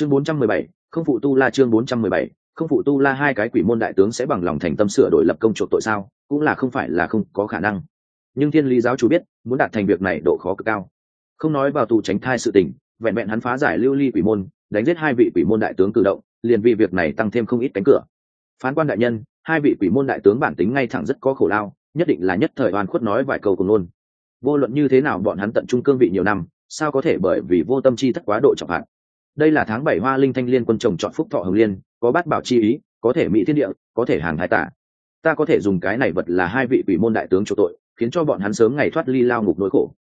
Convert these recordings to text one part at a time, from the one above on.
chương 417, không phụ tu la chương 417, không phụ tu la hai cái quỷ môn đại tướng sẽ bằng lòng thành tâm sửa đổi lập công chuộc tội sao? Cũng là không phải là không có khả năng. Nhưng thiên lý giáo chủ biết muốn đạt thành việc này độ khó cực cao. Không nói vào tù tránh thai sự tình vẹn vẹn hắn phá giải lưu ly quỷ môn đánh giết hai vị quỷ môn đại tướng cử động liền vì việc này tăng thêm không ít cánh cửa. Phán quan đại nhân hai vị quỷ môn đại tướng bản tính ngay thẳng rất có khổ lao nhất định là nhất thời oan khuất nói vài câu cùng luôn. Vô luận như thế nào bọn hắn tận trung cương vị nhiều năm sao có thể bởi vì vô tâm chi thất quá độ trọng hạn? Đây là tháng bảy hoa linh thanh liên quân trồng chọn phúc thọ hồng liên, có bát bảo chi ý, có thể mỹ thiên địa, có thể hàng hải tả. Ta có thể dùng cái này vật là hai vị quỷ môn đại tướng chỗ tội, khiến cho bọn hắn sớm ngày thoát ly lao ngục nỗi khổ.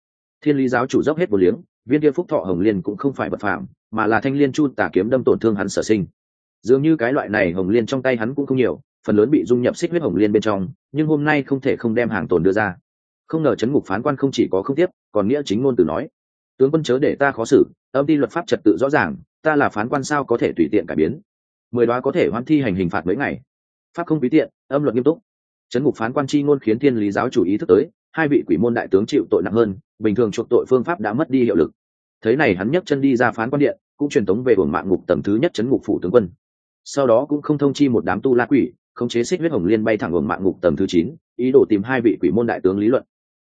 Thiên lý giáo chủ dốc hết một liếng, viên kia phúc thọ hồng liên cũng không phải vật phạm mà là thanh liên chu tả kiếm đâm tổn thương hắn sở sinh. Dường như cái loại này hồng liên trong tay hắn cũng không nhiều, phần lớn bị dung nhập xích huyết hồng liên bên trong, nhưng hôm nay không thể không đem hàng tồn đưa ra. Không ngờ chấn ngục phán quan không chỉ có không tiếp, còn nghĩa chính ngôn từ nói. Tướng quân chớ để ta khó xử âm ty luật pháp trật tự rõ ràng, ta là phán quan sao có thể tùy tiện cải biến? Mười đoá có thể hoãn thi hành hình phạt mấy ngày. Pháp không quý tiện, âm luật nghiêm túc. Chấn ngục phán quan chi ngôn khiến thiên lý giáo chủ ý thức tới, hai vị quỷ môn đại tướng chịu tội nặng hơn, bình thường chuộc tội phương pháp đã mất đi hiệu lực. Thế này hắn nhấc chân đi ra phán quan điện, cũng truyền tống về hưởng mạng ngục tầng thứ nhất chấn ngục phủ tướng quân. Sau đó cũng không thông chi một đám tu la quỷ, khống chế xích huyết hồng liên bay thẳng hưởng mạng ngục tầng thứ chín, ý đồ tìm hai vị quỷ môn đại tướng lý luận.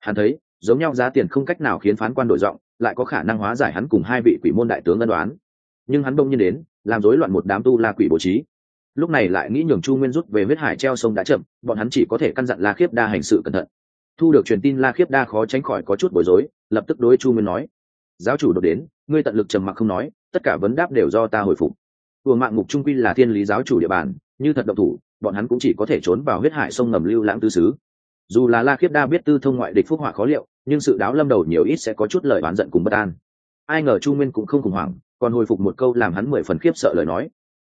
Hắn thấy giống nhau giá tiền không cách nào khiến phán quan đổi giọng, lại có khả năng hóa giải hắn cùng hai vị quỷ môn đại tướng ân đoán nhưng hắn đông nhiên đến, làm rối loạn một đám tu la quỷ bố trí. Lúc này lại nghĩ nhường chu nguyên rút về huyết hải treo sông đã chậm, bọn hắn chỉ có thể căn dặn la khiếp đa hành sự cẩn thận. Thu được truyền tin la khiếp đa khó tránh khỏi có chút bối rối, lập tức đối chu nguyên nói, giáo chủ đột đến, ngươi tận lực trầm mặc không nói, tất cả vấn đáp đều do ta hồi phục. Vừa mạng ngục trung quy là thiên lý giáo chủ địa bàn, như thật động thủ, bọn hắn cũng chỉ có thể trốn vào huyết hải sông ngầm lưu lãng tư xứ. Dù là la khiếp đa biết tư thông ngoại địch phúc họa khó liệu nhưng sự đáo lâm đầu nhiều ít sẽ có chút lời oán giận cùng bất an. Ai ngờ chu nguyên cũng không khủng hoảng, còn hồi phục một câu làm hắn mười phần khiếp sợ lời nói.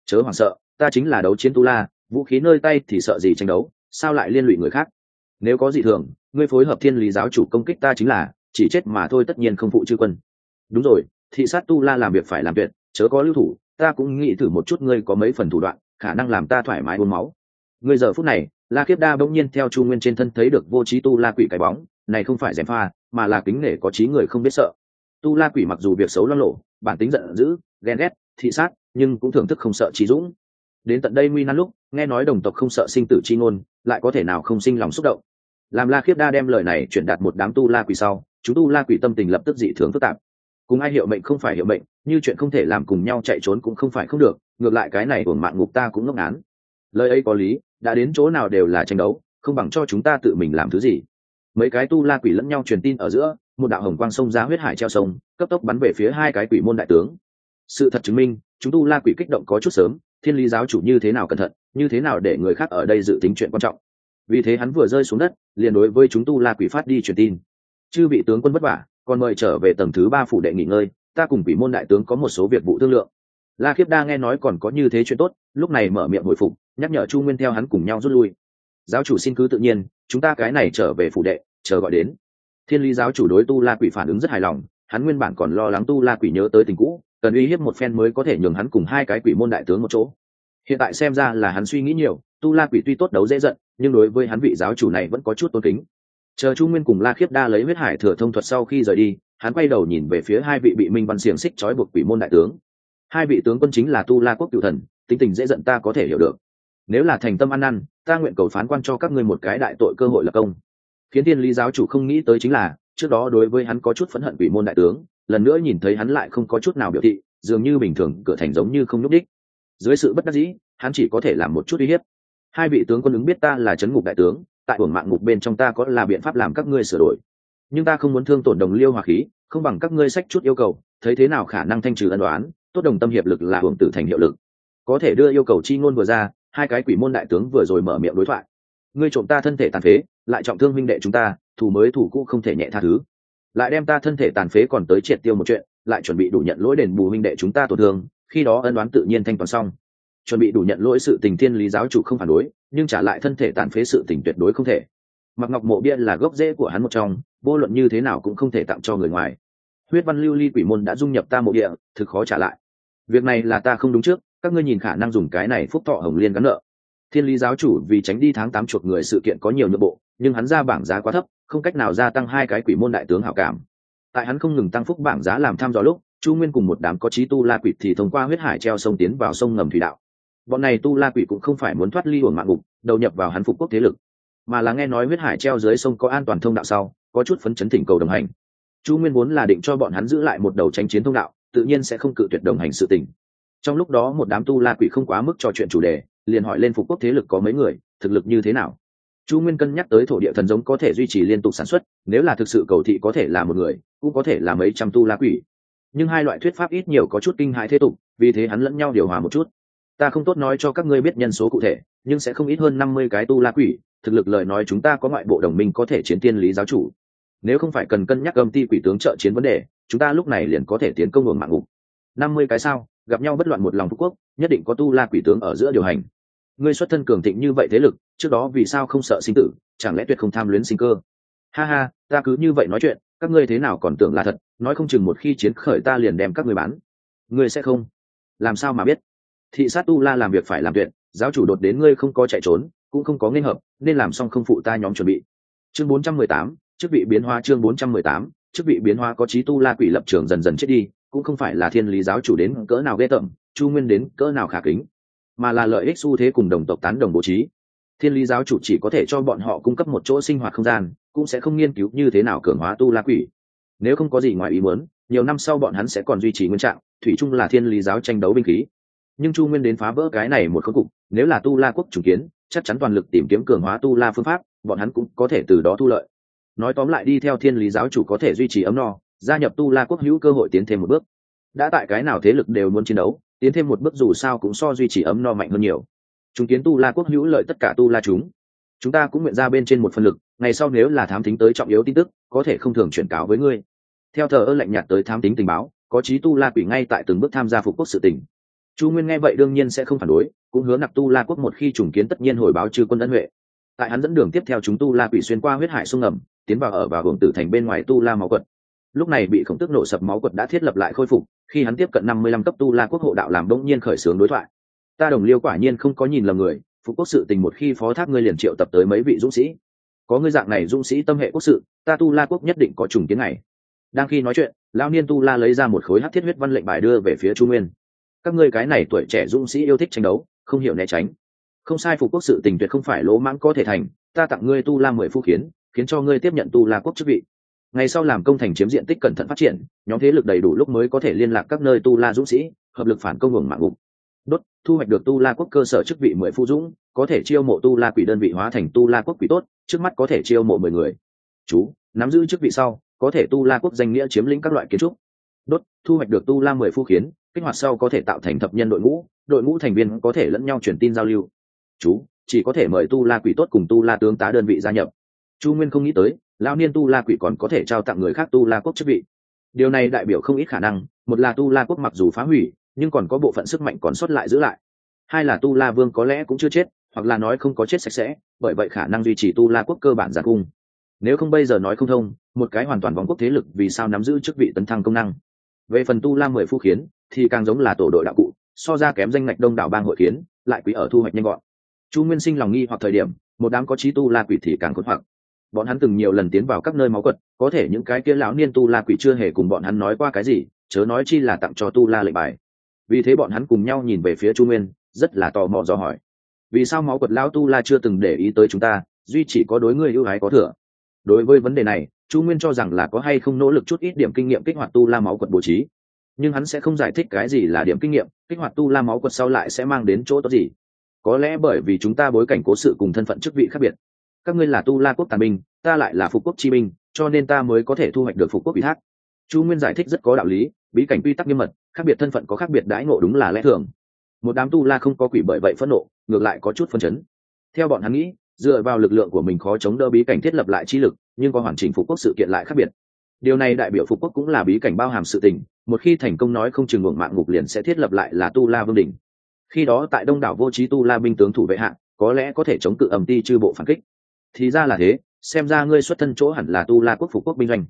Chớ hoảng sợ, ta chính là đấu chiến tu la, vũ khí nơi tay thì sợ gì tranh đấu, sao lại liên lụy người khác? Nếu có gì thường, ngươi phối hợp thiên lý giáo chủ công kích ta chính là, chỉ chết mà thôi tất nhiên không phụ chư quân. Đúng rồi, thị sát tu la làm việc phải làm việc chớ có lưu thủ, ta cũng nghĩ thử một chút ngươi có mấy phần thủ đoạn, khả năng làm ta thoải mái uống máu. Ngươi giờ phút này, la kiếp đa bỗng nhiên theo chu nguyên trên thân thấy được vô trí tu la quỷ cái bóng này không phải gièm pha, mà là kính nể có trí người không biết sợ. Tu la quỷ mặc dù việc xấu lo lộ bản tính giận dữ, ghen ghét, thị sát, nhưng cũng thưởng thức không sợ trí dũng. Đến tận đây nguy nan lúc, nghe nói đồng tộc không sợ sinh tử chi ngôn, lại có thể nào không sinh lòng xúc động. Làm la khiếp đa đem lời này chuyển đạt một đám tu la quỷ sau, chúng tu la quỷ tâm tình lập tức dị thường phức tạp. Cùng ai hiệu mệnh không phải hiệu mệnh, như chuyện không thể làm cùng nhau chạy trốn cũng không phải không được, ngược lại cái này hưởng mạng ngục ta cũng ngốc án lời ấy có lý, đã đến chỗ nào đều là tranh đấu, không bằng cho chúng ta tự mình làm thứ gì mấy cái tu la quỷ lẫn nhau truyền tin ở giữa, một đạo hồng quang sông ra huyết hải treo sông, cấp tốc bắn về phía hai cái quỷ môn đại tướng. Sự thật chứng minh, chúng tu la quỷ kích động có chút sớm, thiên lý giáo chủ như thế nào cẩn thận, như thế nào để người khác ở đây dự tính chuyện quan trọng. Vì thế hắn vừa rơi xuống đất, liền đối với chúng tu la quỷ phát đi truyền tin. Chư vị tướng quân vất vả, còn mời trở về tầng thứ ba phủ đệ nghỉ ngơi, ta cùng quỷ môn đại tướng có một số việc vụ thương lượng. La khiếp đa nghe nói còn có như thế chuyện tốt, lúc này mở miệng hồi phục, nhắc nhở chu nguyên theo hắn cùng nhau rút lui. Giáo chủ xin cứ tự nhiên, chúng ta cái này trở về phủ đệ chờ gọi đến. Thiên lý giáo chủ đối tu la quỷ phản ứng rất hài lòng, hắn nguyên bản còn lo lắng tu la quỷ nhớ tới tình cũ, cần uy hiếp một phen mới có thể nhường hắn cùng hai cái quỷ môn đại tướng một chỗ. Hiện tại xem ra là hắn suy nghĩ nhiều, tu la quỷ tuy tốt đấu dễ giận, nhưng đối với hắn vị giáo chủ này vẫn có chút tôn kính. Chờ chu nguyên cùng la khiếp đa lấy huyết hải thừa thông thuật sau khi rời đi, hắn quay đầu nhìn về phía hai vị bị minh văn xiềng xích trói buộc quỷ môn đại tướng. Hai vị tướng quân chính là tu la quốc cựu thần, tính tình dễ giận ta có thể hiểu được. Nếu là thành tâm ăn năn, ta nguyện cầu phán quan cho các ngươi một cái đại tội cơ hội lập công khiến thiên lý giáo chủ không nghĩ tới chính là, trước đó đối với hắn có chút phẫn hận quỷ môn đại tướng, lần nữa nhìn thấy hắn lại không có chút nào biểu thị, dường như bình thường, cửa thành giống như không nhúc đích dưới sự bất đắc dĩ, hắn chỉ có thể làm một chút uy hiếp. Hai vị tướng quân ứng biết ta là c ngục đại tướng, tại hưởng mạng ngục bên trong ta có là biện pháp làm các ngươi sửa đổi. Nhưng ta không muốn thương tổn đồng liêu hòa khí, không bằng các ngươi sách chút yêu cầu, thấy thế nào khả năng thanh trừ ân đoán tốt đồng tâm hiệp lực là hưởng tử thành hiệu lực. Có thể đưa yêu cầu chi ngôn vừa ra, hai cái quỷ môn đại tướng vừa rồi mở miệng đối thoại ngươi trộm ta thân thể tàn phế, lại trọng thương minh đệ chúng ta thủ mới thủ cũ không thể nhẹ tha thứ. Lại đem ta thân thể tàn phế còn tới triệt tiêu một chuyện, lại chuẩn bị đủ nhận lỗi đền bù minh đệ chúng ta tổn thương, khi đó ân đoán tự nhiên thanh toán xong. Chuẩn bị đủ nhận lỗi sự tình thiên lý giáo chủ không phản đối, nhưng trả lại thân thể tàn phế sự tình tuyệt đối không thể. Mặc ngọc mộ bia là gốc rễ của hắn một trong, vô luận như thế nào cũng không thể tặng cho người ngoài. Huyết văn lưu ly quỷ môn đã dung nhập ta mộ địa, thực khó trả lại. Việc này là ta không đúng trước, các ngươi nhìn khả năng dùng cái này phúc thọ hồng liên gắn nợ thiên lý giáo chủ vì tránh đi tháng tám chuột người sự kiện có nhiều nội bộ, nhưng hắn ra bảng giá quá thấp, không cách nào gia tăng hai cái quỷ môn đại tướng hảo cảm. Tại hắn không ngừng tăng phúc bảng giá làm tham dò lúc, chu nguyên cùng một đám có trí tu la quỷ thì thông qua huyết hải treo sông tiến vào sông ngầm thủy đạo. Bọn này tu la quỷ cũng không phải muốn thoát ly hưởng mạng ngục, đầu nhập vào hắn phục quốc thế lực, mà là nghe nói huyết hải treo dưới sông có an toàn thông đạo sau, có chút phấn chấn thỉnh cầu đồng hành. Chu nguyên vốn là định cho bọn hắn giữ lại một đầu tranh chiến thông đạo, tự nhiên sẽ không cự tuyệt đồng hành sự tình. Trong lúc đó một đám tu la quỷ không quá mức trò chuyện chủ đề liền hỏi lên phục quốc thế lực có mấy người, thực lực như thế nào? Chu nguyên cân nhắc tới thổ địa thần giống có thể duy trì liên tục sản xuất, nếu là thực sự cầu thị có thể là một người, cũng có thể là mấy trăm tu la quỷ. Nhưng hai loại thuyết pháp ít nhiều có chút kinh hãi thế tục, vì thế hắn lẫn nhau điều hòa một chút. Ta không tốt nói cho các ngươi biết nhân số cụ thể, nhưng sẽ không ít hơn năm mươi cái tu la quỷ, thực lực lời nói chúng ta có ngoại bộ đồng minh có thể chiến tiên lý giáo chủ. Nếu không phải cần cân nhắc âm ti quỷ tướng trợ chiến vấn đề, chúng ta lúc này liền có thể tiến công nguồn mạng ngục. Năm mươi cái sao, gặp nhau bất loạn một lòng phú quốc, nhất định có tu la quỷ tướng ở giữa điều hành ngươi xuất thân cường thịnh như vậy thế lực trước đó vì sao không sợ sinh tử chẳng lẽ tuyệt không tham luyến sinh cơ? Ha ha ta cứ như vậy nói chuyện các ngươi thế nào còn tưởng là thật nói không chừng một khi chiến khởi ta liền đem các ngươi bán. Ngươi sẽ không? Làm sao mà biết? Thị sát tu la làm việc phải làm tuyệt giáo chủ đột đến ngươi không có chạy trốn cũng không có nghênh hợp nên làm xong không phụ ta nhóm chuẩn bị. Chương 418, chức vị biến hóa chương 418, chức vị biến hóa có trí tu la quỷ lập trường dần dần chết đi cũng không phải là thiên lý giáo chủ đến cỡ nào ghê tởm chu nguyên đến cỡ nào khả kính mà là lợi ích xu thế cùng đồng tộc tán đồng bố trí. Thiên lý giáo chủ chỉ có thể cho bọn họ cung cấp một chỗ sinh hoạt không gian, cũng sẽ không nghiên cứu như thế nào cường hóa tu la quỷ. Nếu không có gì ngoài ý muốn, nhiều năm sau bọn hắn sẽ còn duy trì nguyên trạng, thủy chung là thiên lý giáo tranh đấu binh khí. Nhưng chu nguyên đến phá vỡ cái này một khối cục, nếu là tu la quốc chủ kiến, chắc chắn toàn lực tìm kiếm cường hóa tu la phương pháp, bọn hắn cũng có thể từ đó thu lợi. Nói tóm lại đi theo thiên lý giáo chủ có thể duy trì ấm no, gia nhập tu la quốc hữu cơ hội tiến thêm một bước. Đã tại cái nào thế lực đều muốn chiến đấu tiến thêm một bước dù sao cũng so duy trì ấm no mạnh hơn nhiều. Chúng kiến tu la quốc hữu lợi tất cả tu la chúng. Chúng ta cũng nguyện ra bên trên một phân lực, ngày sau nếu là thám tính tới trọng yếu tin tức, có thể không thường chuyển cáo với ngươi. Theo thờ ơ lạnh nhạt tới thám tính tình báo, có trí tu la quỷ ngay tại từng bước tham gia phục quốc sự tình. Chu nguyên nghe vậy đương nhiên sẽ không phản đối, cũng hứa nặc tu la quốc một khi trùng kiến tất nhiên hồi báo trừ quân ân huệ. Tại hắn dẫn đường tiếp theo chúng tu la quỷ xuyên qua huyết hải sông ngầm, tiến vào ở và hưởng tử thành bên ngoài tu la máu quật. Lúc này bị khổng tức nổ sập máu quật đã thiết lập lại khôi phục khi hắn tiếp cận năm mươi lăm cấp tu la quốc hộ đạo làm đông nhiên khởi xướng đối thoại. Ta đồng liêu quả nhiên không có nhìn lầm người, phụ quốc sự tình một khi phó thác ngươi liền triệu tập tới mấy vị dũng sĩ. Có ngươi dạng này dũng sĩ tâm hệ quốc sự, ta tu la quốc nhất định có trùng tiếng này đang khi nói chuyện, lão niên tu la lấy ra một khối hát thiết huyết văn lệnh bài đưa về phía chu nguyên. Các ngươi cái này tuổi trẻ dũng sĩ yêu thích tranh đấu, không hiểu né tránh. Không sai phục quốc sự tình tuyệt không phải lỗ mãng có thể thành, ta tặng ngươi tu la mười phu khiến khiến cho ngươi tiếp nhận tu la quốc chức vị ngày sau làm công thành chiếm diện tích cẩn thận phát triển, nhóm thế lực đầy đủ lúc mới có thể liên lạc các nơi tu la dũng sĩ, hợp lực phản công hưởng mạng ngục. Đốt, thu hoạch được tu la quốc cơ sở chức vị mười phu dũng, có thể chiêu mộ tu la quỷ đơn vị hóa thành tu la quốc quỷ tốt, trước mắt có thể chiêu mộ mười người. Chú, nắm giữ chức vị sau, có thể tu la quốc danh nghĩa chiếm lĩnh các loại kiến trúc. Đốt, thu hoạch được tu la mười phu khiến, kích hoạt sau có thể tạo thành thập nhân đội ngũ đội ngũ thành viên có thể lẫn nhau truyền tin giao lưu. Chú, chỉ có thể mời tu la quỷ tốt cùng tu la tướng tá đơn vị gia nhập. Chu nguyên không nghĩ tới lao niên tu la quỷ còn có thể trao tặng người khác tu la quốc chức vị. Điều này đại biểu không ít khả năng, một là tu la quốc mặc dù phá hủy, nhưng còn có bộ phận sức mạnh còn sót lại giữ lại. Hai là tu la vương có lẽ cũng chưa chết, hoặc là nói không có chết sạch sẽ, bởi vậy khả năng duy trì tu la quốc cơ bản giặc cung. Nếu không bây giờ nói không thông, một cái hoàn toàn vòng quốc thế lực vì sao nắm giữ chức vị tấn thăng công năng? Về phần tu la mười phu khiến thì càng giống là tổ đội đạo cụ, so ra kém danh ngạch đông đảo bang hội khiến lại quý ở thu hoạch nhanh gọn. Chu nguyên sinh lòng nghi hoặc thời điểm, một đám có trí tu la quỷ thì càng khốn hoặc bọn hắn từng nhiều lần tiến vào các nơi máu quật, có thể những cái kia lão niên tu la quỷ chưa hề cùng bọn hắn nói qua cái gì, chớ nói chi là tặng cho tu la lệnh bài. Vì thế bọn hắn cùng nhau nhìn về phía chu nguyên, rất là tò mò do hỏi. Vì sao máu quật lão tu la chưa từng để ý tới chúng ta, duy chỉ có đối người ưu ái có thừa? Đối với vấn đề này, chu nguyên cho rằng là có hay không nỗ lực chút ít điểm kinh nghiệm kích hoạt tu la máu quật bố trí. Nhưng hắn sẽ không giải thích cái gì là điểm kinh nghiệm, kích hoạt tu la máu quật sau lại sẽ mang đến chỗ tốt gì. Có lẽ bởi vì chúng ta bối cảnh cố sự cùng thân phận chức vị khác biệt các ngươi là tu la quốc tàn binh, ta lại là phục quốc chi binh, cho nên ta mới có thể thu hoạch được phục quốc ủy thác. Chu nguyên giải thích rất có đạo lý, bí cảnh quy tắc nghiêm mật, khác biệt thân phận có khác biệt đãi ngộ đúng là lẽ thường. Một đám tu la không có quỷ bởi vậy phẫn nộ, ngược lại có chút phân chấn. Theo bọn hắn nghĩ, dựa vào lực lượng của mình khó chống đỡ bí cảnh thiết lập lại chi lực, nhưng có hoàn chỉnh phục quốc sự kiện lại khác biệt. Điều này đại biểu phục quốc cũng là bí cảnh bao hàm sự tình, một khi thành công nói không chừng ngưỡng mạng ngục liền sẽ thiết lập lại là tu la vương đình khi đó tại đông đảo vô trí tu la binh tướng thủ vệ hạng có lẽ có thể chống cự ẩm ti chư bộ phản kích thì ra là thế, xem ra ngươi xuất thân chỗ hẳn là tu la quốc phục quốc binh doanh.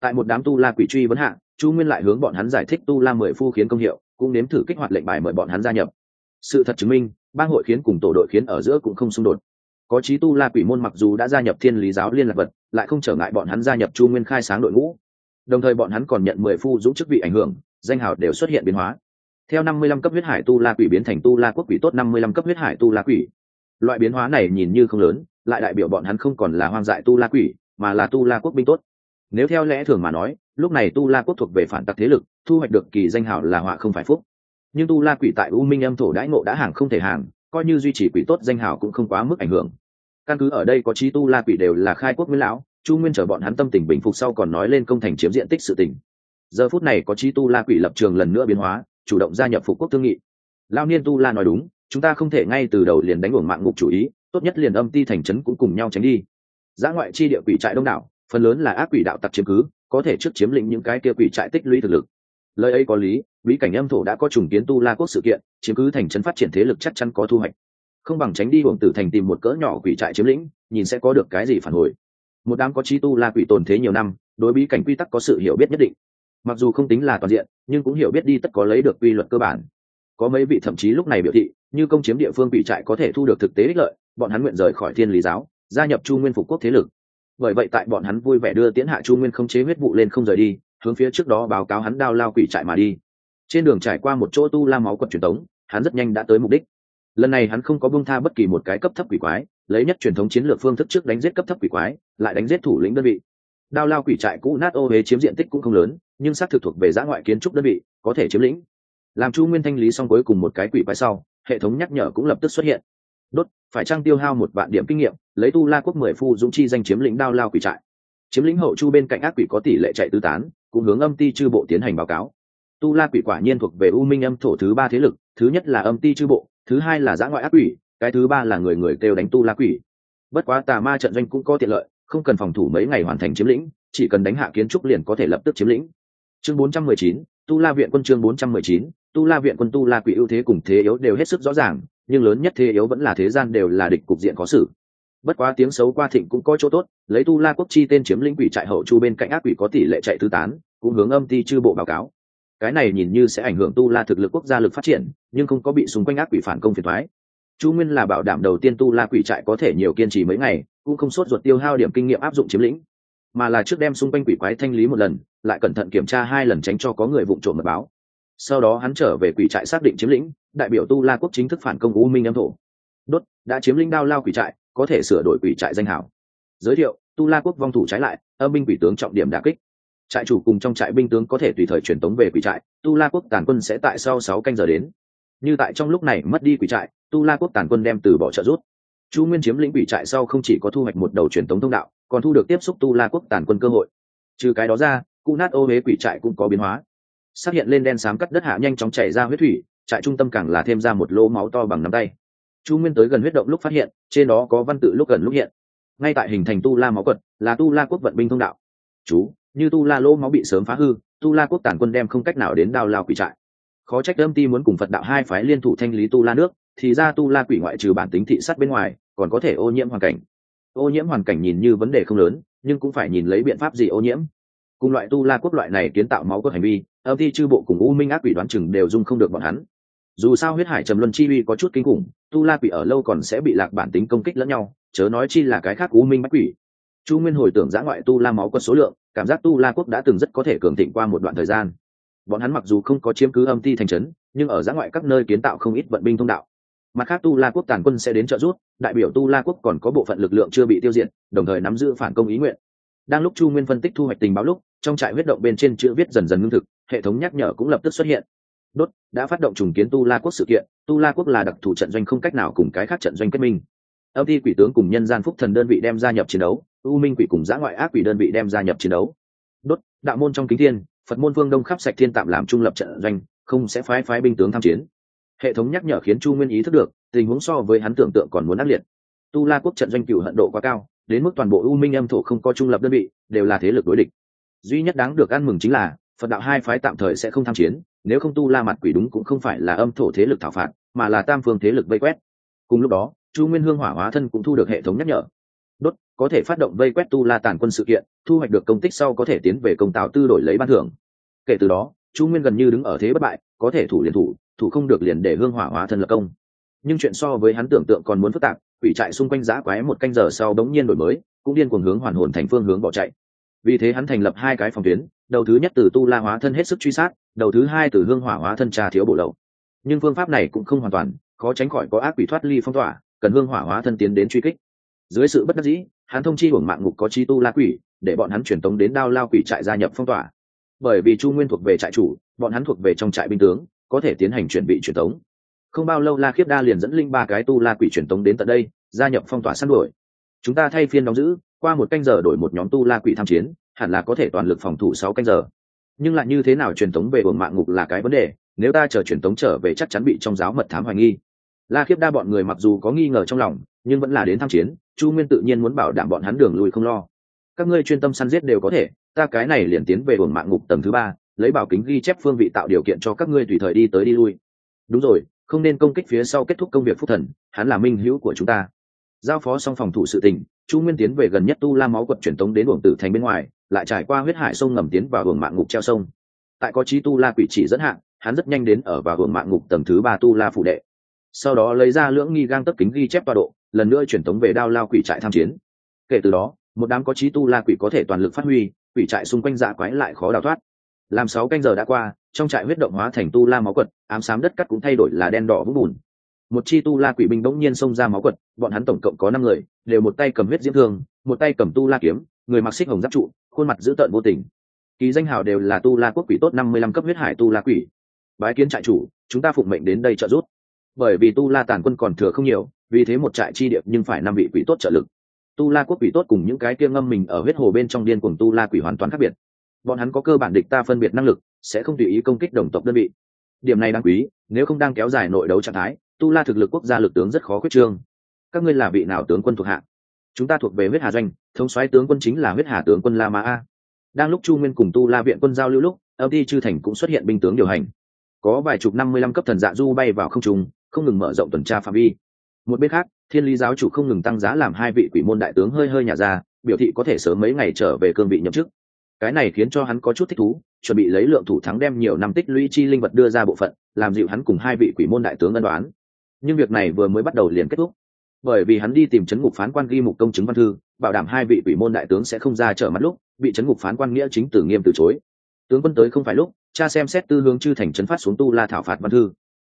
Tại một đám tu la quỷ truy vấn hạ, chu nguyên lại hướng bọn hắn giải thích tu la mười phu khiến công hiệu, cũng nếm thử kích hoạt lệnh bài mời bọn hắn gia nhập. Sự thật chứng minh, bang hội khiến cùng tổ đội khiến ở giữa cũng không xung đột. Có trí tu la quỷ môn mặc dù đã gia nhập thiên lý giáo liên lạc vật, lại không trở ngại bọn hắn gia nhập chu nguyên khai sáng đội ngũ. Đồng thời bọn hắn còn nhận mười phu dũng chức vị ảnh hưởng, danh hào đều xuất hiện biến hóa. Theo năm mươi lăm cấp huyết hải tu la quỷ biến thành tu la quốc quỷ tốt năm mươi lăm cấp huyết hải tu la quỷ. Loại biến hóa này nhìn như không lớn lại đại biểu bọn hắn không còn là hoang dại tu la quỷ, mà là tu la quốc binh tốt. Nếu theo lẽ thường mà nói, lúc này tu la quốc thuộc về phản tặc thế lực, thu hoạch được kỳ danh hảo là họa không phải phúc. Nhưng tu la quỷ tại u minh âm thổ đãi ngộ đã hàng không thể hàng, coi như duy trì quỷ tốt danh hảo cũng không quá mức ảnh hưởng. Căn cứ ở đây có trí tu la quỷ đều là khai quốc nguyên lão, chu nguyên chở bọn hắn tâm tình bình phục sau còn nói lên công thành chiếm diện tích sự tình. Giờ phút này có trí tu la quỷ lập trường lần nữa biến hóa, chủ động gia nhập phục quốc thương nghị. Lao niên tu la nói đúng, chúng ta không thể ngay từ đầu liền đánh uổng mạng ngục chủ ý tốt nhất liền âm ti thành trấn cũng cùng nhau tránh đi. Giã ngoại chi địa quỷ trại đông đảo, phần lớn là ác quỷ đạo tặc chiếm cứ, có thể trước chiếm lĩnh những cái kia quỷ trại tích lũy thực lực. Lời ấy có lý, bí cảnh âm thổ đã có trùng kiến tu la quốc sự kiện, chiếm cứ thành trấn phát triển thế lực chắc chắn có thu hoạch. Không bằng tránh đi hưởng tử thành tìm một cỡ nhỏ quỷ trại chiếm lĩnh, nhìn sẽ có được cái gì phản hồi. Một đám có chi tu la quỷ tồn thế nhiều năm, đối bí cảnh quy tắc có sự hiểu biết nhất định. Mặc dù không tính là toàn diện, nhưng cũng hiểu biết đi tất có lấy được quy luật cơ bản. Có mấy vị thậm chí lúc này biểu thị, như công chiếm địa phương quỷ trại có thể thu được thực tế ích lợi bọn hắn nguyện rời khỏi thiên lý giáo, gia nhập chu nguyên phục quốc thế lực. Bởi vậy tại bọn hắn vui vẻ đưa tiến hạ chu nguyên không chế huyết vụ lên không rời đi, hướng phía trước đó báo cáo hắn đao lao quỷ trại mà đi. Trên đường trải qua một chỗ tu la máu quật truyền thống hắn rất nhanh đã tới mục đích. Lần này hắn không có bông tha bất kỳ một cái cấp thấp quỷ quái, lấy nhất truyền thống chiến lược phương thức trước đánh giết cấp thấp quỷ quái, lại đánh giết thủ lĩnh đơn vị. Đao lao quỷ trại cũ nát ô huế chiếm diện tích cũng không lớn, nhưng xác thực thuộc về giã ngoại kiến trúc đơn vị, có thể chiếm lĩnh. Làm chu nguyên thanh lý xong cuối cùng một cái quỷ quái sau, hệ thống nhắc nhở cũng lập tức xuất hiện đốt phải trang tiêu hao một vạn điểm kinh nghiệm lấy tu la quốc mười phu dũng chi danh chiếm lĩnh đao lao quỷ trại. Chiếm lĩnh hậu chu bên cạnh ác quỷ có tỷ lệ chạy tứ tán cũng hướng âm ti chư bộ tiến hành báo cáo. Tu la quỷ quả nhiên thuộc về u minh âm thổ thứ ba thế lực thứ nhất là âm ti chư bộ thứ hai là giã ngoại ác quỷ cái thứ ba là người người kêu đánh tu la quỷ. Bất quá tà ma trận doanh cũng có tiện lợi không cần phòng thủ mấy ngày hoàn thành chiếm lĩnh chỉ cần đánh hạ kiến trúc liền có thể lập tức chiếm lĩnh. Chương 419, tu la viện quân chương 419, tu la viện quân tu la quỷ ưu thế cùng thế yếu đều hết sức rõ ràng, nhưng lớn nhất thế yếu vẫn là thế gian đều là địch cục diện có xử. Bất quá tiếng xấu qua thịnh cũng có chỗ tốt, lấy tu la quốc chi tên chiếm lĩnh quỷ trại hậu chu bên cạnh ác quỷ có tỷ lệ chạy thứ tán, cũng hướng âm ti chư bộ báo cáo. Cái này nhìn như sẽ ảnh hưởng tu la thực lực quốc gia lực phát triển, nhưng không có bị xung quanh ác quỷ phản công phiền thoái chu nguyên là bảo đảm đầu tiên tu la quỷ trại có thể nhiều kiên trì mấy ngày, cũng không sốt ruột tiêu hao điểm kinh nghiệm áp dụng chiếm lĩnh, mà là trước đem xung quanh quỷ quái thanh lý một lần, lại cẩn thận kiểm tra hai lần tránh cho có người vụ trộm mật báo sau đó hắn trở về quỷ trại xác định chiếm lĩnh, đại biểu tu la quốc chính thức phản công u minh âm thổ. Đốt, đã chiếm lĩnh đao lao quỷ trại, có thể sửa đổi quỷ trại danh hảo giới thiệu, tu la quốc vong thủ trái lại, âm binh quỷ tướng trọng điểm đà kích. Trại chủ cùng trong trại binh tướng có thể tùy thời truyền tống về quỷ trại, tu la quốc tàn quân sẽ tại sau sáu canh giờ đến. Như tại trong lúc này mất đi quỷ trại, tu la quốc tàn quân đem từ bỏ trợ rút chu nguyên chiếm lĩnh quỷ trại sau không chỉ có thu hoạch một đầu truyền tống thông đạo, còn thu được tiếp xúc tu la quốc tàn quân cơ hội. Trừ cái đó ra, cụ nát ô huế quỷ trại cũng có biến hóa xác hiện lên đen xám cắt đất hạ nhanh chóng chảy ra huyết thủy, trại trung tâm càng là thêm ra một lỗ máu to bằng nắm tay. Chu nguyên tới gần huyết động lúc phát hiện, trên đó có văn tự lúc gần lúc hiện. Ngay tại hình thành tu la máu quật, là tu la quốc vận binh thông đạo. Chú, như tu la lỗ máu bị sớm phá hư, tu la quốc tản quân đem không cách nào đến đao lao quỷ trại. Khó trách âm ti muốn cùng phật đạo hai phái liên thủ thanh lý tu la nước, thì ra tu la quỷ ngoại trừ bản tính thị sát bên ngoài, còn có thể ô nhiễm hoàn cảnh. Ô nhiễm hoàn cảnh nhìn như vấn đề không lớn, nhưng cũng phải nhìn lấy biện pháp gì ô nhiễm. Cùng loại tu la quốc loại này kiến tạo máu cốt hành vi âm ti chư bộ cùng u minh ác quỷ đoán chừng đều dung không được bọn hắn. Dù sao huyết hải trầm luân chi uy có chút kinh khủng, tu la quỷ ở lâu còn sẽ bị lạc bản tính công kích lẫn nhau, chớ nói chi là cái khác u minh bách quỷ. Chu nguyên hồi tưởng giã ngoại tu la máu có số lượng, cảm giác tu la quốc đã từng rất có thể cường thịnh qua một đoạn thời gian. Bọn hắn mặc dù không có chiếm cứ âm ti thành trấn, nhưng ở giã ngoại các nơi kiến tạo không ít vận binh thông đạo. Mặt khác tu la quốc tàn quân sẽ đến trợ giúp, đại biểu tu la quốc còn có bộ phận lực lượng chưa bị tiêu diệt, đồng thời nắm giữ phản công ý nguyện. Đang lúc chu nguyên phân tích thu hoạch tình báo lúc trong trại huyết động bên trên chữ viết dần dần ngưng thực, hệ thống nhắc nhở cũng lập tức xuất hiện. Đốt, đã phát động trùng kiến tu la quốc sự kiện, tu la quốc là đặc thù trận doanh không cách nào cùng cái khác trận doanh kết minh. Âm ty quỷ tướng cùng nhân gian phúc thần đơn vị đem gia nhập chiến đấu, u minh quỷ cùng giã ngoại ác quỷ đơn vị đem gia nhập chiến đấu. Đốt, đạo môn trong kính thiên, phật môn vương đông khắp sạch thiên tạm làm trung lập trận doanh, không sẽ phái phái binh tướng tham chiến. Hệ thống nhắc nhở khiến chu nguyên ý thức được, tình huống so với hắn tưởng tượng còn muốn ác liệt. Tu la quốc trận doanh cựu hận độ quá cao, đến mức toàn bộ u minh âm thổ không có trung lập đơn vị, đều là thế lực đối địch duy nhất đáng được ăn mừng chính là, phật đạo hai phái tạm thời sẽ không tham chiến, nếu không tu la mặt quỷ đúng cũng không phải là âm thổ thế lực thảo phạt, mà là tam phương thế lực vây quét. Cùng lúc đó, chu nguyên hương hỏa hóa thân cũng thu được hệ thống nhắc nhở. Đốt, có thể phát động vây quét tu la tàn quân sự kiện, thu hoạch được công tích sau có thể tiến về công tào tư đổi lấy ban thưởng. Kể từ đó, chu nguyên gần như đứng ở thế bất bại, có thể thủ liền thủ thủ không được liền để hương hỏa hóa thân lập công. Nhưng chuyện so với hắn tưởng tượng còn muốn phức tạp, quỷ trại xung quanh giã quái một canh giờ sau đống nhiên đổi mới, cũng điên cuồng hướng hoàn hồn thành phương hướng bỏ chạy vì thế hắn thành lập hai cái phòng tuyến, đầu thứ nhất từ tu la hóa thân hết sức truy sát, đầu thứ hai từ hương hỏa hóa thân trà thiếu bổ lậu. Nhưng phương pháp này cũng không hoàn toàn, khó tránh khỏi có ác quỷ thoát ly phong tỏa, cần hương hỏa hóa thân tiến đến truy kích. Dưới sự bất đắc dĩ, hắn thông chi hưởng mạng ngục có chi tu la quỷ, để bọn hắn truyền tống đến đao lao quỷ trại gia nhập phong tỏa. Bởi vì chu nguyên thuộc về trại chủ, bọn hắn thuộc về trong trại binh tướng, có thể tiến hành chuẩn bị truyền tống. Không bao lâu la khiếp đa liền dẫn linh ba cái tu la quỷ truyền tống đến tận đây, gia nhập phong tỏa săn đuổi. Chúng ta thay phiên đóng giữ qua một canh giờ đổi một nhóm tu la quỷ tham chiến, hẳn là có thể toàn lực phòng thủ sáu canh giờ. Nhưng lại như thế nào truyền thống về buồng mạng ngục là cái vấn đề, nếu ta chờ truyền thống trở về chắc chắn bị trong giáo mật thám hoài nghi. La khiếp đa bọn người mặc dù có nghi ngờ trong lòng, nhưng vẫn là đến tham chiến, chu nguyên tự nhiên muốn bảo đảm bọn hắn đường lui không lo. Các ngươi chuyên tâm săn giết đều có thể, ta cái này liền tiến về buồng mạng ngục tầng thứ ba, lấy bảo kính ghi chép phương vị tạo điều kiện cho các ngươi tùy thời đi tới đi lui. Đúng rồi, không nên công kích phía sau kết thúc công việc phúc thần, hắn là minh hữu của chúng ta giao phó xong phòng thủ sự tình, chu nguyên tiến về gần nhất tu la máu quật truyền tống đến uổng tử thành bên ngoài, lại trải qua huyết hải sông ngầm tiến vào hưởng mạng ngục treo sông. Tại có trí tu la quỷ chỉ dẫn hạng hắn rất nhanh đến ở vào hưởng mạng ngục tầng thứ ba tu la phụ đệ. Sau đó lấy ra lưỡng nghi gang tấp kính ghi chép tọa độ, lần nữa truyền tống về đao lao quỷ trại tham chiến. Kể từ đó, một đám có trí tu la quỷ có thể toàn lực phát huy, quỷ trại xung quanh dạ quái lại khó đào thoát. Làm sáu canh giờ đã qua, trong trại huyết động hóa thành tu la máu quật, ám sám đất cắt cũng thay đổi là đen đỏ vũng bùn một chi tu la quỷ binh bỗng nhiên xông ra máu quật, bọn hắn tổng cộng có năm người, đều một tay cầm huyết diễm thương, một tay cầm tu la kiếm, người mặc xích hồng giáp trụ, khuôn mặt dữ tợn vô tình. Ký danh hào đều là tu la quốc quỷ tốt năm mươi lăm cấp huyết hải tu la quỷ. Bái kiến trại chủ, chúng ta phụng mệnh đến đây trợ giúp. Bởi vì tu la tàn quân còn thừa không nhiều, vì thế một trại chi điệp nhưng phải năm vị quỷ tốt trợ lực. Tu la quốc quỷ tốt cùng những cái kia ngâm mình ở huyết hồ bên trong điên cùng tu la quỷ hoàn toàn khác biệt. Bọn hắn có cơ bản địch ta phân biệt năng lực, sẽ không tùy ý công kích đồng tộc đơn vị. Điểm này đáng quý, nếu không đang kéo dài nội đấu trạng thái tu la thực lực quốc gia lực tướng rất khó khuyết trương. Các ngươi là vị nào tướng quân thuộc hạ? Chúng ta thuộc về huyết hà doanh, thống soái tướng quân chính là huyết hà tướng quân la ma a. Đang lúc chu nguyên cùng tu la viện quân giao lưu lúc, âm ty chư thành cũng xuất hiện binh tướng điều hành. Có vài chục năm mươi lăm cấp thần dạ du bay vào không trung, không ngừng mở rộng tuần tra phạm vi. Một bên khác, thiên lý giáo chủ không ngừng tăng giá làm hai vị quỷ môn đại tướng hơi hơi nhả ra, biểu thị có thể sớm mấy ngày trở về cương vị nhậm chức. Cái này khiến cho hắn có chút thích thú, chuẩn bị lấy lượng thủ thắng đem nhiều năm tích lũy chi linh vật đưa ra bộ phận, làm dịu hắn cùng hai vị quỷ môn đại tướng ân đoán nhưng việc này vừa mới bắt đầu liền kết thúc. Bởi vì hắn đi tìm chấn ngục phán quan ghi mục công chứng văn thư, bảo đảm hai vị quỷ môn đại tướng sẽ không ra trở mặt lúc, bị chấn ngục phán quan nghĩa chính tử nghiêm từ chối. Tướng quân tới không phải lúc, cha xem xét tư hướng chư thành chấn phát xuống tu la thảo phạt văn thư.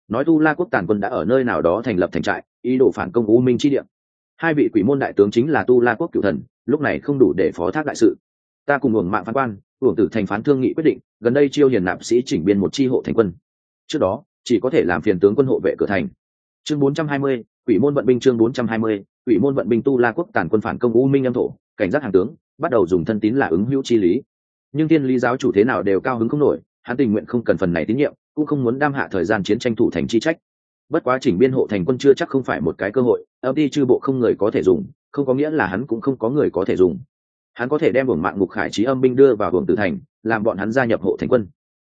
Nói tu la quốc tàn quân đã ở nơi nào đó thành lập thành trại, ý đồ phản công u minh chi điểm hai vị quỷ môn đại tướng chính là tu la quốc cựu thần, lúc này không đủ để phó thác đại sự. Ta cùng uổng mạng phán quan uổng tử thành phán thương nghị quyết định, gần đây chiêu hiền nạp sĩ chỉnh biên một chi hộ thành quân. Trước đó, chỉ có thể làm phiền tướng quân hộ vệ cửa thành chương 420, quỷ môn vận binh chương 420, quỷ môn vận binh tu la quốc tàn quân phản công u minh âm thổ cảnh giác hàng tướng bắt đầu dùng thân tín là ứng hữu chi lý. Nhưng thiên lý giáo chủ thế nào đều cao hứng không nổi hắn tình nguyện không cần phần này tín nhiệm cũng không muốn đam hạ thời gian chiến tranh thủ thành chi trách. Bất quá chỉnh biên hộ thành quân chưa chắc không phải một cái cơ hội âm đi chư bộ không người có thể dùng không có nghĩa là hắn cũng không có người có thể dùng. Hắn có thể đem buồng mạng ngục khải trí âm binh đưa vào buồng tử thành làm bọn hắn gia nhập hộ thành quân.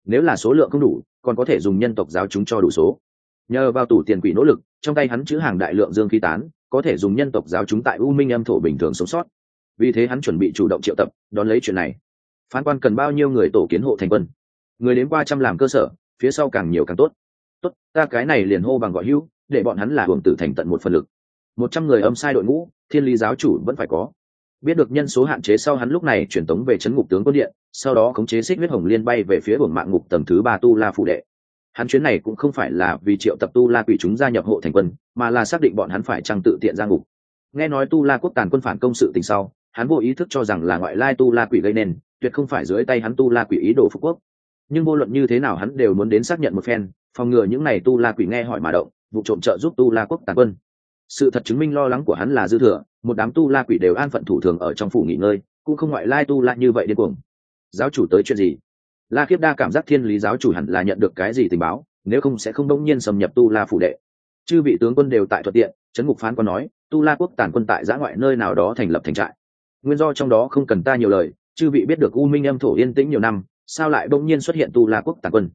Nếu là số lượng không đủ còn có thể dùng nhân tộc giáo chúng cho đủ số nhờ vào tủ tiền quỷ nỗ lực, trong tay hắn chữ hàng đại lượng dương khí tán, có thể dùng nhân tộc giáo chúng tại u minh âm thổ bình thường sống sót. Vì thế hắn chuẩn bị chủ động triệu tập, đón lấy chuyện này. Phán quan cần bao nhiêu người tổ kiến hộ thành quân? Người đến qua trăm làm cơ sở, phía sau càng nhiều càng tốt. Tốt, ta cái này liền hô bằng gọi hữu, để bọn hắn là hưởng tử thành tận một phần lực. Một trăm người âm sai đội ngũ, thiên lý giáo chủ vẫn phải có. Biết được nhân số hạn chế sau hắn lúc này chuyển tống về chấn ngục tướng quân điện, sau đó khống chế xích huyết hồng liên bay về phía hưởng mạng ngục tầng thứ ba tu la phụ đệ hắn chuyến này cũng không phải là vì triệu tập tu la quỷ chúng gia nhập hộ thành quân, mà là xác định bọn hắn phải trăng tự tiện ra ngục. Nghe nói tu la quốc tàn quân phản công sự tình sau, hắn vô ý thức cho rằng là ngoại lai tu la quỷ gây nên, tuyệt không phải dưới tay hắn tu la quỷ ý đồ phục quốc. Nhưng vô luận như thế nào hắn đều muốn đến xác nhận một phen, phòng ngừa những n à y tu la quỷ nghe hỏi mà động, vụ trộm trợ giúp tu la quốc tàn quân. Sự thật chứng minh lo lắng của hắn là dư thừa, một đám tu la quỷ đều an phận thủ thường ở trong phủ nghỉ ngơi, cũng không ngoại lai tu la như vậy điên cuồng. Giáo chủ tới chuyện gì? La khiết đa cảm giác thiên lý giáo chủ hẳn là nhận được cái gì tình báo, nếu không sẽ không đông nhiên xâm nhập tu la phủ đệ. Chư vị tướng quân đều tại thuận tiện, trấn ngục phán còn nói, tu la quốc tàn quân tại giã ngoại nơi nào đó thành lập thành trại. Nguyên do trong đó không cần ta nhiều lời, chư vị biết được u minh âm thổ yên tĩnh nhiều năm, sao lại bỗng nhiên xuất hiện tu la quốc tàn quân?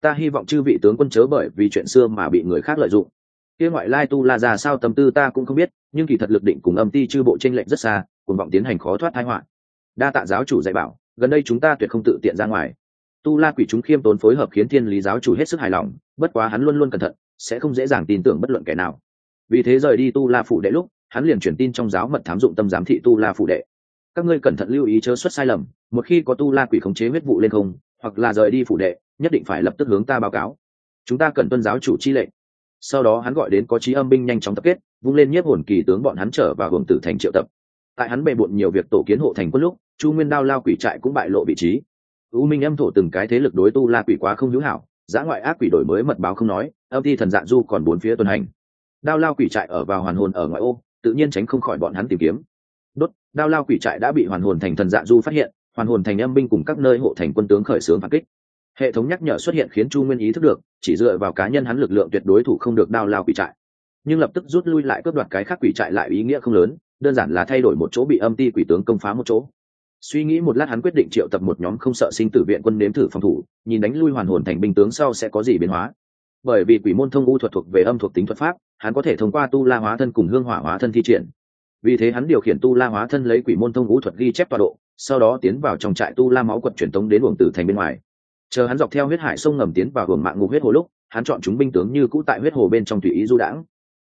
Ta hy vọng chư vị tướng quân chớ bởi vì chuyện xưa mà bị người khác lợi dụng. Kia ngoại lai tu la ra sao tâm tư ta cũng không biết, nhưng kỳ thật lực định cùng âm ti chư bộ tranh lệnh rất xa cùng vọng tiến hành khó thoát thái họa. Đa tạ giáo chủ dạy bảo, gần đây chúng ta tuyệt không tự tiện ra ngoài tu la quỷ chúng khiêm tốn phối hợp khiến thiên lý giáo chủ hết sức hài lòng, bất quá hắn luôn luôn cẩn thận, sẽ không dễ dàng tin tưởng bất luận kẻ nào. Vì thế rời đi tu la phủ đệ lúc, hắn liền truyền tin trong giáo mật thám dụng tâm giám thị tu la phủ đệ. Các ngươi cẩn thận lưu ý chớ xuất sai lầm, một khi có tu la quỷ khống chế huyết vụ lên không, hoặc là rời đi phủ đệ, nhất định phải lập tức hướng ta báo cáo. Chúng ta cần tuân giáo chủ chi lệnh. Sau đó hắn gọi đến có trí âm binh nhanh chóng tập kết, vung lên nhiếp hồn kỳ tướng bọn hắn trở vào hưởng tử thành triệu tập. Tại hắn bề bộn nhiều việc tổ kiến hộ thành quân lúc, chu nguyên đao lao quỷ trại cũng bại lộ vị trí u minh âm thổ từng cái thế lực đối tu la quỷ quá không hữu hảo, giã ngoại ác quỷ đổi mới mật báo không nói, âm ti thần dạng du còn bốn phía tuần hành. Đao lao quỷ trại ở vào hoàn hồn ở ngoại ô, tự nhiên tránh không khỏi bọn hắn tìm kiếm. Đốt, đao lao quỷ trại đã bị hoàn hồn thành thần dạng du phát hiện, hoàn hồn thành âm binh cùng các nơi hộ thành quân tướng khởi xướng phản kích. Hệ thống nhắc nhở xuất hiện khiến chu nguyên ý thức được, chỉ dựa vào cá nhân hắn lực lượng tuyệt đối thủ không được đao lao quỷ trại. Nhưng lập tức rút lui lại cướp đoạt cái khác quỷ trại lại ý nghĩa không lớn, đơn giản là thay đổi một chỗ bị âm ti quỷ tướng công phá một chỗ suy nghĩ một lát hắn quyết định triệu tập một nhóm không sợ sinh tử viện quân nếm thử phòng thủ, nhìn đánh lui hoàn hồn thành binh tướng sau sẽ có gì biến hóa. Bởi vì quỷ môn thông u thuật thuộc về âm thuộc tính thuật pháp, hắn có thể thông qua tu la hóa thân cùng hương hỏa hóa thân thi triển. Vì thế hắn điều khiển tu la hóa thân lấy quỷ môn thông u thuật ghi chép tọa độ, sau đó tiến vào trong trại tu la máu quật truyền tống đến uổng tử thành bên ngoài. Chờ hắn dọc theo huyết hải sông ngầm tiến vào hưởng mạng ngục huyết hồ lúc, hắn chọn chúng binh tướng như cũ tại huyết hồ bên trong tùy ý du đãng.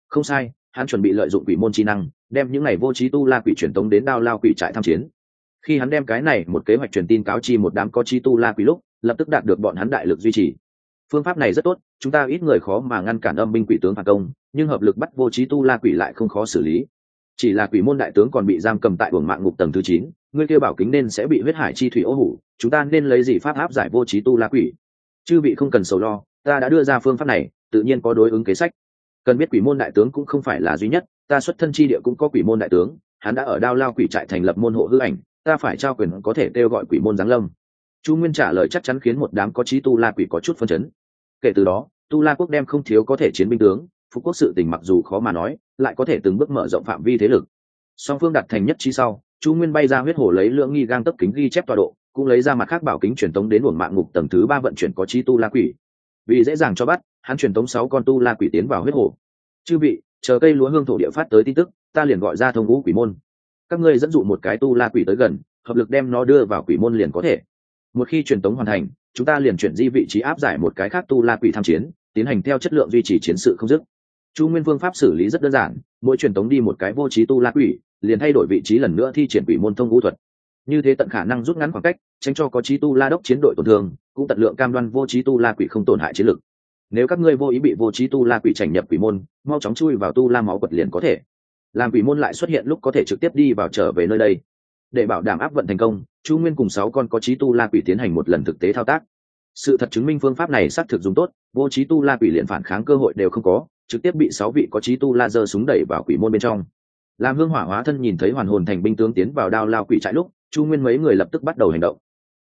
Không sai, hắn chuẩn bị lợi dụng quỷ môn chi năng, đem những ngày vô trí tu la quỷ truyền tống đến đao lao quỷ trại tham chiến khi hắn đem cái này một kế hoạch truyền tin cáo chi một đám có chi tu la quỷ lúc, lập tức đạt được bọn hắn đại lực duy trì. Phương pháp này rất tốt, chúng ta ít người khó mà ngăn cản âm binh quỷ tướng phản công, nhưng hợp lực bắt vô trí tu la quỷ lại không khó xử lý. Chỉ là quỷ môn đại tướng còn bị giam cầm tại buồng mạng ngục tầng thứ chín, ngươi kêu bảo kính nên sẽ bị huyết hải chi thủy ô hủ, chúng ta nên lấy gì pháp áp giải vô trí tu la quỷ? Chư vị không cần sầu lo, ta đã đưa ra phương pháp này, tự nhiên có đối ứng kế sách. Cần biết quỷ môn đại tướng cũng không phải là duy nhất, ta xuất thân chi địa cũng có quỷ môn đại tướng, hắn đã ở đao lao quỷ trại thành lập môn hộ hư ảnh ta phải trao quyền có thể kêu gọi quỷ môn giáng lâm. Chu nguyên trả lời chắc chắn khiến một đám có trí tu la quỷ có chút phân chấn. Kể từ đó, tu la quốc đem không thiếu có thể chiến binh tướng, phú quốc sự tình mặc dù khó mà nói, lại có thể từng bước mở rộng phạm vi thế lực. Song phương đặt thành nhất trí sau, chu nguyên bay ra huyết hồ lấy lượng nghi gang tấp kính ghi chép tọa độ, cũng lấy ra mặt khác bảo kính truyền tống đến luồng mạng ngục tầng thứ ba vận chuyển có trí tu la quỷ. Vì dễ dàng cho bắt, hắn truyền tống sáu con tu la quỷ tiến vào huyết hồ. Chư vị, chờ cây lúa hương thổ địa phát tới tin tức, ta liền gọi ra thông ngũ quỷ môn các ngươi dẫn dụ một cái tu la quỷ tới gần, hợp lực đem nó đưa vào quỷ môn liền có thể. Một khi truyền tống hoàn thành, chúng ta liền chuyển di vị trí áp giải một cái khác tu la quỷ tham chiến, tiến hành theo chất lượng duy trì chiến sự không dứt. Chu nguyên phương pháp xử lý rất đơn giản, mỗi truyền tống đi một cái vô trí tu la quỷ, liền thay đổi vị trí lần nữa thi triển quỷ môn thông vũ thuật. Như thế tận khả năng rút ngắn khoảng cách, tránh cho có trí tu la đốc chiến đội tổn thương, cũng tận lượng cam đoan vô trí tu la quỷ không tổn hại chiến lực. Nếu các ngươi vô ý bị vô trí tu la quỷ trành nhập quỷ môn, mau chóng chui vào tu la máu quật liền có thể làm quỷ môn lại xuất hiện lúc có thể trực tiếp đi vào trở về nơi đây. Để bảo đảm áp vận thành công, chu nguyên cùng sáu con có trí tu la quỷ tiến hành một lần thực tế thao tác. Sự thật chứng minh phương pháp này xác thực dùng tốt, vô trí tu la quỷ liền phản kháng cơ hội đều không có, trực tiếp bị sáu vị có trí tu la giơ súng đẩy vào quỷ môn bên trong. Làm hương hỏa hóa thân nhìn thấy hoàn hồn thành binh tướng tiến vào đao lao quỷ trại lúc, chu nguyên mấy người lập tức bắt đầu hành động.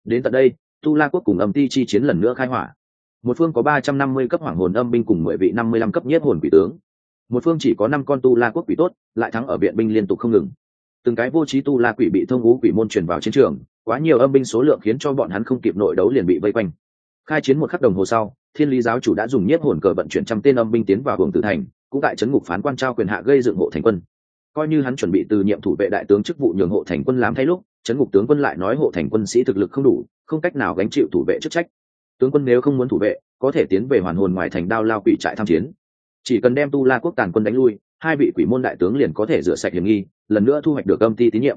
Đến tận đây, tu la quốc cùng âm ti chi chiến lần nữa khai hỏa. Một phương có ba trăm năm mươi cấp hoàng hồn âm binh cùng mười vị năm mươi lăm cấp nhất hồn quỷ tướng một phương chỉ có năm con tu la quốc quỷ tốt, lại thắng ở viện binh liên tục không ngừng. Từng cái vô trí tu la quỷ bị thông ngũ quỷ môn truyền vào chiến trường, quá nhiều âm binh số lượng khiến cho bọn hắn không kịp nội đấu liền bị vây quanh. Khai chiến một khắc đồng hồ sau, thiên lý giáo chủ đã dùng nhiếp hồn cờ vận chuyển trăm tên âm binh tiến vào hưởng tử thành, cũng tại trấn ngục phán quan trao quyền hạ gây dựng hộ thành quân. Coi như hắn chuẩn bị từ nhiệm thủ vệ đại tướng chức vụ nhường hộ thành quân làm thay lúc trấn ngục tướng quân lại nói hộ thành quân sĩ thực lực không đủ, không cách nào gánh chịu thủ vệ chức trách. Tướng quân nếu không muốn thủ vệ, có thể tiến về hoàn hồn ngoài thành đao lao quỷ trại tham chiến chỉ cần đem tu la quốc tàn quân đánh lui hai vị quỷ môn đại tướng liền có thể rửa sạch hiểm nghi lần nữa thu hoạch được âm ti tín nhiệm.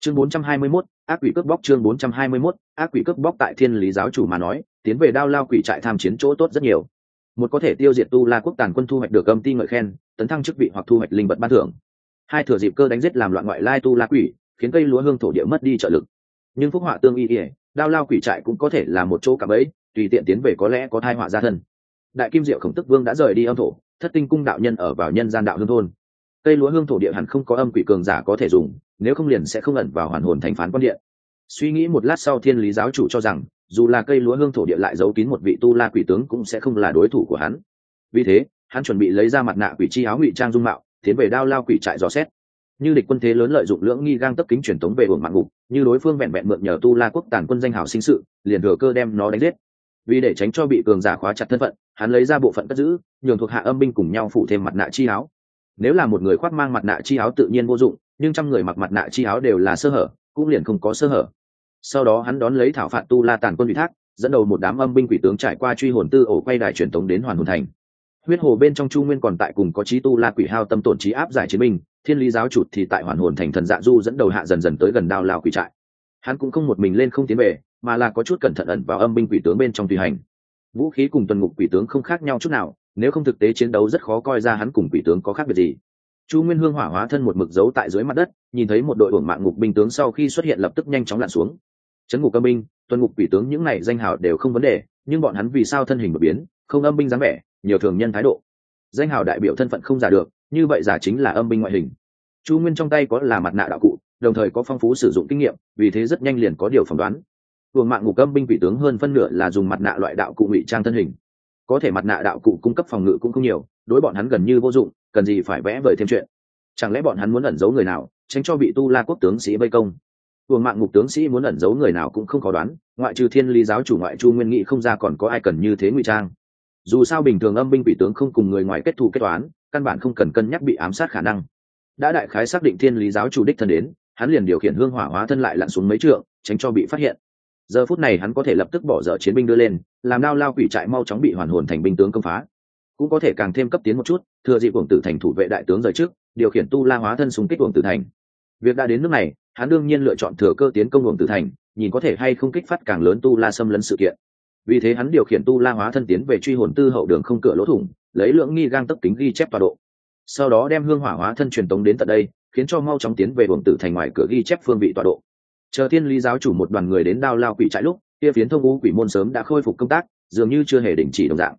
Chương 421, ác quỷ cướp bóc chương 421, ác quỷ cướp bóc tại thiên lý giáo chủ mà nói tiến về đao lao quỷ trại tham chiến chỗ tốt rất nhiều. Một có thể tiêu diệt tu la quốc tàn quân thu hoạch được âm ti ngợi khen tấn thăng chức vị hoặc thu hoạch linh vật ban thưởng. Hai thừa dịp cơ đánh giết làm loạn ngoại lai tu la quỷ khiến cây lúa hương thổ địa mất đi trợ lực. Nhưng phúc họa tương y ỉa đao lao quỷ trại cũng có thể là một chỗ cạm ấy tùy tiện tiến về có lẽ có thai họa gia thân. Đại kim diệu khổng tức vương đã rời đi âm thổ thất tinh cung đạo nhân ở vào nhân gian đạo hương thôn. Cây lúa hương thổ địa hẳn không có âm quỷ cường giả có thể dùng, nếu không liền sẽ không ẩn vào hoàn hồn thành phán quan điện. Suy nghĩ một lát sau thiên lý giáo chủ cho rằng, dù là cây lúa hương thổ địa lại giấu kín một vị tu la quỷ tướng cũng sẽ không là đối thủ của hắn. Vì thế, hắn chuẩn bị lấy ra mặt nạ quỷ chi áo ngụy trang dung mạo, tiến về đao lao quỷ trại dò xét. Như địch quân thế lớn lợi dụng lưỡng nghi gang tấp kính truyền tống về hưởng mạng ngục, như đối phương vẹn vẹn mượn nhờ tu la quốc tàn quân danh hào sinh sự, liền thừa cơ đem nó đánh giết vì để tránh cho bị cường giả khóa chặt thân phận, hắn lấy ra bộ phận cất giữ, nhường thuộc hạ âm binh cùng nhau phủ thêm mặt nạ chi áo. Nếu là một người khoác mang mặt nạ chi áo tự nhiên vô dụng, nhưng trăm người mặc mặt nạ chi áo đều là sơ hở, cũng liền không có sơ hở. Sau đó hắn đón lấy thảo phạt tu la tàn quân ủy thác, dẫn đầu một đám âm binh quỷ tướng trải qua truy hồn tư ổ quay đài truyền tống đến hoàn hồn thành. Huyết hồ bên trong chu nguyên còn tại cùng có trí tu la quỷ hao tâm tổn trí áp giải chiến binh, thiên lý giáo chủ thì tại hoàn hồn thành thần dạ du dẫn đầu hạ dần dần tới gần đao lao quỷ trại. Hắn cũng không một mình lên không tiến về mà là có chút cẩn thận ẩn vào âm binh quỷ tướng bên trong tùy hành. Vũ khí cùng tuần ngục quỷ tướng không khác nhau chút nào, nếu không thực tế chiến đấu rất khó coi ra hắn cùng quỷ tướng có khác biệt gì. Chu nguyên hương hỏa hóa thân một mực giấu tại dưới mặt đất, nhìn thấy một đội uổng mạng ngục binh tướng sau khi xuất hiện lập tức nhanh chóng lặn xuống. Chấn ngục âm binh, tuần ngục quỷ tướng những này danh hào đều không vấn đề, nhưng bọn hắn vì sao thân hình đột biến, không âm binh dáng vẻ, nhiều thường nhân thái độ. Danh hào đại biểu thân phận không giả được, như vậy giả chính là âm binh ngoại hình. Chu nguyên trong tay có là mặt nạ đạo cụ, đồng thời có phong phú sử dụng kinh nghiệm, vì thế rất nhanh liền có điều phỏng đoán tuồng mạng ngục âm binh quỷ tướng hơn phân nửa là dùng mặt nạ loại đạo cụ ngụy trang thân hình. Có thể mặt nạ đạo cụ cung cấp phòng ngự cũng không nhiều, đối bọn hắn gần như vô dụng, cần gì phải vẽ vời thêm chuyện. Chẳng lẽ bọn hắn muốn ẩn giấu người nào, tránh cho bị tu la quốc tướng sĩ vây công? Tuồng mạng ngục tướng sĩ muốn ẩn giấu người nào cũng không khó đoán, ngoại trừ thiên lý giáo chủ ngoại chu nguyên nghị không ra còn có ai cần như thế ngụy trang. Dù sao bình thường âm binh quỷ tướng không cùng người ngoài kết thù kết toán, căn bản không cần cân nhắc bị ám sát khả năng. Đã đại khái xác định thiên lý giáo chủ đích thân đến, hắn liền điều khiển hương hỏa hóa thân lại lặn xuống mấy trượng, tránh cho bị phát hiện giờ phút này hắn có thể lập tức bỏ dở chiến binh đưa lên, làm đao lao quỷ trại mau chóng bị hoàn hồn thành binh tướng công phá. Cũng có thể càng thêm cấp tiến một chút, thừa dịp uổng tử thành thủ vệ đại tướng rời trước, điều khiển tu la hóa thân súng kích uổng tử thành. Việc đã đến nước này, hắn đương nhiên lựa chọn thừa cơ tiến công uổng tử thành, nhìn có thể hay không kích phát càng lớn tu la xâm lấn sự kiện. Vì thế hắn điều khiển tu la hóa thân tiến về truy hồn tư hậu đường không cửa lỗ thủng, lấy lượng nghi gang tấp kính ghi chép tọa độ. Sau đó đem hương hỏa hóa thân truyền tống đến tận đây, khiến cho mau chóng tiến về uổng tử thành ngoài cửa ghi chép phương vị tọa độ chờ thiên lý giáo chủ một đoàn người đến đao lao quỷ trại lúc, kia phiến thông ngũ quỷ môn sớm đã khôi phục công tác, dường như chưa hề đình chỉ đồng dạng.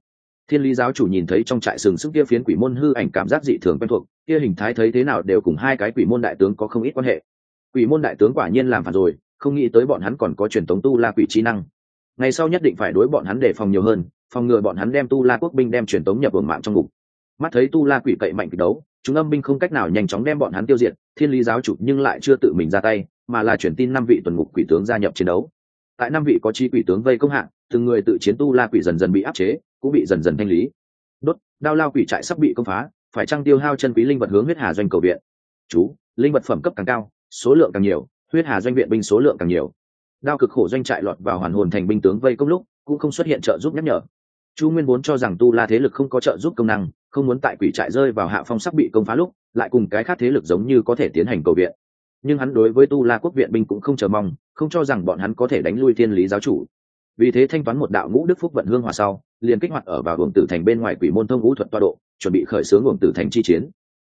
Thiên lý giáo chủ nhìn thấy trong trại sừng sức kia phiến quỷ môn hư ảnh cảm giác dị thường quen thuộc, kia hình thái thấy thế nào đều cùng hai cái quỷ môn đại tướng có không ít quan hệ. Quỷ môn đại tướng quả nhiên làm phản rồi, không nghĩ tới bọn hắn còn có truyền thống tu la quỷ trí năng. Ngày sau nhất định phải đối bọn hắn đề phòng nhiều hơn, phòng ngừa bọn hắn đem tu la quốc binh đem truyền thống nhập hưởng mạng trong ngục. Mắt thấy tu la quỷ cậy mạnh kịch đấu, chúng âm binh không cách nào nhanh chóng đem bọn hắn tiêu diệt, thiên lý giáo chủ nhưng lại chưa tự mình ra tay mà là chuyển tin năm vị tuần ngục quỷ tướng gia nhập chiến đấu. Tại năm vị có chi quỷ tướng vây công hạng từng người tự chiến tu la quỷ dần dần bị áp chế, cũng bị dần dần thanh lý. Đốt, đao lao quỷ trại sắp bị công phá, phải trăng tiêu hao chân quý linh vật hướng huyết hà doanh cầu viện? Chú, linh vật phẩm cấp càng cao, số lượng càng nhiều, huyết hà doanh viện binh số lượng càng nhiều. Đao cực khổ doanh trại lọt vào hoàn hồn thành binh tướng vây công lúc, cũng không xuất hiện trợ giúp nhắc nhở. Chu nguyên vốn cho rằng tu la thế lực không có trợ giúp công năng, không muốn tại quỷ trại rơi vào hạ phong sắc bị công phá lúc, lại cùng cái khác thế lực giống như có thể tiến hành cầu viện nhưng hắn đối với tu la quốc viện binh cũng không chờ mong, không cho rằng bọn hắn có thể đánh lui thiên lý giáo chủ. Vì thế thanh toán một đạo ngũ đức phúc vận hương hòa sau, liền kích hoạt ở vào uổng tử thành bên ngoài quỷ môn thông ngũ thuật toa độ, chuẩn bị khởi xướng uổng tử thành chi chiến.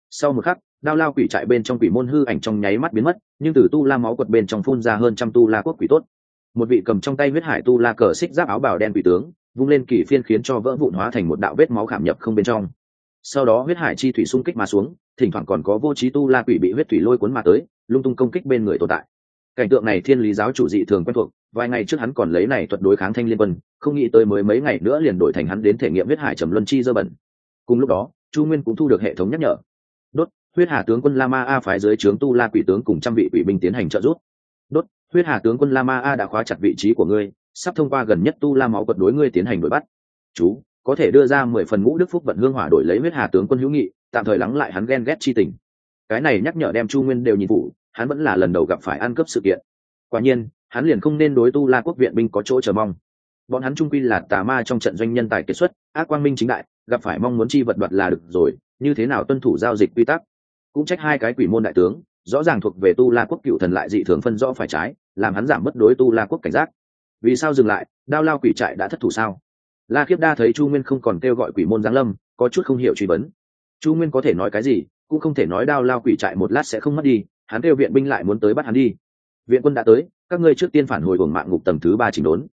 Sau một khắc, đao lao quỷ trại bên trong quỷ môn hư ảnh trong nháy mắt biến mất, nhưng từ tu la máu quật bên trong phun ra hơn trăm tu la quốc quỷ tốt. Một vị cầm trong tay huyết hải tu la cờ xích giáp áo bào đen quỷ tướng, vung lên kỷ phiên khiến cho vỡ vụn hóa thành một đạo vết máu khảm nhập không bên trong. Sau đó huyết hải chi thủy xung kích mà xuống, thỉnh thoảng còn có vô trí tu la quỷ bị huyết thủy lôi cuốn mà tới lung tung công kích bên người tồn tại. Cảnh tượng này thiên lý giáo chủ dị thường quen thuộc, vài ngày trước hắn còn lấy này thuật đối kháng thanh liên quân, không nghĩ tới mới mấy ngày nữa liền đổi thành hắn đến thể nghiệm huyết hải trầm luân chi dơ bẩn. Cùng lúc đó, chu nguyên cũng thu được hệ thống nhắc nhở. Đốt, huyết hà tướng quân lama a phái dưới trướng tu la quỷ tướng cùng trăm vị quỷ binh tiến hành trợ giúp. Đốt, huyết hà tướng quân lama a đã khóa chặt vị trí của ngươi, sắp thông qua gần nhất tu la máu quật đối ngươi tiến hành đuổi bắt. Chú, có thể đưa ra mười phần ngũ đức phúc vận hương hỏa đổi lấy huyết hà tướng quân hữu nghị, tạm thời lắng lại hắn ghen ghét chi tình cái này nhắc nhở đem chu nguyên đều nhìn vụ hắn vẫn là lần đầu gặp phải ăn cướp sự kiện. Quả nhiên, hắn liền không nên đối tu la quốc viện binh có chỗ chờ mong. Bọn hắn trung quy là tà ma trong trận doanh nhân tài kiệt xuất, ác quang minh chính đại, gặp phải mong muốn chi vật đoạt là được rồi, như thế nào tuân thủ giao dịch quy tắc? Cũng trách hai cái quỷ môn đại tướng, rõ ràng thuộc về tu la quốc cựu thần lại dị thường phân rõ phải trái, làm hắn giảm mất đối tu la quốc cảnh giác. Vì sao dừng lại, đao lao quỷ trại đã thất thủ sao? La khiếp đa thấy chu nguyên không còn kêu gọi quỷ môn giáng lâm, có chút không hiểu truy vấn. Chu nguyên có thể nói cái gì? Cũng không thể nói đao lao quỷ trại một lát sẽ không mất đi hắn kêu viện binh lại muốn tới bắt hắn đi. Viện quân đã tới các ngươi trước tiên phản hồi buồng mạng ngục tầng thứ ba chỉnh đốn.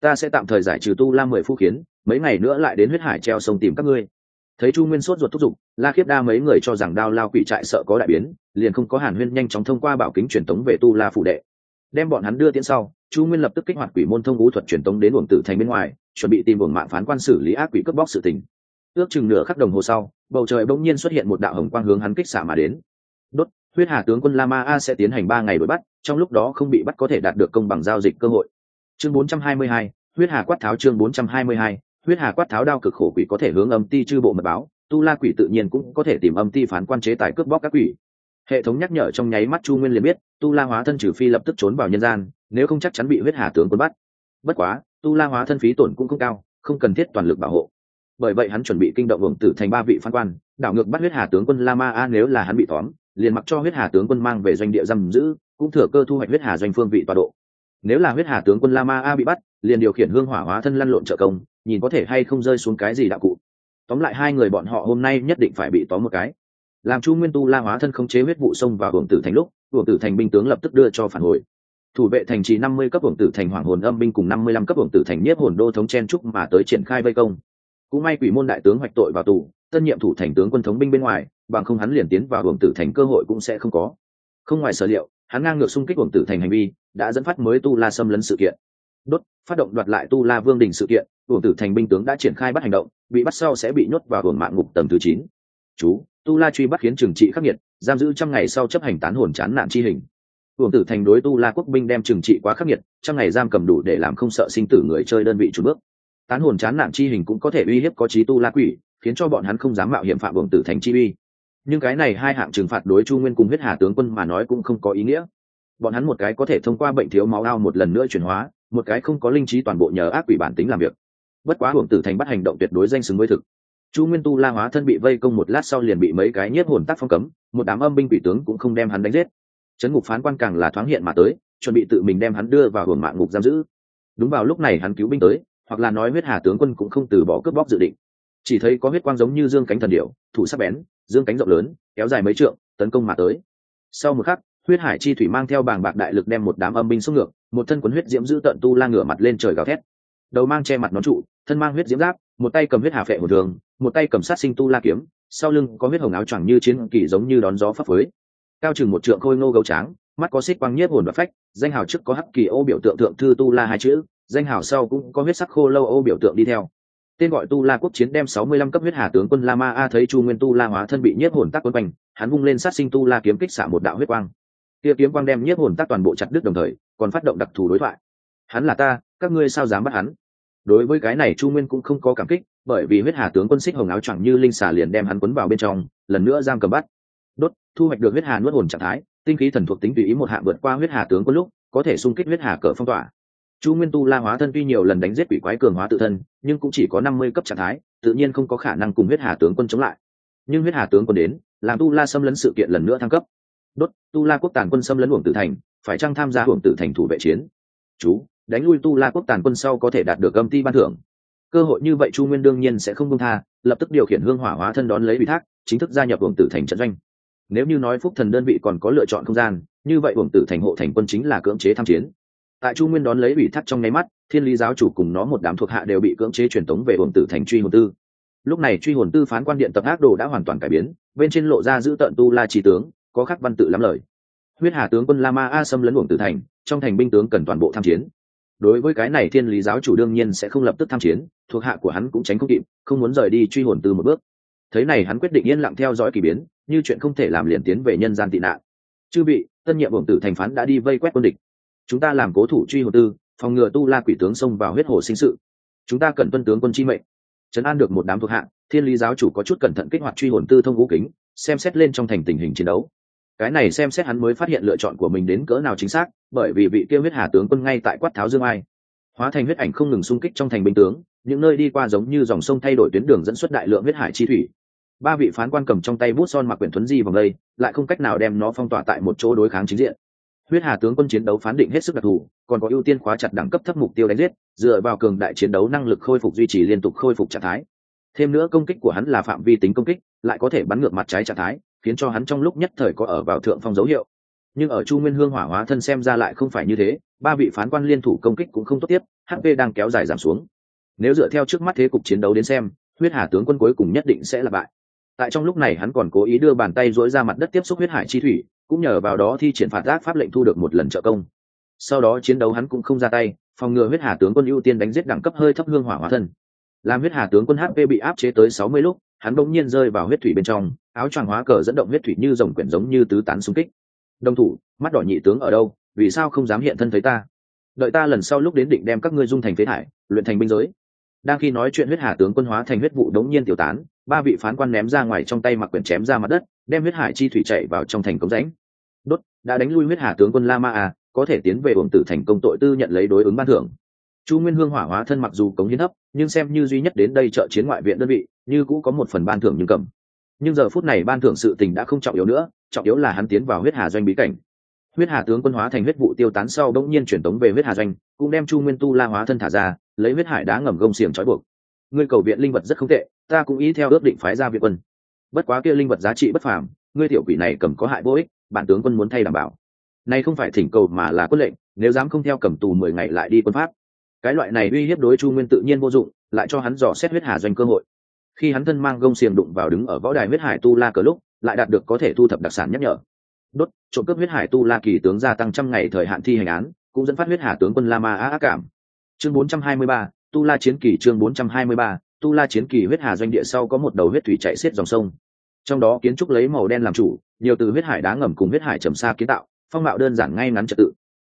Ta sẽ tạm thời giải trừ tu la mười phu kiến, mấy ngày nữa lại đến huyết hải treo sông tìm các ngươi. Thấy chu nguyên sốt ruột thúc giục la khiết đa mấy người cho rằng đao lao quỷ trại sợ có đại biến liền không có hàn huyên nhanh chóng thông qua bảo kính truyền tống về tu la phủ đệ. Đem bọn hắn đưa tiễn sau chu nguyên lập tức kích hoạt quỷ môn thông vũ thuật truyền tống đến uổng tử thành bên ngoài chuẩn bị tìm buồng mạng phán quan xử lý ác quỷ cướp bóc sự tình ước chừng nửa khắc đồng hồ sau bầu trời bỗng nhiên xuất hiện một đạo hồng quang hướng hắn kích xả mà đến. Đốt huyết hà tướng quân lama a sẽ tiến hành ba ngày đuổi bắt trong lúc đó không bị bắt có thể đạt được công bằng giao dịch cơ hội. Chương 422, huyết hà quát tháo chương 422, huyết hà quát tháo đao cực khổ quỷ có thể hướng âm ti chư bộ mật báo tu la quỷ tự nhiên cũng có thể tìm âm ti phán quan chế tài cướp bóc các quỷ. Hệ thống nhắc nhở trong nháy mắt chu nguyên liền biết tu la hóa thân trừ phi lập tức trốn vào nhân gian nếu không chắc chắn bị huyết hà tướng quân bắt. Bất quá tu la hóa thân phí tổn cũng không cao không cần thiết toàn lực bảo hộ bởi vậy hắn chuẩn bị kinh động hưởng tử thành ba vị phán quan, đảo ngược bắt huyết hà tướng quân la ma a nếu là hắn bị tóm, liền mặc cho huyết hà tướng quân mang về doanh địa giam giữ, cũng thừa cơ thu hoạch huyết hà doanh phương vị tọa độ. Nếu là huyết hà tướng quân la ma a bị bắt, liền điều khiển hương hỏa hóa thân lăn lộn trợ công, nhìn có thể hay không rơi xuống cái gì đạo cụ. Tóm lại hai người bọn họ hôm nay nhất định phải bị tóm một cái. Làm chu nguyên tu la hóa thân không chế huyết vụ sông và hưởng tử thành lúc, hưởng tử thành binh tướng lập tức đưa cho phản hồi. Thủ vệ thành trì năm mươi cấp hưởng tử thành hoàng hồn âm binh cùng năm mươi lăm cấp hưởng tử thành nhiếp hồn đô thống chen trúc mà tới triển khai vây công cũng may quỷ môn đại tướng hoạch tội vào tù, tân nhiệm thủ thành tướng quân thống binh bên ngoài, bằng không hắn liền tiến vào hưởng tử thành cơ hội cũng sẽ không có. Không ngoài sở liệu, hắn ngang ngược xung kích hưởng tử thành hành vi, đã dẫn phát mới tu la xâm lấn sự kiện. Đốt, phát động đoạt lại tu la vương đình sự kiện, hưởng tử thành binh tướng đã triển khai bắt hành động, bị bắt sau sẽ bị nhốt vào hưởng mạng ngục tầm thứ chín. Chú, tu la truy bắt khiến trừng trị khắc nghiệt, giam giữ trăm ngày sau chấp hành tán hồn chán nạn chi hình. Hưởng tử thành đối tu la quốc binh đem trừng trị quá khắc nghiệt, trăm ngày giam cầm đủ để làm không sợ sinh tử người chơi đơn vị chủ bước tán hồn chán nản chi hình cũng có thể uy hiếp có trí tu la quỷ, khiến cho bọn hắn không dám mạo hiểm phạm hưởng tử thành chi uy. Nhưng cái này hai hạng trừng phạt đối chu nguyên cùng huyết hà tướng quân mà nói cũng không có ý nghĩa. Bọn hắn một cái có thể thông qua bệnh thiếu máu ao một lần nữa chuyển hóa, một cái không có linh trí toàn bộ nhờ ác quỷ bản tính làm việc. Bất quá hưởng tử thành bắt hành động tuyệt đối danh xứng với thực. Chu nguyên tu la hóa thân bị vây công một lát sau liền bị mấy cái nhiếp hồn tác phong cấm, một đám âm binh quỷ tướng cũng không đem hắn đánh giết. Trấn ngục phán quan càng là thoáng hiện mà tới, chuẩn bị tự mình đem hắn đưa vào hồn mạng ngục giam giữ. Đúng vào lúc này hắn cứu binh tới hoặc là nói huyết hà tướng quân cũng không từ bỏ cướp bóc dự định. Chỉ thấy có huyết quang giống như dương cánh thần điệu thủ sắc bén, dương cánh rộng lớn, kéo dài mấy trượng, tấn công mà tới. Sau một khắc, huyết hải chi thủy mang theo bàng bạc đại lực đem một đám âm binh xung ngược, một thân quấn huyết diễm giữ tận tu la ngửa mặt lên trời gào thét. Đầu mang che mặt nón trụ, thân mang huyết diễm giáp, một tay cầm huyết hà phệ một đường một tay cầm sát sinh tu la kiếm, sau lưng có huyết hồng áo choàng như chiến kỳ giống như đón gió phấp phới. Cao chừng một trượng khôi ngô gấu tráng mắt có xích quang nhiếp hồn và phách, danh hào trước có hắc kỳ ô biểu tượng thượng thư tu la hai chữ, danh hào sau cũng có huyết sắc khô lâu ô biểu tượng đi theo. Tên gọi tu la quốc chiến đem sáu mươi lăm cấp huyết hà tướng quân la ma a thấy chu nguyên tu la hóa thân bị nhiếp hồn tắc quân quanh, hắn vung lên sát sinh tu la kiếm kích xả một đạo huyết quang. Kia kiếm quang đem nhiếp hồn tắc toàn bộ chặt đứt đồng thời, còn phát động đặc thù đối thoại. Hắn là ta, các ngươi sao dám bắt hắn? Đối với cái này chu nguyên cũng không có cảm kích, bởi vì huyết hà tướng quân xích hồng áo chẳng như linh xà liền đem hắn quấn vào bên trong, lần nữa giam cầm bắt. Đốt, thu hoạch được huyết hà nuốt hồn trạng thái tinh khí thần thuộc tính tùy ý một hạng vượt qua huyết hà tướng quân lúc, có thể xung kích huyết hà cỡ phong tỏa. Chu nguyên tu la hóa thân tuy nhiều lần đánh giết quỷ quái cường hóa tự thân, nhưng cũng chỉ có năm mươi cấp trạng thái, tự nhiên không có khả năng cùng huyết hà tướng quân chống lại. Nhưng huyết hà tướng quân đến, làm tu la xâm lấn sự kiện lần nữa thăng cấp. Đốt, tu la quốc tàn quân xâm lấn uổng tử thành, phải chăng tham gia uổng tử thành thủ vệ chiến? Chú, đánh lui tu la quốc tàn quân sau có thể đạt được âm ti ban thưởng. Cơ hội như vậy chu nguyên đương nhiên sẽ không công tha, lập tức điều khiển hương hỏa hóa thân đón lấy ủy thác, chính thức gia nhập uổng tử thành trận doanh nếu như nói phúc thần đơn vị còn có lựa chọn không gian, như vậy uổng tử thành hộ thành quân chính là cưỡng chế tham chiến. Tại chu nguyên đón lấy ủy thác trong nháy mắt, thiên lý giáo chủ cùng nó một đám thuộc hạ đều bị cưỡng chế truyền tống về uổng tử thành truy hồn tư. Lúc này truy hồn tư phán quan điện tập ác đồ đã hoàn toàn cải biến, bên trên lộ ra giữ tận tu la trí tướng, có khắc văn tự lắm lời. Huyết hà tướng quân la ma a xâm lấn uổng tử thành, trong thành binh tướng cần toàn bộ tham chiến. Đối với cái này thiên lý giáo chủ đương nhiên sẽ không lập tức tham chiến, thuộc hạ của hắn cũng tránh không kịp, không muốn rời đi truy hồn tư một bước thấy này hắn quyết định yên lặng theo dõi k ỳ biến như chuyện không thể làm liền tiến về nhân gian tị nạn. Chư vị tân nhiệm bổng tử thành phán đã đi vây quét quân địch. Chúng ta làm cố thủ truy hồn tư phòng ngừa tu la quỷ tướng xông vào huyết hồ sinh sự. Chúng ta cần tuân tướng quân chi mệnh. Trấn an được một đám thuộc hạng, thiên lý giáo chủ có chút cẩn thận kích hoạt truy hồn tư thông vũ kính xem xét lên trong thành tình hình chiến đấu. Cái này xem xét hắn mới phát hiện lựa chọn của mình đến cỡ nào chính xác bởi vì vị kia huyết hà tướng quân ngay tại quát tháo dương ai. Hóa thành huyết ảnh không ngừng xung kích trong thành binh tướng những nơi đi qua giống như dòng sông thay đổi tuyến đường dẫn xuất đại lượng huyết hải chi thủy ba vị phán quan cầm trong tay bút son mặc quyển thuấn di vòng đây, lại không cách nào đem nó phong tỏa tại một chỗ đối kháng chính diện. Huyết hà tướng quân chiến đấu phán định hết sức đặc thù, còn có ưu tiên khóa chặt đẳng cấp thấp mục tiêu đánh giết, dựa vào cường đại chiến đấu năng lực khôi phục duy trì liên tục khôi phục trạng thái. Thêm nữa công kích của hắn là phạm vi tính công kích, lại có thể bắn ngược mặt trái trạng thái, khiến cho hắn trong lúc nhất thời có ở vào thượng phong dấu hiệu. Nhưng ở chu nguyên hương hỏa hóa thân xem ra lại không phải như thế, ba vị phán quan liên thủ công kích cũng không tốt tiếp hp đang kéo dài giảm xuống. Nếu dựa theo trước mắt thế cục chiến đấu đến xem, huyết hà tướng quân cuối cùng nhất định sẽ là bại tại trong lúc này hắn còn cố ý đưa bàn tay dối ra mặt đất tiếp xúc huyết hải chi thủy, cũng nhờ vào đó thi triển phạt giác pháp lệnh thu được một lần trợ công. Sau đó chiến đấu hắn cũng không ra tay, phòng ngừa huyết hà tướng quân ưu tiên đánh giết đẳng cấp hơi thấp hương hỏa hóa thân. Làm huyết hà tướng quân hp bị áp chế tới sáu mươi lúc, hắn bỗng nhiên rơi vào huyết thủy bên trong, áo choàng hóa cờ dẫn động huyết thủy như dòng quyển giống như tứ tán xung kích. Đồng thủ, mắt đỏ nhị tướng ở đâu, vì sao không dám hiện thân thấy ta? Đợi ta lần sau lúc đến định đem các ngươi dung thành phế thải, luyện thành binh giới đang khi nói chuyện huyết hà tướng quân hóa thành huyết vụ đống nhiên tiểu tán, ba vị phán quan ném ra ngoài trong tay mặc quyển chém ra mặt đất, đem huyết hải chi thủy chạy vào trong thành cống rãnh. Đốt, đã đánh lui huyết hà tướng quân la ma à có thể tiến về uổng tử thành công tội tư nhận lấy đối ứng ban thưởng. Chu nguyên hương hỏa hóa thân mặc dù cống hiến thấp, nhưng xem như duy nhất đến đây trợ chiến ngoại viện đơn vị, như cũ có một phần ban thưởng nhưng cầm. Nhưng giờ phút này ban thưởng sự tình đã không trọng yếu nữa, trọng yếu là hắn tiến vào huyết hà doanh bí cảnh. Huyết hà tướng quân hóa thành huyết vụ tiêu tán sau đống nhiên chuyển tống về huyết hà doanh, cũng đem chu nguyên tu la hóa thân thả ra lấy huyết hải đá ngầm gông xiềng trói buộc. Ngươi cầu viện linh vật rất không tệ, ta cũng ý theo ước định phái ra viện quân. Bất quá kia linh vật giá trị bất phàm, ngươi tiểu quỷ này cầm có hại vô ích, bản tướng quân muốn thay đảm bảo. Nay không phải thỉnh cầu mà là quân lệnh, nếu dám không theo cầm tù mười ngày lại đi quân pháp. Cái loại này uy hiếp đối chu nguyên tự nhiên vô dụng, lại cho hắn dò xét huyết hà doanh cơ hội. Khi hắn thân mang gông xiềng đụng vào đứng ở võ đài huyết hải tu la cờ lúc, lại đạt được có thể thu thập đặc sản nhắc nhở. Đốt, trộm cướp huyết hải tu la kỳ tướng gia tăng trăm ngày thời hạn thi hành án, cũng dẫn phát huyết hà tướng quân la ma á ác cảm chương 423, tu la chiến kỳ chương 423, tu la chiến kỳ huyết hà doanh địa sau có một đầu huyết thủy chạy xiết dòng sông. Trong đó kiến trúc lấy màu đen làm chủ nhiều từ huyết hải đá ngầm cùng huyết hải trầm xa kiến tạo phong mạo đơn giản ngay ngắn trật tự.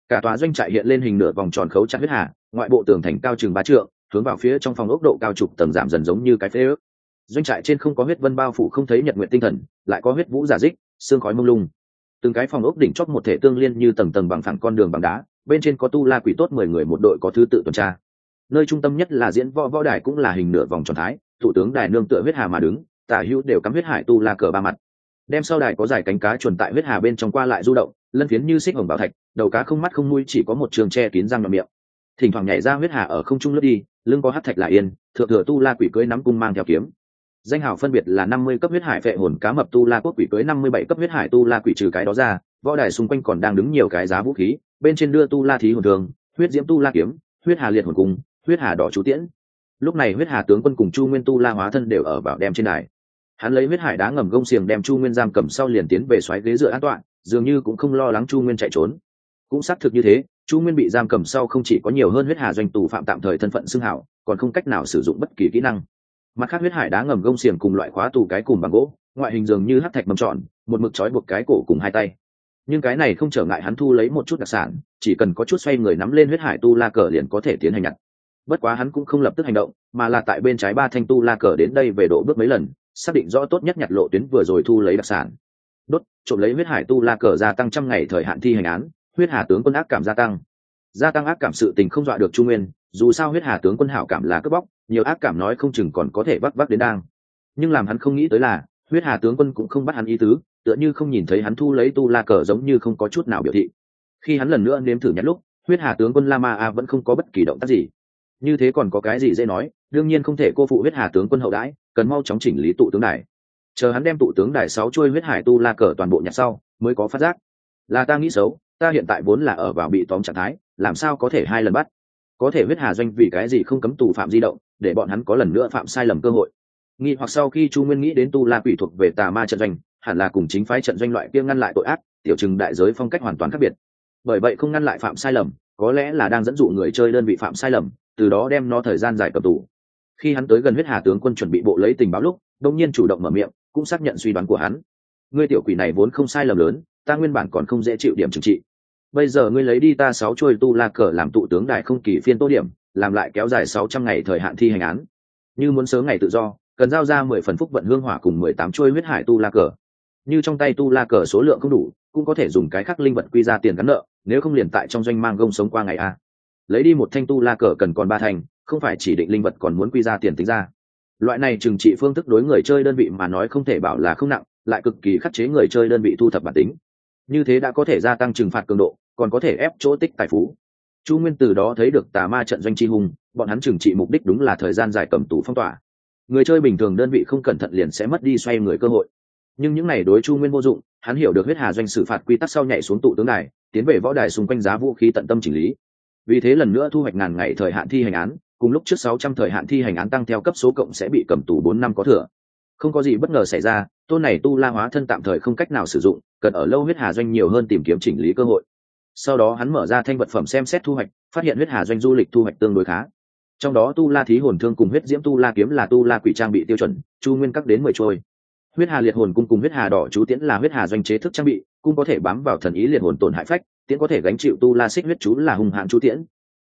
Cả tòa doanh trại hiện lên hình nửa vòng tròn khấu chặt huyết hà ngoại bộ tường thành cao chừng ba trượng hướng vào phía trong phòng ốc độ cao trục tầng giảm dần giống như cái phế ước. Doanh trại trên không có huyết vân bao phủ không thấy nhật nguyện tinh thần lại có huyết vũ giả dích xương khói mông lung. Từng cái phòng ốc đỉnh chót một thể tương liên như tầng tầng bằng phẳng con đường bằng đá bên trên có tu la quỷ tốt mười người, một đội có thứ tự tuần tra. Nơi trung tâm nhất là diễn võ võ đài cũng là hình nửa vòng tròn thái, thủ tướng đài nương tựa huyết hà mà đứng, tả hữu đều cắm huyết hải tu la cờ ba mặt. Đem sau đài có dài cánh cá chuẩn tại huyết hà bên trong qua lại du động, lân phiến như xích hồng bảo thạch, đầu cá không mắt không mũi, chỉ có một trường che kín răng và miệng. Thỉnh thoảng nhảy ra huyết hà ở không trung lướt đi, lưng có hát thạch là yên, thượng thừa tu la quỷ cưới nắm cung mang theo kiếm. Danh hào phân biệt là năm mươi cấp huyết hải vệ hồn cá mập tu la quốc quỷ cưới năm mươi bảy cấp huyết hải tu la quỷ trừ cái đó ra, võ đài xung quanh còn đang đứng nhiều cái giá vũ khí bên trên đưa tu la thí hồn thường, huyết diễm tu la kiếm, huyết hà liệt hồn cung huyết hà đỏ chú tiễn. Lúc này huyết hà tướng quân cùng chu nguyên tu la hóa thân đều ở vào đem trên đài. Hắn lấy huyết hải đá ngầm gông xiềng đem chu nguyên giam cầm sau liền tiến về xoáy ghế dựa an toàn, dường như cũng không lo lắng chu nguyên chạy trốn. Cũng xác thực như thế, chu nguyên bị giam cầm sau không chỉ có nhiều hơn huyết hà doanh tù phạm tạm thời thân phận xưng hảo, còn không cách nào sử dụng bất kỳ kỹ năng. Mặt khác huyết hải đá ngầm gông xiềng cùng loại khóa tù cái cùng bằng gỗ, ngoại hình dường như hát thạch mầm tròn, một mực trói buộc cái cổ cùng hai tay nhưng cái này không trở ngại hắn thu lấy một chút đặc sản, chỉ cần có chút xoay người nắm lên huyết hải tu la cờ liền có thể tiến hành nhặt. Bất quá hắn cũng không lập tức hành động, mà là tại bên trái ba thanh tu la cờ đến đây về độ bước mấy lần, xác định rõ tốt nhất nhặt lộ tuyến vừa rồi thu lấy đặc sản. Đốt, trộm lấy huyết hải tu la cờ gia tăng trăm ngày thời hạn thi hành án, huyết hà tướng quân ác cảm gia tăng. Gia tăng ác cảm sự tình không dọa được trung nguyên, dù sao huyết hà tướng quân hảo cảm là cướp bóc, nhiều ác cảm nói không chừng còn có thể vắt vắt đến đang. Nhưng làm hắn không nghĩ tới là, huyết hà tướng quân cũng không bắt hắn ý tứ tựa như không nhìn thấy hắn thu lấy tu la cờ giống như không có chút nào biểu thị. Khi hắn lần nữa nếm thử nhặt lúc, huyết hà tướng quân la ma a vẫn không có bất kỳ động tác gì. Như thế còn có cái gì dễ nói, đương nhiên không thể cô phụ huyết hà tướng quân hậu đãi, cần mau chóng chỉnh lý tụ tướng đài. Chờ hắn đem tụ tướng đài sáu chuôi huyết hải tu la cờ toàn bộ nhặt sau, mới có phát giác. Là ta nghĩ xấu, ta hiện tại vốn là ở vào bị tóm trạng thái, làm sao có thể hai lần bắt? Có thể huyết hà doanh vì cái gì không cấm tù phạm di động, để bọn hắn có lần nữa phạm sai lầm cơ hội. Nghi hoặc sau khi chu nguyên nghĩ đến tu la quỷ thuộc về tà ma trận doanh hẳn là cùng chính phái trận doanh loại kia ngăn lại tội ác, tiểu chừng đại giới phong cách hoàn toàn khác biệt. Bởi vậy không ngăn lại phạm sai lầm, có lẽ là đang dẫn dụ người chơi đơn vị phạm sai lầm, từ đó đem nó thời gian dài cầm tù. Khi hắn tới gần huyết hà tướng quân chuẩn bị bộ lấy tình báo lúc, đông nhiên chủ động mở miệng, cũng xác nhận suy đoán của hắn. Ngươi tiểu quỷ này vốn không sai lầm lớn, ta nguyên bản còn không dễ chịu điểm trừng trị. Bây giờ ngươi lấy đi ta sáu trôi tu la cờ làm tụ tướng đại không kỳ phiên tô điểm, làm lại kéo dài sáu trăm ngày thời hạn thi hành án. Như muốn sớm ngày tự do, cần giao ra mười phần phúc vận hương hỏa cùng mười tám trôi huyết hải tu la cờ như trong tay tu la cờ số lượng không đủ, cũng có thể dùng cái khắc linh vật quy ra tiền gắn nợ, nếu không liền tại trong doanh mang gông sống qua ngày a. Lấy đi một thanh tu la cờ cần còn ba thành không phải chỉ định linh vật còn muốn quy ra tiền tính ra. Loại này trừng trị phương thức đối người chơi đơn vị mà nói không thể bảo là không nặng, lại cực kỳ khắc chế người chơi đơn vị thu thập bản tính. Như thế đã có thể gia tăng trừng phạt cường độ, còn có thể ép chỗ tích tài phú. Chu nguyên từ đó thấy được tà ma trận doanh chi hùng bọn hắn trừng trị mục đích đúng là thời gian dài cầm tù phong tỏa. Người chơi bình thường đơn vị không cẩn thận liền sẽ mất đi xoay người cơ hội nhưng những này đối chu nguyên vô dụng, hắn hiểu được huyết hà doanh xử phạt quy tắc sau nhảy xuống tụ tướng đài, tiến về võ đài xung quanh giá vũ khí tận tâm chỉnh lý. Vì thế lần nữa thu hoạch ngàn ngày thời hạn thi hành án, cùng lúc trước sáu trăm thời hạn thi hành án tăng theo cấp số cộng sẽ bị cầm tù bốn năm có thừa. Không có gì bất ngờ xảy ra, tôn này tu la hóa thân tạm thời không cách nào sử dụng, cần ở lâu huyết hà doanh nhiều hơn tìm kiếm chỉnh lý cơ hội. Sau đó hắn mở ra thanh vật phẩm xem xét thu hoạch, phát hiện huyết hà doanh du lịch thu hoạch tương đối khá. Trong đó tu la thí hồn thương cùng huyết diễm tu la kiếm là tu la quỷ trang bị tiêu chuẩn, chu nguyên cắt đến mười trôi huyết hà liệt hồn cung cùng huyết hà đỏ chú tiễn là huyết hà doanh chế thức trang bị cung có thể bám vào thần ý liệt hồn tổn hại phách, tiễn có thể gánh chịu tu la xích huyết chú là hùng hạng chú tiễn.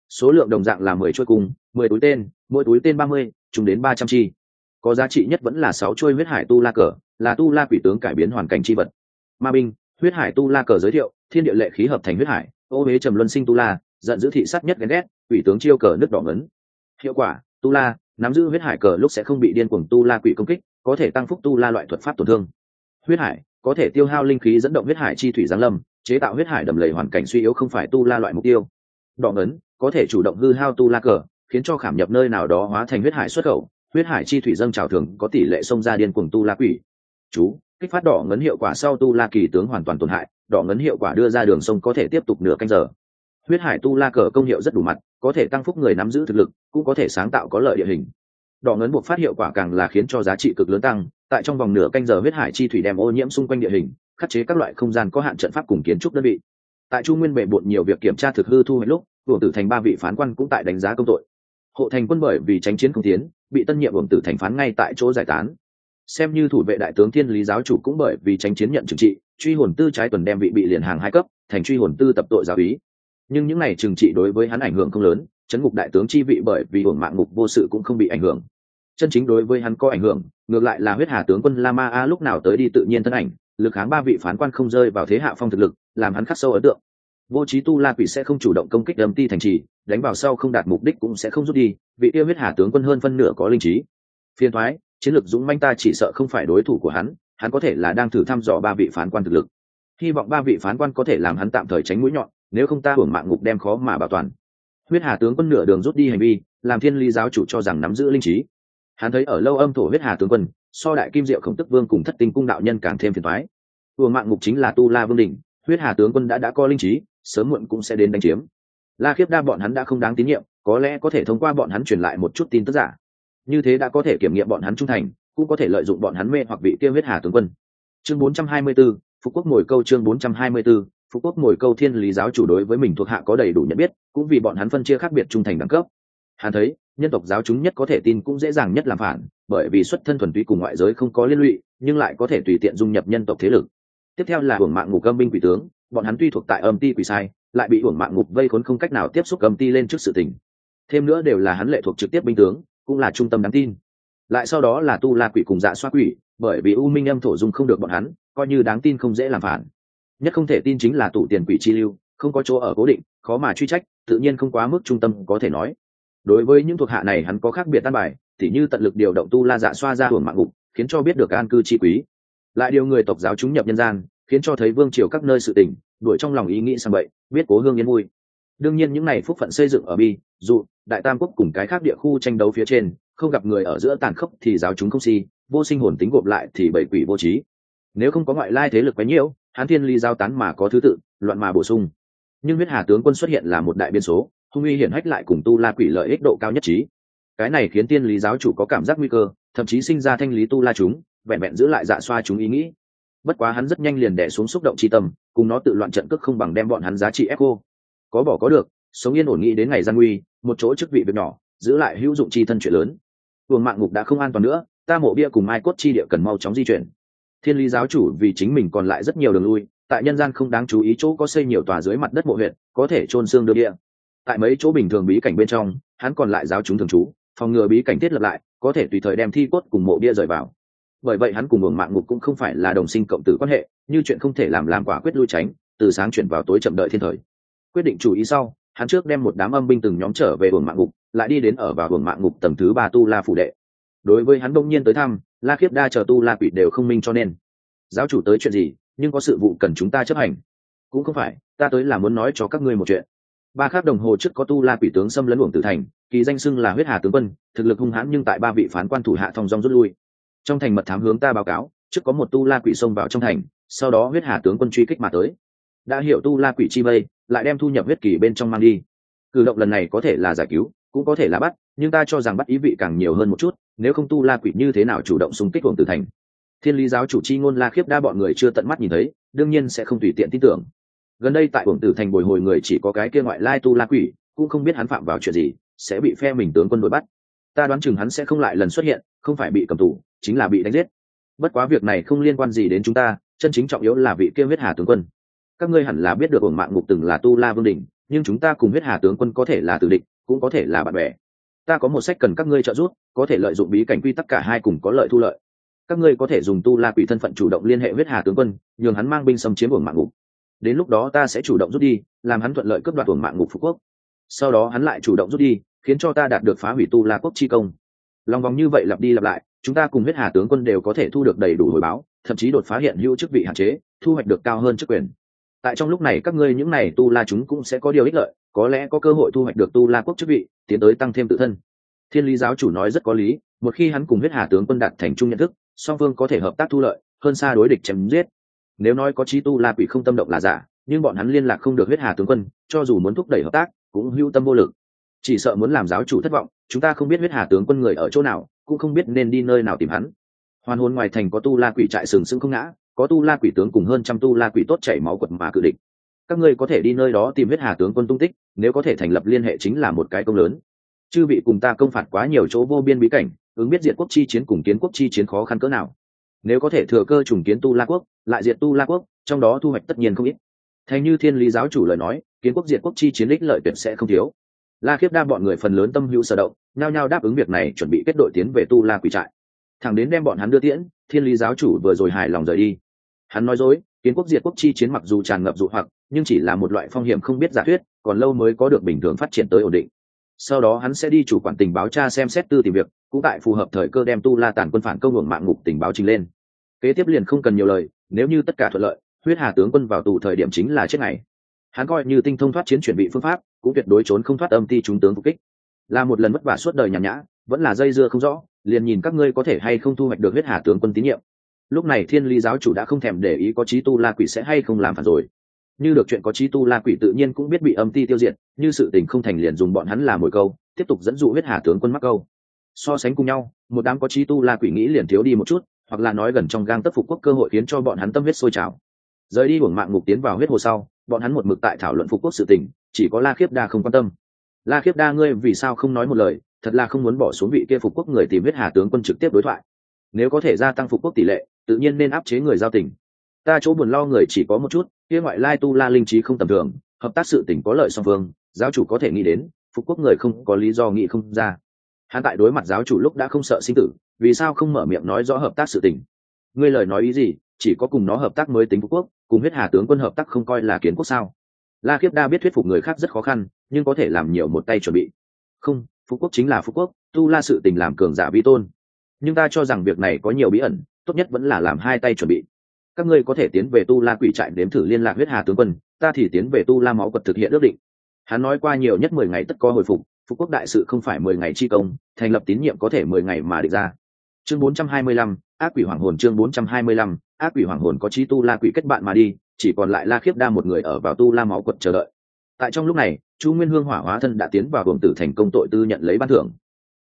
Số lượng đồng dạng là mười chuôi cung, mười túi tên, mỗi túi tên ba mươi chúng đến ba trăm chi. Có giá trị nhất vẫn là sáu chuôi huyết hải tu la cờ, là tu la quỷ tướng cải biến hoàn cảnh chi vật. Ma binh, huyết hải tu la cờ giới thiệu, thiên địa lệ khí hợp thành huyết hải, ô huế trầm luân sinh tu la, giận dữ thị sát nhất ghen ghét, quỷ tướng chiêu cờ nước đỏ ngấn. Hiệu quả, tu la, nắm giữ huyết hải cờ lúc sẽ không bị điên cuồng tu la quỷ công kích có thể tăng phúc tu la loại thuật pháp tổn thương. Huyết hải có thể tiêu hao linh khí dẫn động huyết hải chi thủy giáng lâm, chế tạo huyết hải đầm lầy hoàn cảnh suy yếu không phải tu la loại mục tiêu. Đỏ ngấn có thể chủ động hư hao tu la cờ, khiến cho khảm nhập nơi nào đó hóa thành huyết hải xuất khẩu, huyết hải chi thủy dâng trào thường có tỷ lệ xông ra điên cuồng tu la quỷ. Chú, kích phát đỏ ngấn hiệu quả sau tu la kỳ tướng hoàn toàn tổn hại đỏ ngấn hiệu quả đưa ra đường sông có thể tiếp tục nửa canh giờ. Huyết hải tu la cờ công hiệu rất đủ mặt, có thể tăng phúc người nắm giữ thực lực, cũng có thể sáng tạo có lợi địa hình đỏ ngấn buộc phát hiệu quả càng là khiến cho giá trị cực lớn tăng, tại trong vòng nửa canh giờ huyết hải chi thủy đem ô nhiễm xung quanh địa hình, khắc chế các loại không gian có hạn trận pháp cùng kiến trúc đơn vị. Tại trung nguyên bệ bộn nhiều việc kiểm tra thực hư thu hồi lúc hưởng tử thành ba vị phán quan cũng tại đánh giá công tội. Hộ thành quân bởi vì tránh chiến không tiến, bị tân nhiệm hưởng tử thành phán ngay tại chỗ giải tán. Xem như thủ vệ đại tướng thiên lý giáo chủ cũng bởi vì tránh chiến nhận trừng trị, truy hồn tư trái tuần đem vị bị liền hàng hai cấp, thành truy hồn tư tập tội giáo ý nhưng những này trừng trị đối với hắn ảnh hưởng không lớn, chấn ngục đại tướng chi vị bởi vì hưởng mạng ngục vô sự cũng không bị ảnh hưởng chân chính đối với hắn có ảnh hưởng, ngược lại là huyết hà tướng quân la ma a lúc nào tới đi tự nhiên thân ảnh, lực kháng ba vị phán quan không rơi vào thế hạ phong thực lực, làm hắn khắc sâu ấn tượng. Vô trí tu la quỷ sẽ không chủ động công kích đầm ti thành trì, đánh vào sau không đạt mục đích cũng sẽ không rút đi, vị yêu huyết hà tướng quân hơn phân nửa có linh trí. Phiền thoái chiến lược dũng manh ta chỉ sợ không phải đối thủ của hắn hắn có thể là đang thử thăm dò ba vị phán quan thực lực. Hy vọng ba vị phán quan có thể làm hắn tạm thời tránh mũi nhọn, nếu không ta hưởng mạng ngục đem khó mà bảo toàn. Huyết hà tướng quân nửa đường rút đi hành vi, làm thiên ly giáo chủ cho rằng nắm giữ linh trí hắn thấy ở lâu âm thổ huyết hà tướng quân so đại kim diệu khổng tức vương cùng thất tinh cung đạo nhân càng thêm phiền thoái hưởng mạng ngục chính là tu la vương đình huyết hà tướng quân đã đã có linh trí sớm muộn cũng sẽ đến đánh chiếm. La khiếp đa bọn hắn đã không đáng tín nhiệm có lẽ có thể thông qua bọn hắn truyền lại một chút tin tức giả. Như thế đã có thể kiểm nghiệm bọn hắn trung thành cũng có thể lợi dụng bọn hắn mê hoặc bị tiêu huyết hà tướng quân. Chương 424, phú quốc ngồi câu chương 424, phú quốc ngồi câu thiên lý giáo chủ đối với mình thuộc hạ có đầy đủ nhận biết cũng vì bọn hắn phân chia khác biệt trung thành đẳng cấp. Hắn thấy nhân tộc giáo chúng nhất có thể tin cũng dễ dàng nhất làm phản, bởi vì xuất thân thuần túy cùng ngoại giới không có liên lụy, nhưng lại có thể tùy tiện dung nhập nhân tộc thế lực. Tiếp theo là hưởng mạng ngục âm binh quỷ tướng, bọn hắn tuy thuộc tại âm ti quỷ sai, lại bị hưởng mạng ngục vây khốn không cách nào tiếp xúc âm ti lên trước sự tình. Thêm nữa đều là hắn lệ thuộc trực tiếp binh tướng, cũng là trung tâm đáng tin. Lại sau đó là tu la quỷ cùng dạ xoa quỷ, bởi vì u minh âm thổ dung không được bọn hắn, coi như đáng tin không dễ làm phản. Nhất không thể tin chính là tụ tiền quỷ chi lưu, không có chỗ ở cố định, khó mà truy trách, tự nhiên không quá mức trung tâm có thể nói đối với những thuộc hạ này hắn có khác biệt tan bài thì như tận lực điều động tu la dạ xoa ra hưởng mạng ngục, khiến cho biết được an cư chi quý. Lại điều người tộc giáo chúng nhập nhân gian, khiến cho thấy vương triều các nơi sự tình, đuổi trong lòng ý nghĩ sang vậy biết cố hương yên vui. Đương nhiên những này phúc phận xây dựng ở bi, dụ, đại tam quốc cùng cái khác địa khu tranh đấu phía trên, không gặp người ở giữa tàn khốc thì giáo chúng không si, vô sinh hồn tính gộp lại thì bảy quỷ vô trí. Nếu không có ngoại lai thế lực quấy nhiễu hán thiên ly giao tán mà có thứ tự, loạn mà bổ sung. Nhưng huyết hà tướng quân xuất hiện là một đại biên số hung uy hiển hách lại cùng tu la quỷ lợi ích độ cao nhất trí. Cái này khiến tiên lý giáo chủ có cảm giác nguy cơ, thậm chí sinh ra thanh lý tu la chúng, vẹn vẹn giữ lại dạ xoa chúng ý nghĩ. Bất quá hắn rất nhanh liền đẻ xuống xúc động tri tâm, cùng nó tự loạn trận cước không bằng đem bọn hắn giá trị ép cô. Có bỏ có được, sống yên ổn nghĩ đến ngày gian nguy, một chỗ chức vị việc nhỏ, giữ lại hữu dụng chi thân chuyện lớn. Buồng mạng ngục đã không an toàn nữa, ta mộ bia cùng mai cốt chi địa cần mau chóng di chuyển. Thiên lý giáo chủ vì chính mình còn lại rất nhiều đường lui, tại nhân gian không đáng chú ý chỗ có xây nhiều tòa dưới mặt đất mộ huyện có thể trôn xương đưa địa tại mấy chỗ bình thường bí cảnh bên trong, hắn còn lại giáo chúng thường trú, phòng ngừa bí cảnh thiết lập lại, có thể tùy thời đem thi cốt cùng mộ bia rời vào. Bởi vậy hắn cùng buồng mạng ngục cũng không phải là đồng sinh cộng tử quan hệ, như chuyện không thể làm làm quả quyết lui tránh, từ sáng chuyển vào tối chậm đợi thiên thời. Quyết định chủ ý sau, hắn trước đem một đám âm binh từng nhóm trở về hưởng mạng ngục, lại đi đến ở vào hưởng mạng ngục tầng thứ ba tu la phủ đệ. Đối với hắn đông nhiên tới thăm, la khiếp đa chờ tu la quỷ đều không minh cho nên. Giáo chủ tới chuyện gì, nhưng có sự vụ cần chúng ta chấp hành. Cũng không phải, ta tới là muốn nói cho các ngươi một chuyện ba khắc đồng hồ trước có tu la quỷ tướng xâm lấn uổng tử thành, kỳ danh xưng là huyết hà tướng quân, thực lực hung hãn nhưng tại ba vị phán quan thủ hạ thong dong rút lui. Trong thành mật thám hướng ta báo cáo, trước có một tu la quỷ xông vào trong thành, sau đó huyết hà tướng quân truy kích mà tới. Đã hiểu tu la quỷ chi vây, lại đem thu nhập huyết kỳ bên trong mang đi. Cử động lần này có thể là giải cứu, cũng có thể là bắt, nhưng ta cho rằng bắt ý vị càng nhiều hơn một chút, nếu không tu la quỷ như thế nào chủ động xung kích luồng tử thành. Thiên lý giáo chủ chi ngôn la khiếp đa bọn người chưa tận mắt nhìn thấy, đương nhiên sẽ không tùy tiện tin tưởng gần đây tại uổng tử thành bồi hồi người chỉ có cái kia ngoại lai tu la quỷ, cũng không biết hắn phạm vào chuyện gì, sẽ bị phe mình tướng quân đuổi bắt. Ta đoán chừng hắn sẽ không lại lần xuất hiện, không phải bị cầm tù, chính là bị đánh giết. Bất quá việc này không liên quan gì đến chúng ta, chân chính trọng yếu là vị kia huyết hà tướng quân. Các ngươi hẳn là biết được ổn mạng ngục từng là tu la vương đình nhưng chúng ta cùng huyết hà tướng quân có thể là tử địch, cũng có thể là bạn bè. Ta có một sách cần các ngươi trợ giúp, có thể lợi dụng bí cảnh quy tắc cả hai cùng có lợi thu lợi. Các ngươi có thể dùng tu la quỷ thân phận chủ động liên hệ huyết hà tướng quân, nhường hắn mang binh xâm chiếm ổn mạng ngục đến lúc đó ta sẽ chủ động rút đi, làm hắn thuận lợi cướp đoạt tuồng mạng ngục phú quốc. Sau đó hắn lại chủ động rút đi, khiến cho ta đạt được phá hủy tu la quốc chi công. Lòng vòng như vậy lặp đi lặp lại, chúng ta cùng huyết hà tướng quân đều có thể thu được đầy đủ hồi báo, thậm chí đột phá hiện hữu chức vị hạn chế, thu hoạch được cao hơn chức quyền. Tại trong lúc này các ngươi những này tu la chúng cũng sẽ có điều ích lợi, có lẽ có cơ hội thu hoạch được tu la quốc chức vị, tiến tới tăng thêm tự thân. Thiên lý giáo chủ nói rất có lý, một khi hắn cùng huyết hà tướng quân đạt thành chung nhận thức, song phương có thể hợp tác thu lợi, hơn xa đối địch chém giết nếu nói có chi tu la quỷ không tâm động là giả, nhưng bọn hắn liên lạc không được huyết hà tướng quân, cho dù muốn thúc đẩy hợp tác, cũng hữu tâm vô lực. Chỉ sợ muốn làm giáo chủ thất vọng, chúng ta không biết huyết hà tướng quân người ở chỗ nào, cũng không biết nên đi nơi nào tìm hắn. Hoàn hồn ngoài thành có tu la quỷ trại sừng sững không ngã, có tu la quỷ tướng cùng hơn trăm tu la quỷ tốt chảy máu quật mà cự địch. Các ngươi có thể đi nơi đó tìm huyết hà tướng quân tung tích, nếu có thể thành lập liên hệ chính là một cái công lớn. Chư vị cùng ta công phạt quá nhiều chỗ vô biên bí cảnh, ứng biết diện quốc chi chiến cùng kiến quốc chi chiến khó khăn cỡ nào nếu có thể thừa cơ trùng kiến tu la quốc, lại diệt tu la quốc, trong đó thu hoạch tất nhiên không ít. Thành như thiên lý giáo chủ lời nói, kiến quốc diệt quốc chi chiến lích lợi tuyệt sẽ không thiếu. La khiếp đa bọn người phần lớn tâm hữu sở động, nhao nhao đáp ứng việc này, chuẩn bị kết đội tiến về tu la quỷ trại. Thẳng đến đem bọn hắn đưa tiễn, thiên lý giáo chủ vừa rồi hài lòng rời đi. Hắn nói dối, kiến quốc diệt quốc chi chiến mặc dù tràn ngập dụ hoặc, nhưng chỉ là một loại phong hiểm không biết giả thuyết, còn lâu mới có được bình thường phát triển tới ổn định. Sau đó hắn sẽ đi chủ quản tình báo tra xem xét tư tìm việc, cũng tại phù hợp thời cơ đem tu la tàn quân phản công hưởng mạng ngục tình báo trình lên kế tiếp liền không cần nhiều lời, nếu như tất cả thuận lợi, huyết hà tướng quân vào tù thời điểm chính là chết ngày. Hắn coi như tinh thông thoát chiến chuẩn bị phương pháp, cũng tuyệt đối trốn không thoát âm ti chúng tướng phục kích. Là một lần vất vả suốt đời nhàn nhã, vẫn là dây dưa không rõ, liền nhìn các ngươi có thể hay không thu hoạch được huyết hà tướng quân tín nhiệm. Lúc này thiên ly giáo chủ đã không thèm để ý có trí tu la quỷ sẽ hay không làm phản rồi. Như được chuyện có trí tu la quỷ tự nhiên cũng biết bị âm ti tiêu diệt, như sự tình không thành liền dùng bọn hắn làm mồi câu, tiếp tục dẫn dụ huyết hà tướng quân mắc câu. So sánh cùng nhau, một đám có trí tu la quỷ nghĩ liền thiếu đi một chút hoặc là nói gần trong gang tất phục quốc cơ hội khiến cho bọn hắn tâm huyết sôi trào. Rời đi uổng mạng ngục tiến vào huyết hồ sau, bọn hắn một mực tại thảo luận phục quốc sự tình, chỉ có la khiếp đa không quan tâm. La khiếp đa ngươi vì sao không nói một lời, thật là không muốn bỏ xuống vị kia phục quốc người tìm huyết hà tướng quân trực tiếp đối thoại. Nếu có thể gia tăng phục quốc tỷ lệ, tự nhiên nên áp chế người giao tình. Ta chỗ buồn lo người chỉ có một chút, kia ngoại lai tu la linh trí không tầm thường, hợp tác sự tình có lợi song phương, giáo chủ có thể nghĩ đến, phục quốc người không có lý do nghĩ không ra. Hắn tại đối mặt giáo chủ lúc đã không sợ sinh tử vì sao không mở miệng nói rõ hợp tác sự tình? Ngươi lời nói ý gì? Chỉ có cùng nó hợp tác mới tính phú quốc, cùng huyết hà tướng quân hợp tác không coi là kiến quốc sao? La khiếp đa biết thuyết phục người khác rất khó khăn, nhưng có thể làm nhiều một tay chuẩn bị. Không, phú quốc chính là phú quốc, tu la sự tình làm cường giả vi tôn. Nhưng ta cho rằng việc này có nhiều bí ẩn, tốt nhất vẫn là làm hai tay chuẩn bị. Các ngươi có thể tiến về tu la quỷ trại đếm thử liên lạc huyết hà tướng quân, ta thì tiến về tu la máu quật thực hiện ước định. Hắn nói qua nhiều nhất mười ngày tất có hồi phục, phú quốc đại sự không phải mười ngày chi công, thành lập tín nhiệm có thể mười ngày mà định ra chương bốn trăm hai mươi lăm, ác quỷ hoàng hồn chương bốn trăm hai mươi lăm, ác quỷ hoàng hồn có chí tu la quỷ kết bạn mà đi, chỉ còn lại la khiếp đa một người ở vào tu la máu quật chờ đợi. Tại trong lúc này, chu nguyên hương hỏa hóa thân đã tiến vào vùng tử thành công tội tư nhận lấy ban thưởng.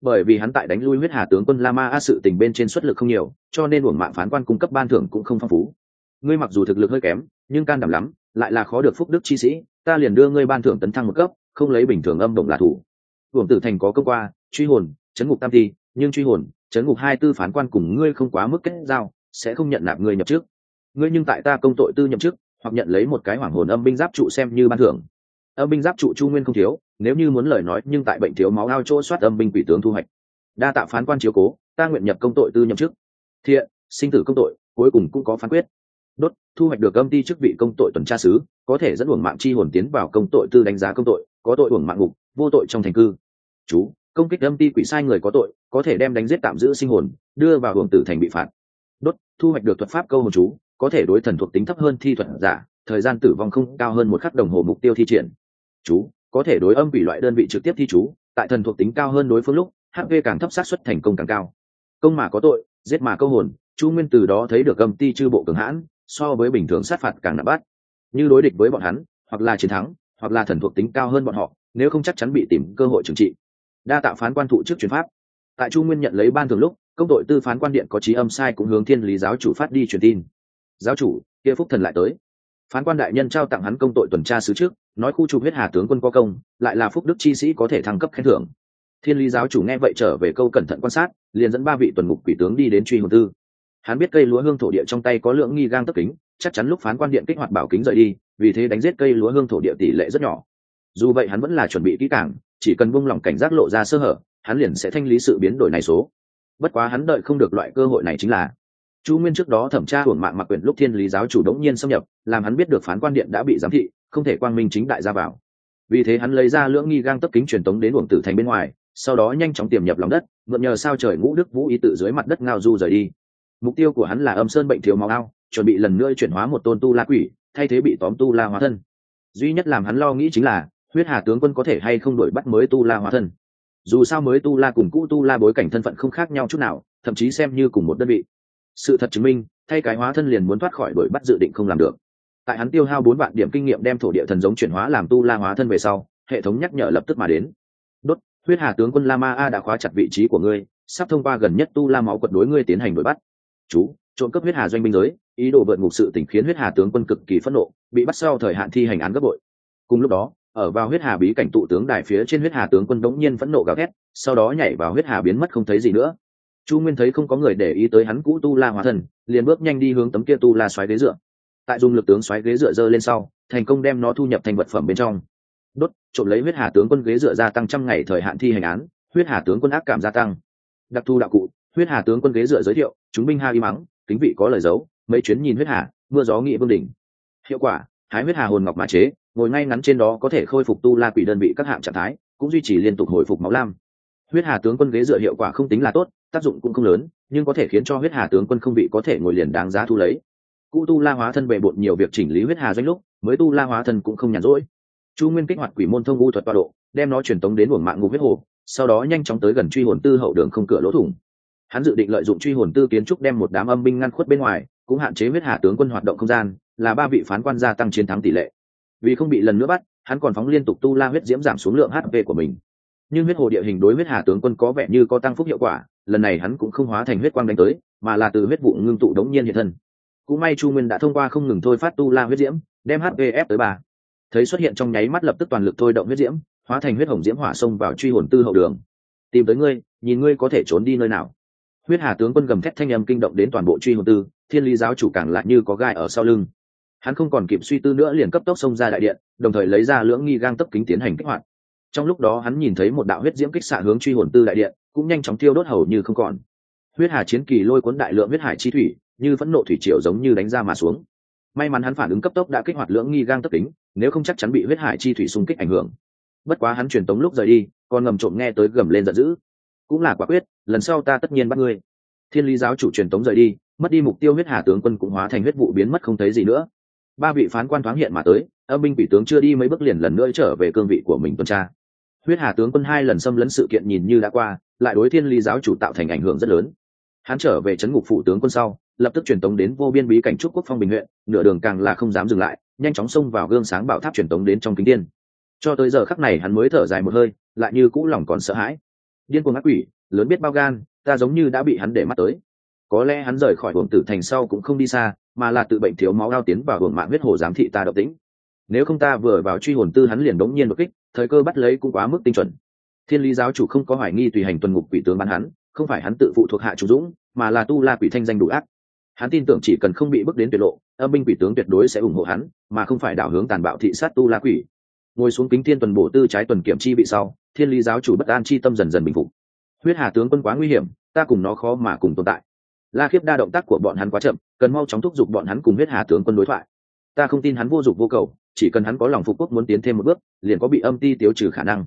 Bởi vì hắn tại đánh lui huyết hà tướng quân la ma a sự tình bên trên xuất lực không nhiều, cho nên uổng mạng phán quan cung cấp ban thưởng cũng không phong phú. Ngươi mặc dù thực lực hơi kém, nhưng can đảm lắm, lại là khó được phúc đức chi sĩ, ta liền đưa ngươi ban thưởng tấn thăng một cấp, không lấy bình thường âm đồng là thủ. Uổng tử thành có công qua, truy hồn, chấn ngục tam thi, nhưng truy hồn chấn ngục hai tư phán quan cùng ngươi không quá mức kết giao, sẽ không nhận nạp ngươi nhập trước ngươi nhưng tại ta công tội tư nhậm chức, hoặc nhận lấy một cái hoàng hồn âm binh giáp trụ xem như ban thưởng. Âm binh giáp trụ chu nguyên không thiếu, nếu như muốn lời nói, nhưng tại bệnh thiếu máu ao chỗ soát âm binh quỷ tướng thu hoạch. Đa tạ phán quan chiếu cố, ta nguyện nhập công tội tư nhậm chức. Thiện, sinh tử công tội, cuối cùng cũng có phán quyết. Đốt, thu hoạch được âm ty chức vị công tội tuần tra sứ, có thể dẫn uổng mạng chi hồn tiến vào công tội tư đánh giá công tội, có tội uổng mạng ngục, vô tội trong thành cư. Chú công kích âm ti quỷ sai người có tội, có thể đem đánh giết tạm giữ sinh hồn, đưa vào hưởng tử thành bị phạt. Đốt, thu hoạch được thuật pháp câu hồn chú, có thể đối thần thuộc tính thấp hơn thi thuật giả, thời gian tử vong không cao hơn một khắc đồng hồ mục tiêu thi triển. Chú, có thể đối âm quỷ loại đơn vị trực tiếp thi chú, tại thần thuộc tính cao hơn đối phương lúc hp càng thấp sát xuất thành công càng cao. Công mà có tội, giết mà câu hồn chu nguyên từ đó thấy được âm ti chư bộ cường hãn, so với bình thường sát phạt càng nặng bắt như đối địch với bọn hắn, hoặc là chiến thắng, hoặc là thần thuộc tính cao hơn bọn họ, nếu không chắc chắn bị tìm cơ hội trừng trị đa tạo phán quan thụ trước chuyển pháp. Tại chu nguyên nhận lấy ban thường lúc, công tội tư phán quan điện có trí âm sai cũng hướng thiên lý giáo chủ phát đi truyền tin. Giáo chủ, kia phúc thần lại tới. Phán quan đại nhân trao tặng hắn công tội tuần tra sứ trước, nói khu trục huyết hà tướng quân có công, lại là phúc đức chi sĩ có thể thăng cấp khen thưởng. Thiên lý giáo chủ nghe vậy trở về câu cẩn thận quan sát, liền dẫn ba vị tuần ngục quỷ tướng đi đến truy hồn tư. Hắn biết cây lúa hương thổ địa trong tay có lượng nghi gang tấp kính, chắc chắn lúc phán quan điện kích hoạt bảo kính rời đi, vì thế đánh giết cây lúa hương thổ địa tỷ lệ rất nhỏ. Dù vậy hắn vẫn là chuẩn bị kỹ càng chỉ cần buông lỏng cảnh giác lộ ra sơ hở, hắn liền sẽ thanh lý sự biến đổi này số. Bất quá hắn đợi không được loại cơ hội này chính là, chu nguyên trước đó thẩm tra hưởng mạng mặc quyền lúc thiên lý giáo chủ đống nhiên xâm nhập, làm hắn biết được phán quan điện đã bị giám thị, không thể quang minh chính đại ra vào. Vì thế hắn lấy ra lưỡng nghi gang tấp kính truyền tống đến uổng tử thành bên ngoài, sau đó nhanh chóng tiềm nhập lòng đất, mượn nhờ sao trời ngũ đức vũ ý tự dưới mặt đất ngao du rời đi. Mục tiêu của hắn là âm sơn bệnh thiếu máu ao, chuẩn bị lần nữa chuyển hóa một tôn tu la quỷ, thay thế bị tóm tu la hóa thân. Duy nhất làm hắn lo nghĩ chính là huyết hà tướng quân có thể hay không đổi bắt mới tu la hóa thân? Dù sao mới tu la cùng cũ tu la bối cảnh thân phận không khác nhau chút nào, thậm chí xem như cùng một đơn vị. Sự thật chứng minh, thay cái hóa thân liền muốn thoát khỏi đổi bắt dự định không làm được. Tại hắn tiêu hao bốn vạn điểm kinh nghiệm đem thổ địa thần giống chuyển hóa làm tu la hóa thân về sau, hệ thống nhắc nhở lập tức mà đến. Đốt, huyết hà tướng quân la ma a đã khóa chặt vị trí của ngươi, sắp thông qua gần nhất tu la máu quật đối ngươi tiến hành đuổi bắt. Chú, trộm cấp huyết hà doanh binh giới, ý đồ vượt ngục sự tỉnh khiến huyết hà tướng quân cực kỳ phẫn nộ, bị bắt sau thời hạn thi hành án gấp bội. Cùng lúc đó ở vào huyết hà bí cảnh tụ tướng đài phía trên huyết hà tướng quân đống nhiên phẫn nộ gào thét, sau đó nhảy vào huyết hà biến mất không thấy gì nữa. Chu nguyên thấy không có người để ý tới hắn cũ tu la hóa thần, liền bước nhanh đi hướng tấm kia tu la xoáy ghế dựa. Tại dùng lực tướng xoáy ghế dựa dơ lên sau, thành công đem nó thu nhập thành vật phẩm bên trong. Đốt, trộm lấy huyết hà tướng quân ghế dựa gia tăng trăm ngày thời hạn thi hành án, huyết hà tướng quân ác cảm gia tăng. Đặc thu đạo cụ, huyết hà tướng quân ghế dựa giới thiệu, chúng binh ha y mắng, kính vị có lời giấu, mấy chuyến nhìn huyết hà, mưa gió nghị vương đỉnh. Hiệu quả, hái huyết hà hồn ngọc mã chế ngồi ngay ngắn trên đó có thể khôi phục tu la quỷ đơn vị các hạng trạng thái, cũng duy trì liên tục hồi phục máu lam. Huyết hà tướng quân ghế dựa hiệu quả không tính là tốt, tác dụng cũng không lớn, nhưng có thể khiến cho huyết hà tướng quân không bị có thể ngồi liền đáng giá thu lấy. Cụ tu la hóa thân bề bộn nhiều việc chỉnh lý huyết hà doanh lúc, mới tu la hóa thân cũng không nhàn rỗi. Chu nguyên kích hoạt quỷ môn thông u thuật toa độ, đem nó truyền tống đến buồng mạng ngục huyết hồ, sau đó nhanh chóng tới gần truy hồn tư hậu đường không cửa lỗ thủng. Hắn dự định lợi dụng truy hồn tư kiến trúc đem một đám âm binh ngăn khuất bên ngoài, cũng hạn chế huyết hà tướng quân hoạt động không gian, là ba vị phán quan gia tăng chiến thắng tỷ lệ vì không bị lần nữa bắt, hắn còn phóng liên tục tu la huyết diễm giảm xuống lượng hp của mình. Nhưng huyết hồ địa hình đối huyết hà tướng quân có vẻ như có tăng phúc hiệu quả, lần này hắn cũng không hóa thành huyết quang đánh tới, mà là từ huyết vụ ngưng tụ đống nhiên hiện thân. Cũng may chu nguyên đã thông qua không ngừng thôi phát tu la huyết diễm, đem hp tới bà thấy xuất hiện trong nháy mắt lập tức toàn lực thôi động huyết diễm, hóa thành huyết hồng diễm hỏa xông vào truy hồn tư hậu đường. Tìm tới ngươi, nhìn ngươi có thể trốn đi nơi nào. Huyết hà tướng quân gầm thét thanh âm kinh động đến toàn bộ truy hồn tư, thiên lý giáo chủ càng lại như có gai ở sau lưng hắn không còn kịp suy tư nữa liền cấp tốc xông ra đại điện, đồng thời lấy ra lưỡng nghi gang tấp kính tiến hành kích hoạt. Trong lúc đó hắn nhìn thấy một đạo huyết diễm kích xạ hướng truy hồn tư đại điện, cũng nhanh chóng tiêu đốt hầu như không còn. Huyết hà chiến kỳ lôi cuốn đại lượng huyết hải chi thủy, như phẫn nộ thủy triều giống như đánh ra mà xuống. May mắn hắn phản ứng cấp tốc đã kích hoạt lưỡng nghi gang tấp kính, nếu không chắc chắn bị huyết hải chi thủy xung kích ảnh hưởng. Bất quá hắn truyền tống lúc rời đi, còn ngầm trộm nghe tới gầm lên giận dữ. Cũng là quả quyết, lần sau ta tất nhiên bắt ngươi. Thiên lý giáo chủ truyền tống rời đi, mất đi mục tiêu huyết hà tướng quân cũng hóa thành huyết vụ biến mất không thấy gì nữa ba vị phán quan thoáng hiện mà tới, âm binh quỷ tướng chưa đi mấy bước liền lần nữa trở về cương vị của mình tuần tra. Huyết hà tướng quân hai lần xâm lấn sự kiện nhìn như đã qua, lại đối thiên lý giáo chủ tạo thành ảnh hưởng rất lớn. Hắn trở về trấn ngục phụ tướng quân sau, lập tức truyền tống đến vô biên bí cảnh trúc quốc phong bình huyện, nửa đường càng là không dám dừng lại, nhanh chóng xông vào gương sáng bảo tháp truyền tống đến trong kính tiên cho tới giờ khắc này hắn mới thở dài một hơi, lại như cũ lòng còn sợ hãi. Điên cuồng ác quỷ, lớn biết bao gan, ta giống như đã bị hắn để mắt tới. Có lẽ hắn rời khỏi hưởng tử thành sau cũng không đi xa mà là tự bệnh thiếu máu đau tiến vào hưởng mạng huyết hồ giám thị ta độc tính nếu không ta vừa vào truy hồn tư hắn liền đống nhiên đột kích, thời cơ bắt lấy cũng quá mức tinh chuẩn. Thiên lý giáo chủ không có hoài nghi tùy hành tuần ngục quỷ tướng bắn hắn, không phải hắn tự phụ thuộc hạ chủ dũng, mà là tu la quỷ thanh danh đủ ác. Hắn tin tưởng chỉ cần không bị bước đến tuyệt lộ, âm binh quỷ tướng tuyệt đối sẽ ủng hộ hắn, mà không phải đảo hướng tàn bạo thị sát tu la quỷ. Ngồi xuống kính thiên tuần bổ tư trái tuần kiểm chi bị sau, thiên lý giáo chủ bất an chi tâm dần dần bình phục. Huyết hà tướng quân quá nguy hiểm, ta cùng nó khó mà cùng tồn tại la khiếp đa động tác của bọn hắn quá chậm cần mau chóng thúc giục bọn hắn cùng huyết hà tướng quân đối thoại. Ta không tin hắn vô dụng vô cầu chỉ cần hắn có lòng phục quốc muốn tiến thêm một bước liền có bị âm ti tiêu trừ khả năng.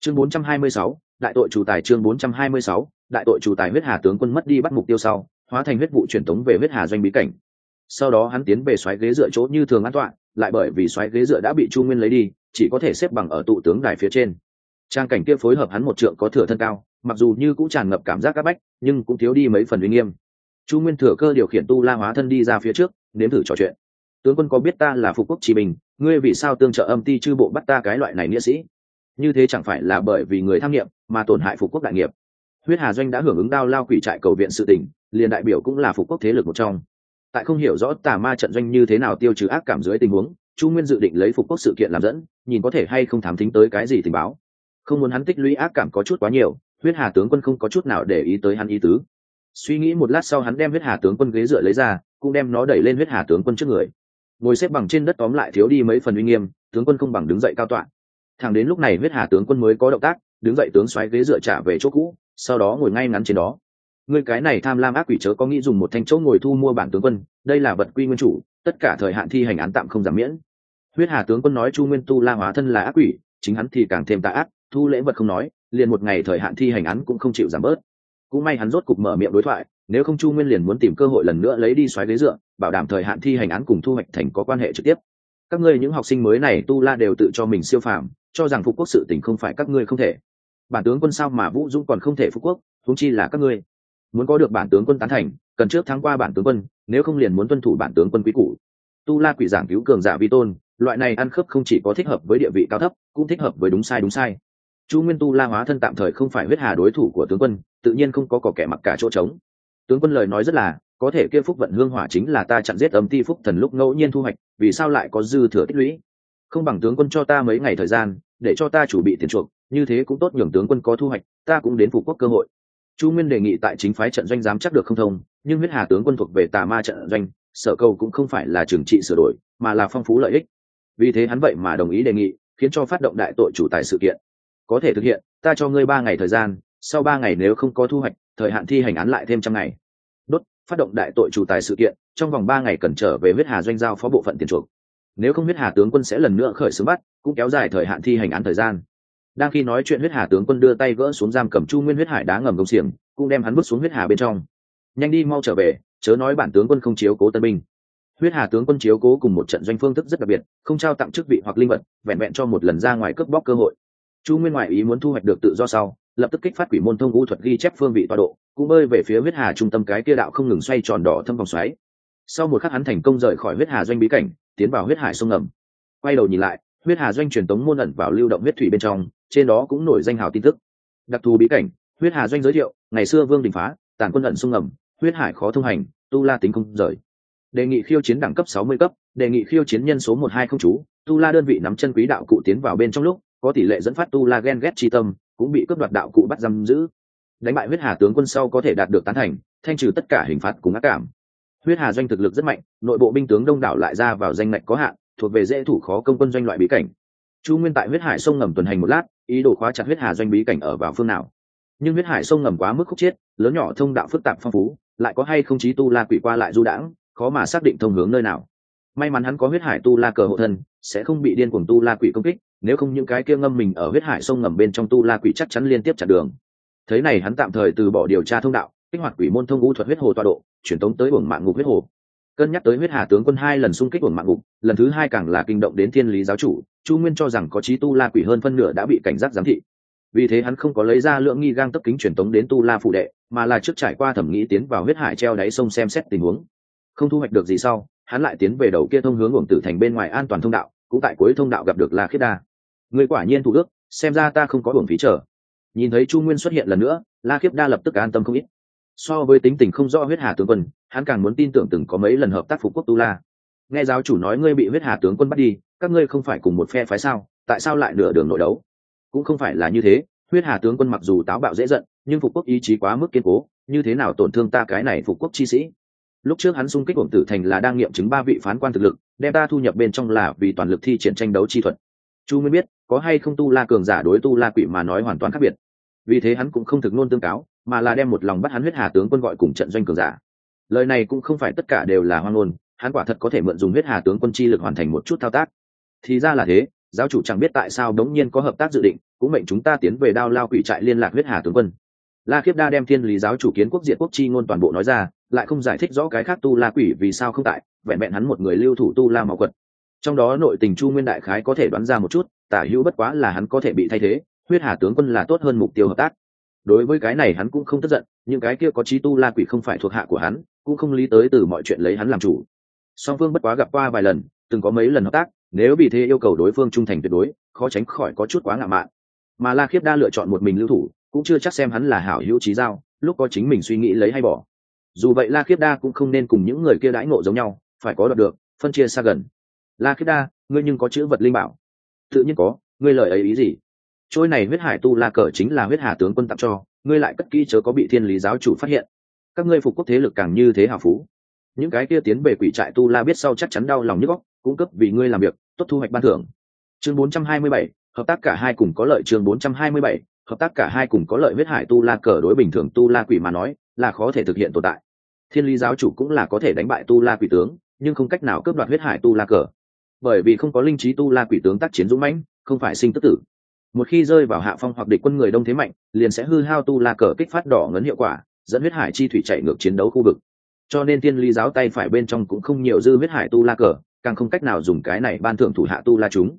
Chương 426, đại tội chủ tài chương 426, đại tội chủ tài huyết hà tướng quân mất đi bắt mục tiêu sau hóa thành huyết vụ truyền tống về huyết hà doanh bí cảnh. Sau đó hắn tiến về xoáy ghế dựa chỗ như thường an toàn lại bởi vì xoáy ghế dựa đã bị chu nguyên lấy đi chỉ có thể xếp bằng ở tụ tướng đài phía trên. Trang cảnh kia phối hợp hắn một trượng có thừa thân cao mặc dù như cũng tràn ngập cảm giác áp bách nhưng cũng thiếu đi mấy phần uy nghiêm chu nguyên thừa cơ điều khiển tu la hóa thân đi ra phía trước, nếm thử trò chuyện. Tướng quân có biết ta là phục quốc chỉ bình, ngươi vì sao tương trợ âm ti chư bộ bắt ta cái loại này nghĩa sĩ? Như thế chẳng phải là bởi vì người tham nghiệm mà tổn hại phục quốc đại nghiệp? Huyết hà doanh đã hưởng ứng đao lao quỷ trại cầu viện sự tỉnh, liền đại biểu cũng là phục quốc thế lực một trong. Tại không hiểu rõ tà ma trận doanh như thế nào tiêu trừ ác cảm dưới tình huống, chu nguyên dự định lấy phục quốc sự kiện làm dẫn, nhìn có thể hay không thám thính tới cái gì tình báo. Không muốn hắn tích lũy ác cảm có chút quá nhiều, huyết hà tướng quân không có chút nào để ý tới hắn ý tứ suy nghĩ một lát sau hắn đem huyết hà tướng quân ghế dựa lấy ra, cũng đem nó đẩy lên huyết hà tướng quân trước người. Ngồi xếp bằng trên đất tóm lại thiếu đi mấy phần uy nghiêm, tướng quân không bằng đứng dậy cao tọa. Thẳng đến lúc này huyết hà tướng quân mới có động tác, đứng dậy tướng xoáy ghế dựa trả về chỗ cũ, sau đó ngồi ngay ngắn trên đó. Người cái này tham lam ác quỷ chớ có nghĩ dùng một thanh chỗ ngồi thu mua bản tướng quân, đây là vật quy nguyên chủ, tất cả thời hạn thi hành án tạm không giảm miễn. Huyết hà tướng quân nói chu nguyên tu la hóa thân là ác quỷ, chính hắn thì càng thêm tà ác, thu lễ vật không nói, liền một ngày thời hạn thi hành án cũng không chịu giảm bớt cũng may hắn rốt cục mở miệng đối thoại, nếu không chu nguyên liền muốn tìm cơ hội lần nữa lấy đi xoáy ghế dựa, bảo đảm thời hạn thi hành án cùng thu hoạch thành có quan hệ trực tiếp. Các ngươi những học sinh mới này tu la đều tự cho mình siêu phàm, cho rằng phục quốc sự tình không phải các ngươi không thể. Bản tướng quân sao mà vũ dũng còn không thể phục quốc thúng chi là các ngươi. Muốn có được bản tướng quân tán thành, cần trước tháng qua bản tướng quân, nếu không liền muốn tuân thủ bản tướng quân quý cũ tu la quỷ giảng cứu cường giả vi tôn, loại này ăn khớp không chỉ có thích hợp với địa vị cao thấp, cũng thích hợp với đúng sai đúng sai. Chu nguyên tu la hóa thân tạm thời không phải huyết hà đối thủ của tướng quân tự nhiên không có cỏ kẻ mặc cả chỗ trống. Tướng quân lời nói rất là, có thể kia phúc vận hương hỏa chính là ta chặn giết âm ti phúc thần lúc ngẫu nhiên thu hoạch, vì sao lại có dư thừa tích lũy? Không bằng tướng quân cho ta mấy ngày thời gian, để cho ta chủ bị tiền chuộc, như thế cũng tốt nhường tướng quân có thu hoạch, ta cũng đến phục quốc cơ hội. Chu nguyên đề nghị tại chính phái trận doanh giám chắc được không thông, nhưng huyết hà tướng quân thuộc về tà ma trận doanh, sở cầu cũng không phải là trừng trị sửa đổi, mà là phong phú lợi ích. Vì thế hắn vậy mà đồng ý đề nghị, khiến cho phát động đại tội chủ tài sự kiện. Có thể thực hiện, ta cho ngươi ba ngày thời gian sau ba ngày nếu không có thu hoạch, thời hạn thi hành án lại thêm trăm ngày. Đốt, phát động đại tội chủ tài sự kiện, trong vòng ba ngày cần trở về huyết hà doanh giao phó bộ phận tiền chuộc. Nếu không huyết hà tướng quân sẽ lần nữa khởi xướng bắt, cũng kéo dài thời hạn thi hành án thời gian. Đang khi nói chuyện huyết hà tướng quân đưa tay gỡ xuống giam cầm chu nguyên huyết hải đá ngầm công xiềng, cũng đem hắn bước xuống huyết hà bên trong. Nhanh đi, mau trở về, chớ nói bản tướng quân không chiếu cố tân binh. Huyết hà tướng quân chiếu cố cùng một trận doanh phương thức rất đặc biệt, không trao tặng chức vị hoặc linh vật, vẹn vẹn cho một lần ra ngoài cướp bóc cơ hội. Chu nguyên ngoại ý muốn thu hoạch được tự do sau lập tức kích phát quỷ môn thông vũ thuật ghi chép phương vị tọa độ, cũng bơi về phía huyết hà trung tâm cái kia đạo không ngừng xoay tròn đỏ thâm vòng xoáy. Sau một khắc hắn thành công rời khỏi huyết hà doanh bí cảnh, tiến vào huyết hải sông ngầm. Quay đầu nhìn lại, huyết hà doanh truyền tống môn ẩn vào lưu động huyết thủy bên trong, trên đó cũng nổi danh hào tin tức. Đặc thù bí cảnh, huyết hà doanh giới thiệu, ngày xưa vương đình phá, tàn quân ẩn sông ngầm, huyết hải khó thông hành, tu la tính không rời. Đề nghị khiêu chiến đẳng cấp sáu mươi cấp, đề nghị khiêu chiến nhân số một hai không chú, tu la đơn vị nắm chân quý đạo cụ tiến vào bên trong lúc, có tỷ lệ dẫn phát tu la ghen ghét chi tâm cũng bị cướp đoạt đạo cụ bắt giam giữ. Đánh bại huyết hà tướng quân sau có thể đạt được tán thành, thanh trừ tất cả hình phạt cùng ác cảm. Huyết hà doanh thực lực rất mạnh, nội bộ binh tướng đông đảo lại ra vào danh lệnh có hạn, thuộc về dễ thủ khó công quân doanh loại bí cảnh. Chu nguyên tại huyết hải sông ngầm tuần hành một lát, ý đồ khóa chặt huyết hà doanh bí cảnh ở vào phương nào. Nhưng huyết hải sông ngầm quá mức khúc chiết lớn nhỏ thông đạo phức tạp phong phú, lại có hay không chí tu la quỷ qua lại du đãng, khó mà xác định thông hướng nơi nào. May mắn hắn có huyết hải tu la cờ hộ thân, sẽ không bị điên cuồng tu la quỷ công kích nếu không những cái kia ngâm mình ở huyết hải sông ngầm bên trong tu la quỷ chắc chắn liên tiếp chặn đường. Thế này hắn tạm thời từ bỏ điều tra thông đạo, kích hoạt quỷ môn thông u thuật huyết hồ tọa độ, chuyển tống tới uổng mạng ngục huyết hồ. Cân nhắc tới huyết hà tướng quân hai lần xung kích uổng mạng ngục, lần thứ hai càng là kinh động đến thiên lý giáo chủ, chu nguyên cho rằng có trí tu la quỷ hơn phân nửa đã bị cảnh giác giám thị. Vì thế hắn không có lấy ra lượng nghi gang tấp kính truyền tống đến tu la phụ đệ, mà là trước trải qua thẩm nghĩ tiến vào huyết hải treo đáy sông xem xét tình huống. Không thu hoạch được gì sau, hắn lại tiến về đầu kia thông hướng uổng tử thành bên ngoài an toàn thông đạo, cũng tại cuối thông đạo gặp được la khiết đa người quả nhiên thủ đức xem ra ta không có buồn phí trở nhìn thấy chu nguyên xuất hiện lần nữa, la khiếp đa lập tức an tâm không ít. So với tính tình không rõ huyết hà tướng quân, hắn càng muốn tin tưởng từng có mấy lần hợp tác phục quốc tu la. Nghe giáo chủ nói ngươi bị huyết hà tướng quân bắt đi, các ngươi không phải cùng một phe phái sao? Tại sao lại nửa đường nội đấu? Cũng không phải là như thế, huyết hà tướng quân mặc dù táo bạo dễ giận, nhưng phục quốc ý chí quá mức kiên cố, như thế nào tổn thương ta cái này phục quốc chi sĩ? Lúc trước hắn xung kích hưởng tử thành là đang nghiệm chứng ba vị phán quan thực lực, đem ta thu nhập bên trong là vì toàn lực thi triển tranh đấu chi thuật. Chu mới biết có hay không tu la cường giả đối tu la quỷ mà nói hoàn toàn khác biệt. Vì thế hắn cũng không thực nôn tương cáo, mà là đem một lòng bắt hắn huyết hà tướng quân gọi cùng trận doanh cường giả. Lời này cũng không phải tất cả đều là hoang ngôn, hắn quả thật có thể mượn dùng huyết hà tướng quân chi lực hoàn thành một chút thao tác. Thì ra là thế, giáo chủ chẳng biết tại sao đống nhiên có hợp tác dự định, cũng mệnh chúng ta tiến về đao lao quỷ trại liên lạc huyết hà tướng quân. La khiếp đa đem thiên lý giáo chủ kiến quốc diệt quốc chi ngôn toàn bộ nói ra, lại không giải thích rõ cái khác tu la quỷ vì sao không tại, vẹn vẹn hắn một người lưu thủ tu la mạo quật. Trong đó nội tình chu nguyên đại khái có thể đoán ra một chút tả hữu bất quá là hắn có thể bị thay thế, huyết hà tướng quân là tốt hơn mục tiêu hợp tác. Đối với cái này hắn cũng không tức giận, những cái kia có trí tu la quỷ không phải thuộc hạ của hắn, cũng không lý tới từ mọi chuyện lấy hắn làm chủ. Song phương bất quá gặp qua vài lần, từng có mấy lần hợp tác, nếu vì thế yêu cầu đối phương trung thành tuyệt đối, khó tránh khỏi có chút quá ngạo mạn. Mà la khiếp đa lựa chọn một mình lưu thủ, cũng chưa chắc xem hắn là hảo hữu trí giao, lúc có chính mình suy nghĩ lấy hay bỏ. Dù vậy la khiếp đa cũng không nên cùng những người kia đãi ngộ giống nhau, phải có đọc được, phân chia xa gần. La khiếp đa, ngươi nhưng có chữ vật linh bảo tự nhiên có ngươi lời ấy ý gì? Trôi này huyết hải tu la cờ chính là huyết hà tướng quân tặng cho ngươi lại cất kỹ chớ có bị thiên lý giáo chủ phát hiện. Các ngươi phục quốc thế lực càng như thế hào phú. Những cái kia tiến về quỷ trại tu la biết sau chắc chắn đau lòng nhức góc cung cấp vì ngươi làm việc tốt thu hoạch ban thưởng. Chương 427, hợp tác cả hai cùng có lợi chương 427, hợp tác cả hai cùng có lợi huyết hải tu la cờ đối bình thường tu la quỷ mà nói là khó thể thực hiện tồn tại. Thiên lý giáo chủ cũng là có thể đánh bại tu la quỷ tướng nhưng không cách nào cướp đoạt huyết hải tu la cờ bởi vì không có linh trí tu la quỷ tướng tác chiến dũng mãnh, không phải sinh tức tử. Một khi rơi vào hạ phong hoặc địch quân người đông thế mạnh, liền sẽ hư hao tu la cờ kích phát đỏ ngấn hiệu quả, dẫn huyết hải chi thủy chạy ngược chiến đấu khu vực. Cho nên tiên ly giáo tay phải bên trong cũng không nhiều dư huyết hải tu la cờ, càng không cách nào dùng cái này ban thưởng thủ hạ tu la chúng.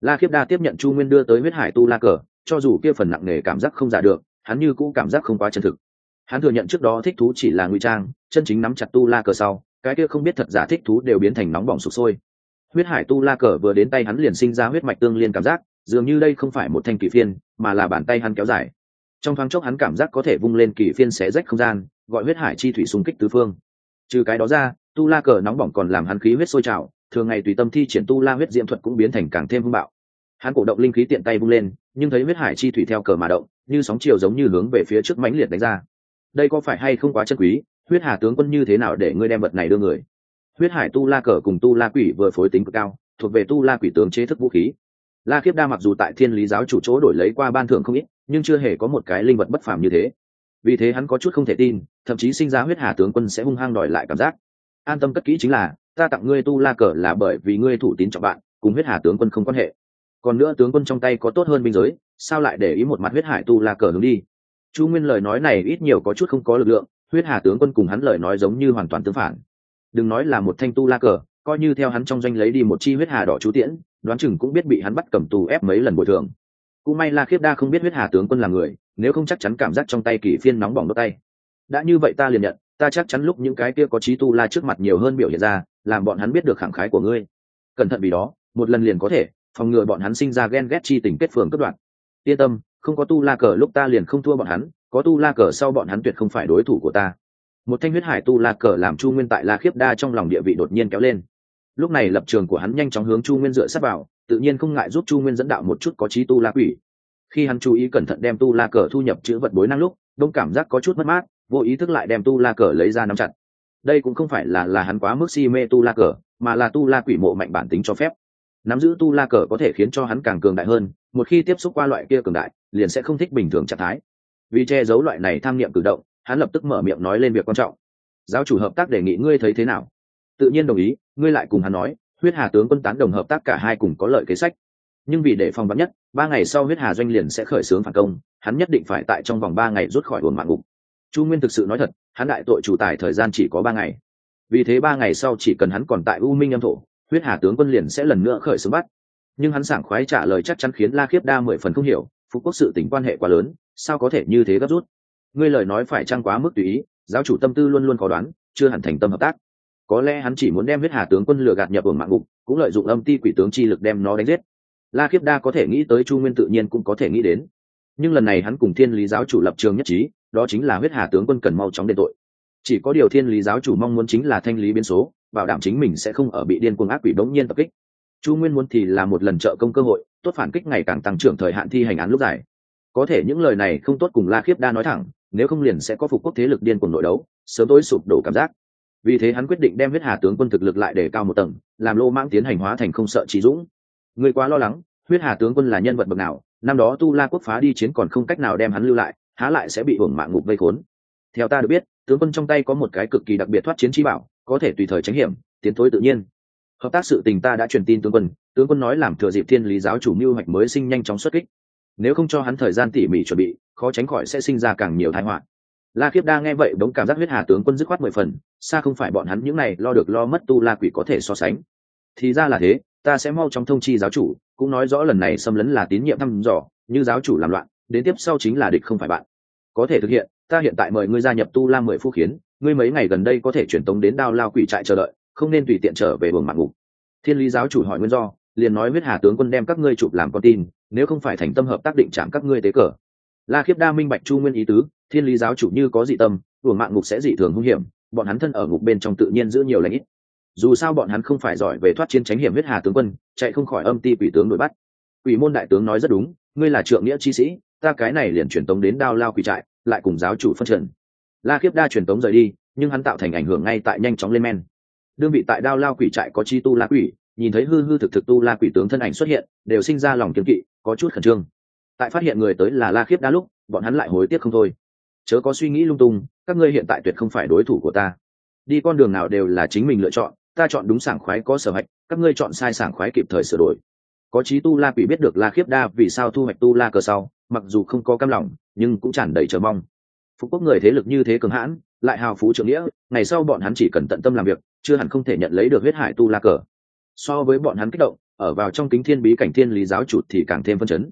La khiếp đa tiếp nhận chu nguyên đưa tới huyết hải tu la cờ, cho dù kia phần nặng nề cảm giác không giả được, hắn như cũ cảm giác không quá chân thực. Hắn thừa nhận trước đó thích thú chỉ là nguy trang, chân chính nắm chặt tu la cờ sau, cái kia không biết thật giả thích thú đều biến thành nóng bỏng sụp sôi huyết hải tu la cờ vừa đến tay hắn liền sinh ra huyết mạch tương liên cảm giác, dường như đây không phải một thanh kỳ phiên, mà là bàn tay hắn kéo dài. Trong thoáng chốc hắn cảm giác có thể vung lên kỳ phiên xé rách không gian, gọi huyết hải chi thủy xung kích tứ phương. Trừ cái đó ra, tu la cờ nóng bỏng còn làm hắn khí huyết sôi trào, thường ngày tùy tâm thi triển tu la huyết diễm thuật cũng biến thành càng thêm hung bạo. Hắn cổ động linh khí tiện tay vung lên, nhưng thấy huyết hải chi thủy theo cờ mà động, như sóng chiều giống như hướng về phía trước mãnh liệt đánh ra. Đây có phải hay không quá chân quý? Huyết hà tướng quân như thế nào để ngươi đem vật này đưa người? Huyết hải tu la cờ cùng tu la quỷ vừa phối tính cực cao, thuộc về tu la quỷ tướng chế thức vũ khí. La khiếp đa mặc dù tại thiên lý giáo chủ chỗ đổi lấy qua ban thưởng không ít, nhưng chưa hề có một cái linh vật bất phàm như thế. Vì thế hắn có chút không thể tin, thậm chí sinh ra huyết hà tướng quân sẽ hung hăng đòi lại cảm giác. An tâm cất kỹ chính là, ta tặng ngươi tu la cờ là bởi vì ngươi thủ tín trọng bạn, cùng huyết hà tướng quân không quan hệ. Còn nữa tướng quân trong tay có tốt hơn binh giới, sao lại để ý một mặt huyết hải tu la cờ hướng đi? Chu nguyên lời nói này ít nhiều có chút không có lực lượng, huyết hà tướng quân cùng hắn lời nói giống như hoàn toàn tương phản đừng nói là một thanh tu la cờ, coi như theo hắn trong doanh lấy đi một chi huyết hà đỏ chú tiễn, đoán chừng cũng biết bị hắn bắt cầm tù ép mấy lần bồi thường. Cũng may la khiếp đa không biết huyết hà tướng quân là người, nếu không chắc chắn cảm giác trong tay kỳ phiên nóng bỏng đốt tay. Đã như vậy ta liền nhận, ta chắc chắn lúc những cái kia có trí tu la trước mặt nhiều hơn biểu hiện ra, làm bọn hắn biết được khẳng khái của ngươi. Cẩn thận vì đó, một lần liền có thể, phòng ngừa bọn hắn sinh ra ghen ghét chi tình kết phường cất đoạn yên tâm, không có tu la cờ lúc ta liền không thua bọn hắn, có tu la cờ sau bọn hắn tuyệt không phải đối thủ của ta một thanh huyết hải tu la cờ làm chu nguyên tại la khiếp đa trong lòng địa vị đột nhiên kéo lên. Lúc này lập trường của hắn nhanh chóng hướng chu nguyên dựa sát vào, tự nhiên không ngại giúp chu nguyên dẫn đạo một chút có trí tu la quỷ. Khi hắn chú ý cẩn thận đem tu la cờ thu nhập chữ vật bối năng lúc, đông cảm giác có chút mất mát, vô ý thức lại đem tu la cờ lấy ra nắm chặt. Đây cũng không phải là là hắn quá mức si mê tu la cờ, mà là tu la quỷ mộ mạnh bản tính cho phép. Nắm giữ tu la cờ có thể khiến cho hắn càng cường đại hơn, một khi tiếp xúc qua loại kia cường đại, liền sẽ không thích bình thường trạng thái. Vì che giấu loại này tham niệm cử động hắn lập tức mở miệng nói lên việc quan trọng. Giáo chủ hợp tác đề nghị ngươi thấy thế nào? Tự nhiên đồng ý, ngươi lại cùng hắn nói, huyết hà tướng quân tán đồng hợp tác cả hai cùng có lợi kế sách. Nhưng vì để phòng vắn nhất, ba ngày sau huyết hà doanh liền sẽ khởi xướng phản công, hắn nhất định phải tại trong vòng ba ngày rút khỏi uổng mạng ngục. Chu nguyên thực sự nói thật, hắn đại tội chủ tài thời gian chỉ có ba ngày. Vì thế ba ngày sau chỉ cần hắn còn tại u minh âm thổ, huyết hà tướng quân liền sẽ lần nữa khởi xướng bắt. Nhưng hắn sảng khoái trả lời chắc chắn khiến la khiếp đa mười phần không hiểu, phú quốc sự tình quan hệ quá lớn, sao có thể như thế gấp rút? Ngươi lời nói phải trăng quá mức tùy ý, giáo chủ tâm tư luôn luôn khó đoán, chưa hẳn thành tâm hợp tác. Có lẽ hắn chỉ muốn đem huyết hà tướng quân lừa gạt nhập ở mạng ngục, cũng lợi dụng âm ti quỷ tướng chi lực đem nó đánh giết. La Kiếp đa có thể nghĩ tới chu nguyên tự nhiên cũng có thể nghĩ đến. Nhưng lần này hắn cùng thiên lý giáo chủ lập trường nhất trí, đó chính là huyết hà tướng quân cần mau chóng đền tội. Chỉ có điều thiên lý giáo chủ mong muốn chính là thanh lý biến số, bảo đảm chính mình sẽ không ở bị điên cuồng ác quỷ bỗng nhiên tập kích. Chu nguyên muốn thì là một lần trợ công cơ hội, tốt phản kích ngày càng tăng trưởng thời hạn thi hành án lúc dài. Có thể những lời này không tốt cùng la khiếp đa nói thẳng nếu không liền sẽ có phục quốc thế lực điên cuồng nội đấu, sớm tối sụp đổ cảm giác. Vì thế hắn quyết định đem huyết hà tướng quân thực lực lại để cao một tầng, làm lô mãng tiến hành hóa thành không sợ trí dũng. Người quá lo lắng, huyết hà tướng quân là nhân vật bậc nào, năm đó tu la quốc phá đi chiến còn không cách nào đem hắn lưu lại, há lại sẽ bị hưởng mạng ngục vây khốn. Theo ta được biết, tướng quân trong tay có một cái cực kỳ đặc biệt thoát chiến chi bảo, có thể tùy thời tránh hiểm, tiến thối tự nhiên. Hợp tác sự tình ta đã truyền tin tướng quân tướng quân nói làm thừa dịp thiên lý giáo chủ mưu hoạch mới sinh nhanh chóng xuất kích nếu không cho hắn thời gian tỉ mỉ chuẩn bị, khó tránh khỏi sẽ sinh ra càng nhiều thái họa. La khiếp đa nghe vậy, đống cảm giác huyết hà tướng quân dứt khoát mười phần, xa không phải bọn hắn những này lo được lo mất tu la quỷ có thể so sánh. Thì ra là thế, ta sẽ mau chóng thông chi giáo chủ, cũng nói rõ lần này xâm lấn là tín nhiệm thăm dò, như giáo chủ làm loạn, đến tiếp sau chính là địch không phải bạn. Có thể thực hiện, ta hiện tại mời ngươi gia nhập tu la mười phú khiến, ngươi mấy ngày gần đây có thể chuyển tống đến đao lao quỷ trại chờ đợi, không nên tùy tiện trở về buồng mạng ngục. Thiên lý giáo chủ hỏi nguyên do liền nói huyết hà tướng quân đem các ngươi chụp làm con tin, nếu không phải thành tâm hợp tác định chạm các ngươi tế cờ. La khiếp đa minh bạch chu nguyên ý tứ, thiên lý giáo chủ như có dị tâm buồng mạng ngục sẽ dị thường hung hiểm, bọn hắn thân ở ngục bên trong tự nhiên giữ nhiều lãnh ít. Dù sao bọn hắn không phải giỏi về thoát chiến tránh hiểm huyết hà tướng quân, chạy không khỏi âm ti quỷ tướng đuổi bắt. Quỷ môn đại tướng nói rất đúng, ngươi là trượng nghĩa chi sĩ, ta cái này liền truyền tống đến đao lao quỷ trại, lại cùng giáo chủ phân trần. La khiếp đa truyền tống rời đi, nhưng hắn tạo thành ảnh hưởng ngay tại nhanh chóng lên men. Đương vị tại đao lao quỷ trại có chi tu la quỷ nhìn thấy hư hư thực thực tu la quỷ tướng thân ảnh xuất hiện, đều sinh ra lòng kiên kỵ, có chút khẩn trương. Tại phát hiện người tới là la khiếp đa lúc, bọn hắn lại hối tiếc không thôi. Chớ có suy nghĩ lung tung, các ngươi hiện tại tuyệt không phải đối thủ của ta. Đi con đường nào đều là chính mình lựa chọn, ta chọn đúng sảng khoái có sở hạch, các ngươi chọn sai sảng khoái kịp thời sửa đổi. Có trí tu la quỷ biết được la khiếp đa vì sao thu hoạch tu la cờ sau, mặc dù không có cam lòng, nhưng cũng tràn đầy chờ mong. Phú quốc người thế lực như thế cường hãn, lại hào phú trưởng nghĩa, ngày sau bọn hắn chỉ cần tận tâm làm việc, chưa hẳn không thể nhận lấy được huyết hải tu la cờ so với bọn hắn kích động, ở vào trong kính thiên bí cảnh thiên lý giáo chụt thì càng thêm phân chấn.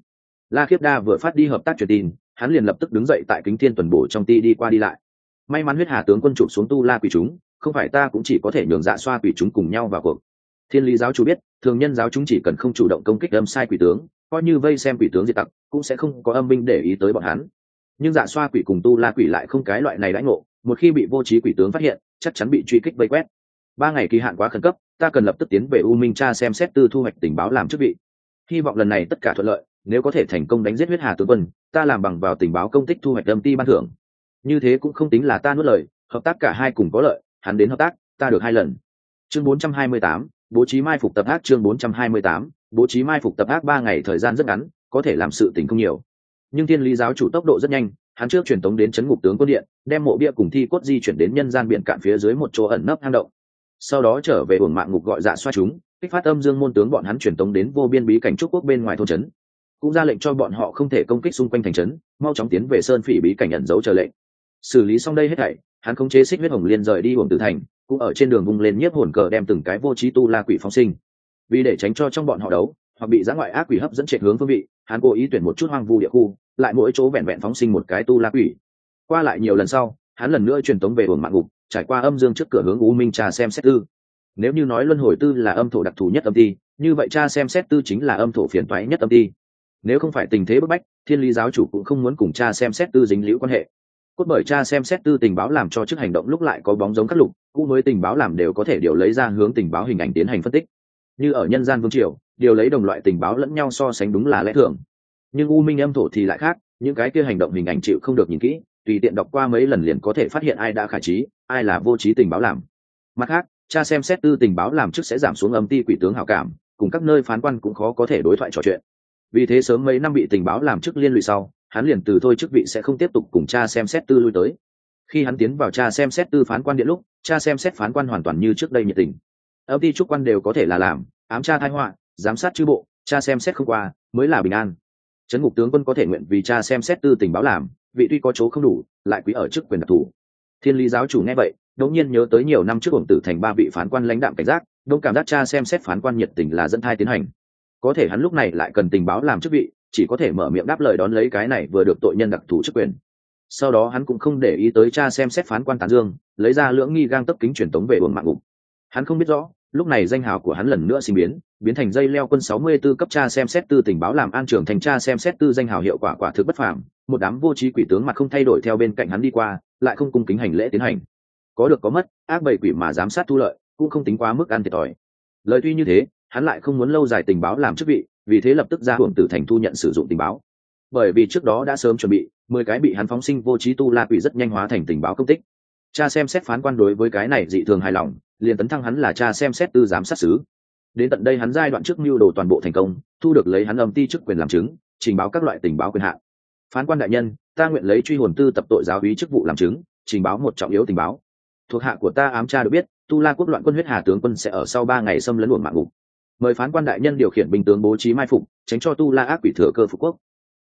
La khiết đa vừa phát đi hợp tác truyền tin, hắn liền lập tức đứng dậy tại kính thiên tuần bổ trong ti đi qua đi lại. May mắn huyết hà tướng quân chụp xuống tu la quỷ chúng, không phải ta cũng chỉ có thể nhường dạ xoa quỷ chúng cùng nhau vào cuộc. Thiên lý giáo chủ biết, thường nhân giáo chúng chỉ cần không chủ động công kích âm sai quỷ tướng, coi như vây xem quỷ tướng diệt tặc, cũng sẽ không có âm binh để ý tới bọn hắn. Nhưng dạ xoa quỷ cùng tu la quỷ lại không cái loại này đãi ngộ, một khi bị vô trí quỷ tướng phát hiện, chắc chắn bị truy kích vây quét. Ba ngày kỳ hạn quá khẩn cấp ta cần lập tức tiến về u minh cha xem xét tư thu hoạch tình báo làm chức vị. Hy vọng lần này tất cả thuận lợi nếu có thể thành công đánh giết huyết hà tướng quân ta làm bằng vào tình báo công tích thu hoạch âm ti ban thưởng. Như thế cũng không tính là ta nuốt lời hợp tác cả hai cùng có lợi hắn đến hợp tác ta được hai lần. Chương 428, bố trí mai phục tập ác chương 428, bố trí mai phục tập ác ba ngày thời gian rất ngắn có thể làm sự tình không nhiều. Nhưng thiên lý giáo chủ tốc độ rất nhanh hắn trước truyền tống đến chấn ngục tướng quân điện đem mộ bia cùng thi cốt di chuyển đến nhân gian biển cạn phía dưới một chỗ ẩn nấp hang động sau đó trở về uổng mạng ngục gọi dạ xoa chúng, kích phát âm dương môn tướng bọn hắn truyền tống đến vô biên bí cảnh trúc quốc bên ngoài thôn trấn. Cũng ra lệnh cho bọn họ không thể công kích xung quanh thành trấn, mau chóng tiến về sơn phỉ bí cảnh ẩn giấu chờ lệnh. Xử lý xong đây hết thảy, hắn không chế xích huyết hồng liên rời đi uổng tử thành, cũng ở trên đường vung lên nhiếp hồn cờ đem từng cái vô trí tu la quỷ phóng sinh. Vì để tránh cho trong bọn họ đấu, hoặc bị giã ngoại ác quỷ hấp dẫn trệ hướng phương vị, hắn cố ý tuyển một chút hoang vu địa khu, lại mỗi chỗ vẹn vẹn phóng sinh một cái tu la quỷ. Qua lại nhiều lần sau, hắn lần nữa truyền tống về uổng mạng ngục trải qua âm dương trước cửa hướng u minh trà xem xét tư. Nếu như nói luân hồi tư là âm thổ đặc thù nhất âm ti, như vậy cha xem xét tư chính là âm thổ phiền toái nhất âm ti. Nếu không phải tình thế bức bách, thiên lý giáo chủ cũng không muốn cùng cha xem xét tư dính liễu quan hệ. Cốt bởi cha xem xét tư tình báo làm cho chức hành động lúc lại có bóng giống các lục cũ mới tình báo làm đều có thể điều lấy ra hướng tình báo hình ảnh tiến hành phân tích. Như ở nhân gian vương triều, điều lấy đồng loại tình báo lẫn nhau so sánh đúng là lẽ thường. Nhưng u minh âm thổ thì lại khác, những cái kia hành động hình ảnh chịu không được nhìn kỹ tùy tiện đọc qua mấy lần liền có thể phát hiện ai đã khả trí, ai là vô trí tình báo làm. Mặt khác, cha xem xét tư tình báo làm trước sẽ giảm xuống âm ti quỷ tướng hảo cảm, cùng các nơi phán quan cũng khó có thể đối thoại trò chuyện. Vì thế sớm mấy năm bị tình báo làm chức liên lụy sau, hắn liền từ thôi chức vị sẽ không tiếp tục cùng cha xem xét tư lui tới. Khi hắn tiến vào cha xem xét tư phán quan điện lúc, cha xem xét phán quan hoàn toàn như trước đây nhiệt tình. Âm ty trúc quan đều có thể là làm, ám tra thái họa, giám sát chư bộ, cha xem xét không qua, mới là bình an. Trấn ngục tướng quân có thể nguyện vì cha xem xét tư tình báo làm vị tuy có chỗ không đủ, lại quý ở chức quyền đặc thù. Thiên lý giáo chủ nghe vậy, đột nhiên nhớ tới nhiều năm trước hưởng tử thành ba vị phán quan lãnh đạm cảnh giác, đông cảm giác cha xem xét phán quan nhiệt tình là dẫn thai tiến hành. Có thể hắn lúc này lại cần tình báo làm chức vị, chỉ có thể mở miệng đáp lời đón lấy cái này vừa được tội nhân đặc thù chức quyền. Sau đó hắn cũng không để ý tới cha xem xét phán quan tán dương, lấy ra lưỡng nghi gang tấp kính truyền tống về uổng mạng ngục. Hắn không biết rõ lúc này danh hào của hắn lần nữa sinh biến biến thành dây leo quân 64 cấp tra xem xét tư tình báo làm an trưởng thành tra xem xét tư danh hào hiệu quả quả thực bất phàm. Một đám vô trí quỷ tướng mặt không thay đổi theo bên cạnh hắn đi qua, lại không cung kính hành lễ tiến hành. Có được có mất, ác bầy quỷ mà giám sát thu lợi, cũng không tính quá mức ăn thiệt thòi. Lời tuy như thế, hắn lại không muốn lâu dài tình báo làm chức vị, vì thế lập tức ra hưởng tử thành thu nhận sử dụng tình báo. Bởi vì trước đó đã sớm chuẩn bị, mười cái bị hắn phóng sinh vô trí tu la quỷ rất nhanh hóa thành tình báo công tích. Cha xem xét phán quan đối với cái này dị thường hài lòng liền tấn thăng hắn là cha xem xét tư giám sát xứ. Đến tận đây hắn giai đoạn trước mưu đồ toàn bộ thành công, thu được lấy hắn âm ti chức quyền làm chứng, trình báo các loại tình báo quyền hạn. Phán quan đại nhân, ta nguyện lấy truy hồn tư tập tội giáo hí chức vụ làm chứng, trình báo một trọng yếu tình báo. Thuộc hạ của ta ám tra được biết, tu la quốc loạn quân huyết hà tướng quân sẽ ở sau ba ngày xâm lấn luồng mạng ngục. Mời phán quan đại nhân điều khiển binh tướng bố trí mai phục, tránh cho tu la ác quỷ thừa cơ phục quốc.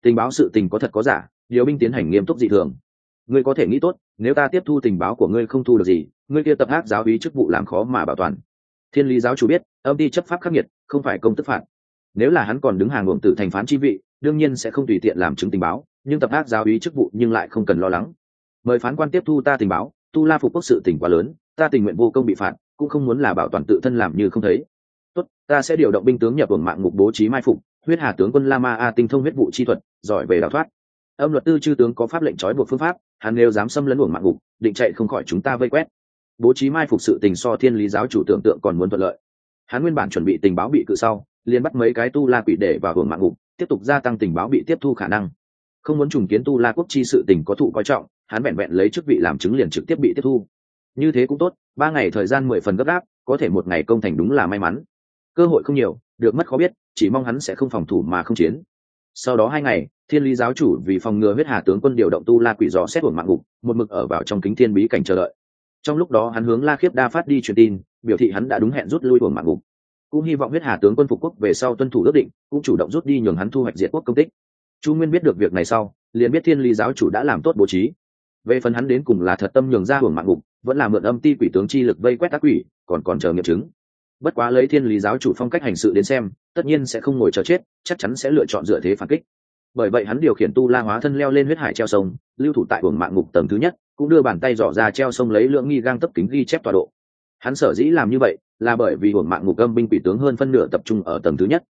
Tình báo sự tình có thật có giả, điều binh tiến hành nghiêm túc dị thường ngươi có thể nghĩ tốt, nếu ta tiếp thu tình báo của ngươi không thu được gì, ngươi kia tập hát giáo ý chức vụ làm khó mà bảo toàn. Thiên lý giáo chủ biết, âm ty chấp pháp khắc nghiệt, không phải công tức phạt. Nếu là hắn còn đứng hàng luồng tử thành phán chi vị, đương nhiên sẽ không tùy tiện làm chứng tình báo, nhưng tập hát giáo ý chức vụ nhưng lại không cần lo lắng. Mời phán quan tiếp thu ta tình báo, tu la phục quốc sự tình quá lớn, ta tình nguyện vô công bị phạt, cũng không muốn là bảo toàn tự thân làm như không thấy. Tốt, ta sẽ điều động binh tướng nhập hưởng mạng ngục bố trí mai phục, huyết hà tướng quân lama a tinh thông huyết vụ chi thuật, giỏi về đào thoát âm luật tư chư tướng có pháp lệnh trói buộc phương pháp, hắn nếu dám xâm lấn uổng mạng ngục, định chạy không khỏi chúng ta vây quét. Bố trí mai phục sự tình so thiên lý giáo chủ tưởng tượng còn muốn thuận lợi. Hắn nguyên bản chuẩn bị tình báo bị cự sau, liền bắt mấy cái tu la quỷ để vào hưởng mạng ngục, tiếp tục gia tăng tình báo bị tiếp thu khả năng. Không muốn trùng kiến tu la quốc chi sự tình có thụ coi trọng, hắn vẹn vẹn lấy chức vị làm chứng liền trực tiếp bị tiếp thu. Như thế cũng tốt, ba ngày thời gian mười phần gấp gáp, có thể một ngày công thành đúng là may mắn. Cơ hội không nhiều, được mất khó biết, chỉ mong hắn sẽ không phòng thủ mà không chiến sau đó hai ngày, thiên lý giáo chủ vì phòng ngừa huyết hà tướng quân điều động tu la quỷ dò xét hồn mạng ngục, một mực ở vào trong kính thiên bí cảnh chờ đợi. Trong lúc đó hắn hướng la khiếp đa phát đi truyền tin, biểu thị hắn đã đúng hẹn rút lui hồn mạng ngục. Cũng hy vọng huyết hà tướng quân phục quốc về sau tuân thủ ước định, cũng chủ động rút đi nhường hắn thu hoạch diệt quốc công tích. Chu nguyên biết được việc này sau, liền biết thiên lý giáo chủ đã làm tốt bố trí. Về phần hắn đến cùng là thật tâm nhường ra hưởng mạng ngục, vẫn là mượn âm ti quỷ tướng chi lực vây quét tác quỷ, còn còn chờ nghiệm chứng bất quá lấy thiên lý giáo chủ phong cách hành sự đến xem, tất nhiên sẽ không ngồi chờ chết, chắc chắn sẽ lựa chọn dựa thế phản kích. Bởi vậy hắn điều khiển tu la hóa thân leo lên huyết hải treo sông, lưu thủ tại buồng mạng ngục tầng thứ nhất, cũng đưa bàn tay dò ra treo sông lấy lượng nghi gang tấp kính ghi chép tọa độ. Hắn sở dĩ làm như vậy, là bởi vì buồng mạng ngục âm binh quỷ tướng hơn phân nửa tập trung ở tầng thứ nhất.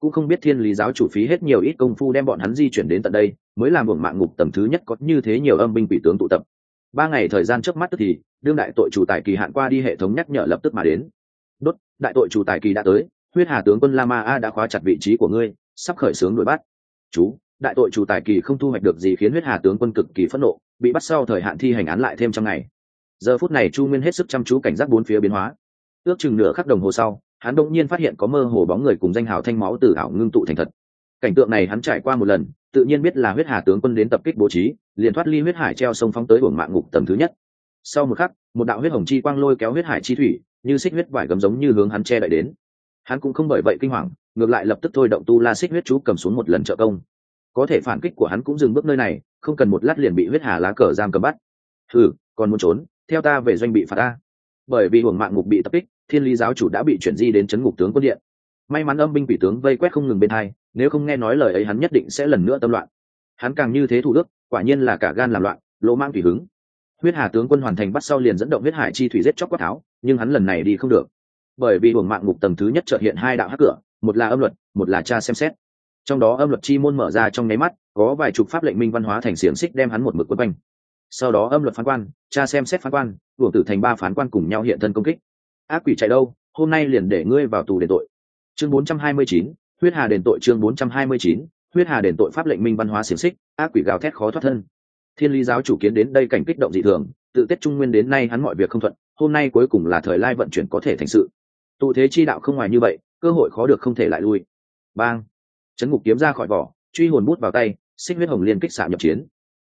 Cũng không biết thiên lý giáo chủ phí hết nhiều ít công phu đem bọn hắn di chuyển đến tận đây, mới làm buồng mạng ngục tầng thứ nhất có như thế nhiều âm binh quỷ tướng tụ tập. Ba ngày thời gian trước mắt tức thì, đương đại tội chủ tài kỳ hạn qua đi hệ thống nhắc nhở lập tức mà đến đại tội chủ tài kỳ đã tới, huyết hà tướng quân lama a đã khóa chặt vị trí của ngươi, sắp khởi xướng đuổi bắt. Chú, đại tội chủ tài kỳ không thu hoạch được gì khiến huyết hà tướng quân cực kỳ phẫn nộ, bị bắt sau thời hạn thi hành án lại thêm trong ngày. Giờ phút này chu nguyên hết sức chăm chú cảnh giác bốn phía biến hóa. Ước chừng nửa khắc đồng hồ sau, hắn đột nhiên phát hiện có mơ hồ bóng người cùng danh hào thanh máu từ ảo ngưng tụ thành thật. Cảnh tượng này hắn trải qua một lần, tự nhiên biết là huyết hà tướng quân đến tập kích bố trí, liền thoát ly huyết hải treo sông phóng tới uổng mạng ngục tầng thứ nhất. Sau một khắc, một đạo huyết hồng chi quang lôi kéo huyết hải chi thủy như xích huyết vải gấm giống như hướng hắn che đậy đến. Hắn cũng không bởi vậy kinh hoàng, ngược lại lập tức thôi động tu la xích huyết chú cầm xuống một lần trợ công. Có thể phản kích của hắn cũng dừng bước nơi này, không cần một lát liền bị huyết hà lá cờ giam cầm bắt. Thử còn muốn trốn, theo ta về doanh bị phạt ta. Bởi vì hưởng mạng ngục bị tập kích, thiên lý giáo chủ đã bị chuyển di đến chấn ngục tướng quân điện. May mắn âm binh quỷ tướng vây quét không ngừng bên hai, nếu không nghe nói lời ấy hắn nhất định sẽ lần nữa tâm loạn. Hắn càng như thế thủ đức, quả nhiên là cả gan làm loạn, lỗ mang thủy hứng. Huyết hà tướng quân hoàn thành bắt sau liền dẫn động huyết hải chi thủy giết chóc quát tháo nhưng hắn lần này đi không được. Bởi vì buồng mạng ngục tầng thứ nhất chợt hiện hai đạo hắc cửa một là âm luật một là cha xem xét. Trong đó âm luật chi môn mở ra trong nháy mắt có vài chục pháp lệnh minh văn hóa thành xiềng xích đem hắn một mực quấn quanh. Sau đó âm luật phán quan cha xem xét phán quan buồng tử thành ba phán quan cùng nhau hiện thân công kích. Ác quỷ chạy đâu hôm nay liền để ngươi vào tù đền tội. Chương 429, huyết hà đền tội chương 429, huyết hà đền tội pháp lệnh minh văn hóa xiềng xích ác quỷ gào thét khó thoát thân. Thiên lý giáo chủ kiến đến đây cảnh kích động dị thường tự tết trung nguyên đến nay hắn mọi việc không thuận hôm nay cuối cùng là thời lai vận chuyển có thể thành sự. Tụ thế chi đạo không ngoài như vậy, cơ hội khó được không thể lại lui. Bang! Chấn ngục kiếm ra khỏi vỏ, truy hồn bút vào tay, xích huyết hồng liên kích xạ nhập chiến.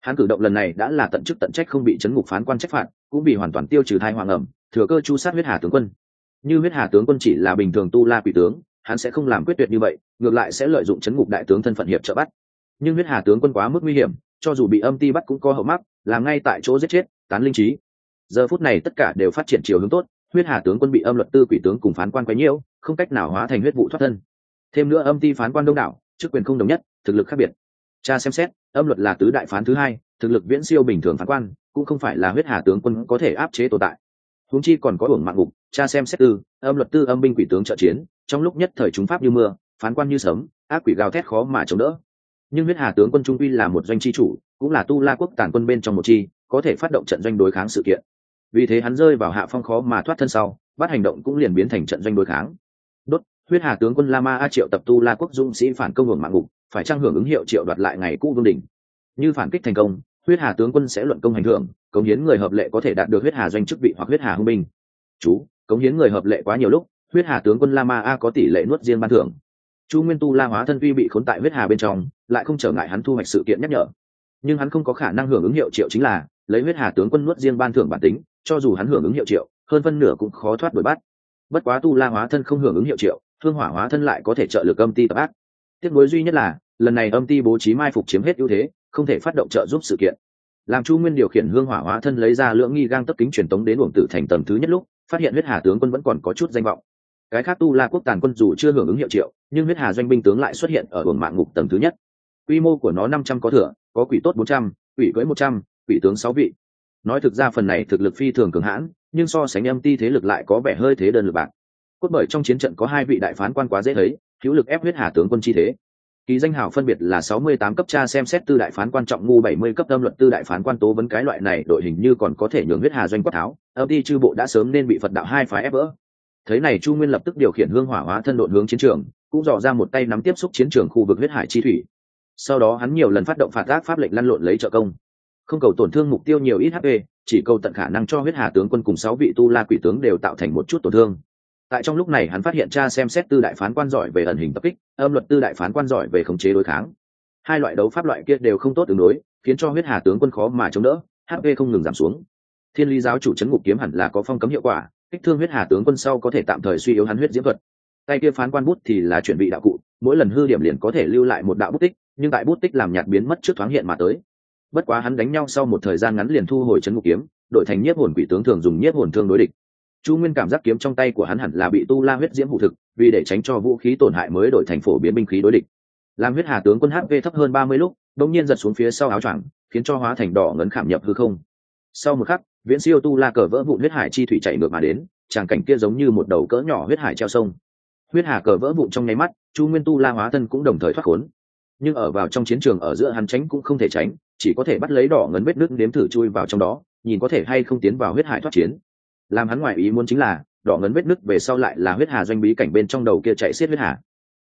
Hắn cử động lần này đã là tận chức tận trách không bị chấn ngục phán quan trách phạt, cũng bị hoàn toàn tiêu trừ thai hoàng ẩm, thừa cơ chu sát huyết hà tướng quân. Như huyết hà tướng quân chỉ là bình thường tu la quỷ tướng, hắn sẽ không làm quyết tuyệt như vậy, ngược lại sẽ lợi dụng chấn ngục đại tướng thân phận hiệp trợ bắt. Nhưng huyết hà tướng quân quá mức nguy hiểm, cho dù bị âm ti bắt cũng có hậu mắc, làm ngay tại chỗ giết chết, tán linh trí giờ phút này tất cả đều phát triển chiều hướng tốt, huyết hà tướng quân bị âm luật tư quỷ tướng cùng phán quan quấy nhiễu, không cách nào hóa thành huyết vụ thoát thân. Thêm nữa âm ti phán quan đông đảo, chức quyền không đồng nhất, thực lực khác biệt. Cha xem xét, âm luật là tứ đại phán thứ hai, thực lực viễn siêu bình thường phán quan, cũng không phải là huyết hà tướng quân có thể áp chế tồn tại. Huống chi còn có hưởng mạng ngục, cha xem xét tư, âm luật tư âm binh quỷ tướng trợ chiến, trong lúc nhất thời chúng pháp như mưa, phán quan như sớm ác quỷ gào thét khó mà chống đỡ. Nhưng huyết hà tướng quân trung quy là một doanh chi chủ, cũng là tu la quốc tàn quân bên trong một chi, có thể phát động trận doanh đối kháng sự kiện vì thế hắn rơi vào hạ phong khó mà thoát thân sau, bắt hành động cũng liền biến thành trận doanh đối kháng. Đốt, huyết hà tướng quân lama a triệu tập tu la quốc dũng sĩ phản công hưởng mạng ngục, phải trang hưởng ứng hiệu triệu đoạt lại ngày cũ vương đình như phản kích thành công, huyết hà tướng quân sẽ luận công hành thưởng, cống hiến người hợp lệ có thể đạt được huyết hà doanh chức vị hoặc huyết hà hưng binh. Chú, cống hiến người hợp lệ quá nhiều lúc, huyết hà tướng quân lama a có tỷ lệ nuốt riêng ban thưởng. Chu nguyên tu la hóa thân vi bị khốn tại huyết hà bên trong, lại không trở ngại hắn thu hoạch sự kiện nhắc nhở. Nhưng hắn không có khả năng hưởng ứng hiệu triệu chính là lấy huyết hà tướng quân nuốt riêng ban thưởng bản tính, cho dù hắn hưởng ứng hiệu triệu, hơn phân nửa cũng khó thoát đuổi bắt. Bất quá tu la hóa thân không hưởng ứng hiệu triệu, thương hỏa hóa thân lại có thể trợ lực âm ti tập ác. Tiếc nối duy nhất là, lần này âm ti bố trí mai phục chiếm hết ưu thế, không thể phát động trợ giúp sự kiện. Làm chu nguyên điều khiển hương hỏa hóa thân lấy ra lưỡng nghi gang tấp kính truyền tống đến uổng tử thành tầng thứ nhất lúc, phát hiện huyết hà tướng quân vẫn còn có chút danh vọng. Cái khác tu la quốc tàn quân dù chưa hưởng ứng hiệu triệu, nhưng huyết hà doanh binh tướng lại xuất hiện ở uổng mạng ngục tầng thứ nhất. Quy mô của nó năm trăm có thừa, có quỷ tốt bốn trăm, quỷ cưỡi một trăm quỷ tướng sáu vị. Nói thực ra phần này thực lực phi thường cường hãn, nhưng so sánh âm ti thế lực lại có vẻ hơi thế đơn lực bạc. Cốt bởi trong chiến trận có hai vị đại phán quan quá dễ thấy, hữu lực ép huyết hà tướng quân chi thế. Kỳ danh hào phân biệt là sáu mươi tám cấp cha xem xét tư đại phán quan trọng ngu, bảy mươi cấp tâm luật tư đại phán quan tố vấn cái loại này, đội hình như còn có thể nhường huyết hà doanh quát tháo, âm ti chư bộ đã sớm nên bị phật đạo hai phái ép vỡ. Thế này chu nguyên lập tức điều khiển hương hỏa hóa thân đội hướng chiến trường, cũng dò ra một tay nắm tiếp xúc chiến trường khu vực huyết hải chi thủy. Sau đó hắn nhiều lần phát động phạt tác pháp lệnh lăn lộn lấy trợ công không cầu tổn thương mục tiêu nhiều ít hp chỉ cầu tận khả năng cho huyết hà tướng quân cùng sáu vị tu la quỷ tướng đều tạo thành một chút tổn thương. Tại trong lúc này hắn phát hiện cha xem xét tư đại phán quan giỏi về ẩn hình tập kích, âm luật tư đại phán quan giỏi về khống chế đối kháng. Hai loại đấu pháp loại kia đều không tốt tương đối, khiến cho huyết hà tướng quân khó mà chống đỡ hp không ngừng giảm xuống. Thiên lý giáo chủ c ngục kiếm hẳn là có phong cấm hiệu quả, kích thương huyết hà tướng quân sau có thể tạm thời suy yếu hắn huyết diễm thuật. Tay kia phán quan bút thì là chuẩn bị đạo cụ, mỗi lần hư điểm liền có thể lưu lại một đạo bút tích, nhưng tại bút tích làm nhạt biến mất trước thoáng hiện mà tới bất quá hắn đánh nhau sau một thời gian ngắn liền thu hồi chấn ngục kiếm, đội thành nhiếp hồn quỷ tướng thường dùng nhiếp hồn thương đối địch. Chu nguyên cảm giác kiếm trong tay của hắn hẳn là bị tu la huyết diễm hụ thực, vì để tránh cho vũ khí tổn hại mới đổi thành phổ biến binh khí đối địch. Làm huyết hà tướng quân hp thấp hơn ba mươi lúc đông nhiên giật xuống phía sau áo choàng, khiến cho hóa thành đỏ ngấn khảm nhập hư không. Sau một khắc, viễn siêu tu la cờ vỡ vụn huyết hải chi thủy chạy ngược mà đến, tràng cảnh kia giống như một đầu cỡ nhỏ huyết hải treo sông. Huyết hà cờ vỡ vụn trong nháy mắt, chu nguyên tu la hóa thân cũng đồng thời thoát khốn. Nhưng ở vào trong chiến trường ở giữa hắn tránh cũng không thể tránh chỉ có thể bắt lấy đỏ ngấn vết nước nếm thử chui vào trong đó, nhìn có thể hay không tiến vào huyết hải thoát chiến. Làm hắn ngoại ý muốn chính là, đỏ ngấn vết nước về sau lại là huyết hà doanh bí cảnh bên trong đầu kia chạy xiết huyết hà.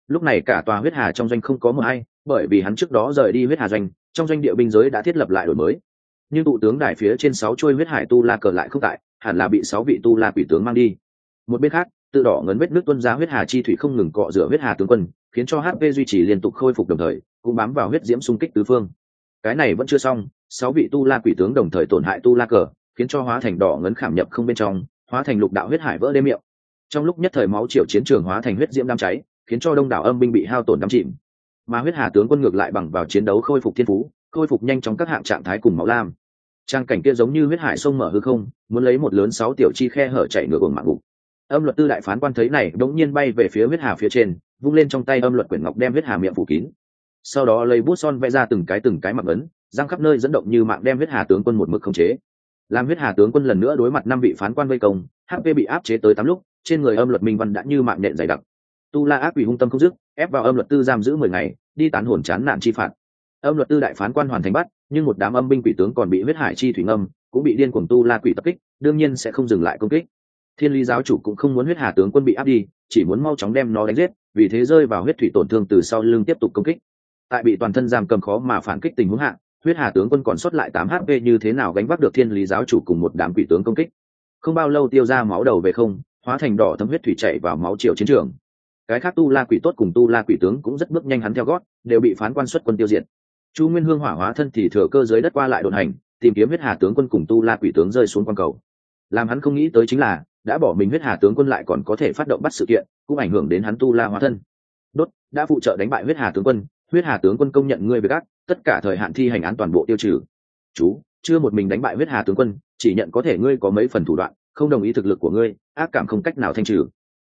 Lúc này cả tòa huyết hà trong doanh không có mờ hay bởi vì hắn trước đó rời đi huyết hà doanh, trong doanh địa binh giới đã thiết lập lại đổi mới. Nhưng tụ tướng đài phía trên sáu trôi huyết hải tu la cờ lại không tại, hẳn là bị sáu vị tu la quỷ tướng mang đi. Một bên khác, tự đỏ ngấn vết nước tuân ra huyết hà chi thủy không ngừng cọ rửa huyết hà tướng quân, khiến cho hp duy trì liên tục khôi phục đồng thời, cũng bám vào huyết diễm xung kích tứ phương cái này vẫn chưa xong, sáu vị tu la quỷ tướng đồng thời tổn hại tu la cờ, khiến cho hóa thành đỏ ngấn khảm nhập không bên trong, hóa thành lục đạo huyết hải vỡ đê miệng. Trong lúc nhất thời máu triệu chiến trường hóa thành huyết diễm đám cháy, khiến cho đông đảo âm binh bị hao tổn đắm chìm. Mà huyết hà tướng quân ngược lại bằng vào chiến đấu khôi phục thiên phú, khôi phục nhanh chóng các hạng trạng thái cùng máu lam. Trang cảnh kia giống như huyết hải sông mở hư không, muốn lấy một lớn sáu tiểu chi khe hở chạy ngược cùng mạng ngục. Âm luật tư đại phán quan thấy này, đống nhiên bay về phía huyết hà phía trên, vung lên trong tay âm luật quyển ngọc đem huyết hà miệng phủ kín sau đó lấy bút son vẽ ra từng cái từng cái mặc ấn răng khắp nơi dẫn động như mạng đem huyết hà tướng quân một mực khống chế. Làm huyết hà tướng quân lần nữa đối mặt năm vị phán quan vây công hp bị áp chế tới tám lúc, trên người âm luật minh văn đã như mạng nện dày đặc. Tu la ác quỷ hung tâm không dứt, ép vào âm luật tư giam giữ mười ngày, đi tán hồn chán nạn chi phạt. Âm luật tư đại phán quan hoàn thành bắt, nhưng một đám âm binh quỷ tướng còn bị huyết hải chi thủy ngâm, cũng bị điên cuồng tu la quỷ tập kích, đương nhiên sẽ không dừng lại công kích. Thiên lý giáo chủ cũng không muốn huyết hà tướng quân bị áp đi, chỉ muốn mau chóng đem nó đánh giết, vì thế rơi vào huyết thủy tổn thương từ sau lưng tiếp tục công kích tại bị toàn thân giam cầm khó mà phản kích tình huống hạ, huyết hà tướng quân còn sót lại tám hp như thế nào gánh vác được thiên lý giáo chủ cùng một đám quỷ tướng công kích? Không bao lâu tiêu ra máu đầu về không, hóa thành đỏ thấm huyết thủy chạy vào máu triệu chiến trường. Cái khác tu la quỷ tốt cùng tu la quỷ tướng cũng rất bước nhanh hắn theo gót, đều bị phán quan xuất quân tiêu diệt. Chu nguyên hương hỏa hóa thân thì thừa cơ dưới đất qua lại đồn hành, tìm kiếm huyết hà tướng quân cùng tu la quỷ tướng rơi xuống quan cầu. Làm hắn không nghĩ tới chính là, đã bỏ mình huyết hà tướng quân lại còn có thể phát động bắt sự kiện, cũng ảnh hưởng đến hắn tu la hóa thân. Đốt, đã phụ trợ đánh bại huyết hà tướng quân huyết hà tướng quân công nhận ngươi với gác tất cả thời hạn thi hành án toàn bộ tiêu trừ. Chú chưa một mình đánh bại huyết hà tướng quân chỉ nhận có thể ngươi có mấy phần thủ đoạn không đồng ý thực lực của ngươi ác cảm không cách nào thanh trừ.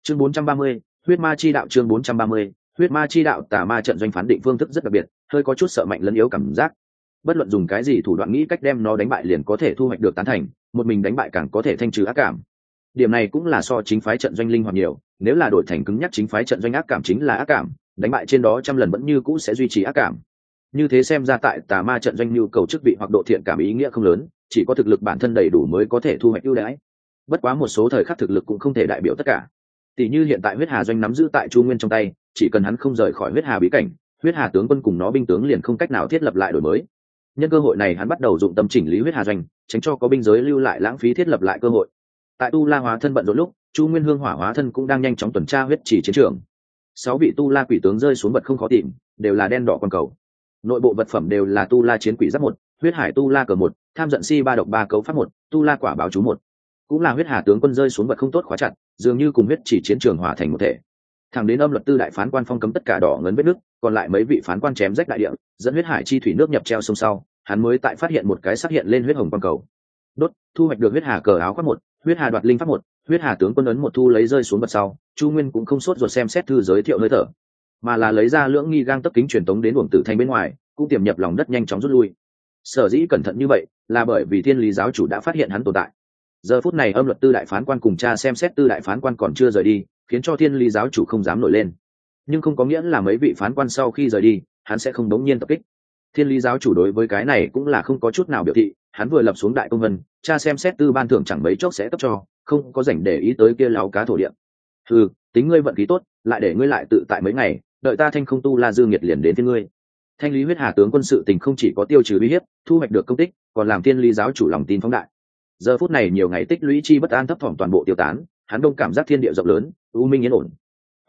Chương 430, huyết ma chi đạo chương 430, huyết ma chi đạo tà ma trận doanh phán định phương thức rất đặc biệt hơi có chút sợ mạnh lẫn yếu cảm giác. Bất luận dùng cái gì thủ đoạn nghĩ cách đem nó đánh bại liền có thể thu hoạch được tán thành một mình đánh bại càng có thể thanh trừ ác cảm. Điểm này cũng là so chính phái trận doanh linh hoạt nhiều nếu là đổi thành cứng nhắc chính phái trận doanh ác cảm chính là ác cảm đánh bại trên đó trăm lần vẫn như cũ sẽ duy trì ác cảm. Như thế xem ra tại tà ma trận doanh nhu cầu chức vị hoặc độ thiện cảm ý nghĩa không lớn, chỉ có thực lực bản thân đầy đủ mới có thể thu hoạch ưu đãi. Bất quá một số thời khắc thực lực cũng không thể đại biểu tất cả. Tỷ như hiện tại huyết hà doanh nắm giữ tại chu nguyên trong tay, chỉ cần hắn không rời khỏi huyết hà bí cảnh, huyết hà tướng quân cùng nó binh tướng liền không cách nào thiết lập lại đổi mới. Nhân cơ hội này hắn bắt đầu dụng tâm chỉnh lý huyết hà doanh, tránh cho có binh giới lưu lại lãng phí thiết lập lại cơ hội. Tại tu la hóa thân bận rộn lúc, chu nguyên hương hỏa hóa thân cũng đang nhanh chóng tuần tra huyết chỉ chiến trường sáu vị tu la quỷ tướng rơi xuống vật không khó tìm, đều là đen đỏ con cầu. Nội bộ vật phẩm đều là tu la chiến quỷ giáp một, huyết hải tu la cờ một, tham giận si ba độc ba cấu pháp một, tu la quả báo chú một. Cũng là huyết hà tướng quân rơi xuống vật không tốt khóa chặt, dường như cùng huyết chỉ chiến trường hòa thành một thể. Thẳng đến âm luật tư đại phán quan phong cấm tất cả đỏ ngấn vết nước, còn lại mấy vị phán quan chém rách đại địa, dẫn huyết hải chi thủy nước nhập treo sông sau, hắn mới tại phát hiện một cái xác hiện lên huyết hồng quang cầu. Đốt, thu hoạch được huyết hà cờ áo khoác một, huyết hà đoạt linh pháp một huyết hà tướng quân ấn một thu lấy rơi xuống vật sau, chu nguyên cũng không sốt ruột xem xét thư giới thiệu hơi thở, mà là lấy ra lưỡng nghi gang tấp kính truyền tống đến uổng tử thanh bên ngoài, cũng tiềm nhập lòng đất nhanh chóng rút lui. Sở dĩ cẩn thận như vậy, là bởi vì thiên lý giáo chủ đã phát hiện hắn tồn tại. Giờ phút này âm luật tư đại phán quan cùng cha xem xét tư đại phán quan còn chưa rời đi, khiến cho thiên lý giáo chủ không dám nổi lên. Nhưng không có nghĩa là mấy vị phán quan sau khi rời đi, hắn sẽ không đống nhiên tập kích. Thiên lý giáo chủ đối với cái này cũng là không có chút nào biểu thị, hắn vừa lập xuống đại công vân, cha xem xét tư ban thưởng chẳng mấy chốc sẽ cấp cho không có dành để ý tới kia láo cá thổ địa. Ừ tính ngươi vận khí tốt, lại để ngươi lại tự tại mấy ngày, đợi ta thanh không tu la dương nhiệt liền đến thiên ngươi. Thanh lý huyết hà tướng quân sự tình không chỉ có tiêu trừ uy hiếp, thu hoạch được công tích, còn làm thiên lý giáo chủ lòng tin phóng đại. Giờ phút này nhiều ngày tích lũy chi bất an thấp thỏm toàn bộ tiêu tán, hắn đông cảm giác thiên địa rộng lớn, u minh yên ổn.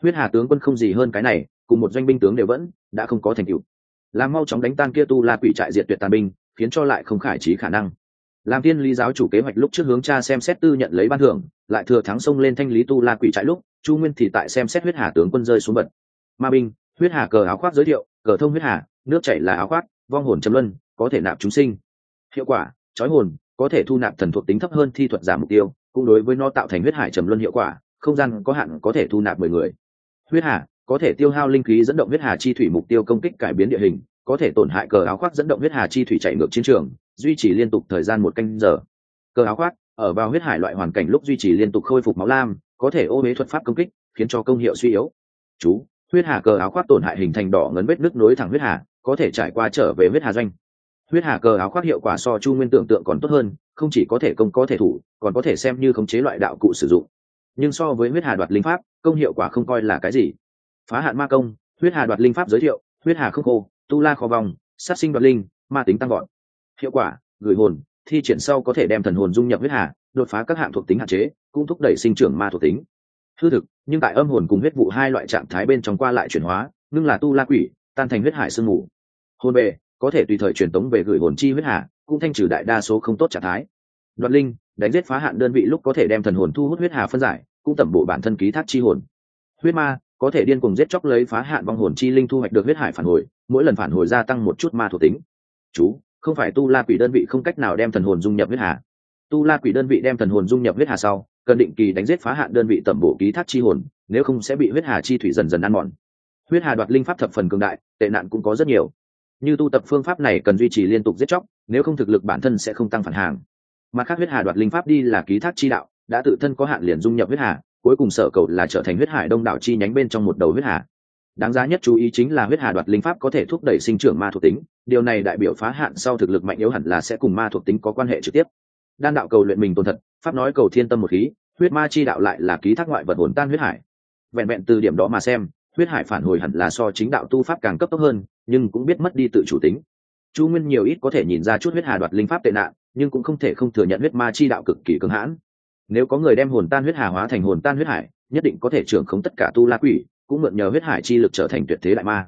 Huyết hà tướng quân không gì hơn cái này, cùng một doanh binh tướng đều vẫn đã không có thành tựu. Làm mau chóng đánh tan kia tu la quỷ trại diệt tuyệt tàn binh, khiến cho lại không khải trí khả năng làm thiên lý giáo chủ kế hoạch lúc trước hướng cha xem xét tư nhận lấy ban thưởng, lại thừa thắng xông lên thanh lý tu la quỷ trại lúc, chu nguyên thì tại xem xét huyết hà tướng quân rơi xuống bật. Ma binh, huyết hà cờ áo khoác giới thiệu, cờ thông huyết hà, nước chảy là áo khoác, vong hồn châm luân, có thể nạp chúng sinh. Hiệu quả, trói hồn, có thể thu nạp thần thuộc tính thấp hơn thi thuật giảm mục tiêu, cũng đối với nó tạo thành huyết hải trầm luân hiệu quả, không gian có hạn có thể thu nạp mười người. Huyết hà, có thể tiêu hao linh khí dẫn động huyết hà chi thủy mục tiêu công kích cải biến địa hình có thể tổn hại cờ áo khoác dẫn động huyết hà chi thủy chạy ngược chiến trường, duy trì liên tục thời gian một canh giờ. Cờ áo khoác, ở vào huyết hải loại hoàn cảnh lúc duy trì liên tục khôi phục máu lam, có thể ô bế thuật pháp công kích, khiến cho công hiệu suy yếu. Chú, huyết hà cờ áo khoác tổn hại hình thành đỏ ngấn vết nước nối thẳng huyết hà, có thể trải qua trở về huyết hà doanh. Huyết hà cờ áo khoác hiệu quả so chu nguyên tưởng tượng còn tốt hơn, không chỉ có thể công, có thể thủ, còn có thể xem như khống chế loại đạo cụ sử dụng. Nhưng so với huyết hà đoạt linh pháp, công hiệu quả không coi là cái gì. Phá hạn ma công, huyết hà đoạt linh pháp giới thiệu, huyết hà không khô tu la khó vòng sát sinh đoạt linh, ma tính tăng gọn hiệu quả, gửi hồn, thi triển sau có thể đem thần hồn dung nhập huyết hà, đột phá các hạng thuộc tính hạn chế, cũng thúc đẩy sinh trưởng ma thuộc tính. Hư thực, nhưng tại âm hồn cùng huyết vụ hai loại trạng thái bên trong qua lại chuyển hóa, ngưng là tu la quỷ, tan thành huyết hải sương mù. Hồn về có thể tùy thời truyền tống về gửi hồn chi huyết hà, cũng thanh trừ đại đa số không tốt trạng thái. Đoạt linh, đánh giết phá hạn đơn vị lúc có thể đem thần hồn thu hút huyết hà phân giải, cũng tẩm bộ bản thân ký thác chi hồn. Huyết ma có thể điên cuồng giết chóc lấy phá hạn vong hồn chi linh thu hoạch được huyết hải phản hồi, mỗi lần phản hồi gia tăng một chút ma thuộc tính. Chú, không phải tu la quỷ đơn vị không cách nào đem thần hồn dung nhập huyết hà. Tu la quỷ đơn vị đem thần hồn dung nhập huyết hà sau, cần định kỳ đánh giết phá hạn đơn vị tẩm bổ ký thác chi hồn, nếu không sẽ bị huyết hà chi thủy dần dần ăn mòn. Huyết hà đoạt linh pháp thập phần cường đại, tệ nạn cũng có rất nhiều. Như tu tập phương pháp này cần duy trì liên tục giết chóc, nếu không thực lực bản thân sẽ không tăng phản hàng. Mặt khác huyết hà đoạt linh pháp đi là ký thác chi đạo, đã tự thân có hạn liền dung nhập huyết hà cuối cùng sở cầu là trở thành huyết hải đông đảo chi nhánh bên trong một đầu huyết hà. Đáng giá nhất chú ý chính là huyết hà đoạt linh pháp có thể thúc đẩy sinh trưởng ma thuộc tính. Điều này đại biểu phá hạn sau thực lực mạnh yếu hẳn là sẽ cùng ma thuộc tính có quan hệ trực tiếp. Đan đạo cầu luyện mình tồn thật, pháp nói cầu thiên tâm một khí, huyết ma chi đạo lại là ký thác ngoại vật hồn tan huyết hải. Vẹn vẹn từ điểm đó mà xem, huyết hải phản hồi hẳn là so chính đạo tu pháp càng cấp tốc hơn, nhưng cũng biết mất đi tự chủ tính. Chu nguyên nhiều ít có thể nhìn ra chút huyết hà đoạt linh pháp tệ nạn, nhưng cũng không thể không thừa nhận huyết ma chi đạo cực kỳ cường hãn nếu có người đem hồn tan huyết hà hóa thành hồn tan huyết hải, nhất định có thể trưởng khống tất cả tu la quỷ, cũng mượn nhờ huyết hải chi lực trở thành tuyệt thế đại ma.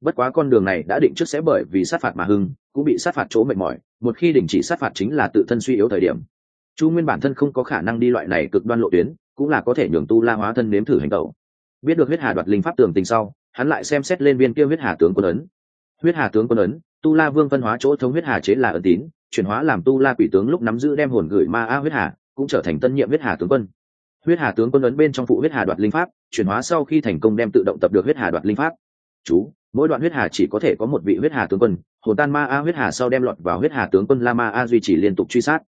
Bất quá con đường này đã định trước sẽ bởi vì sát phạt mà hưng, cũng bị sát phạt chỗ mệt mỏi, một khi đình chỉ sát phạt chính là tự thân suy yếu thời điểm. Chu nguyên bản thân không có khả năng đi loại này cực đoan lộ tuyến, cũng là có thể nhường tu la hóa thân nếm thử hành tẩu biết được huyết hà đoạt linh pháp tường tình sau, hắn lại xem xét lên viên kia huyết hà tướng quân ấn. Huyết hà tướng quân ấn, tu la vương phân hóa chỗ thống huyết hà chế là ấn tín, chuyển hóa làm tu la quỷ tướng lúc nắm giữ đem hồn gửi ma a huyết hà cũng trở thành tân nhiệm huyết hà tướng quân huyết hà tướng quân ấn bên trong phụ huyết hà đoạt linh pháp chuyển hóa sau khi thành công đem tự động tập được huyết hà đoạt linh pháp chú mỗi đoạn huyết hà chỉ có thể có một vị huyết hà tướng quân hồn tan ma a huyết hà sau đem lọt vào huyết hà tướng quân la ma a duy trì liên tục truy sát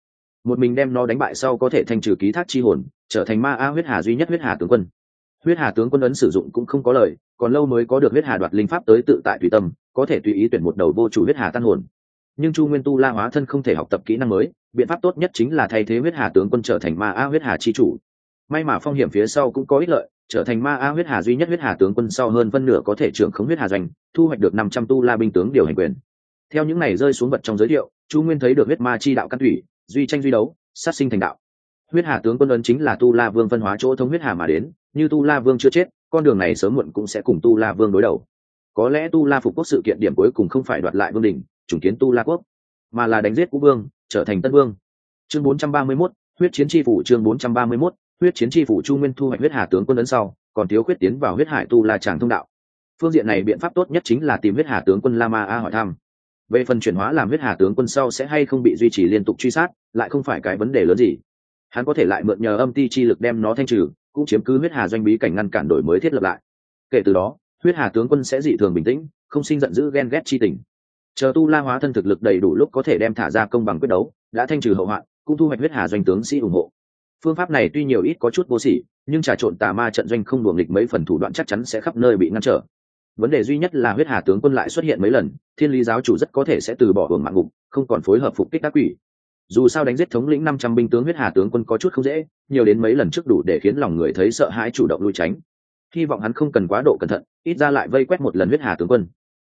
một mình đem nó đánh bại sau có thể thanh trừ ký thác chi hồn trở thành ma a huyết hà duy nhất huyết hà tướng quân huyết hà tướng quân ấn sử dụng cũng không có lời còn lâu mới có được huyết hà đoạt linh pháp tới tự tại tùy tâm có thể tùy ý tuyển một đầu vô chủ huyết hà tan hồn nhưng chu nguyên tu la hóa thân không thể học tập kỹ năng mới, biện pháp tốt nhất chính là thay thế huyết hà tướng quân trở thành ma a huyết hà chi chủ. May mà phong hiểm phía sau cũng có ích lợi, trở thành ma a huyết hà duy nhất huyết hà tướng quân sau hơn phân nửa có thể trưởng khống huyết hà doanh, thu hoạch được năm trăm tu la binh tướng điều hành quyền. Theo những này rơi xuống vật trong giới thiệu, chu nguyên thấy được huyết ma chi đạo căn thủy, duy tranh duy đấu, sát sinh thành đạo. Huyết hà tướng quân ấn chính là tu la vương phân hóa chỗ thống huyết hà mà đến, như tu la vương chưa chết, con đường này sớm muộn cũng sẽ cùng tu la vương đối đầu. Có lẽ tu la phục quốc sự kiện điểm cuối cùng không phải đoạt lại vương đình chủng kiến tu la quốc mà là đánh giết cũ vương trở thành tân vương. Chương 431, huyết chiến tri phủ chương 431, huyết chiến tri phủ chu nguyên thu hoạch huyết hà tướng quân ấn sau còn thiếu khuyết tiến vào huyết hải tu la tràng thông đạo. Phương diện này biện pháp tốt nhất chính là tìm huyết hà tướng quân lama a hỏi thăm. Về phần chuyển hóa làm huyết hà tướng quân sau sẽ hay không bị duy trì liên tục truy sát lại không phải cái vấn đề lớn gì. Hắn có thể lại mượn nhờ âm ti chi lực đem nó thanh trừ cũng chiếm cứ huyết hà doanh bí cảnh ngăn cản đổi mới thiết lập lại. Kể từ đó huyết hà tướng quân sẽ dị thường bình tĩnh không sinh giận dữ ghen ghét chi tình chờ tu la hóa thân thực lực đầy đủ lúc có thể đem thả ra công bằng quyết đấu, đã thanh trừ hậu hoạn, cũng thu hoạch huyết hà doanh tướng sĩ ủng hộ. Phương pháp này tuy nhiều ít có chút vô sỉ, nhưng trà trộn tà ma trận doanh không đuồng nghịch mấy phần thủ đoạn chắc chắn sẽ khắp nơi bị ngăn trở. Vấn đề duy nhất là huyết hà tướng quân lại xuất hiện mấy lần, thiên lý giáo chủ rất có thể sẽ từ bỏ hưởng mạng ngục, không còn phối hợp phục kích các quỷ. Dù sao đánh giết thống lĩnh năm trăm binh tướng huyết hà tướng quân có chút không dễ, nhiều đến mấy lần trước đủ để khiến lòng người thấy sợ hãi chủ động lui tránh. Hy vọng hắn không cần quá độ cẩn thận, ít ra lại vây quét một lần huyết hà tướng quân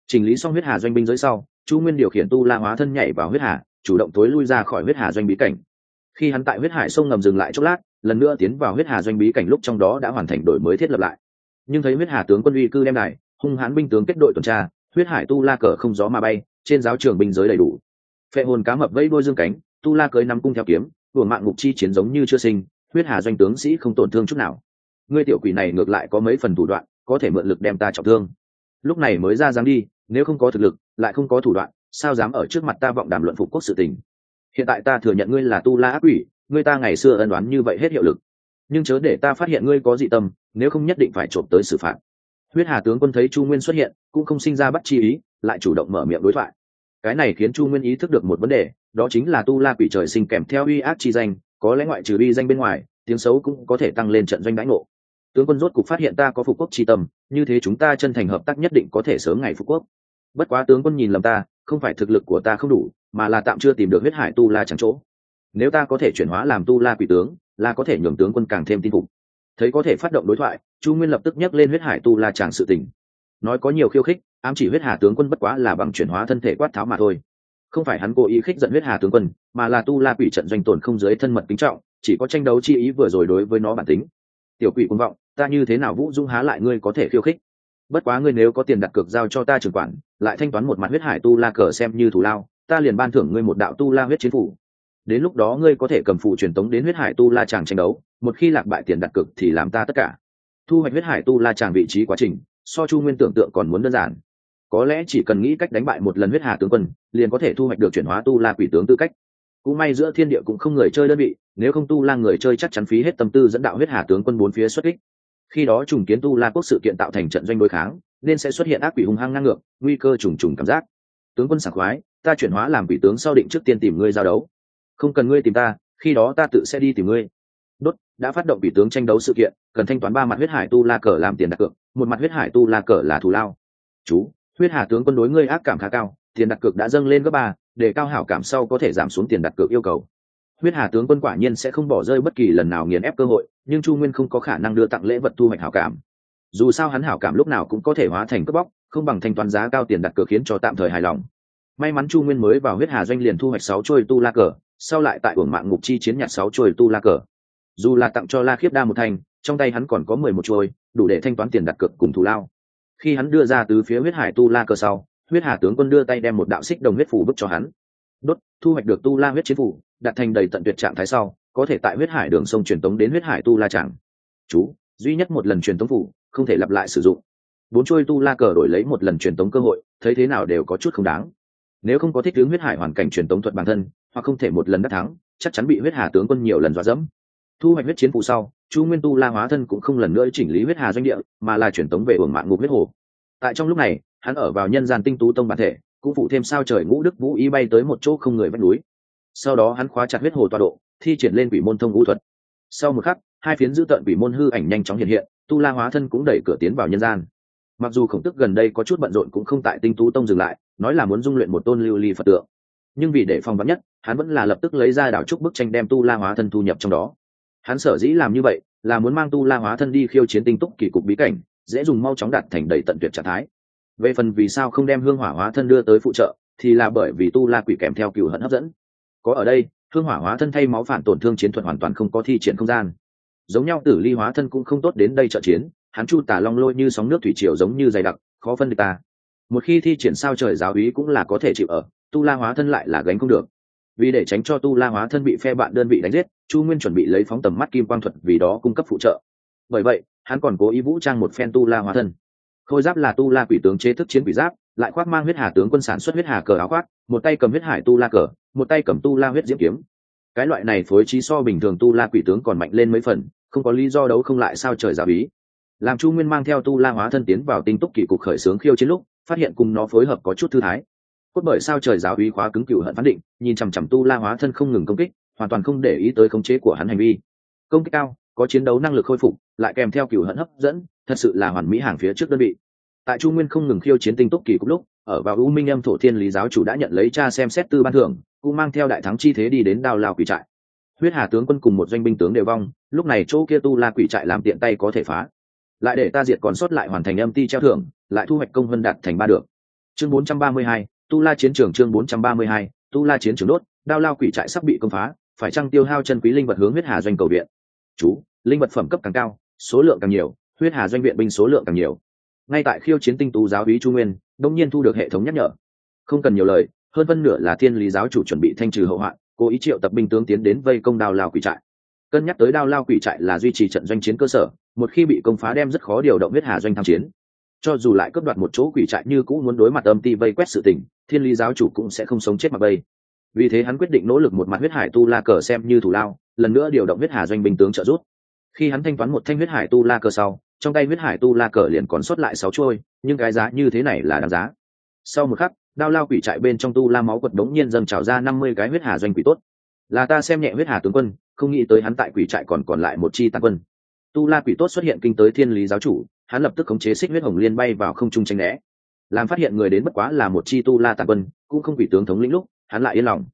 chỉnh lý xong huyết hà doanh binh dưới sau chu nguyên điều khiển tu la hóa thân nhảy vào huyết hà chủ động tối lui ra khỏi huyết hà doanh bí cảnh. Khi hắn tại huyết hải sông ngầm dừng lại chốc lát lần nữa tiến vào huyết hà doanh bí cảnh lúc trong đó đã hoàn thành đổi mới thiết lập lại. Nhưng thấy huyết hà tướng quân uy cư đem lại, hung hãn binh tướng kết đội tuần tra huyết hải tu la cờ không gió mà bay trên giáo trường binh giới đầy đủ. Phệ hồn cá mập vây đôi dương cánh tu la cưới nắm cung theo kiếm buồng mạng ngục chi chiến giống như chưa sinh huyết hà doanh tướng sĩ không tổn thương chút nào. Ngươi tiểu quỷ này ngược lại có mấy phần thủ đoạn có thể mượn lực đem ta trọng thương. Lúc này mới ra dáng đi nếu không có thực lực, lại không có thủ đoạn, sao dám ở trước mặt ta vọng đàm luận phục quốc sự tình? Hiện tại ta thừa nhận ngươi là tu la ác quỷ, ngươi ta ngày xưa ân đoán như vậy hết hiệu lực. Nhưng chớ để ta phát hiện ngươi có dị tâm, nếu không nhất định phải trộm tới xử phạt. Huyết hà tướng quân thấy chu nguyên xuất hiện, cũng không sinh ra bắt chi ý, lại chủ động mở miệng đối thoại. Cái này khiến chu nguyên ý thức được một vấn đề, đó chính là tu la quỷ trời sinh kèm theo uy ác chi danh, có lẽ ngoại trừ uy danh bên ngoài, tiếng xấu cũng có thể tăng lên trận doanh đãi ngộ tướng quân rốt cục phát hiện ta có phục quốc chi tâm, như thế chúng ta chân thành hợp tác nhất định có thể sớm ngày phục quốc. Bất quá tướng quân nhìn lầm ta, không phải thực lực của ta không đủ, mà là tạm chưa tìm được huyết hải tu la chẳng chỗ. Nếu ta có thể chuyển hóa làm tu la quỷ tướng, là có thể nhường tướng quân càng thêm tin phục. Thấy có thể phát động đối thoại, chu nguyên lập tức nhắc lên huyết hải tu la tràng sự tình. Nói có nhiều khiêu khích, ám chỉ huyết hà tướng quân bất quá là bằng chuyển hóa thân thể quát tháo mà thôi. Không phải hắn cố ý khích giận huyết hà tướng quân, mà là tu la quỷ trận doanh tồn không dưới thân mật kính trọng, chỉ có tranh đấu chi ý vừa rồi đối với nó bản tính tiểu quỷ quân vọng, ta như thế nào vũ dung há lại ngươi có thể khiêu khích? Bất quá ngươi nếu có tiền đặt cược giao cho ta trưởng quản, lại thanh toán một mặt huyết hải tu la cờ xem như thủ lao, ta liền ban thưởng ngươi một đạo tu la huyết chiến phủ. Đến lúc đó ngươi có thể cầm phụ truyền tống đến huyết hải tu la chàng tranh đấu, một khi lạc bại tiền đặt cược thì làm ta tất cả. Thu hoạch huyết hải tu la chàng vị trí quá trình, so chu nguyên tưởng tượng còn muốn đơn giản. Có lẽ chỉ cần nghĩ cách đánh bại một lần huyết hà tướng quân, liền có thể thu hoạch được chuyển hóa tu la quỷ tướng tư cách cũng may giữa thiên địa cũng không người chơi đơn vị, nếu không tu la người chơi chắc chắn phí hết tâm tư dẫn đạo huyết hà tướng quân bốn phía xuất kích. Khi đó trùng kiến tu la quốc sự kiện tạo thành trận doanh đối kháng, nên sẽ xuất hiện ác quỷ hung hăng ngang ngược, nguy cơ trùng trùng cảm giác. Tướng quân sảng khoái, ta chuyển hóa làm quỷ tướng sau định trước tiên tìm ngươi giao đấu. Không cần ngươi tìm ta, khi đó ta tự sẽ đi tìm ngươi. Đốt, đã phát động quỷ tướng tranh đấu sự kiện, cần thanh toán ba mặt huyết hải tu la cờ làm tiền đặt cược, một mặt huyết hải tu la cờ là thù lao. Chú, huyết hà tướng quân đối ngươi ác cảm khá cao, tiền đặt cược đã dâng lên gấp ba để cao hảo cảm sau có thể giảm xuống tiền đặt cược yêu cầu. Huyết hà tướng quân quả nhiên sẽ không bỏ rơi bất kỳ lần nào nghiền ép cơ hội, nhưng chu nguyên không có khả năng đưa tặng lễ vật thu hoạch hảo cảm. Dù sao hắn hảo cảm lúc nào cũng có thể hóa thành cướp bóc, không bằng thanh toán giá cao tiền đặt cược khiến cho tạm thời hài lòng. May mắn chu nguyên mới vào huyết hà doanh liền thu hoạch sáu trôi tu la cờ, sau lại tại uổng mạng ngục chi chiến nhặt sáu trôi tu la cờ. Dù là tặng cho la khiếp đa một thành, trong tay hắn còn có mười một trôi đủ để thanh toán tiền đặt cược cùng thù lao. Khi hắn đưa ra từ phía huyết hải tu la cờ sau huyết hà tướng quân đưa tay đem một đạo xích đồng huyết phủ bức cho hắn. Đốt, thu hoạch được tu la huyết chiến phủ, đặt thành đầy tận tuyệt trạng thái sau, có thể tại huyết hải đường sông truyền tống đến huyết hải tu la tràng. Chú, duy nhất một lần truyền tống phủ, không thể lặp lại sử dụng. Bốn trôi tu la cờ đổi lấy một lần truyền tống cơ hội, thấy thế nào đều có chút không đáng. Nếu không có thích tướng huyết hải hoàn cảnh truyền tống thuật bản thân, hoặc không thể một lần đắc thắng, chắc chắn bị huyết hà tướng quân nhiều lần dọa dẫm. Thu hoạch huyết chiến phụ sau chu nguyên tu la hóa thân cũng không lần nữa chỉnh lý huyết hà doanh địa, mà là truyền tống về hưởng mạng ngục huyết hồ. Tại trong lúc này hắn ở vào nhân gian tinh tú tông bản thể, cũng phụ thêm sao trời ngũ đức vũ ý bay tới một chỗ không người vách núi. Sau đó hắn khóa chặt huyết hồ tọa độ, thi triển lên quỷ môn thông ngũ thuật. Sau một khắc, hai phiến dữ tận quỷ môn hư ảnh nhanh chóng hiện hiện, tu la hóa thân cũng đẩy cửa tiến vào nhân gian. Mặc dù khổng tức gần đây có chút bận rộn cũng không tại tinh tú tông dừng lại, nói là muốn dung luyện một tôn lưu ly phật tượng. Nhưng vì để phòng vắn nhất, hắn vẫn là lập tức lấy ra đảo trúc bức tranh đem tu la hóa thân thu nhập trong đó. Hắn sở dĩ làm như vậy, là muốn mang tu la hóa thân đi khiêu chiến tinh túc kỳ cục bí cảnh, dễ dùng mau chóng đạt thành đầy tận tuyệt trạng thái về phần vì sao không đem hương hỏa hóa thân đưa tới phụ trợ, thì là bởi vì tu la quỷ kèm theo cựu hận hấp dẫn. Có ở đây, hương hỏa hóa thân thay máu phản tổn thương chiến thuật hoàn toàn không có thi triển không gian. Giống nhau tử ly hóa thân cũng không tốt đến đây trợ chiến, hắn chu tả long lôi như sóng nước thủy triều giống như dày đặc, khó phân được ta. Một khi thi triển sao trời giáo ý cũng là có thể chịu ở, tu la hóa thân lại là gánh không được. Vì để tránh cho tu la hóa thân bị phe bạn đơn vị đánh giết, chu nguyên chuẩn bị lấy phóng tầm mắt kim quang thuật vì đó cung cấp phụ trợ. Bởi vậy, hắn còn cố ý vũ trang một phen tu la hóa thân khôi giáp là tu la quỷ tướng chế thức chiến quỷ giáp, lại khoác mang huyết hà tướng quân sản xuất huyết hà cờ áo khoác, một tay cầm huyết hải tu la cờ, một tay cầm tu la huyết diễm kiếm. Cái loại này phối trí so bình thường tu la quỷ tướng còn mạnh lên mấy phần, không có lý do đấu không lại sao trời giáo ý làm chu nguyên mang theo tu la hóa thân tiến vào tinh túc kỳ cục khởi xướng khiêu chiến lúc, phát hiện cùng nó phối hợp có chút thư thái. Cốt bởi sao trời giáo ý khóa cứng cựu hận phán định, nhìn chằm chằm tu la hóa thân không ngừng công kích, hoàn toàn không để ý tới khống chế của hắn hành vi. Công kích cao có chiến đấu năng lực khôi phục lại kèm theo cựu hận hấp dẫn thật sự là hoàn mỹ hàng phía trước đơn vị. Tại chu nguyên không ngừng khiêu chiến tinh túc kỳ cục lúc ở vào u minh âm thổ thiên lý giáo chủ đã nhận lấy cha xem xét tư ban thưởng cũng mang theo đại thắng chi thế đi đến đào lao quỷ trại. Huyết hà tướng quân cùng một doanh binh tướng đều vong lúc này chỗ kia tu la quỷ trại làm tiện tay có thể phá. Lại để ta diệt còn sót lại hoàn thành âm ti treo thưởng lại thu hoạch công hơn đạt thành ba được. Chương 432, tu la chiến trường chương 432, tu la chiến trường đốt đao lao quỷ trại sắp bị công phá phải chăng tiêu hao chân quý linh vật hướng huyết hà doanh cầu viện? Chú, linh vật phẩm cấp càng cao, số lượng càng nhiều, huyết hà doanh viện binh số lượng càng nhiều. Ngay tại khiêu chiến tinh tú giáo úy chu nguyên, đông nhiên thu được hệ thống nhắc nhở. Không cần nhiều lời, hơn phân nửa là thiên lý giáo chủ chuẩn bị thanh trừ hậu hoạn, cố ý triệu tập binh tướng tiến đến vây công đào lao quỷ trại. Cân nhắc tới đao lao quỷ trại là duy trì trận doanh chiến cơ sở, một khi bị công phá đem rất khó điều động huyết hà doanh tham chiến. Cho dù lại cướp đoạt một chỗ quỷ trại như cũ muốn đối mặt âm ti vây quét sự tình, thiên lý giáo chủ cũng sẽ không sống chết mặc bây vì thế hắn quyết định nỗ lực một mặt huyết hải tu la cờ xem như thủ lao, lần nữa điều động huyết hà doanh binh tướng trợ giúp. Khi hắn thanh toán một thanh huyết hải tu la cờ sau, trong tay huyết hải tu la cờ liền còn sót lại sáu trôi nhưng cái giá như thế này là đáng giá. Sau một khắc, đao lao quỷ trại bên trong tu la máu quật đống nhiên dâng trào ra năm mươi cái huyết hà doanh quỷ tốt. Là ta xem nhẹ huyết hà tướng quân, không nghĩ tới hắn tại quỷ trại còn còn lại một chi tăng quân. Tu la quỷ tốt xuất hiện kinh tới thiên lý giáo chủ, hắn lập tức khống chế xích huyết hồng liên bay vào không trung tranh né. Làm phát hiện người đến bất quá là một chi tu la tàn quân, cũng không quỷ tướng thống lĩnh lúc hắn lại yên lòng.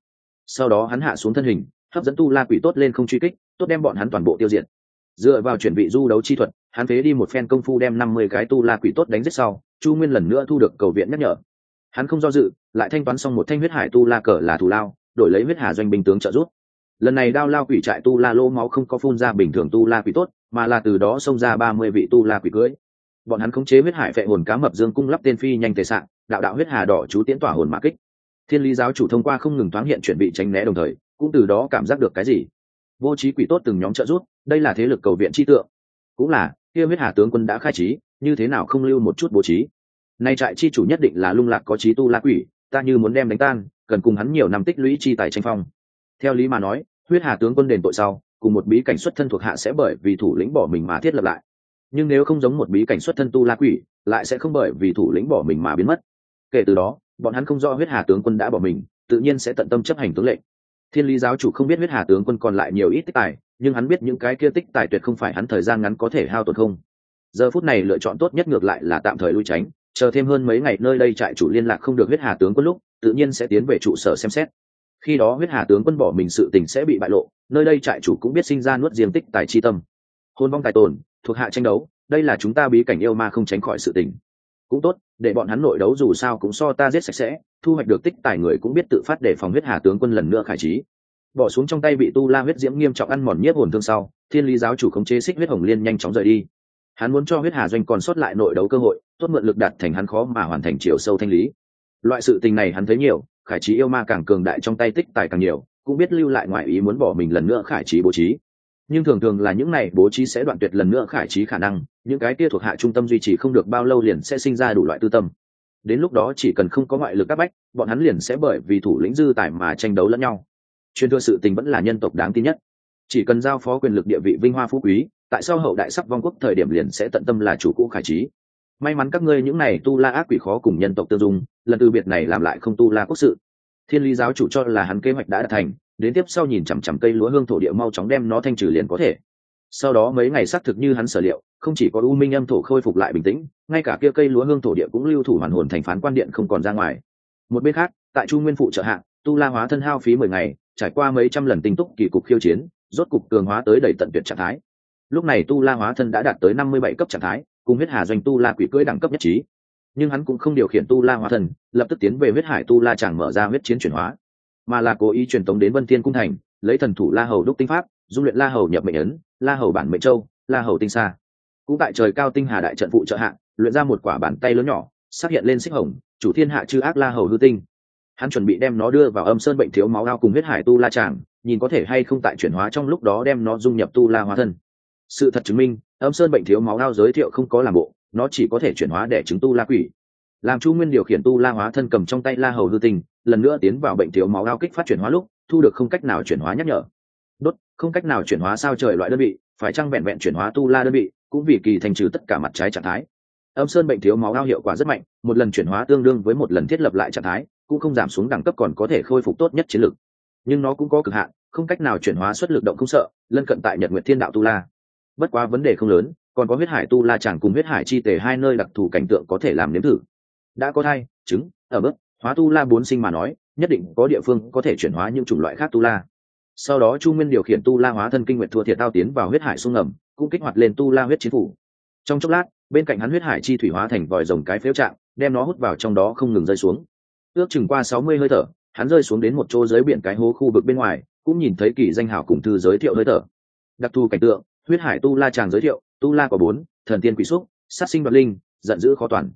Sau đó hắn hạ xuống thân hình, hấp dẫn tu la quỷ tốt lên không truy kích, tốt đem bọn hắn toàn bộ tiêu diệt. Dựa vào chuẩn bị du đấu chi thuật, hắn phế đi một phen công phu đem năm mươi cái tu la quỷ tốt đánh giết sau, chu nguyên lần nữa thu được cầu viện nhắc nhở. Hắn không do dự, lại thanh toán xong một thanh huyết hải tu la cờ là thù lao, đổi lấy huyết hà doanh binh tướng trợ giúp. Lần này đao lao quỷ trại tu la lô máu không có phun ra bình thường tu la quỷ tốt, mà là từ đó xông ra ba mươi vị tu la quỷ cưới. Bọn hắn khống chế huyết hải vệ hồn cá mập dương cung lắp tên phi nhanh tề sạn đạo đạo huyết hà đỏ chú tiễn tỏa hồn mã kích thiên lý giáo chủ thông qua không ngừng thoáng hiện chuẩn bị tránh né đồng thời, cũng từ đó cảm giác được cái gì. Vô trí quỷ tốt từng nhóm trợ giúp, đây là thế lực cầu viện chi tượng. Cũng là, kia huyết hà tướng quân đã khai trí, như thế nào không lưu một chút bố trí? Nay trại chi chủ nhất định là lung lạc có trí tu la quỷ, ta như muốn đem đánh tan, cần cùng hắn nhiều năm tích lũy chi tài tranh phong. Theo lý mà nói, huyết hà tướng quân đền tội sau, cùng một bí cảnh xuất thân thuộc hạ sẽ bởi vì thủ lĩnh bỏ mình mà thiết lập lại. Nhưng nếu không giống một bí cảnh xuất thân tu la quỷ, lại sẽ không bởi vì thủ lĩnh bỏ mình mà biến mất. Kể từ đó bọn hắn không do huyết hà tướng quân đã bỏ mình, tự nhiên sẽ tận tâm chấp hành tướng lệnh. Thiên lý giáo chủ không biết huyết hà tướng quân còn lại nhiều ít tích tài, nhưng hắn biết những cái kia tích tài tuyệt không phải hắn thời gian ngắn có thể hao tổn không. Giờ phút này lựa chọn tốt nhất ngược lại là tạm thời lui tránh, chờ thêm hơn mấy ngày nơi đây trại chủ liên lạc không được huyết hà tướng quân lúc, tự nhiên sẽ tiến về trụ sở xem xét. Khi đó huyết hà tướng quân bỏ mình sự tình sẽ bị bại lộ, nơi đây trại chủ cũng biết sinh ra nuốt diêm tích tài chi tâm. Hôn vong tài tồn, thuộc hạ tranh đấu, đây là chúng ta bí cảnh yêu ma không tránh khỏi sự tình cũng tốt, để bọn hắn nội đấu dù sao cũng so ta giết sạch sẽ, thu hoạch được tích tài người cũng biết tự phát để phòng huyết hà tướng quân lần nữa khải trí. Bỏ xuống trong tay bị tu la huyết diễm nghiêm trọng ăn mòn nhiếp hồn thương sau, thiên lý giáo chủ khống chế xích huyết hồng liên nhanh chóng rời đi. Hắn muốn cho huyết hà doanh còn sót lại nội đấu cơ hội, tốt mượn lực đạt thành hắn khó mà hoàn thành chiều sâu thanh lý. Loại sự tình này hắn thấy nhiều, khải trí yêu ma càng cường đại trong tay tích tài càng nhiều, cũng biết lưu lại ngoại ý muốn bỏ mình lần nữa khải trí bố trí nhưng thường thường là những này bố trí sẽ đoạn tuyệt lần nữa khải trí khả năng, những cái kia thuộc hạ trung tâm duy trì không được bao lâu liền sẽ sinh ra đủ loại tư tâm. Đến lúc đó chỉ cần không có ngoại lực áp bách, bọn hắn liền sẽ bởi vì thủ lĩnh dư tài mà tranh đấu lẫn nhau. Truyền thừa sự tình vẫn là nhân tộc đáng tin nhất. Chỉ cần giao phó quyền lực địa vị vinh hoa phú quý, tại sao hậu đại sắp vong quốc thời điểm liền sẽ tận tâm là chủ cũ khải trí? May mắn các ngươi những này tu la ác quỷ khó cùng nhân tộc tương dung, lần từ biệt này làm lại không tu la quốc sự. Thiên lý giáo chủ cho là hắn kế hoạch đã đạt thành đến tiếp sau nhìn chằm chằm cây lúa hương thổ địa mau chóng đem nó thanh trừ liền có thể. Sau đó mấy ngày xác thực như hắn sở liệu, không chỉ có u minh âm thổ khôi phục lại bình tĩnh, ngay cả kia cây lúa hương thổ địa cũng lưu thủ hoàn hồn thành phán quan điện không còn ra ngoài. Một bên khác, tại chu nguyên phụ trợ hạng tu la hóa thân hao phí mười ngày, trải qua mấy trăm lần tinh túc kỳ cục khiêu chiến, rốt cục cường hóa tới đầy tận tuyệt trạng thái. Lúc này tu la hóa thân đã đạt tới năm mươi bảy cấp trạng thái, cùng huyết hà doanh tu la quỷ cưỡi đẳng cấp nhất trí. Nhưng hắn cũng không điều khiển tu la hóa thân, lập tức tiến về huyết hải tu la chẳng mở ra huyết chiến chuyển hóa mà là cố ý truyền tống đến vân thiên cung thành, lấy thần thủ la hầu đúc tinh pháp, dung luyện la hầu nhập mệnh ấn, la hầu bản mệnh châu, la hầu tinh xa cũng tại trời cao tinh hà đại trận phụ trợ hạng luyện ra một quả bàn tay lớn nhỏ xác hiện lên xích hồng, chủ thiên hạ chư ác la hầu hư tinh. Hắn chuẩn bị đem nó đưa vào âm sơn bệnh thiếu máu ao cùng huyết hải tu la tràng, nhìn có thể hay không tại chuyển hóa trong lúc đó đem nó dung nhập tu la hóa thân. Sự thật chứng minh, âm sơn bệnh thiếu máu ao giới thiệu không có làm bộ, nó chỉ có thể chuyển hóa để chứng tu la quỷ làm chu nguyên điều khiển tu la hóa thân cầm trong tay la hầu hư tình, lần nữa tiến vào bệnh thiếu máu ao kích phát chuyển hóa lúc, thu được không cách nào chuyển hóa nhắc nhở. Đốt, không cách nào chuyển hóa sao trời loại đơn vị, phải chăng vẹn vẹn chuyển hóa tu la đơn vị, cũng vì kỳ thành trừ tất cả mặt trái trạng thái. Âm sơn bệnh thiếu máu ao hiệu quả rất mạnh, một lần chuyển hóa tương đương với một lần thiết lập lại trạng thái, cũng không giảm xuống đẳng cấp còn có thể khôi phục tốt nhất chiến lược. Nhưng nó cũng có cực hạn, không cách nào chuyển hóa xuất lực động không sợ, lân cận tại nhật nguyệt thiên đạo tu la. Bất quá vấn đề không lớn, còn có huyết hải tu la chẳng cùng huyết hải chi tề hai nơi đặc thù cảnh tượng có thể làm nếm thử đã có thai, trứng ở bước hóa tu la bốn sinh mà nói, nhất định có địa phương có thể chuyển hóa những chủng loại khác tu la. Sau đó chu nguyên điều khiển tu la hóa thân kinh nguyện thua thiệt tao tiến vào huyết hải sung ngầm, cũng kích hoạt lên tu la huyết chiến phủ. Trong chốc lát, bên cạnh hắn huyết hải chi thủy hóa thành vòi rồng cái phếu trạng, đem nó hút vào trong đó không ngừng rơi xuống. Ước chừng qua sáu mươi hơi thở, hắn rơi xuống đến một chỗ dưới biển cái hố khu vực bên ngoài, cũng nhìn thấy kỳ danh hảo cùng thư giới thiệu hơi thở. Đặc thù cảnh tượng, huyết hải tu la tràng giới thiệu, tu la có bốn, thần tiên quỷ xúc, sát sinh đoạt linh, giận dữ khó toàn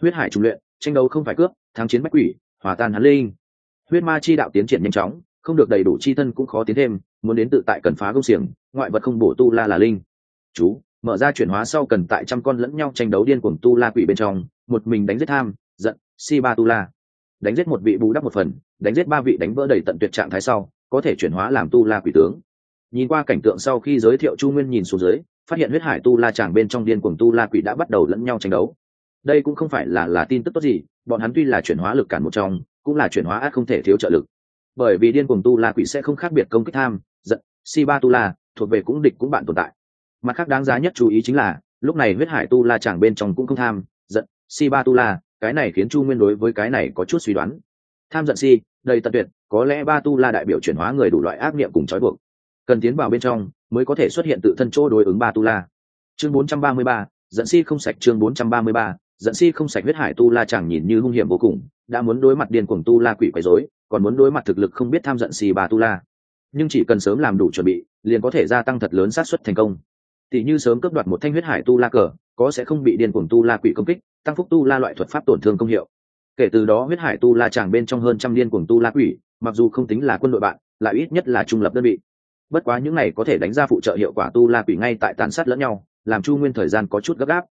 huyết hải trùng luyện, tranh đấu không phải cướp, thắng chiến bách quỷ, hòa tan hắn linh. Huyết ma chi đạo tiến triển nhanh chóng, không được đầy đủ chi thân cũng khó tiến thêm, muốn đến tự tại cần phá công xiềng, ngoại vật không bổ tu la là linh. Chú, mở ra chuyển hóa sau cần tại trăm con lẫn nhau tranh đấu điên cuồng tu la quỷ bên trong, một mình đánh giết tham, giận, si ba tu la. Đánh giết một vị bù đắp một phần, đánh giết ba vị đánh vỡ đầy tận tuyệt trạng thái sau, có thể chuyển hóa làm tu la quỷ tướng. Nhìn qua cảnh tượng sau khi giới thiệu chu nguyên nhìn xuống dưới, phát hiện huyết hải tu la tràng bên trong điên cuồng tu la quỷ đã bắt đầu lẫn nhau tranh đấu đây cũng không phải là là tin tức tốt gì bọn hắn tuy là chuyển hóa lực cản một trong cũng là chuyển hóa ác không thể thiếu trợ lực. Bởi vì điên cuồng tu la quỷ sẽ không khác biệt công kích tham giận si ba tu la thuộc về cũng địch cũng bạn tồn tại. Mặt khác đáng giá nhất chú ý chính là lúc này huyết hải tu la chẳng bên trong cũng không tham giận si ba tu la cái này khiến chu nguyên đối với cái này có chút suy đoán. Tham giận si đầy tận tuyệt có lẽ ba tu la đại biểu chuyển hóa người đủ loại ác niệm cùng trói buộc. Cần tiến vào bên trong mới có thể xuất hiện tự thân chỗ đối ứng ba tu la. Chương 433, dẫn si không sạch chương 433, dẫn si không sạch huyết hải tu la chẳng nhìn như hung hiểm vô cùng, đã muốn đối mặt điên cuồng tu la quỷ quấy rối, còn muốn đối mặt thực lực không biết tham giận si bà tu la. Nhưng chỉ cần sớm làm đủ chuẩn bị, liền có thể gia tăng thật lớn xác suất thành công. Tỷ như sớm cướp đoạt một thanh huyết hải tu la cờ, có sẽ không bị điên cuồng tu la quỷ công kích, tăng phúc tu la loại thuật pháp tổn thương công hiệu. Kể từ đó huyết hải tu la chàng bên trong hơn trăm điên cuồng tu la quỷ, mặc dù không tính là quân đội bạn, lại ít nhất là trung lập đơn vị. Bất quá những này có thể đánh ra phụ trợ hiệu quả tu la quỷ ngay tại tàn sát lẫn nhau, làm chu nguyên thời gian có chút gấp gáp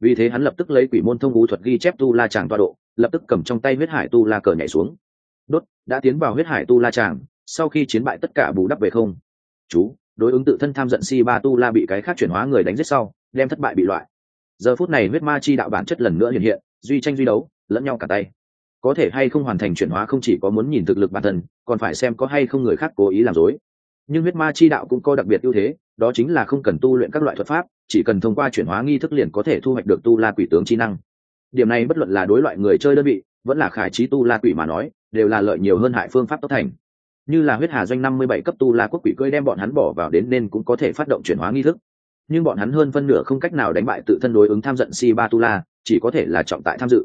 vì thế hắn lập tức lấy quỷ môn thông ngũ thuật ghi chép tu la tràng toa độ, lập tức cầm trong tay huyết hải tu la cờ nhảy xuống. Đốt, đã tiến vào huyết hải tu la tràng, sau khi chiến bại tất cả bù đắp về không. Chú, đối ứng tự thân tham giận si ba tu la bị cái khác chuyển hóa người đánh giết sau, đem thất bại bị loại. Giờ phút này huyết ma chi đạo bản chất lần nữa hiện hiện, duy tranh duy đấu, lẫn nhau cả tay. Có thể hay không hoàn thành chuyển hóa không chỉ có muốn nhìn thực lực bản thân, còn phải xem có hay không người khác cố ý làm dối. Nhưng huyết ma chi đạo cũng có đặc biệt ưu thế, đó chính là không cần tu luyện các loại thuật pháp chỉ cần thông qua chuyển hóa nghi thức liền có thể thu hoạch được tu la quỷ tướng chi năng. Điểm này bất luận là đối loại người chơi đơn vị, vẫn là khải trí tu la quỷ mà nói, đều là lợi nhiều hơn hại phương pháp tốt thành. Như là huyết hà doanh năm mươi bảy cấp tu la quốc quỷ cưỡi đem bọn hắn bỏ vào đến nên cũng có thể phát động chuyển hóa nghi thức. Nhưng bọn hắn hơn phân nửa không cách nào đánh bại tự thân đối ứng tham giận si ba tu la, chỉ có thể là trọng tại tham dự.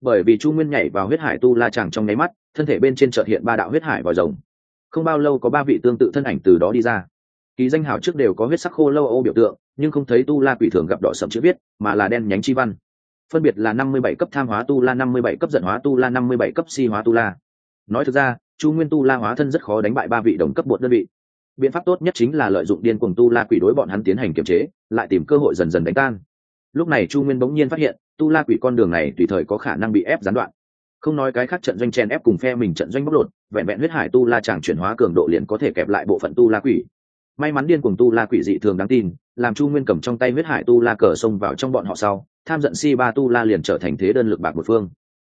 Bởi vì chu nguyên nhảy vào huyết hải tu la chàng trong nháy mắt, thân thể bên trên chợt hiện ba đạo huyết hải vào rồng. Không bao lâu có ba vị tương tự thân ảnh từ đó đi ra kỳ danh hào trước đều có huyết sắc khô lâu ô biểu tượng, nhưng không thấy tu la quỷ thường gặp đỏ sậm chữ viết, mà là đen nhánh chi văn. Phân biệt là năm mươi bảy cấp tham hóa tu la, năm mươi bảy cấp giận hóa tu la, năm mươi bảy cấp si hóa tu la. Nói thực ra, chu nguyên tu la hóa thân rất khó đánh bại ba vị đồng cấp bột đơn vị. Biện pháp tốt nhất chính là lợi dụng điên cuồng tu la quỷ đối bọn hắn tiến hành kiềm chế, lại tìm cơ hội dần dần đánh tan. Lúc này chu nguyên bỗng nhiên phát hiện, tu la quỷ con đường này tùy thời có khả năng bị ép gián đoạn. Không nói cái khác trận doanh chen ép cùng phe mình trận doanh bóc lột, vẹn vẹn huyết hải tu la chẳng chuyển hóa cường độ liền có thể kẹp lại bộ phận tu la quỷ may mắn điên cuồng tu la quỷ dị thường đáng tin làm chu nguyên cầm trong tay huyết hải tu la cờ xông vào trong bọn họ sau tham giận si ba tu la liền trở thành thế đơn lực bạc một phương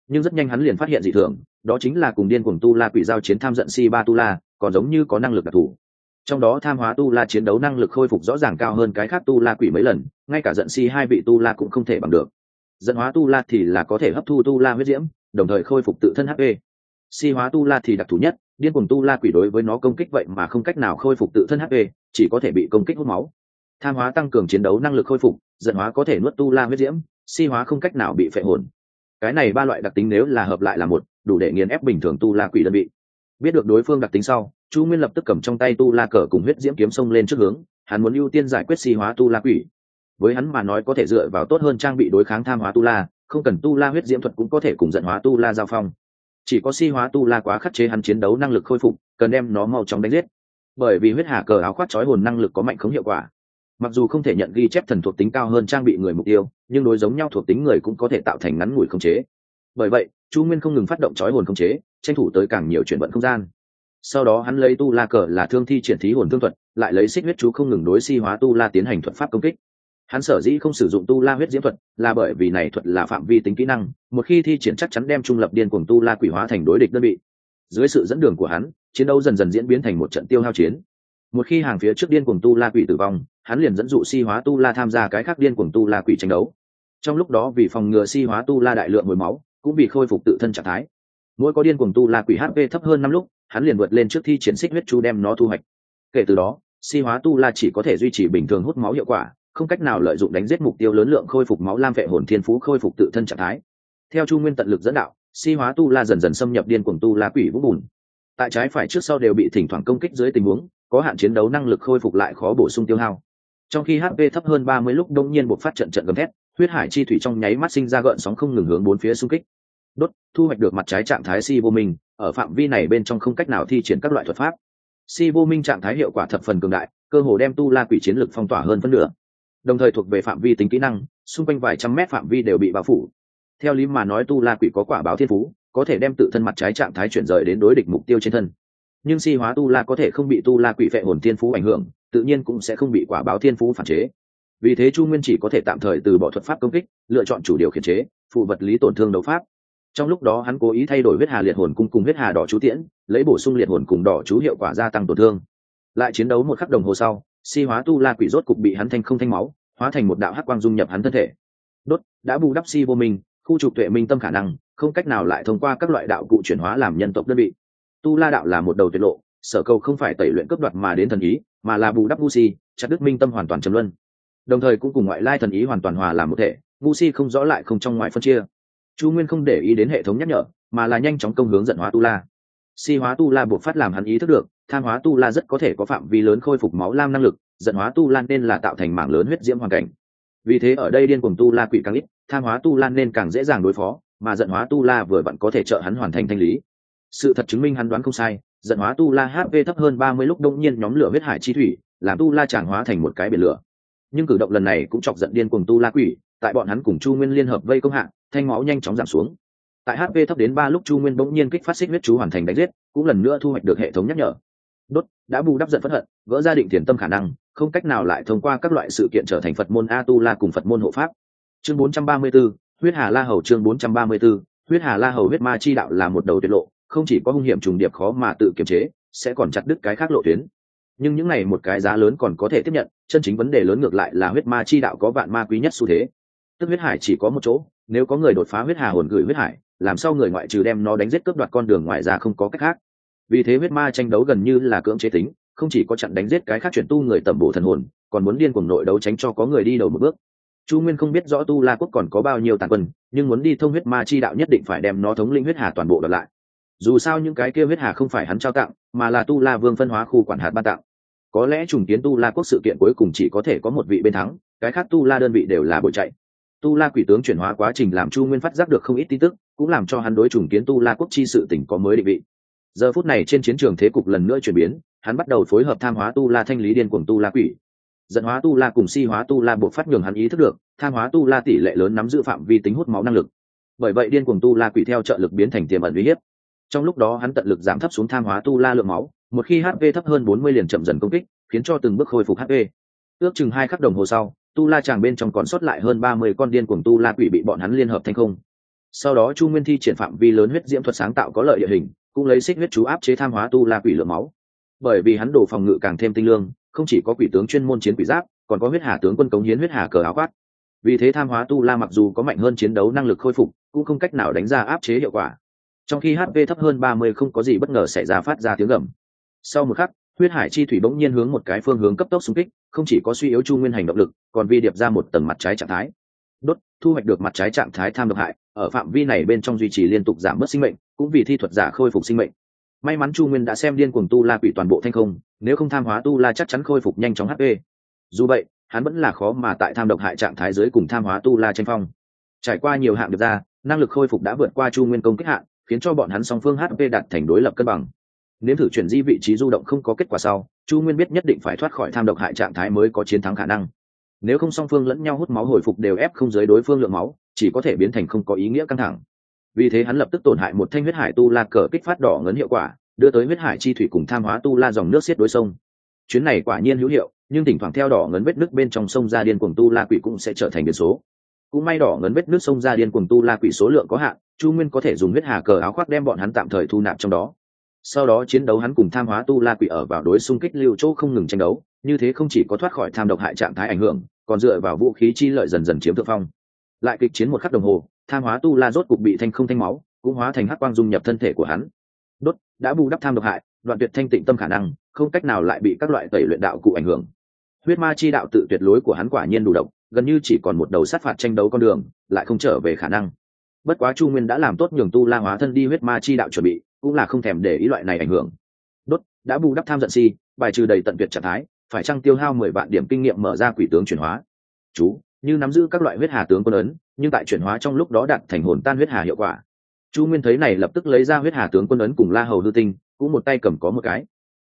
nhưng rất nhanh hắn liền phát hiện dị thường đó chính là cùng điên cuồng tu la quỷ giao chiến tham giận si ba tu la còn giống như có năng lực đặc thù trong đó tham hóa tu la chiến đấu năng lực khôi phục rõ ràng cao hơn cái khác tu la quỷ mấy lần ngay cả giận si hai vị tu la cũng không thể bằng được dẫn hóa tu la thì là có thể hấp thu tu la huyết diễm đồng thời khôi phục tự thân hp si hóa tu la thì đặc thù nhất điên cuồng tu la quỷ đối với nó công kích vậy mà không cách nào khôi phục tự thân hp chỉ có thể bị công kích hút máu. Tham hóa tăng cường chiến đấu năng lực khôi phục, giận hóa có thể nuốt tu la huyết diễm, si hóa không cách nào bị phệ hồn. Cái này ba loại đặc tính nếu là hợp lại là một, đủ để nghiền ép bình thường tu la quỷ đơn vị. Biết được đối phương đặc tính sau, chu nguyên lập tức cầm trong tay tu la cờ cùng huyết diễm kiếm sông lên trước hướng, hắn muốn ưu tiên giải quyết si hóa tu la quỷ. Với hắn mà nói có thể dựa vào tốt hơn trang bị đối kháng tham hóa tu la, không cần tu la huyết diễm thuật cũng có thể cùng giận hóa tu la giao phong chỉ có si hóa tu la quá khắc chế hắn chiến đấu năng lực khôi phục, cần đem nó mau chóng đánh giết. Bởi vì huyết hà cờ áo khoác trói hồn năng lực có mạnh khống hiệu quả. Mặc dù không thể nhận ghi chép thần thuộc tính cao hơn trang bị người mục tiêu, nhưng đối giống nhau thuộc tính người cũng có thể tạo thành ngắn ngủi khống chế. Bởi vậy, chu nguyên không ngừng phát động trói hồn khống chế, tranh thủ tới càng nhiều chuyển vận không gian. Sau đó hắn lấy tu la cờ là thương thi triển thí hồn thương thuật, lại lấy xích huyết chú không ngừng đối si hóa tu la tiến hành thuật pháp công kích hắn sở dĩ không sử dụng tu la huyết diễm thuật là bởi vì này thuật là phạm vi tính kỹ năng, một khi thi triển chắc chắn đem trung lập điên cuồng tu la quỷ hóa thành đối địch đơn vị. Dưới sự dẫn đường của hắn, chiến đấu dần dần diễn biến thành một trận tiêu hao chiến. Một khi hàng phía trước điên cuồng tu la quỷ tử vong, hắn liền dẫn dụ si hóa tu la tham gia cái khác điên cuồng tu la quỷ tranh đấu. Trong lúc đó vì phòng ngừa si hóa tu la đại lượng hồi máu, cũng vì khôi phục tự thân trạng thái. Mỗi có điên cuồng tu la quỷ hp thấp hơn năm lúc, hắn liền vượt lên trước thi triển xích huyết chu đem nó thu hoạch. Kể từ đó, si hóa tu la chỉ có thể duy trì bình thường hút máu hiệu quả không cách nào lợi dụng đánh giết mục tiêu lớn lượng khôi phục máu lam vệ hồn thiên phú khôi phục tự thân trạng thái. Theo chu nguyên tận lực dẫn đạo, si hóa tu la dần dần xâm nhập điên cuồng tu la quỷ vũ bùn. Tại trái phải trước sau đều bị thỉnh thoảng công kích dưới tình huống, có hạn chiến đấu năng lực khôi phục lại khó bổ sung tiêu hao. Trong khi hp thấp hơn ba mươi lúc đông nhiên buộc phát trận trận gầm thét, huyết hải chi thủy trong nháy mắt sinh ra gợn sóng không ngừng hướng bốn phía xung kích. Đốt, thu hoạch được mặt trái trạng thái si vô minh, ở phạm vi này bên trong không cách nào thi triển các loại thuật pháp. Si vô minh trạng thái hiệu quả thập phần cường đại, cơ hồ đem tu la quỷ chiến lực phong tỏa hơn phân nửa đồng thời thuộc về phạm vi tính kỹ năng, xung quanh vài trăm mét phạm vi đều bị bao phủ. Theo lý mà nói tu la quỷ có quả báo thiên phú, có thể đem tự thân mặt trái trạng thái chuyển rời đến đối địch mục tiêu trên thân. Nhưng si hóa tu la có thể không bị tu la quỷ phệ hồn thiên phú ảnh hưởng, tự nhiên cũng sẽ không bị quả báo thiên phú phản chế. Vì thế chu nguyên chỉ có thể tạm thời từ bỏ thuật pháp công kích, lựa chọn chủ điều khiển chế, phụ vật lý tổn thương đấu pháp. Trong lúc đó hắn cố ý thay đổi huyết hà liệt hồn cung cùng huyết hà đỏ chú tiễn, lấy bổ sung liệt hồn cùng đỏ chú hiệu quả gia tăng tổn thương. Lại chiến đấu một khắc đồng hồ sau, si hóa tu la quỷ rốt cục bị hắn thanh không thanh máu hóa thành một đạo hắc quang dung nhập hắn thân thể. Đốt, đã bù đắp si vô minh, khu trục tuệ minh tâm khả năng, không cách nào lại thông qua các loại đạo cụ chuyển hóa làm nhân tộc đơn vị. Tu la đạo là một đầu tuyệt lộ, sở cầu không phải tẩy luyện cấp đoạt mà đến thần ý, mà là bù đắp ngu si, chặt đức minh tâm hoàn toàn trầm luân. Đồng thời cũng cùng ngoại lai thần ý hoàn toàn hòa làm một thể, ngu si không rõ lại không trong ngoài phân chia. Chu nguyên không để ý đến hệ thống nhắc nhở, mà là nhanh chóng công hướng dẫn hóa tu la. Si hóa tu la buộc phát làm hắn ý thức được, tham hóa tu la rất có thể có phạm vi lớn khôi phục máu lam năng lực dẫn hóa tu lan nên là tạo thành mảng lớn huyết diễm hoàn cảnh. Vì thế ở đây điên cùng tu la quỷ càng ít, tham hóa tu lan nên càng dễ dàng đối phó, mà giận hóa tu la vừa vặn có thể trợ hắn hoàn thành thanh lý. Sự thật chứng minh hắn đoán không sai, giận hóa tu la hp thấp hơn ba mươi lúc đông nhiên nhóm lửa huyết hải chi thủy, làm tu la tràn hóa thành một cái biển lửa. Nhưng cử động lần này cũng chọc giận điên cùng tu la quỷ, tại bọn hắn cùng chu nguyên liên hợp vây công hạng thanh máu nhanh chóng giảm xuống. Tại hp thấp đến ba lúc chu nguyên bỗng nhiên kích phát xích huyết chú hoàn thành đánh giết, cũng lần nữa thu hoạch được hệ thống nhắc nhở. Đốt, đã bù đắp giận phất hận vỡ ra định tiền tâm khả năng không cách nào lại thông qua các loại sự kiện trở thành phật môn a tu la cùng phật môn hộ pháp. Chương 434, huyết hà la hầu chương 434, huyết hà la hầu huyết ma chi đạo là một đầu tuyệt lộ không chỉ có hung hiểm trùng điệp khó mà tự kiềm chế sẽ còn chặt đứt cái khác lộ tuyến. Nhưng những này một cái giá lớn còn có thể tiếp nhận chân chính vấn đề lớn ngược lại là huyết ma chi đạo có vạn ma quý nhất xu thế. Tức huyết hải chỉ có một chỗ nếu có người đột phá huyết hà hồn gửi huyết hải làm sao người ngoại trừ đem nó đánh giết cướp đoạt con đường ngoài ra không có cách khác? Vì thế huyết ma tranh đấu gần như là cưỡng chế tính không chỉ có chặn đánh giết cái khác chuyển tu người tẩm bổ thần hồn, còn muốn điên cuồng nội đấu tránh cho có người đi đầu một bước. Chu nguyên không biết rõ tu la quốc còn có bao nhiêu tàn quân, nhưng muốn đi thông huyết ma chi đạo nhất định phải đem nó thống linh huyết hà toàn bộ đợt lại. Dù sao những cái kia huyết hà không phải hắn trao tặng, mà là tu la vương phân hóa khu quản hạt ban tặng. Có lẽ trùng kiến tu la quốc sự kiện cuối cùng chỉ có thể có một vị bên thắng, cái khác tu la đơn vị đều là bội chạy. Tu la quỷ tướng chuyển hóa quá trình làm chu nguyên phát giác được không ít tin tức, cũng làm cho hắn đối trùng kiến tu la quốc chi sự tỉnh có mới định vị. Giờ phút này trên chiến trường thế cục lần nữa chuyển biến hắn bắt đầu phối hợp tham hóa tu la thanh lý điên cuồng tu la quỷ dẫn hóa tu la cùng si hóa tu la buộc phát nhường hắn ý thức được tham hóa tu la tỷ lệ lớn nắm giữ phạm vi tính hút máu năng lực bởi vậy điên cuồng tu la quỷ theo trợ lực biến thành tiềm ẩn uy hiếp trong lúc đó hắn tận lực giảm thấp xuống tham hóa tu la lượng máu một khi hp thấp hơn bốn mươi liền chậm dần công kích khiến cho từng bước khôi phục hp ước chừng hai khắc đồng hồ sau tu la tràng bên trong còn sót lại hơn ba mươi con điên cuồng tu la quỷ bị bọn hắn liên hợp thành không sau đó chu nguyên thi triển phạm vi lớn huyết diễm thuật sáng tạo có lợi địa hình cũng lấy xích huyết chú áp chế tham hóa tu la quỷ lượng máu bởi vì hắn đổ phòng ngự càng thêm tinh lương, không chỉ có quỷ tướng chuyên môn chiến quỷ giáp, còn có huyết hà tướng quân cống hiến huyết hà cờ áo khoác. Vì thế tham hóa tu la mặc dù có mạnh hơn chiến đấu năng lực khôi phục, cũng không cách nào đánh ra áp chế hiệu quả. Trong khi hp thấp hơn ba mươi không có gì bất ngờ xảy ra phát ra tiếng gầm. Sau một khắc, huyết hải chi thủy bỗng nhiên hướng một cái phương hướng cấp tốc xung kích, không chỉ có suy yếu chu nguyên hành động lực, còn vi điệp ra một tầng mặt trái trạng thái. Đốt, thu hoạch được mặt trái trạng thái tham độc hại, ở phạm vi này bên trong duy trì liên tục giảm bớt sinh mệnh, cũng vì thi thuật giả khôi phục sinh mệnh may mắn chu nguyên đã xem điên cuồng tu la quỷ toàn bộ thanh không, nếu không tham hóa tu la chắc chắn khôi phục nhanh chóng hp dù vậy, hắn vẫn là khó mà tại tham độc hại trạng thái dưới cùng tham hóa tu la tranh phong. Trải qua nhiều hạng được ra, năng lực khôi phục đã vượt qua chu nguyên công kích hạn, khiến cho bọn hắn song phương hp đạt thành đối lập cân bằng. Nếu thử chuyển di vị trí du động không có kết quả sau, chu nguyên biết nhất định phải thoát khỏi tham độc hại trạng thái mới có chiến thắng khả năng. Nếu không song phương lẫn nhau hút máu hồi phục đều ép không giới đối phương lượng máu, chỉ có thể biến thành không có ý nghĩa căng thẳng vì thế hắn lập tức tổn hại một thanh huyết hải tu la cờ kích phát đỏ ngấn hiệu quả, đưa tới huyết hải chi thủy cùng tham hóa tu la dòng nước xiết đối sông. Chuyến này quả nhiên hữu hiệu, nhưng thỉnh thoảng theo đỏ ngấn vết nước bên trong sông ra điên cuồng tu la quỷ cũng sẽ trở thành biến số. Cũng may đỏ ngấn vết nước sông ra điên cuồng tu la quỷ số lượng có hạn, chu nguyên có thể dùng huyết hà cờ áo khoác đem bọn hắn tạm thời thu nạp trong đó. Sau đó chiến đấu hắn cùng tham hóa tu la quỷ ở vào đối xung kích lưu chỗ không ngừng tranh đấu, như thế không chỉ có thoát khỏi tham độc hại trạng thái ảnh hưởng, còn dựa vào vũ khí chi lợi dần dần chiếm thượng phong. Lại kịch chiến một khắc đồng hồ tham hóa tu la rốt cục bị thanh không thanh máu, cũng hóa thành hắc quang dung nhập thân thể của hắn. Đốt, đã bù đắp tham độc hại, đoạn tuyệt thanh tịnh tâm khả năng, không cách nào lại bị các loại tẩy luyện đạo cụ ảnh hưởng. Huyết ma chi đạo tự tuyệt lối của hắn quả nhiên đủ độc, gần như chỉ còn một đầu sát phạt tranh đấu con đường, lại không trở về khả năng. Bất quá chu nguyên đã làm tốt nhường tu la hóa thân đi huyết ma chi đạo chuẩn bị, cũng là không thèm để ý loại này ảnh hưởng. Đốt, đã bù đắp tham giận si, bài trừ đầy tận tuyệt trạng thái, phải chăng tiêu hao mười vạn điểm kinh nghiệm mở ra quỷ tướng chuyển hóa? Chú, như nắm giữ các loại huyết hà tướng quân ấn nhưng tại chuyển hóa trong lúc đó đạt thành hồn tan huyết hà hiệu quả. Chu nguyên thấy này lập tức lấy ra huyết hà tướng quân ấn cùng la hầu hư tinh cũng một tay cầm có một cái.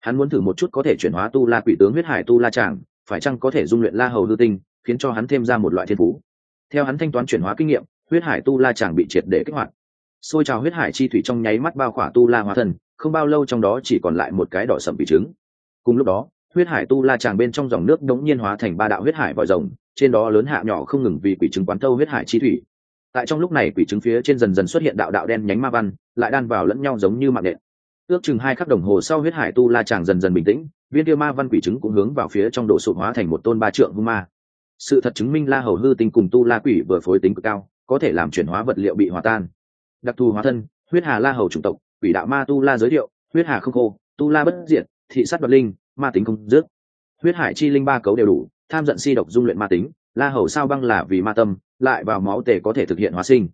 Hắn muốn thử một chút có thể chuyển hóa tu la quỷ tướng huyết hải tu la tràng phải chăng có thể dung luyện la hầu hư tinh khiến cho hắn thêm ra một loại thiên phú. Theo hắn thanh toán chuyển hóa kinh nghiệm huyết hải tu la tràng bị triệt để kích hoạt. Xôi trào huyết hải chi thủy trong nháy mắt bao khỏa tu la hóa thần, không bao lâu trong đó chỉ còn lại một cái đỏ sậm bị trứng. Cùng lúc đó huyết hải tu la tràng bên trong dòng nước đống nhiên hóa thành ba đạo huyết hải vòi rồng, trên đó lớn hạ nhỏ không ngừng vì quỷ trứng quán thâu huyết hải chi thủy. Tại trong lúc này quỷ trứng phía trên dần dần xuất hiện đạo đạo đen nhánh ma văn, lại đan vào lẫn nhau giống như mạng nện. Ước chừng hai khắc đồng hồ sau huyết hải tu la tràng dần dần bình tĩnh, viên tiêu ma văn quỷ trứng cũng hướng vào phía trong độ sụp hóa thành một tôn ba trượng hung ma. Sự thật chứng minh la hầu hư tinh cùng tu la quỷ vừa phối tính cực cao, có thể làm chuyển hóa vật liệu bị hòa tan. Đặc thù hóa thân, huyết hà la hầu chủng tộc, quỷ đạo ma tu la giới thiệu, huyết hà không khô, tu la bất diệt, thị sát đoạt linh ma tính không dứt. Huyết hải chi linh ba cấu đều đủ, tham giận si độc dung luyện ma tính, la hầu sao băng là vì ma tâm, lại vào máu tề có thể thực hiện hóa sinh.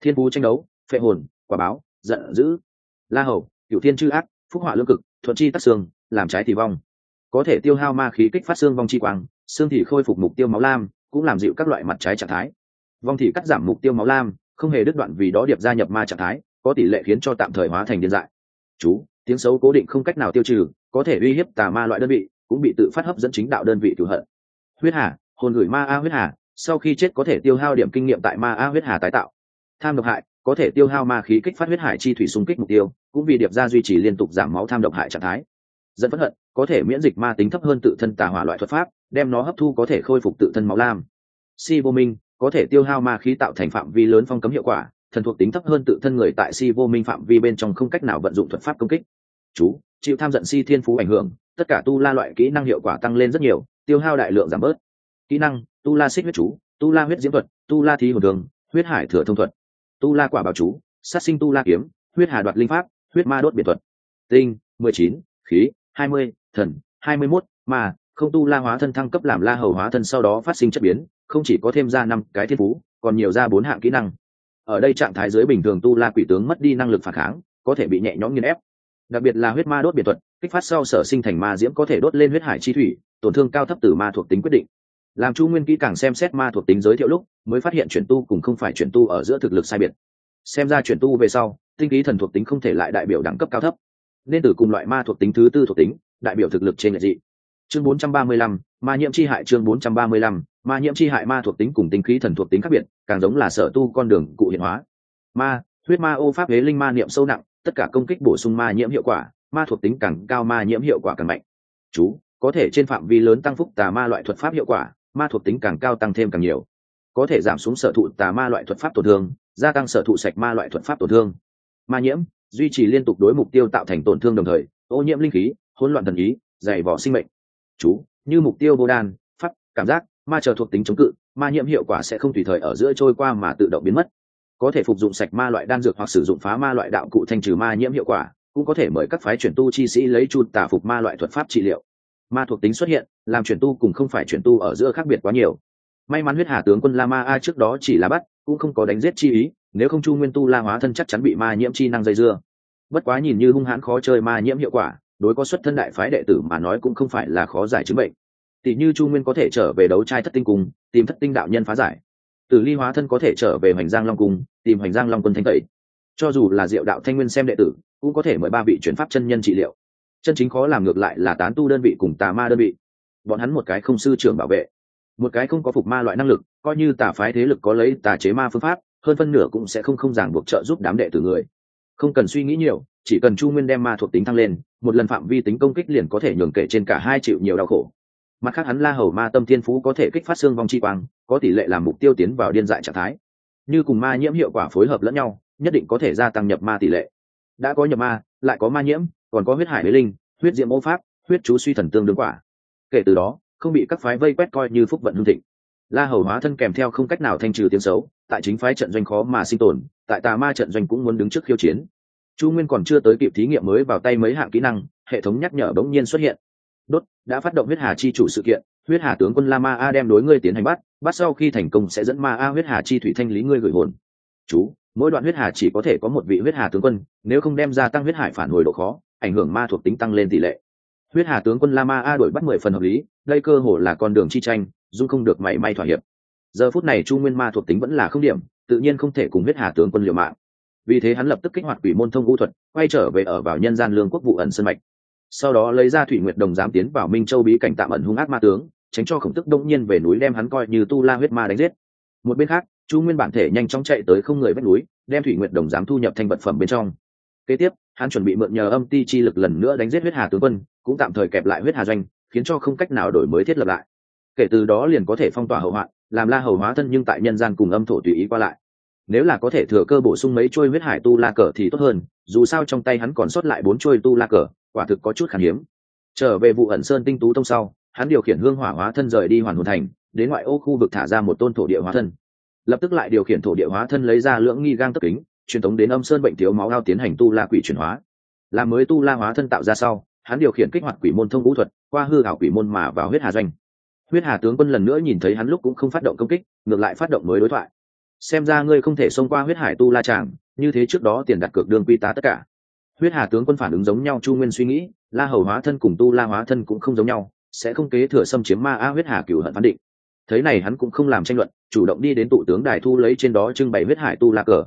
Thiên phú tranh đấu, phệ hồn, quả báo, giận dữ. La hầu cựu thiên chư ác, phúc họa lương cực, thuận chi tắc xương, làm trái thì vong. Có thể tiêu hao ma khí kích phát xương vong chi quang, xương thì khôi phục mục tiêu máu lam, cũng làm dịu các loại mặt trái trạng thái. Vong thì cắt giảm mục tiêu máu lam, không hề đứt đoạn vì đó điệp gia nhập ma trạng thái, có tỷ lệ khiến cho tạm thời hóa thành điên dại. Chú, tiếng xấu cố định không cách nào tiêu trừ có thể uy hiếp tà ma loại đơn vị, cũng bị tự phát hấp dẫn chính đạo đơn vị cửu hận. Huyết hà, hồn gửi ma a huyết hà, sau khi chết có thể tiêu hao điểm kinh nghiệm tại ma a huyết hà tái tạo. Tham độc hại, có thể tiêu hao ma khí kích phát huyết hải chi thủy xung kích mục tiêu, cũng vì điệp ra duy trì liên tục giảm máu tham độc hại trạng thái. Dẫn phẫn hận, có thể miễn dịch ma tính thấp hơn tự thân tà hỏa loại thuật pháp, đem nó hấp thu có thể khôi phục tự thân máu lam. Si vô minh, có thể tiêu hao ma khí tạo thành phạm vi lớn phong cấm hiệu quả, thần thuộc tính thấp hơn tự thân người tại si vô minh phạm vi bên trong không cách nào vận dụng thuật pháp công kích chú, chịu tham giận si thiên phú ảnh hưởng, tất cả tu la loại kỹ năng hiệu quả tăng lên rất nhiều, tiêu hao đại lượng giảm bớt. Kỹ năng, tu la xích huyết chú, tu la huyết diễm thuật, tu la thí hồn đường, huyết hải thừa thông thuật. Tu la quả bảo chú, sát sinh tu la kiếm, huyết hà đoạt linh pháp, huyết ma đốt biệt thuật. Tinh, mười chín, khí, hai mươi, thần, hai mươi mốt, ma, không tu la hóa thân thăng cấp làm la hầu hóa thân sau đó phát sinh chất biến, không chỉ có thêm ra năm cái thiên phú, còn nhiều ra bốn hạng kỹ năng. Ở đây trạng thái dưới bình thường tu la quỷ tướng mất đi năng lực phản kháng, có thể bị nhẹ nhõm nghiên ép đặc biệt là huyết ma đốt biệt thuật kích phát sau sở sinh thành ma diễm có thể đốt lên huyết hải chi thủy tổn thương cao thấp từ ma thuộc tính quyết định. Làm chu nguyên kỹ càng xem xét ma thuộc tính giới thiệu lúc mới phát hiện chuyển tu cùng không phải chuyển tu ở giữa thực lực sai biệt. Xem ra chuyển tu về sau tinh khí thần thuộc tính không thể lại đại biểu đẳng cấp cao thấp. Nên từ cùng loại ma thuộc tính thứ tư thuộc tính đại biểu thực lực trên nghệ dị. Chương 435, ma nhiễm chi hại chương 435, ma nhiễm chi hại ma thuộc tính cùng tinh khí thần thuộc tính khác biệt càng giống là sở tu con đường cụ hiện hóa. Ma huyết ma ô pháp hế linh ma niệm sâu nặng tất cả công kích bổ sung ma nhiễm hiệu quả, ma thuộc tính càng cao ma nhiễm hiệu quả càng mạnh. Chú, có thể trên phạm vi lớn tăng phúc tà ma loại thuật pháp hiệu quả, ma thuộc tính càng cao tăng thêm càng nhiều. Có thể giảm xuống sở thụ tà ma loại thuật pháp tổn thương, gia tăng sở thụ sạch ma loại thuật pháp tổn thương. Ma nhiễm, duy trì liên tục đối mục tiêu tạo thành tổn thương đồng thời, ô nhiễm linh khí, hỗn loạn thần ý, dày vỏ sinh mệnh. Chú, như mục tiêu vô đan, pháp, cảm giác, ma chờ thuộc tính chống cự, ma nhiễm hiệu quả sẽ không tùy thời ở giữa trôi qua mà tự động biến mất có thể phục dụng sạch ma loại đan dược hoặc sử dụng phá ma loại đạo cụ thanh trừ ma nhiễm hiệu quả cũng có thể mời các phái chuyển tu chi sĩ lấy chu tả phục ma loại thuật pháp trị liệu. Ma thuộc tính xuất hiện làm chuyển tu cùng không phải chuyển tu ở giữa khác biệt quá nhiều. May mắn huyết hà tướng quân la ma a trước đó chỉ là bắt cũng không có đánh giết chi ý nếu không chu nguyên tu la hóa thân chắc chắn bị ma nhiễm chi năng dây dưa. Bất quá nhìn như hung hãn khó chơi ma nhiễm hiệu quả đối có xuất thân đại phái đệ tử mà nói cũng không phải là khó giải chứng bệnh. Tỷ như chu nguyên có thể trở về đấu trai thất tinh cùng, tìm thất tinh đạo nhân phá giải tử ly hóa thân có thể trở về hoành giang long cung, tìm hoành giang long quân thanh tẩy. Cho dù là diệu đạo thanh nguyên xem đệ tử, cũng có thể mời ba vị chuyển pháp chân nhân trị liệu. Chân chính khó làm ngược lại là tán tu đơn vị cùng tà ma đơn vị. Bọn hắn một cái không sư trưởng bảo vệ, một cái không có phục ma loại năng lực, coi như tà phái thế lực có lấy tà chế ma phương pháp, hơn phân nửa cũng sẽ không không ràng buộc trợ giúp đám đệ tử người. Không cần suy nghĩ nhiều, chỉ cần chu nguyên đem ma thuộc tính thăng lên, một lần phạm vi tính công kích liền có thể nhường kể trên cả hai triệu nhiều đau khổ mặt khác hắn la hầu ma tâm thiên phú có thể kích phát xương vong chi quang, có tỷ lệ làm mục tiêu tiến vào điên dại trạng thái. Như cùng ma nhiễm hiệu quả phối hợp lẫn nhau, nhất định có thể gia tăng nhập ma tỷ lệ. Đã có nhập ma, lại có ma nhiễm, còn có huyết hải huế linh, huyết diệm ô pháp, huyết chú suy thần tương đương quả. Kể từ đó, không bị các phái vây quét coi như phúc vận hương thịnh. La hầu hóa thân kèm theo không cách nào thanh trừ tiếng xấu, tại chính phái trận doanh khó mà sinh tồn, tại tà ma trận doanh cũng muốn đứng trước khiêu chiến. Chu nguyên còn chưa tới kịp thí nghiệm mới vào tay mấy hạng kỹ năng, hệ thống nhắc nhở bỗng nhiên xuất hiện đốt, đã phát động huyết hà chi chủ sự kiện, huyết hà tướng quân la ma a đem đối ngươi tiến hành bắt bắt sau khi thành công sẽ dẫn ma a huyết hà chi thủy thanh lý ngươi gửi hồn. Chú, mỗi đoạn huyết hà chỉ có thể có một vị huyết hà tướng quân, nếu không đem ra tăng huyết hải phản hồi độ khó, ảnh hưởng ma thuộc tính tăng lên tỷ lệ. Huyết hà tướng quân la ma a đổi bắt mười phần hợp lý, đây cơ hồ là con đường chi tranh dung không được mảy may thỏa hiệp. Giờ phút này chu nguyên ma thuộc tính vẫn là không điểm, tự nhiên không thể cùng huyết hà tướng quân liều mạng. Vì thế hắn lập tức kích hoạt quỷ môn thông vũ thuật, quay trở về ở vào nhân gian lương quốc vụ ẩn sân mạch sau đó lấy ra thủy nguyệt đồng giám tiến vào minh châu bí cảnh tạm ẩn hung ác ma tướng, tránh cho khổng tức đông nhiên về núi đem hắn coi như tu la huyết ma đánh giết. Một bên khác, chu nguyên bản thể nhanh chóng chạy tới không người vách núi, đem thủy nguyệt đồng giám thu nhập thành vật phẩm bên trong. Kế tiếp, hắn chuẩn bị mượn nhờ âm ti chi lực lần nữa đánh giết huyết hà tướng quân, cũng tạm thời kẹp lại huyết hà doanh, khiến cho không cách nào đổi mới thiết lập lại. Kể từ đó liền có thể phong tỏa hậu hoạn làm la hầu hóa thân nhưng tại nhân gian cùng âm thổ tùy ý qua lại nếu là có thể thừa cơ bổ sung mấy trôi huyết hải tu la cờ thì tốt hơn, dù sao trong tay hắn còn sót lại bốn trôi tu la cờ, quả thực có chút khan hiếm. Trở về vụ ẩn sơn tinh tú tông sau, hắn điều khiển hương hỏa hóa thân rời đi hoàn hồn thành, đến ngoại ô khu vực thả ra một tôn thổ địa hóa thân. Lập tức lại điều khiển thổ địa hóa thân lấy ra lưỡng nghi gang tất kính, truyền thống đến âm sơn bệnh thiếu máu ao tiến hành tu la quỷ chuyển hóa. Làm mới tu la hóa thân tạo ra sau, hắn điều khiển kích hoạt quỷ môn thông vũ thuật, qua hư hảo quỷ môn mà vào huyết hà doanh. Huyết hà tướng quân lần nữa nhìn thấy hắn lúc cũng không phát động công kích, ngược lại phát động mới đối thoại xem ra ngươi không thể xông qua huyết hải tu la tràng, như thế trước đó tiền đặt cược đương quy tá tất cả. Huyết hà tướng quân phản ứng giống nhau, chu nguyên suy nghĩ, la hầu hóa thân cùng tu la hóa thân cũng không giống nhau, sẽ không kế thừa xâm chiếm ma a huyết hà cửu hận phán định. Thế này hắn cũng không làm tranh luận, chủ động đi đến tụ tướng đài thu lấy trên đó trưng bày huyết hải tu la cờ.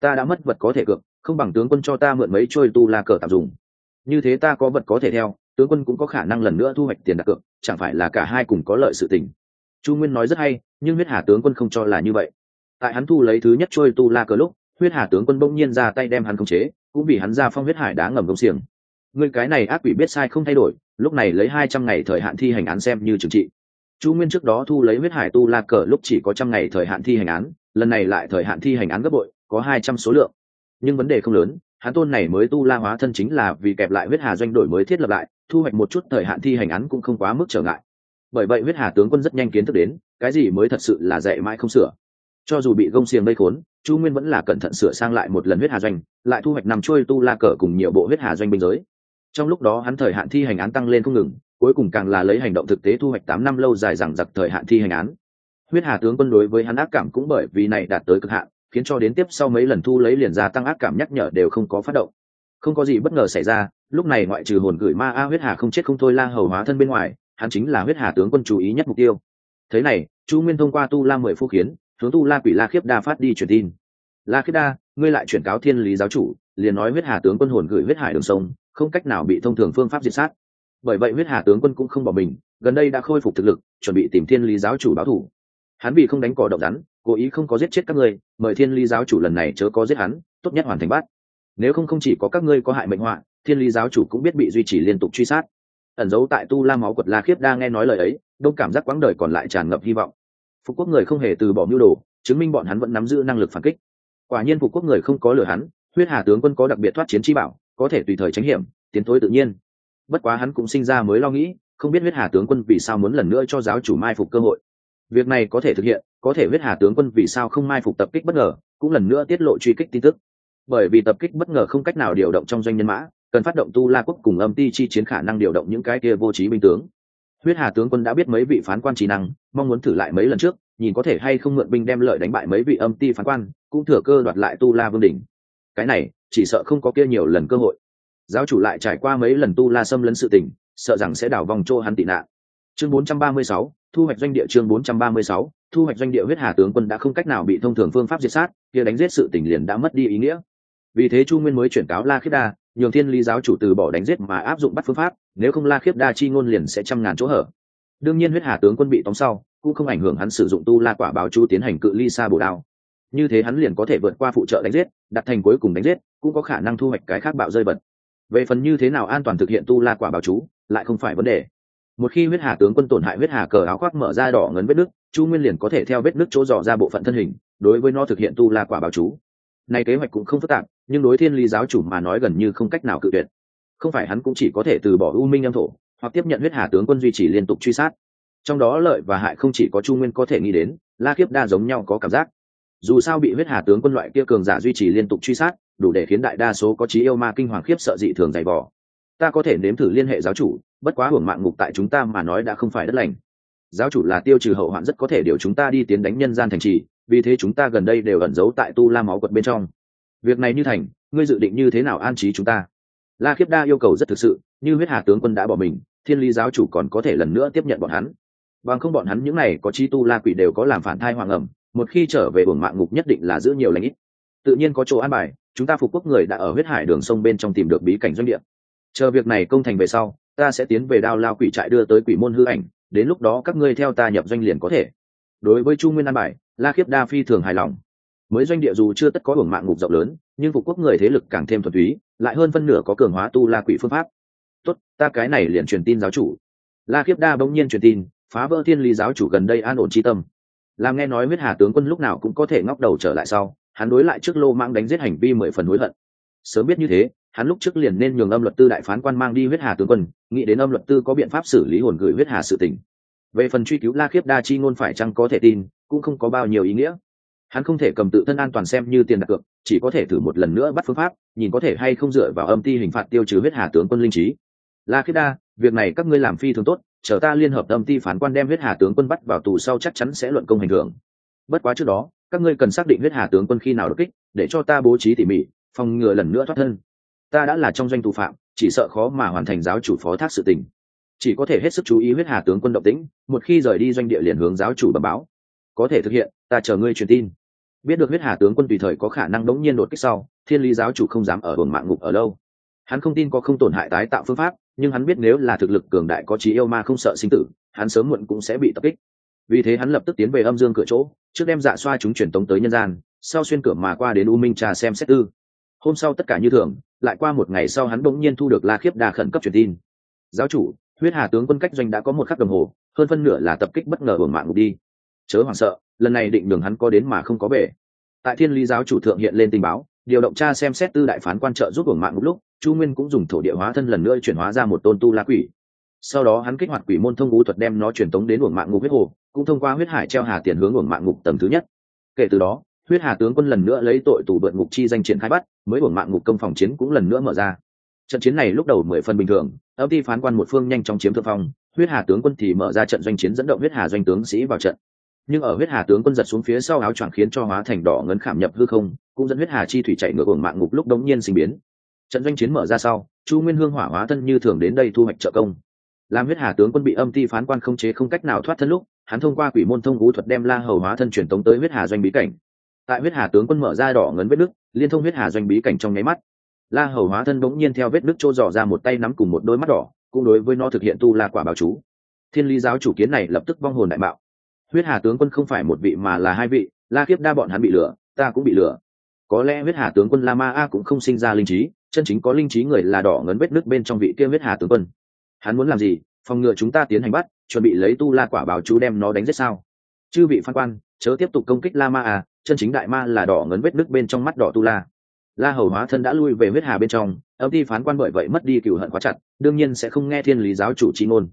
Ta đã mất vật có thể cược, không bằng tướng quân cho ta mượn mấy trôi tu la cờ tạm dùng. Như thế ta có vật có thể theo, tướng quân cũng có khả năng lần nữa thu hoạch tiền đặt cược, chẳng phải là cả hai cùng có lợi sự tình. Chu nguyên nói rất hay, nhưng huyết hà tướng quân không cho là như vậy tại hắn thu lấy thứ nhất trôi tu la cờ lúc, huyết hà tướng quân bỗng nhiên ra tay đem hắn khống chế, cũng vì hắn ra phong huyết hải đá ngầm công xiềng. Người cái này ác quỷ biết sai không thay đổi, lúc này lấy hai trăm ngày thời hạn thi hành án xem như trừng trị. Chu nguyên trước đó thu lấy huyết hải tu la cờ lúc chỉ có trăm ngày thời hạn thi hành án, lần này lại thời hạn thi hành án gấp bội, có hai trăm số lượng. Nhưng vấn đề không lớn, hắn tôn này mới tu la hóa thân chính là vì kẹp lại huyết hà doanh đổi mới thiết lập lại, thu hoạch một chút thời hạn thi hành án cũng không quá mức trở ngại. Bởi vậy huyết hà tướng quân rất nhanh kiến thức đến, cái gì mới thật sự là dạy mãi không sửa cho dù bị gông xiềng vây khốn, chu nguyên vẫn là cẩn thận sửa sang lại một lần huyết hà doanh, lại thu hoạch nằm trôi tu la cờ cùng nhiều bộ huyết hà doanh biên giới. Trong lúc đó hắn thời hạn thi hành án tăng lên không ngừng, cuối cùng càng là lấy hành động thực tế thu hoạch tám năm lâu dài rằng giặc thời hạn thi hành án. Huyết hà tướng quân đối với hắn ác cảm cũng bởi vì này đạt tới cực hạn, khiến cho đến tiếp sau mấy lần thu lấy liền ra tăng ác cảm nhắc nhở đều không có phát động. Không có gì bất ngờ xảy ra, lúc này ngoại trừ hồn gửi ma a huyết hà không chết không thôi la hầu hóa thân bên ngoài, hắn chính là huyết hà tướng quân chú ý nhất mục tiêu. Thế này, chu nguyên thông qua tu la mười phu khiến hướng tu la quỷ la khiếp đa phát đi truyền tin. La khiếp đa, ngươi lại chuyển cáo thiên lý giáo chủ, liền nói huyết hà tướng quân hồn gửi huyết hải đường sông, không cách nào bị thông thường phương pháp diệt sát. Bởi vậy huyết hà tướng quân cũng không bỏ mình, gần đây đã khôi phục thực lực, chuẩn bị tìm thiên lý giáo chủ báo thủ. Hắn vì không đánh cỏ động rắn, cố ý không có giết chết các ngươi, mời thiên lý giáo chủ lần này chớ có giết hắn, tốt nhất hoàn thành bắt nếu không không chỉ có các ngươi có hại mệnh họa, thiên lý giáo chủ cũng biết bị duy trì liên tục truy sát. Ẩn giấu tại tu la máu quật la khiếp đa nghe nói lời ấy, đông cảm giác quãng đời còn lại tràn ngập hy vọng phục quốc người không hề từ bỏ mưu đồ, chứng minh bọn hắn vẫn nắm giữ năng lực phản kích. Quả nhiên phục quốc người không có lừa hắn, huyết hà tướng quân có đặc biệt thoát chiến chi bảo, có thể tùy thời tránh hiểm, tiến thối tự nhiên. Bất quá hắn cũng sinh ra mới lo nghĩ, không biết huyết hà tướng quân vì sao muốn lần nữa cho giáo chủ mai phục cơ hội. Việc này có thể thực hiện, có thể huyết hà tướng quân vì sao không mai phục tập kích bất ngờ, cũng lần nữa tiết lộ truy kích tin tức. Bởi vì tập kích bất ngờ không cách nào điều động trong doanh nhân mã, cần phát động tu la quốc cùng âm ti chi chiến khả năng điều động những cái kia vô trí binh tướng huyết hà tướng quân đã biết mấy vị phán quan trí năng mong muốn thử lại mấy lần trước nhìn có thể hay không mượn binh đem lợi đánh bại mấy vị âm ti phán quan cũng thừa cơ đoạt lại tu la vương đỉnh. Cái này chỉ sợ không có kia nhiều lần cơ hội. Giáo chủ lại trải qua mấy lần tu la xâm lấn sự tình sợ rằng sẽ đảo vòng chỗ hắn tị nạn. Chương 436, thu hoạch doanh địa chương 436, thu hoạch doanh địa huyết hà tướng quân đã không cách nào bị thông thường phương pháp diệt sát kia đánh giết sự tình liền đã mất đi ý nghĩa. Vì thế chu nguyên mới chuyển cáo la khiết đa nhường thiên lý giáo chủ từ bỏ đánh giết mà áp dụng bắt phương pháp, nếu không la khiếp đa chi ngôn liền sẽ trăm ngàn chỗ hở. Đương nhiên huyết hà tướng quân bị tóm sau, cũng không ảnh hưởng hắn sử dụng tu la quả báo chu tiến hành cự ly xa bổ đao. Như thế hắn liền có thể vượt qua phụ trợ đánh giết, đặt thành cuối cùng đánh giết, cũng có khả năng thu hoạch cái khác bạo rơi bật. Về phần như thế nào an toàn thực hiện tu la quả báo chú, lại không phải vấn đề. Một khi huyết hà tướng quân tổn hại huyết hà cờ áo khoác mở ra đỏ ngấn vết nước chu nguyên liền có thể theo vết nước chỗ dò ra bộ phận thân hình, đối với nó thực hiện tu la quả báo chú này kế hoạch cũng không phức tạp, nhưng đối thiên lý giáo chủ mà nói gần như không cách nào cự tuyệt. Không phải hắn cũng chỉ có thể từ bỏ u minh âm thổ, hoặc tiếp nhận huyết hà tướng quân duy trì liên tục truy sát. Trong đó lợi và hại không chỉ có chu nguyên có thể nghĩ đến, la kiếp đa giống nhau có cảm giác. Dù sao bị huyết hà tướng quân loại kia cường giả duy trì liên tục truy sát, đủ để khiến đại đa số có trí yêu ma kinh hoàng khiếp sợ dị thường dày vò. Ta có thể nếm thử liên hệ giáo chủ, bất quá hưởng mạng ngục tại chúng ta mà nói đã không phải đất lành. Giáo chủ là tiêu trừ hậu hoạn rất có thể điều chúng ta đi tiến đánh nhân gian thành trì vì thế chúng ta gần đây đều ẩn giấu tại tu la máu quật bên trong. Việc này như thành, ngươi dự định như thế nào an trí chúng ta? La khiếp đa yêu cầu rất thực sự, như huyết hà tướng quân đã bỏ mình, thiên lý giáo chủ còn có thể lần nữa tiếp nhận bọn hắn. Bằng không bọn hắn những này có chi tu la quỷ đều có làm phản thai hoàng ẩm, một khi trở về buồng mạng ngục nhất định là giữ nhiều lãnh ít. Tự nhiên có chỗ an bài, chúng ta phục quốc người đã ở huyết hải đường sông bên trong tìm được bí cảnh doanh địa. Chờ việc này công thành về sau, ta sẽ tiến về đao lao quỷ trại đưa tới quỷ môn hư ảnh, đến lúc đó các ngươi theo ta nhập doanh liền có thể. Đối với chu nguyên an bài la khiếp đa phi thường hài lòng. Mới doanh địa dù chưa tất có hưởng mạng ngục rộng lớn, nhưng phục quốc người thế lực càng thêm thuần túy, lại hơn phân nửa có cường hóa tu la quỷ phương pháp. Tốt, ta cái này liền truyền tin giáo chủ. La khiếp đa bỗng nhiên truyền tin, phá vỡ thiên lý giáo chủ gần đây an ổn chi tâm. Làm nghe nói huyết hà tướng quân lúc nào cũng có thể ngóc đầu trở lại sau, hắn đối lại trước lô mang đánh giết hành vi mười phần hối hận. Sớm biết như thế, hắn lúc trước liền nên nhường âm luật tư đại phán quan mang đi huyết hà tướng quân, nghĩ đến âm luật tư có biện pháp xử lý hồn gửi huyết hà sự tình về phần truy cứu la khiếp đa chi ngôn phải chăng có thể tin, cũng không có bao nhiêu ý nghĩa. Hắn không thể cầm tự thân an toàn xem như tiền đặt cược, chỉ có thể thử một lần nữa bắt phương pháp, nhìn có thể hay không dựa vào âm ti hình phạt tiêu trừ huyết hà tướng quân linh trí. La khiết đa, việc này các ngươi làm phi thường tốt, chờ ta liên hợp âm ti phán quan đem huyết hà tướng quân bắt vào tù sau chắc chắn sẽ luận công hành hưởng bất quá trước đó, các ngươi cần xác định huyết hà tướng quân khi nào đột kích, để cho ta bố trí tỉ mỉ, phòng ngừa lần nữa thoát thân. Ta đã là trong doanh tù phạm, chỉ sợ khó mà hoàn thành giáo chủ phó thác sự tình chỉ có thể hết sức chú ý huyết hà tướng quân động tĩnh, một khi rời đi doanh địa liền hướng giáo chủ bẩm báo. Có thể thực hiện, ta chờ ngươi truyền tin. Biết được huyết hà tướng quân tùy thời có khả năng đống nhiên đột kích sau, thiên lý giáo chủ không dám ở buồng mạng ngục ở lâu. Hắn không tin có không tổn hại tái tạo phương pháp, nhưng hắn biết nếu là thực lực cường đại có trí yêu ma không sợ sinh tử, hắn sớm muộn cũng sẽ bị tập kích. Vì thế hắn lập tức tiến về âm dương cửa chỗ, trước đem dạ xoa chúng truyền tống tới nhân gian, sau xuyên cửa mà qua đến u minh trà xem xét tư. Hôm sau tất cả như thường, lại qua một ngày sau hắn bỗng nhiên thu được la khiếp đà khẩn cấp truyền tin. Giáo chủ huyết hà tướng quân cách doanh đã có một khắc đồng hồ, hơn phân nửa là tập kích bất ngờ hưởng mạng ngục đi. Chớ hoảng sợ, lần này định đường hắn có đến mà không có về. Tại thiên lý giáo chủ thượng hiện lên tình báo, điều động tra xem xét tư đại phán quan trợ giúp hưởng mạng ngục lúc, chu nguyên cũng dùng thổ địa hóa thân lần nữa chuyển hóa ra một tôn tu la quỷ. Sau đó hắn kích hoạt quỷ môn thông ngũ thuật đem nó truyền tống đến uổng mạng ngục huyết hồ, cũng thông qua huyết hải treo hà tiền hướng uổng mạng ngục tầng thứ nhất. Kể từ đó, huyết hà tướng quân lần nữa lấy tội tù vượt ngục chi danh triển khai bắt, mới uổng mạng ngục công phòng chiến cũng lần nữa mở ra trận chiến này lúc đầu mười phần bình thường, âm ty phán quan một phương nhanh chóng chiếm thượng phong, huyết hà tướng quân thì mở ra trận doanh chiến dẫn động huyết hà doanh tướng sĩ vào trận. Nhưng ở huyết hà tướng quân giật xuống phía sau áo choàng khiến cho hóa thành đỏ ngấn khảm nhập hư không, cũng dẫn huyết hà chi thủy chạy ngược ổn mạng ngục lúc đống nhiên sinh biến. Trận doanh chiến mở ra sau, chu nguyên hương hỏa hóa thân như thường đến đây thu hoạch trợ công. Làm huyết hà tướng quân bị âm ty phán quan không chế không cách nào thoát thân lúc, hắn thông qua quỷ môn thông vũ thuật đem la hầu hóa thân truyền tống tới huyết hà doanh bí cảnh. Tại huyết hà tướng quân mở ra đỏ ngấn vết nước liên thông huyết hà doanh bí cảnh trong nháy mắt la hầu hóa thân bỗng nhiên theo vết nước trô dò ra một tay nắm cùng một đôi mắt đỏ, cũng đối với nó thực hiện tu la quả báo chú. Thiên lý giáo chủ kiến này lập tức vong hồn đại bạo. Huyết hà tướng quân không phải một vị mà là hai vị, la kiếp đa bọn hắn bị lừa ta cũng bị lừa có lẽ huyết hà tướng quân la ma a cũng không sinh ra linh trí, chân chính có linh trí người là đỏ ngấn vết nước bên trong vị kia huyết hà tướng quân. Hắn muốn làm gì? Phòng ngừa chúng ta tiến hành bắt, chuẩn bị lấy tu la quả bảo chú đem nó đánh giết sao? Chư vị phan quan, chớ tiếp tục công kích la ma à chân chính đại ma là đỏ ngấn vết nước bên trong mắt đỏ tu la la hầu hóa thân đã lui về huyết hà bên trong, âm ti phán quan bởi vậy mất đi cựu hận quá chặt, đương nhiên sẽ không nghe thiên lý giáo chủ trí ngôn.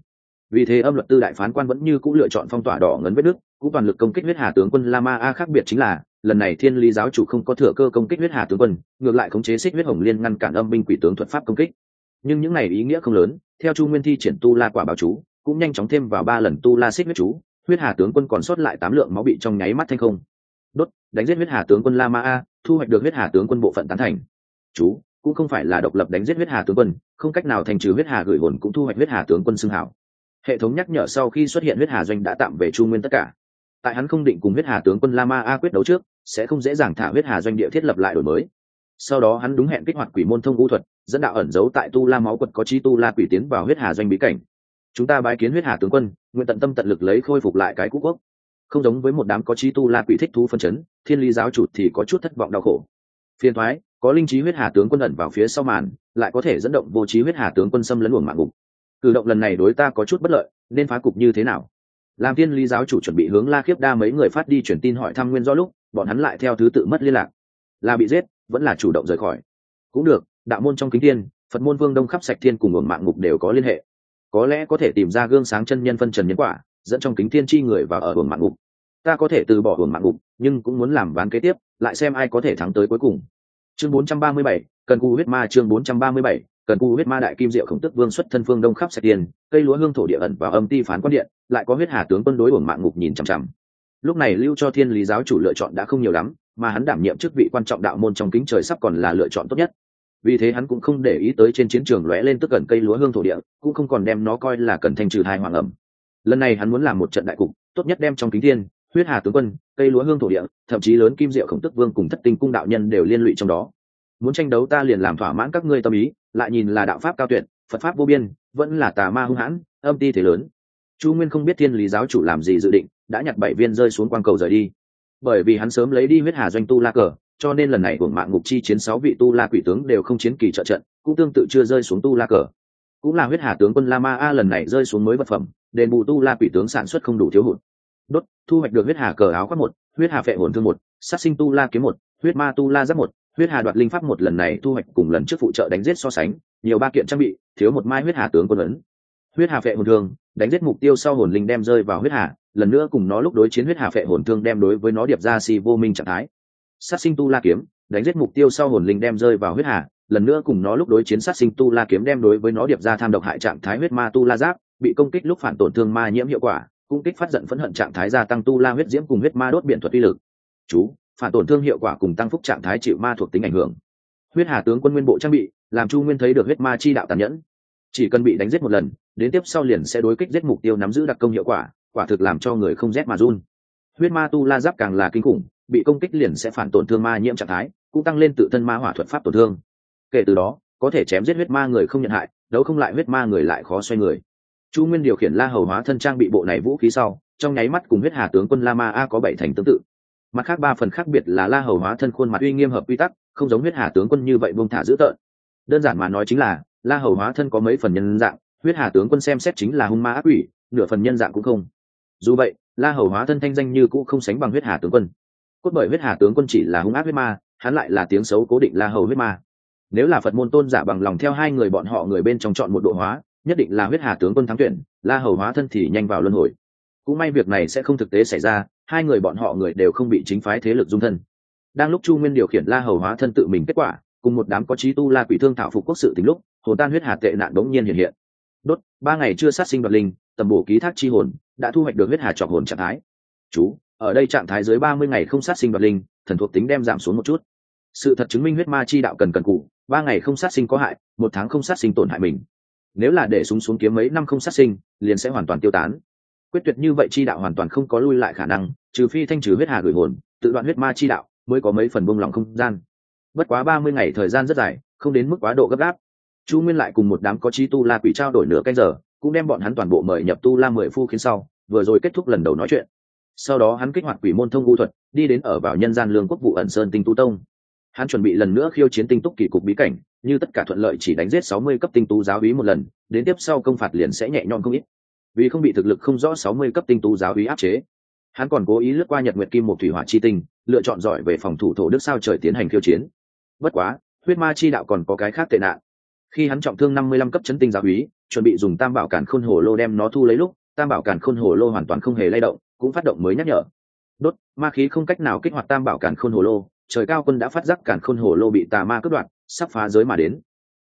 Vì thế âm luật tư đại phán quan vẫn như c ũ lựa chọn phong tỏa đỏ ngấn vết nước, cũng toàn lực công kích huyết hà tướng quân la ma a khác biệt chính là, lần này thiên lý giáo chủ không có thừa cơ công kích huyết hà tướng quân, ngược lại khống chế xích huyết hồng liên ngăn cản âm binh quỷ tướng thuật pháp công kích. Nhưng những này ý nghĩa không lớn, theo chu nguyên thi triển tu la quả báo chú, cũng nhanh chóng thêm vào ba lần tu la xích huyết chú, huyết hà tướng quân còn sót lại tám lượng máu bị trong nháy mắt thanh không đánh giết huyết hà tướng quân la ma a thu hoạch được huyết hà tướng quân bộ phận tán thành chú cũng không phải là độc lập đánh giết huyết hà tướng quân không cách nào thành trừ huyết hà gửi hồn cũng thu hoạch huyết hà tướng quân xưng hảo hệ thống nhắc nhở sau khi xuất hiện huyết hà doanh đã tạm về chu nguyên tất cả tại hắn không định cùng huyết hà tướng quân la ma a quyết đấu trước sẽ không dễ dàng thả huyết hà doanh địa thiết lập lại đổi mới sau đó hắn đúng hẹn kích hoạt quỷ môn thông vũ thuật dẫn đạo ẩn giấu tại tu la máu quật có chi tu la quỷ tiến vào huyết hà doanh bí cảnh chúng ta bái kiến huyết hà tướng quân nguyện tận tâm tận lực lấy khôi phục lại cái cũ quốc không giống với một đám có trí tu la quỷ thích thú phân chấn, thiên lý giáo chủ thì có chút thất vọng đau khổ. Phiền thoái, có linh trí huyết hà tướng quân ẩn vào phía sau màn, lại có thể dẫn động vô trí huyết hà tướng quân xâm lấn luồng mạng ngục. Cử động lần này đối ta có chút bất lợi, nên phá cục như thế nào? Làm thiên lý giáo chủ chuẩn bị hướng la khiếp đa mấy người phát đi truyền tin hỏi thăm nguyên do lúc, bọn hắn lại theo thứ tự mất liên lạc. Là bị giết, vẫn là chủ động rời khỏi. Cũng được, đạo môn trong kính thiên, phật môn vương đông khắp sạch thiên cùng luồng mạng ngục đều có liên hệ. Có lẽ có thể tìm ra gương sáng chân nhân phân trần nhân quả dẫn trong kính thiên chi người vào ở hưởng mạng ngục. Ta có thể từ bỏ hưởng mạng ngục nhưng cũng muốn làm ván kế tiếp lại xem ai có thể thắng tới cuối cùng. Chương 437, cần cu huyết ma chương 437, cần cu huyết ma đại kim diệu khổng tức vương xuất thân phương đông khắp sạch tiền cây lúa hương thổ địa ẩn vào âm ti phán quan điện lại có huyết hà tướng quân đối hưởng mạng ngục nhìn chằm chằm. Lúc này lưu cho thiên lý giáo chủ lựa chọn đã không nhiều lắm mà hắn đảm nhiệm chức vị quan trọng đạo môn trong kính trời sắp còn là lựa chọn tốt nhất. Vì thế hắn cũng không để ý tới trên chiến trường lóe lên tức gần cây lúa hương thổ địa cũng không còn đem nó coi là cần thanh trừ thai hoàng ẩm lần này hắn muốn làm một trận đại cục, tốt nhất đem trong kính thiên, huyết hà tướng quân, cây lúa hương thổ địa, thậm chí lớn kim diệu khổng tức vương cùng thất tinh cung đạo nhân đều liên lụy trong đó. Muốn tranh đấu ta liền làm thỏa mãn các ngươi tâm ý, lại nhìn là đạo pháp cao tuyệt, phật pháp vô biên, vẫn là tà ma hung hãn, âm ti thế lớn. Chu nguyên không biết thiên lý giáo chủ làm gì dự định, đã nhặt bảy viên rơi xuống quang cầu rời đi. Bởi vì hắn sớm lấy đi huyết hà doanh tu la cờ, cho nên lần này hưởng mạng ngục chi chiến sáu vị tu la quỷ tướng đều không chiến kỳ trợ trận, cũng tương tự chưa rơi xuống tu la cờ cũng là huyết hà tướng quân la ma a lần này rơi xuống mới vật phẩm, đền bù tu la quỷ tướng sản xuất không đủ thiếu hụt. Đốt, thu hoạch được huyết hà cờ áo khoác một, huyết hà phệ hồn thương một, sát sinh tu la kiếm một, huyết ma tu la giáp một, huyết hà đoạt linh pháp một lần này thu hoạch cùng lần trước phụ trợ đánh giết so sánh, nhiều ba kiện trang bị, thiếu một mai huyết hà tướng quân ấn. Huyết hà phệ hồn thương, đánh giết mục tiêu sau hồn linh đem rơi vào huyết hà, lần nữa cùng nó lúc đối chiến huyết hà phệ hồn thương đem đối với nó điệp ra si vô minh trạng thái. Sát sinh tu la kiếm, đánh giết mục tiêu sau hồn linh đem rơi vào huyết hà lần nữa cùng nó lúc đối chiến sát sinh tu la kiếm đem đối với nó điệp ra tham độc hại trạng thái huyết ma tu la giáp, bị công kích lúc phản tổn thương ma nhiễm hiệu quả cung kích phát giận phẫn hận trạng thái gia tăng tu la huyết diễm cùng huyết ma đốt biện thuật uy lực. Chú, phản tổn thương hiệu quả cùng tăng phúc trạng thái chịu ma thuộc tính ảnh hưởng. Huyết hà tướng quân nguyên bộ trang bị, làm chu nguyên thấy được huyết ma chi đạo tàn nhẫn. Chỉ cần bị đánh giết một lần, đến tiếp sau liền sẽ đối kích giết mục tiêu nắm giữ đặc công hiệu quả quả thực làm cho người không rét mà run. Huyết ma tu la giáp càng là kinh khủng, bị công kích liền sẽ phản tổn thương ma nhiễm trạng thái, cũng tăng lên tự thân ma hỏa thuật pháp tổn thương kể từ đó, có thể chém giết huyết ma người không nhận hại, đấu không lại huyết ma người lại khó xoay người. Chu nguyên điều khiển la hầu hóa thân trang bị bộ này vũ khí sau, trong nháy mắt cùng huyết hà tướng quân la ma a có bảy thành tương tự. Mặt khác ba phần khác biệt là la hầu hóa thân khuôn mặt uy nghiêm hợp quy tắc, không giống huyết hà tướng quân như vậy buông thả dữ tợn. Đơn giản mà nói chính là, la hầu hóa thân có mấy phần nhân dạng, huyết hà tướng quân xem xét chính là hung ma ác quỷ, nửa phần nhân dạng cũng không. Dù vậy, la hầu hóa thân thanh danh như cũ không sánh bằng huyết hà tướng quân. Cốt bởi huyết hà tướng quân chỉ là hung ác huyết ma, hắn lại là tiếng xấu cố định la hầu huyết ma nếu là phật môn tôn giả bằng lòng theo hai người bọn họ người bên trong chọn một độ hóa, nhất định là huyết hà tướng quân thắng tuyển, la hầu hóa thân thì nhanh vào luân hồi. Cũng may việc này sẽ không thực tế xảy ra, hai người bọn họ người đều không bị chính phái thế lực dung thân. Đang lúc chu nguyên điều khiển la hầu hóa thân tự mình kết quả, cùng một đám có trí tu la quỷ thương thảo phục quốc sự tính lúc, hồn tan huyết hà tệ nạn đống nhiên hiện hiện. Đốt, ba ngày chưa sát sinh đoạt linh, tầm bổ ký thác chi hồn, đã thu hoạch được huyết hà trọc hồn trạng thái. Chú, ở đây trạng thái dưới ba mươi ngày không sát sinh đoạt linh, thần thuộc tính đem giảm xuống một chút sự thật chứng minh huyết ma chi đạo cần cần cụ ba ngày không sát sinh có hại, một tháng không sát sinh tổn hại mình. Nếu là để súng xuống kiếm mấy năm không sát sinh, liền sẽ hoàn toàn tiêu tán. Quyết tuyệt như vậy chi đạo hoàn toàn không có lui lại khả năng, trừ phi thanh trừ huyết hà gửi hồn, tự đoạn huyết ma chi đạo mới có mấy phần buông lỏng không gian. Bất quá ba mươi ngày thời gian rất dài, không đến mức quá độ gấp gáp. Chu nguyên lại cùng một đám có chi tu la quỷ trao đổi nửa canh giờ, cũng đem bọn hắn toàn bộ mời nhập tu la mười phu khiến sau, vừa rồi kết thúc lần đầu nói chuyện. Sau đó hắn kích hoạt quỷ môn thông u thuật, đi đến ở vào nhân gian lương quốc vụ ẩn sơn tinh tu tông hắn chuẩn bị lần nữa khiêu chiến tinh túc kỳ cục bí cảnh, như tất cả thuận lợi chỉ đánh giết sáu mươi cấp tinh tú giáo úy một lần, đến tiếp sau công phạt liền sẽ nhẹ nhõm không ít. Vì không bị thực lực không rõ sáu mươi cấp tinh tú giáo úy áp chế, hắn còn cố ý lướt qua nhật nguyệt kim một thủy hỏa chi tinh, lựa chọn giỏi về phòng thủ thổ đức sao trời tiến hành khiêu chiến. Bất quá, huyết ma chi đạo còn có cái khác tệ nạn. Khi hắn trọng thương năm mươi lăm cấp chấn tinh giáo úy, chuẩn bị dùng tam bảo cản khôn hồ lô đem nó thu lấy lúc, tam bảo cản khôn hồ lô hoàn toàn không hề lay động, cũng phát động mới nhắc nhở. Đốt, ma khí không cách nào kích hoạt tam bảo cản khôn hồ lô trời cao quân đã phát giác cản khôn hồ lô bị tà ma cướp đoạt, sắp phá giới mà đến.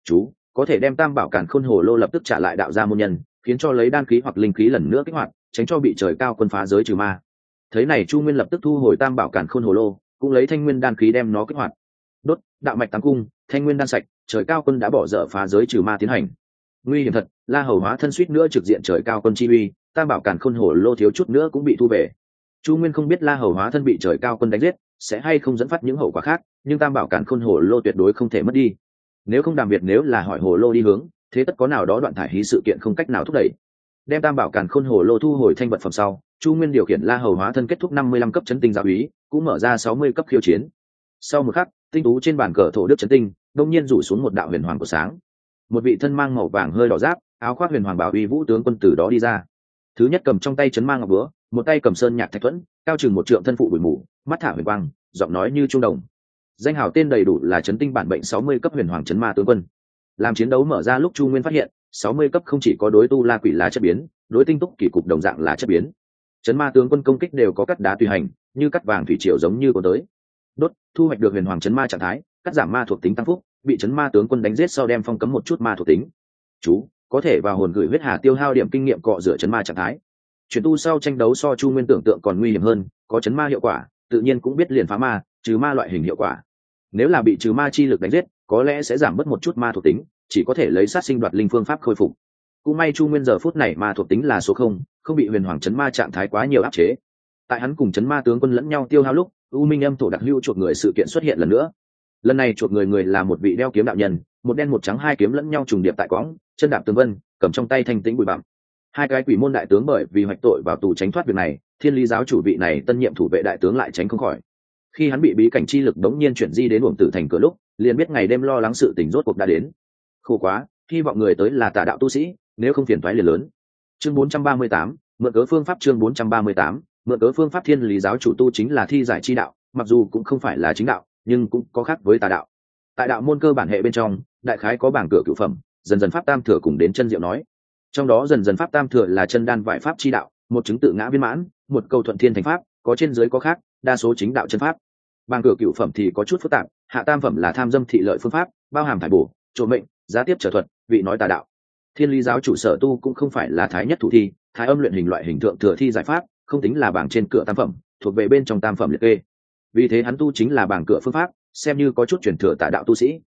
Chú, có thể đem tam bảo cản khôn hồ lô lập tức trả lại đạo gia môn nhân, khiến cho lấy đan khí hoặc linh khí lần nữa kích hoạt, tránh cho bị trời cao quân phá giới trừ ma. Thế này chu nguyên lập tức thu hồi tam bảo cản khôn hồ lô, cũng lấy thanh nguyên đan khí đem nó kích hoạt. Đốt, đạo mạch tám cung, thanh nguyên đan sạch, trời cao quân đã bỏ dở phá giới trừ ma tiến hành. Nguy hiểm thật, la hầu hóa thân suýt nữa trực diện trời cao quân chi uy, tam bảo cản khôn hồ lô thiếu chút nữa cũng bị thu về chu nguyên không biết la hầu hóa thân bị trời cao quân đánh giết, sẽ hay không dẫn phát những hậu quả khác, nhưng tam bảo cản khôn hồ lô tuyệt đối không thể mất đi. Nếu không đàm biệt nếu là hỏi hồ lô đi hướng, thế tất có nào đó đoạn thải hí sự kiện không cách nào thúc đẩy. Đem tam bảo cản khôn hồ lô thu hồi thanh vật phẩm sau, chu nguyên điều khiển la hầu hóa thân kết thúc năm mươi lăm cấp chấn tinh giáo úy, cũng mở ra sáu mươi cấp khiêu chiến. Sau một khắc, tinh tú trên bàn cờ thổ đức chấn tinh, đông nhiên rủ xuống một đạo huyền hoàng của sáng. Một vị thân mang màu vàng hơi đỏ giáp, áo khoác huyền hoàng bảo uy vũ tướng quân tử đó đi ra. Thứ nhất cầm trong tay chấn mang ngọc búa một tay cầm sơn nhạc thạch thuẫn, cao chừng một trượng thân phụ bụi mù, mắt thả huyền quang, giọng nói như trung đồng. Danh hào tên đầy đủ là chấn tinh bản bệnh sáu mươi cấp huyền hoàng chấn ma tướng quân. Làm chiến đấu mở ra lúc chu nguyên phát hiện, sáu mươi cấp không chỉ có đối tu la quỷ lá chất biến, đối tinh túc kỷ cục đồng dạng là chất biến. Chấn ma tướng quân công kích đều có cắt đá tùy hành, như cắt vàng thủy triều giống như có tới. Đốt, thu hoạch được huyền hoàng chấn ma trạng thái, cắt giảm ma thuộc tính tăng phúc, bị chấn ma tướng quân đánh giết sau đem phong cấm một chút ma thuộc tính. Chú, có thể vào hồn gửi huyết hà tiêu hao điểm kinh nghiệm cọ rửa chấn ma trạng thái chuyển tu sau tranh đấu so chu nguyên tưởng tượng còn nguy hiểm hơn, có chấn ma hiệu quả, tự nhiên cũng biết liền phá ma, trừ ma loại hình hiệu quả. Nếu là bị trừ ma chi lực đánh giết, có lẽ sẽ giảm bớt một chút ma thuộc tính, chỉ có thể lấy sát sinh đoạt linh phương pháp khôi phục. Cũng may chu nguyên giờ phút này ma thuộc tính là số không không bị huyền hoàng chấn ma trạng thái quá nhiều áp chế. Tại hắn cùng chấn ma tướng quân lẫn nhau tiêu hao lúc, u minh âm thổ đặc hưu chuột người sự kiện xuất hiện lần nữa. Lần này chuột người người là một vị đeo kiếm đạo nhân, một đen một trắng hai kiếm lẫn nhau trùng điệp tại quõng chân đạp tương vân, cầm trong tay thanh tĩnh bụi bặm hai cái quỷ môn đại tướng bởi vì hoạch tội vào tù tránh thoát việc này thiên lý giáo chủ vị này tân nhiệm thủ vệ đại tướng lại tránh không khỏi. Khi hắn bị bí cảnh chi lực đống nhiên chuyển di đến uổng tử thành cửa lúc liền biết ngày đêm lo lắng sự tình rốt cuộc đã đến. Khổ quá hy vọng người tới là tà đạo tu sĩ nếu không phiền thoái liền lớn. Chương 438, mượn cớ phương pháp chương 438, mượn cớ phương pháp thiên lý giáo chủ tu chính là thi giải chi đạo mặc dù cũng không phải là chính đạo nhưng cũng có khác với tà đạo. Tại đạo môn cơ bản hệ bên trong đại khái có bảng cửa cựu phẩm dần dần pháp tam thừa cùng đến chân diệu nói trong đó dần dần pháp tam thừa là chân đan vải pháp chi đạo, một chứng tự ngã viên mãn, một câu thuận thiên thành pháp, có trên dưới có khác, đa số chính đạo chân pháp. Bàn cửa cựu phẩm thì có chút phức tạp, hạ tam phẩm là tham dâm thị lợi phương pháp, bao hàm thải bổ, trộm mệnh, giá tiếp trở thuật, vị nói tà đạo. Thiên lý giáo chủ sở tu cũng không phải là thái nhất thủ thi, thái âm luyện hình loại hình tượng thừa thi giải pháp, không tính là bảng trên cửa tam phẩm, thuộc về bên trong tam phẩm liệt kê. Vì thế hắn tu chính là bảng cửa phương pháp, xem như có chút truyền thừa tà đạo tu sĩ.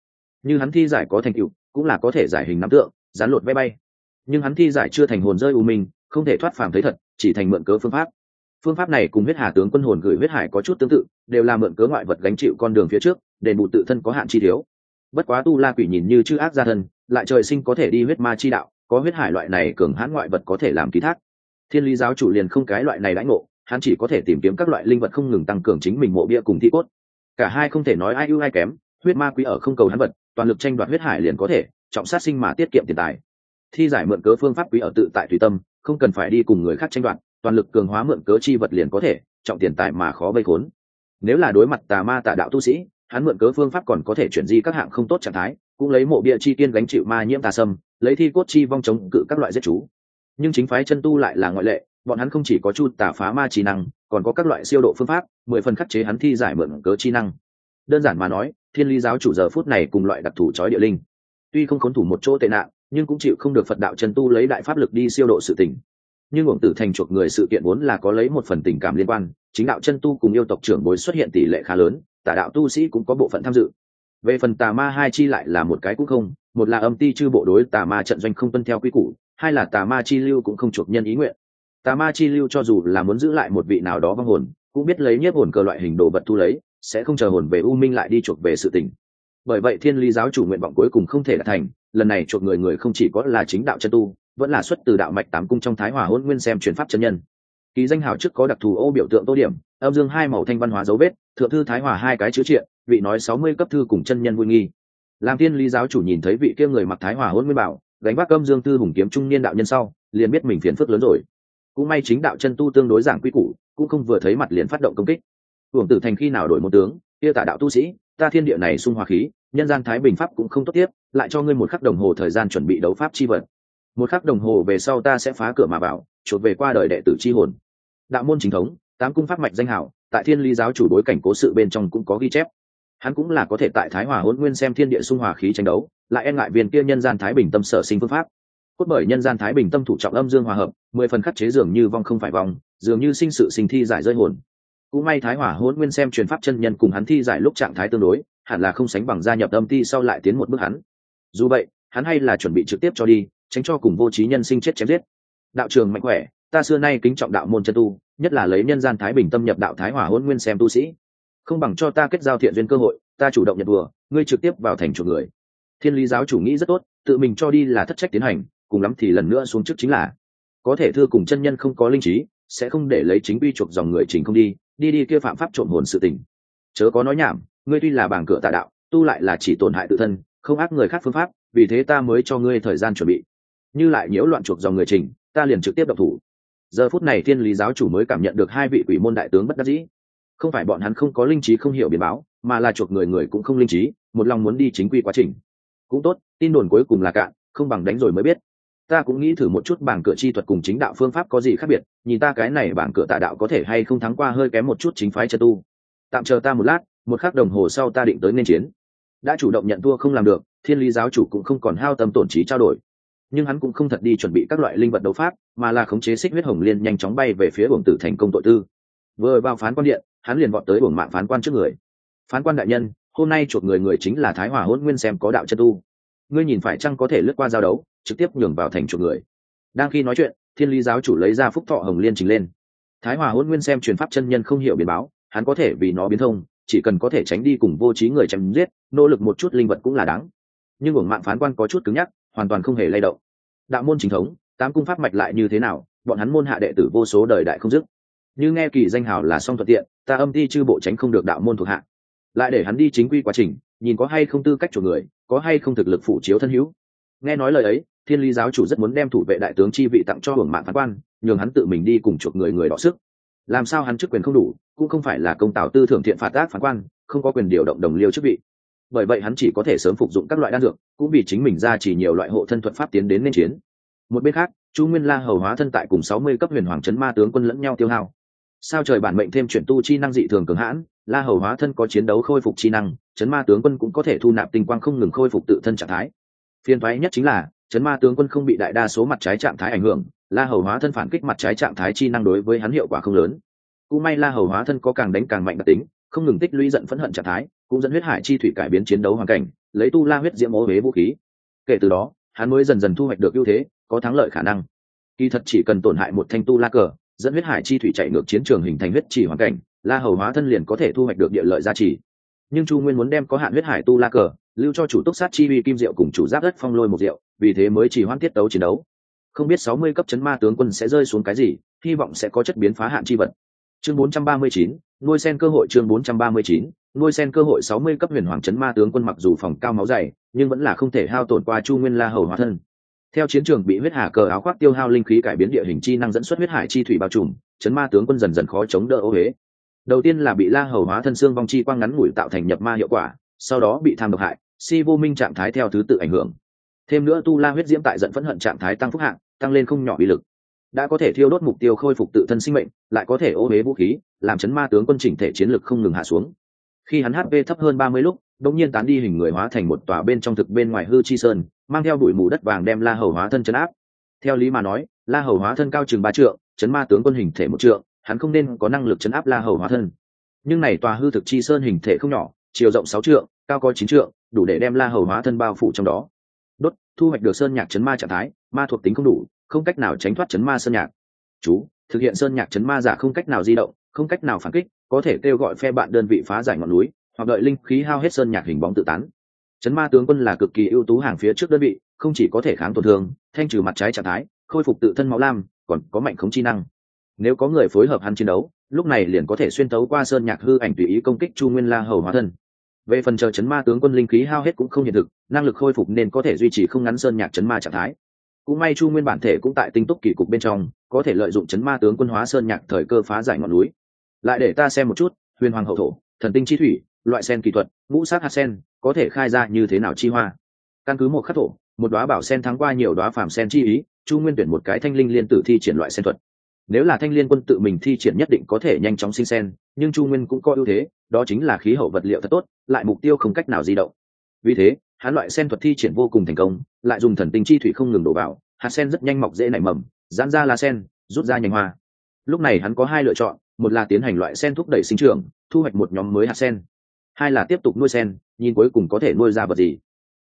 Như hắn thi giải có thành tựu, cũng là có thể giải hình nắm tượng, gián lột bay bay nhưng hắn thi giải chưa thành hồn rơi u minh, không thể thoát phàm thấy thật, chỉ thành mượn cớ phương pháp. Phương pháp này cùng huyết hà tướng quân hồn gửi huyết hải có chút tương tự, đều là mượn cớ ngoại vật gánh chịu con đường phía trước, đền bù tự thân có hạn chi thiếu. Bất quá tu la quỷ nhìn như chữ ác gia thân, lại trời sinh có thể đi huyết ma chi đạo, có huyết hải loại này cường hãn ngoại vật có thể làm ký thác. Thiên lý giáo chủ liền không cái loại này đãi ngộ, hắn chỉ có thể tìm kiếm các loại linh vật không ngừng tăng cường chính mình mộ bia cùng thi cốt. Cả hai không thể nói ai ưu ai kém, huyết ma quý ở không cầu hắn vật, toàn lực tranh đoạt huyết hải liền có thể, trọng sát sinh mà tiết kiệm tiền tài thi giải mượn cớ phương pháp quý ở tự tại tùy tâm, không cần phải đi cùng người khác tranh đoạt, toàn lực cường hóa mượn cớ chi vật liền có thể, trọng tiền tài mà khó vây khốn. Nếu là đối mặt tà ma tà đạo tu sĩ, hắn mượn cớ phương pháp còn có thể chuyển di các hạng không tốt trạng thái, cũng lấy mộ bia chi tiên gánh chịu ma nhiễm tà sâm, lấy thi cốt chi vong chống cự các loại giết chú. Nhưng chính phái chân tu lại là ngoại lệ, bọn hắn không chỉ có chu tà phá ma trí năng, còn có các loại siêu độ phương pháp, mười phần khắc chế hắn thi giải mượn cớ chi năng. Đơn giản mà nói, thiên lý giáo chủ giờ phút này cùng loại đặc thù trói địa linh. Tuy không khốn thủ một chỗ tệ nạn nhưng cũng chịu không được phật đạo chân tu lấy đại pháp lực đi siêu độ sự tình. Nhưng uổng tử thành chuộc người sự kiện vốn là có lấy một phần tình cảm liên quan, chính đạo chân tu cùng yêu tộc trưởng bối xuất hiện tỷ lệ khá lớn, tà đạo tu sĩ cũng có bộ phận tham dự. Về phần tà ma hai chi lại là một cái cũng không, một là âm ti chư bộ đối tà ma trận doanh không tuân theo quy củ, hai là tà ma chi lưu cũng không chuộc nhân ý nguyện. Tà ma chi lưu cho dù là muốn giữ lại một vị nào đó vong hồn, cũng biết lấy nhiếp hồn cờ loại hình đồ vật thu lấy, sẽ không chờ hồn về u minh lại đi chuộc về sự tình. Bởi vậy thiên lý giáo chủ nguyện vọng cuối cùng không thể đạt thành lần này chuộc người người không chỉ có là chính đạo chân tu, vẫn là xuất từ đạo mạch tám cung trong thái hòa hôn nguyên xem chuyển pháp chân nhân. Ký danh hào trước có đặc thù ô biểu tượng tô điểm, âm dương hai màu thanh văn hóa dấu vết, thượng thư thái hòa hai cái chữ triện, vị nói sáu mươi cấp thư cùng chân nhân vui nghi. Làm tiên lý giáo chủ nhìn thấy vị kia người mặc thái hòa hôn nguyên bảo, gánh vác âm dương thư hùng kiếm trung niên đạo nhân sau, liền biết mình phiền phức lớn rồi. Cũng may chính đạo chân tu tương đối giảng quy củ, cũng không vừa thấy mặt liền phát động công kích. Hưởng tử thành khi nào đổi một tướng, kia tả đạo tu sĩ, ta thiên địa này sung hòa khí nhân gian thái bình pháp cũng không tốt tiếp, lại cho ngươi một khắc đồng hồ thời gian chuẩn bị đấu pháp chi vật. Một khắc đồng hồ về sau ta sẽ phá cửa mà vào, chuột về qua đời đệ tử chi hồn. Đạo môn chính thống, tám cung pháp mạch danh hảo, tại thiên lý giáo chủ đối cảnh cố sự bên trong cũng có ghi chép. Hắn cũng là có thể tại thái hòa hôn nguyên xem thiên địa sung hòa khí tranh đấu, lại e ngại viên kia nhân gian thái bình tâm sở sinh phương pháp. Cốt bởi nhân gian thái bình tâm thủ trọng âm dương hòa hợp, mười phần khắc chế dường như vong không phải vong, dường như sinh sự sinh thi giải rơi hồn. Cũng may thái hỏa hôn nguyên xem truyền pháp chân nhân cùng hắn thi giải lúc trạng thái tương đối hẳn là không sánh bằng gia nhập âm ti sau lại tiến một bước hắn. Dù vậy, hắn hay là chuẩn bị trực tiếp cho đi, tránh cho cùng vô trí nhân sinh chết chém giết. Đạo trường mạnh khỏe, ta xưa nay kính trọng đạo môn chân tu, nhất là lấy nhân gian thái bình tâm nhập đạo thái hỏa hôn nguyên xem tu sĩ. Không bằng cho ta kết giao thiện duyên cơ hội, ta chủ động nhận vừa ngươi trực tiếp vào thành chuộc người. Thiên lý giáo chủ nghĩ rất tốt, tự mình cho đi là thất trách tiến hành, cùng lắm thì lần nữa xuống trước chính là. Có thể thưa cùng chân nhân không có linh trí, sẽ không để lấy chính quy chuộc dòng người trình không đi đi đi kia phạm pháp trộm hồn sự tình. Chớ có nói nhảm ngươi tuy là bảng cửa tà đạo, tu lại là chỉ tổn hại tự thân, không ác người khác phương pháp, vì thế ta mới cho ngươi thời gian chuẩn bị. Như lại nhiễu loạn chuộc dòng người trình, ta liền trực tiếp độc thủ. Giờ phút này thiên lý giáo chủ mới cảm nhận được hai vị quỷ môn đại tướng bất đắc dĩ. Không phải bọn hắn không có linh trí không hiểu biến báo, mà là chuộc người người cũng không linh trí, một lòng muốn đi chính quy quá trình. Cũng tốt, tin đồn cuối cùng là cạn, không bằng đánh rồi mới biết. Ta cũng nghĩ thử một chút bảng cửa chi thuật cùng chính đạo phương pháp có gì khác biệt, nhìn ta cái này bảng cửa tà đạo có thể hay không thắng qua hơi kém một chút chính phái chân tu. Tạm chờ ta một lát một khắc đồng hồ sau ta định tới nên chiến. Đã chủ động nhận thua không làm được, thiên lý giáo chủ cũng không còn hao tâm tổn trí trao đổi. Nhưng hắn cũng không thật đi chuẩn bị các loại linh vật đấu pháp, mà là khống chế xích huyết hồng liên nhanh chóng bay về phía uổng tử thành công tội tư. Vừa vào phán quan điện, hắn liền vọt tới uổng mạng phán quan trước người. Phán quan đại nhân, hôm nay chuột người người chính là thái hòa hôn nguyên xem có đạo chân tu. Ngươi nhìn phải chăng có thể lướt qua giao đấu, trực tiếp nhường vào thành chuột người. Đang khi nói chuyện, thiên lý giáo chủ lấy ra phúc thọ hồng liên trình lên. Thái hòa hôn nguyên xem truyền pháp chân nhân không hiểu biến báo, hắn có thể vì nó biến thông chỉ cần có thể tránh đi cùng vô trí người chém giết, nỗ lực một chút linh vật cũng là đáng. Nhưng uổng mạng phán quan có chút cứng nhắc, hoàn toàn không hề lay động. Đạo môn chính thống, tám cung pháp mạch lại như thế nào, bọn hắn môn hạ đệ tử vô số đời đại không dứt. Như nghe kỳ danh hào là song thuận tiện, ta âm ti chư bộ tránh không được đạo môn thuộc hạ. Lại để hắn đi chính quy quá trình, nhìn có hay không tư cách chủ người, có hay không thực lực phủ chiếu thân hữu. Nghe nói lời ấy, thiên lý giáo chủ rất muốn đem thủ vệ đại tướng chi vị tặng cho hưởng mạng phán quan, nhường hắn tự mình đi cùng chuộc người người đọ sức làm sao hắn chức quyền không đủ, cũng không phải là công tào tư thưởng thiện phạt ác phán quan, không có quyền điều động đồng liêu chức vị. Bởi vậy hắn chỉ có thể sớm phục dụng các loại đan dược, cũng vì chính mình ra chỉ nhiều loại hộ thân thuật pháp tiến đến nên chiến. Một bên khác, chu nguyên la hầu hóa thân tại cùng sáu mươi cấp huyền hoàng trấn ma tướng quân lẫn nhau tiêu hao. Sao trời bản mệnh thêm chuyển tu chi năng dị thường cường hãn, la hầu hóa thân có chiến đấu khôi phục chi năng trấn ma tướng quân cũng có thể thu nạp tinh quang không ngừng khôi phục tự thân trạng thái. Phiên thoái nhất chính là trấn ma tướng quân không bị đại đa số mặt trái trạng thái ảnh hưởng la hầu hóa thân phản kích mặt trái trạng thái chi năng đối với hắn hiệu quả không lớn. Cũng may la hầu hóa thân có càng đánh càng mạnh đặc tính, không ngừng tích lũy giận phẫn hận trạng thái, cũng dẫn huyết hải chi thủy cải biến chiến đấu hoàn cảnh, lấy tu la huyết diễm ố huế vũ khí. Kể từ đó, hắn mới dần dần thu hoạch được ưu thế, có thắng lợi khả năng. Kỳ thật chỉ cần tổn hại một thanh tu la cờ, dẫn huyết hải chi thủy chạy ngược chiến trường hình thành huyết chỉ hoàn cảnh, la hầu hóa thân liền có thể thu hoạch được địa lợi gia trì. Nhưng chu nguyên muốn đem có hạn huyết hải tu la cờ, lưu cho chủ túc sát chi vi kim diệu cùng chủ giáp đất phong lôi một diệu, vì thế mới chỉ hoãn tiết tấu chiến đấu không biết sáu mươi cấp chấn ma tướng quân sẽ rơi xuống cái gì, hy vọng sẽ có chất biến phá hạn chi vật. Chương bốn trăm ba mươi chín, nuôi sen cơ hội chương bốn trăm ba mươi chín, nuôi sen cơ hội sáu mươi cấp huyền hoàng chấn ma tướng quân mặc dù phòng cao máu dày, nhưng vẫn là không thể hao tổn qua chu nguyên la hầu hóa thân. Theo chiến trường bị huyết hà cờ áo khoác tiêu hao linh khí cải biến địa hình chi năng dẫn xuất huyết hải chi thủy bao trùm, chấn ma tướng quân dần dần khó chống đỡ ô huế đầu tiên là bị la hầu hóa thân xương vong chi quang ngắn ngủi tạo thành nhập ma hiệu quả, sau đó bị tham độc hại, si vô minh trạng thái theo thứ tự ảnh hưởng. Thêm nữa tu la huyết diễm tại giận phẫn hận trạng thái tăng phúc hạng tăng lên không nhỏ uy lực. Đã có thể thiêu đốt mục tiêu khôi phục tự thân sinh mệnh, lại có thể ô huế vũ khí, làm chấn ma tướng quân chỉnh thể chiến lực không ngừng hạ xuống. Khi hắn hp thấp hơn ba mươi lúc đống nhiên tán đi hình người hóa thành một tòa bên trong thực bên ngoài hư chi sơn, mang theo bụi mù đất vàng đem la hầu hóa thân chấn áp. Theo lý mà nói, la hầu hóa thân cao chừng ba trượng, chấn ma tướng quân hình thể một trượng, hắn không nên có năng lực chấn áp la hầu hóa thân. Nhưng này tòa hư thực chi sơn hình thể không nhỏ, chiều rộng sáu trượng, cao có chín trượng, đủ để đem la hầu hóa thân bao phủ trong đó. Đốt, thu hoạch được sơn nhạc chấn ma trạng thái ma thuộc tính không đủ, không cách nào tránh thoát chấn ma sơn nhạc. Chú, thực hiện sơn nhạc chấn ma giả không cách nào di động, không cách nào phản kích, có thể kêu gọi phe bạn đơn vị phá giải ngọn núi, hoặc đợi linh khí hao hết sơn nhạc hình bóng tự tán. Chấn ma tướng quân là cực kỳ ưu tú hàng phía trước đơn vị, không chỉ có thể kháng tổn thương, thanh trừ mặt trái trạng thái, khôi phục tự thân máu lam, còn có mạnh khống chi năng. Nếu có người phối hợp hắn chiến đấu, lúc này liền có thể xuyên tấu qua sơn nhạc hư ảnh tùy ý công kích chu nguyên la hầu hóa thân. Về phần chờ chấn ma tướng quân linh khí hao hết cũng không hiện thực, năng lực khôi phục nên có thể duy trì không ngắn sơn nhạc chấn ma trạng thái cũng may chu nguyên bản thể cũng tại tinh túc kỳ cục bên trong, có thể lợi dụng chấn ma tướng quân hóa sơn nhạc thời cơ phá giải ngọn núi. Lại để ta xem một chút, huyền hoàng hậu thổ, thần tinh chi thủy, loại sen kỹ thuật, ngũ sát hạt sen, có thể khai ra như thế nào chi hoa? Căn cứ một khắc thổ, một đoá bảo sen thắng qua nhiều đoá phàm sen chi ý, chu nguyên tuyển một cái thanh linh liên tử thi triển loại sen thuật. Nếu là thanh liên quân tự mình thi triển nhất định có thể nhanh chóng sinh sen, nhưng chu nguyên cũng có ưu thế, đó chính là khí hậu vật liệu thật tốt, lại mục tiêu không cách nào di động. Vì thế hắn loại sen thuật thi triển vô cùng thành công, lại dùng thần tinh chi thủy không ngừng đổ vào, hạt sen rất nhanh mọc dễ nảy mầm, giãn ra lá sen, rút ra nhành hoa. Lúc này hắn có hai lựa chọn, một là tiến hành loại sen thúc đẩy sinh trưởng, thu hoạch một nhóm mới hạt sen, hai là tiếp tục nuôi sen, nhìn cuối cùng có thể nuôi ra vật gì.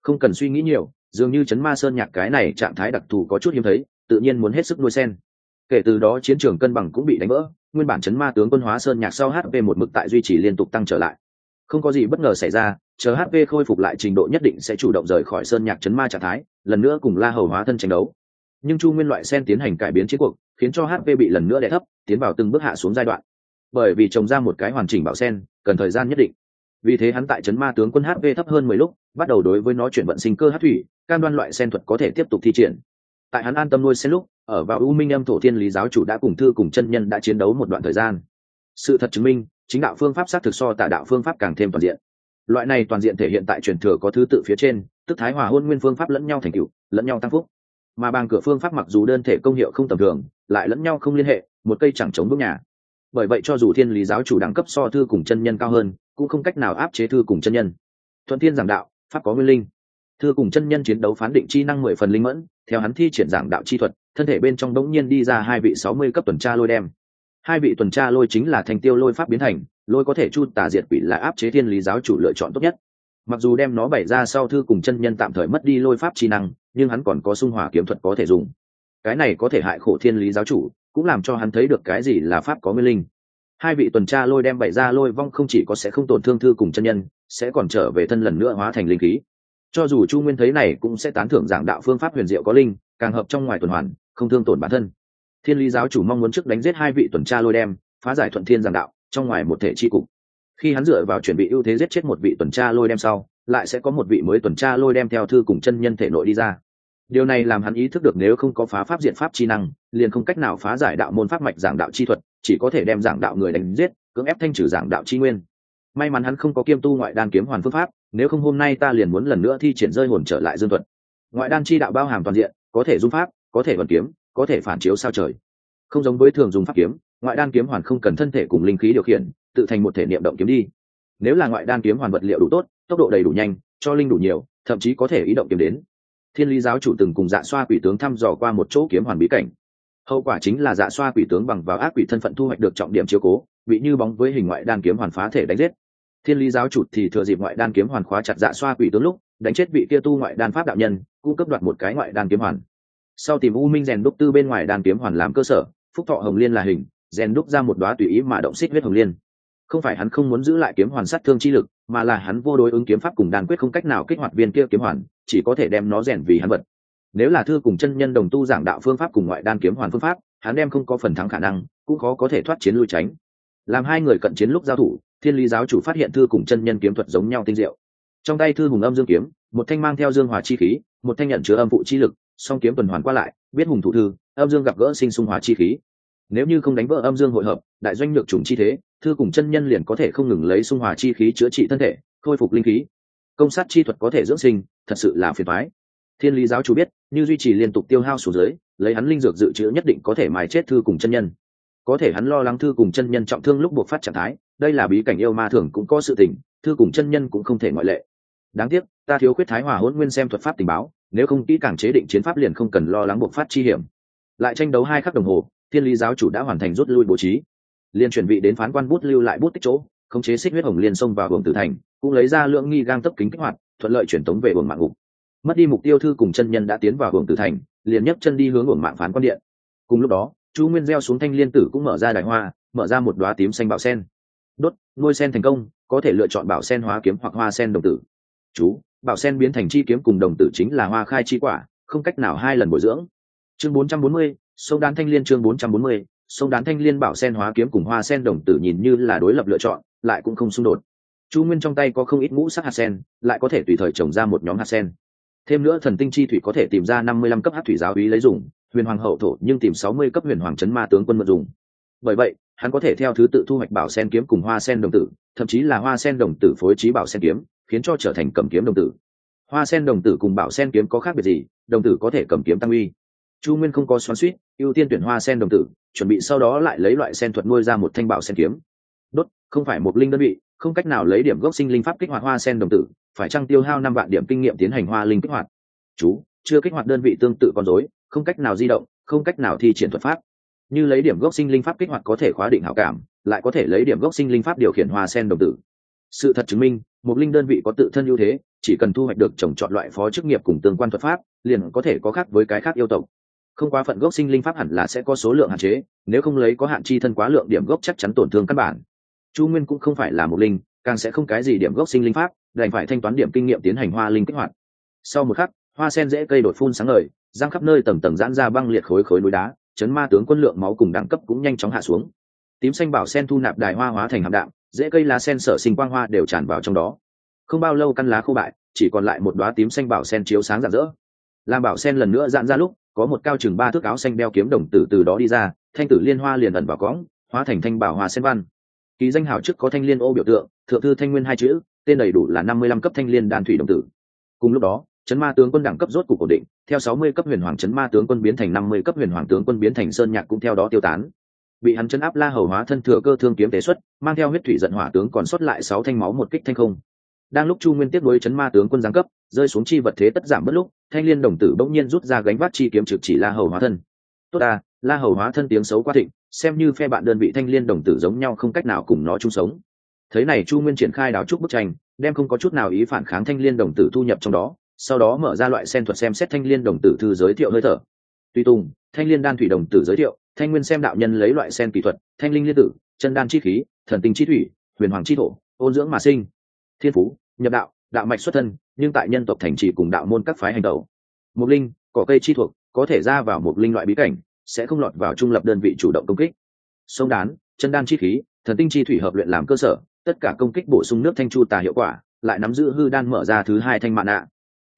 Không cần suy nghĩ nhiều, dường như chấn ma sơn nhạc cái này trạng thái đặc thù có chút hiếm thấy, tự nhiên muốn hết sức nuôi sen. Kể từ đó chiến trường cân bằng cũng bị đánh vỡ, nguyên bản chấn ma tướng quân hóa sơn nhạc sau hp một mực tại duy trì liên tục tăng trở lại không có gì bất ngờ xảy ra, chờ hp khôi phục lại trình độ nhất định sẽ chủ động rời khỏi sơn nhạc chấn ma trạng thái, lần nữa cùng la hầu hóa thân tranh đấu. Nhưng chu nguyên loại sen tiến hành cải biến chiến cuộc, khiến cho hp bị lần nữa đè thấp, tiến vào từng bước hạ xuống giai đoạn. Bởi vì trồng ra một cái hoàn chỉnh bảo sen, cần thời gian nhất định. Vì thế hắn tại chấn ma tướng quân hp thấp hơn mười lúc, bắt đầu đối với nó chuyển vận sinh cơ hát thủy, cam đoan loại sen thuật có thể tiếp tục thi triển. Tại hắn an tâm nuôi sen lúc, ở vào u minh âm thổ thiên lý giáo chủ đã cùng thư cùng chân nhân đã chiến đấu một đoạn thời gian. Sự thật chứng minh chính đạo phương pháp xác thực so tà đạo phương pháp càng thêm toàn diện. Loại này toàn diện thể hiện tại truyền thừa có thứ tự phía trên, tức thái hòa hôn nguyên phương pháp lẫn nhau thành cựu lẫn nhau tăng phúc. Mà bằng cửa phương pháp mặc dù đơn thể công hiệu không tầm thường, lại lẫn nhau không liên hệ, một cây chẳng chống bước nhà. Bởi vậy cho dù thiên lý giáo chủ đẳng cấp so thư cùng chân nhân cao hơn, cũng không cách nào áp chế thư cùng chân nhân. Thuận thiên giảng đạo, pháp có nguyên linh. Thư cùng chân nhân chiến đấu phán định chi năng mười phần linh mẫn, theo hắn thi triển giảng đạo chi thuật, thân thể bên trong đống nhiên đi ra hai vị sáu mươi cấp tuần tra lôi đem hai vị tuần tra lôi chính là thành tiêu lôi pháp biến thành, lôi có thể chu tà diệt quỷ là áp chế thiên lý giáo chủ lựa chọn tốt nhất. Mặc dù đem nó bày ra sau thư cùng chân nhân tạm thời mất đi lôi pháp chi năng, nhưng hắn còn có sung hỏa kiếm thuật có thể dùng. Cái này có thể hại khổ thiên lý giáo chủ, cũng làm cho hắn thấy được cái gì là pháp có nguyên linh. Hai vị tuần tra lôi đem bày ra lôi vong không chỉ có sẽ không tổn thương thư cùng chân nhân, sẽ còn trở về thân lần nữa hóa thành linh khí. Cho dù chu nguyên thấy này cũng sẽ tán thưởng giảng đạo phương pháp huyền diệu có linh, càng hợp trong ngoài tuần hoàn, không thương tổn bản thân thiên lý giáo chủ mong muốn trước đánh giết hai vị tuần tra lôi đem, phá giải thuận thiên giảng đạo, trong ngoài một thể chi cục. Khi hắn dựa vào chuẩn bị ưu thế giết chết một vị tuần tra lôi đem sau, lại sẽ có một vị mới tuần tra lôi đem theo thư cùng chân nhân thể nội đi ra. Điều này làm hắn ý thức được nếu không có phá pháp diện pháp chi năng, liền không cách nào phá giải đạo môn pháp mạch giảng đạo chi thuật, chỉ có thể đem giảng đạo người đánh giết, cưỡng ép thanh trừ giảng đạo chi nguyên. May mắn hắn không có kiêm tu ngoại đan kiếm hoàn phương pháp, nếu không hôm nay ta liền muốn lần nữa thi triển rơi hồn trở lại dương thuật. Ngoại đan chi đạo bao hàm toàn diện, có thể dung pháp, có thể vận kiếm có thể phản chiếu sao trời. Không giống với thường dùng pháp kiếm, ngoại đan kiếm hoàn không cần thân thể cùng linh khí điều khiển, tự thành một thể niệm động kiếm đi. Nếu là ngoại đan kiếm hoàn vật liệu đủ tốt, tốc độ đầy đủ nhanh, cho linh đủ nhiều, thậm chí có thể ý động kiếm đến. Thiên lý giáo chủ từng cùng dạ xoa quỷ tướng thăm dò qua một chỗ kiếm hoàn bí cảnh. Hậu quả chính là dạ xoa quỷ tướng bằng vào ác quỷ thân phận thu hoạch được trọng điểm chiếu cố, bị như bóng với hình ngoại đan kiếm hoàn phá thể đánh giết. Thiên lý giáo chủ thì thừa dịp ngoại đan kiếm hoàn khóa chặt dạ xoa quỷ tướng lúc, đánh chết vị kia tu ngoại đan pháp đạo nhân, cung cấp đoạt một cái ngoại đan kiếm hoàn sau tìm u minh rèn đúc tư bên ngoài đan kiếm hoàn làm cơ sở, phúc thọ hồng liên là hình, rèn đúc ra một đoá tùy ý mà động xích huyết hồng liên. Không phải hắn không muốn giữ lại kiếm hoàn sát thương chi lực, mà là hắn vô đối ứng kiếm pháp cùng đan quyết không cách nào kích hoạt viên kia kiếm hoàn, chỉ có thể đem nó rèn vì hắn vật. Nếu là thư cùng chân nhân đồng tu giảng đạo phương pháp cùng ngoại đan kiếm hoàn phương pháp, hắn đem không có phần thắng khả năng, cũng khó có thể thoát chiến lui tránh. Làm hai người cận chiến lúc giao thủ, thiên lý giáo chủ phát hiện thư cùng chân nhân kiếm thuật giống nhau tinh diệu. Trong tay thư hùng âm dương kiếm, một thanh mang theo dương hòa chi khí, một thanh nhận chứa âm phụ chi lực song kiếm tuần hoàn qua lại, biết hùng thủ thư, âm dương gặp gỡ sinh xung hòa chi khí. Nếu như không đánh vỡ âm dương hội hợp, đại doanh nhược trùng chi thế, thư cùng chân nhân liền có thể không ngừng lấy xung hòa chi khí chữa trị thân thể, khôi phục linh khí. Công sát chi thuật có thể dưỡng sinh, thật sự là phiền thoái thiên lý giáo chủ biết, như duy trì liên tục tiêu hao xuống dưới lấy hắn linh dược dự trữ nhất định có thể mài chết thư cùng chân nhân. Có thể hắn lo lắng thư cùng chân nhân trọng thương lúc buộc phát trạng thái, đây là bí cảnh yêu ma thường cũng có sự tình, thư cùng chân nhân cũng không thể ngoại lệ. Đáng tiếc, ta thiếu khuyết thái hòa hôn nguyên xem thuật pháp tình báo nếu không kỹ càng chế định chiến pháp liền không cần lo lắng buộc phát chi hiểm. Lại tranh đấu hai khắc đồng hồ, thiên lý giáo chủ đã hoàn thành rút lui bố trí. Liền chuẩn bị đến phán quan bút lưu lại bút tích chỗ, khống chế xích huyết hồng liên xông vào hưởng tử thành, cũng lấy ra lượng nghi gang tấp kính kích hoạt, thuận lợi truyền tống về hưởng mạng ngục. Mất đi mục tiêu thư cùng chân nhân đã tiến vào hưởng tử thành, liền nhấc chân đi hướng hưởng mạng phán quan điện. Cùng lúc đó, chu nguyên gieo xuống thanh liên tử cũng mở ra đại hoa, mở ra một đoá tím xanh bảo sen. Đốt, nuôi sen thành công, có thể lựa chọn bảo sen hóa kiếm hoặc hoa sen đồng tử. Chú bảo sen biến thành chi kiếm cùng đồng tử chính là hoa khai chi quả không cách nào hai lần bồi dưỡng. Chương 440, sông đán thanh liên chương 440, sông đán thanh liên bảo sen hóa kiếm cùng hoa sen đồng tử nhìn như là đối lập lựa chọn lại cũng không xung đột. Chu nguyên trong tay có không ít ngũ sắc hạt sen lại có thể tùy thời trồng ra một nhóm hạt sen. Thêm nữa thần tinh chi thủy có thể tìm ra năm mươi lăm cấp hát thủy giáo ý lấy dùng huyền hoàng hậu thổ nhưng tìm sáu mươi cấp huyền hoàng chấn ma tướng quân mượn dùng. Bởi vậy hắn có thể theo thứ tự thu hoạch bảo sen kiếm cùng hoa sen đồng tử, thậm chí là hoa sen đồng tử phối trí bảo sen kiếm, khiến cho trở thành cầm kiếm đồng tử. Hoa sen đồng tử cùng bảo sen kiếm có khác biệt gì? Đồng tử có thể cầm kiếm tăng uy. Chu nguyên không có xoắn suýt, ưu tiên tuyển hoa sen đồng tử, chuẩn bị sau đó lại lấy loại sen thuật nuôi ra một thanh bảo sen kiếm. Đốt, không phải một linh đơn vị, không cách nào lấy điểm gốc sinh linh pháp kích hoạt hoa sen đồng tử, phải trăng tiêu hao năm vạn điểm kinh nghiệm tiến hành hoa linh kích hoạt? Chú, chưa kích hoạt đơn vị tương tự con dối không cách nào di động, không cách nào thi triển thuật pháp như lấy điểm gốc sinh linh pháp kích hoạt có thể khóa định hảo cảm, lại có thể lấy điểm gốc sinh linh pháp điều khiển hoa sen đồng tử. Sự thật chứng minh, một linh đơn vị có tự thân ưu thế, chỉ cần thu hoạch được trồng chọn loại phó chức nghiệp cùng tương quan thuật pháp, liền có thể có khác với cái khác yêu tộc. Không quá phận gốc sinh linh pháp hẳn là sẽ có số lượng hạn chế, nếu không lấy có hạn chi thân quá lượng điểm gốc chắc chắn tổn thương căn bản. Chu nguyên cũng không phải là một linh, càng sẽ không cái gì điểm gốc sinh linh pháp, đành phải thanh toán điểm kinh nghiệm tiến hành hoa linh kích hoạt. Sau một khắc, hoa sen dễ cây đột phun sáng ngời giang khắp nơi tầng tầng giãn ra băng liệt khối khối núi đá chấn ma tướng quân lượng máu cùng đẳng cấp cũng nhanh chóng hạ xuống. Tím xanh bảo sen thu nạp đài hoa hóa thành hàm đạm, dễ cây lá sen sở sinh quang hoa đều tràn vào trong đó. Không bao lâu căn lá khô bại, chỉ còn lại một đoá tím xanh bảo sen chiếu sáng rạng rỡ. Làm bảo sen lần nữa dạn ra lúc, có một cao chừng ba thước áo xanh đeo kiếm đồng tử từ đó đi ra, thanh tử liên hoa liền ẩn vào cõng, hóa thành thanh bảo hoa sen văn. Ký danh hào trước có thanh liên ô biểu tượng, thượng thư thanh nguyên hai chữ, tên đầy đủ là năm mươi lăm cấp thanh liên đàn thủy đồng tử. Cùng lúc đó chấn ma tướng quân đẳng cấp rốt cục ổn định, theo sáu mươi cấp huyền hoàng chấn ma tướng quân biến thành năm mươi cấp huyền hoàng tướng quân biến thành sơn nhạc cũng theo đó tiêu tán. Bị hắn chấn áp la hầu hóa thân thừa cơ thương kiếm tế xuất, mang theo huyết thủy giận hỏa tướng còn sót lại sáu thanh máu một kích thanh không. Đang lúc chu nguyên tiếp nối chấn ma tướng quân giáng cấp, rơi xuống chi vật thế tất giảm bất lúc, thanh liên đồng tử bỗng nhiên rút ra gánh vác chi kiếm trực chỉ la hầu hóa thân. Tốt à la hầu hóa thân tiếng xấu quá thịnh, xem như phe bạn đơn vị thanh liên đồng tử giống nhau không cách nào cùng nó chung sống. Thấy này chu nguyên triển khai đào trúc bức tranh, đem không có chút nào ý phản kháng thanh liên đồng tử thu nhập trong đó sau đó mở ra loại sen thuật xem xét thanh liên đồng tử thư giới thiệu hơi thở. Tuy tùng, thanh liên đan thủy đồng tử giới thiệu, thanh nguyên xem đạo nhân lấy loại sen kỹ thuật, thanh linh liên tử, chân đan chi khí, thần tinh chi thủy, huyền hoàng chi thổ, ôn dưỡng mà sinh. Thiên phú, nhập đạo đạo mạch xuất thân, nhưng tại nhân tộc thành trì cùng đạo môn các phái hành tẩu. Mục linh, cỏ cây chi thuộc, có thể ra vào một linh loại bí cảnh, sẽ không lọt vào trung lập đơn vị chủ động công kích. Sông đán, chân đan chi khí, thần tinh chi thủy hợp luyện làm cơ sở, tất cả công kích bổ sung nước thanh chu tà hiệu quả, lại nắm giữ hư đan mở ra thứ hai thanh mạn nạ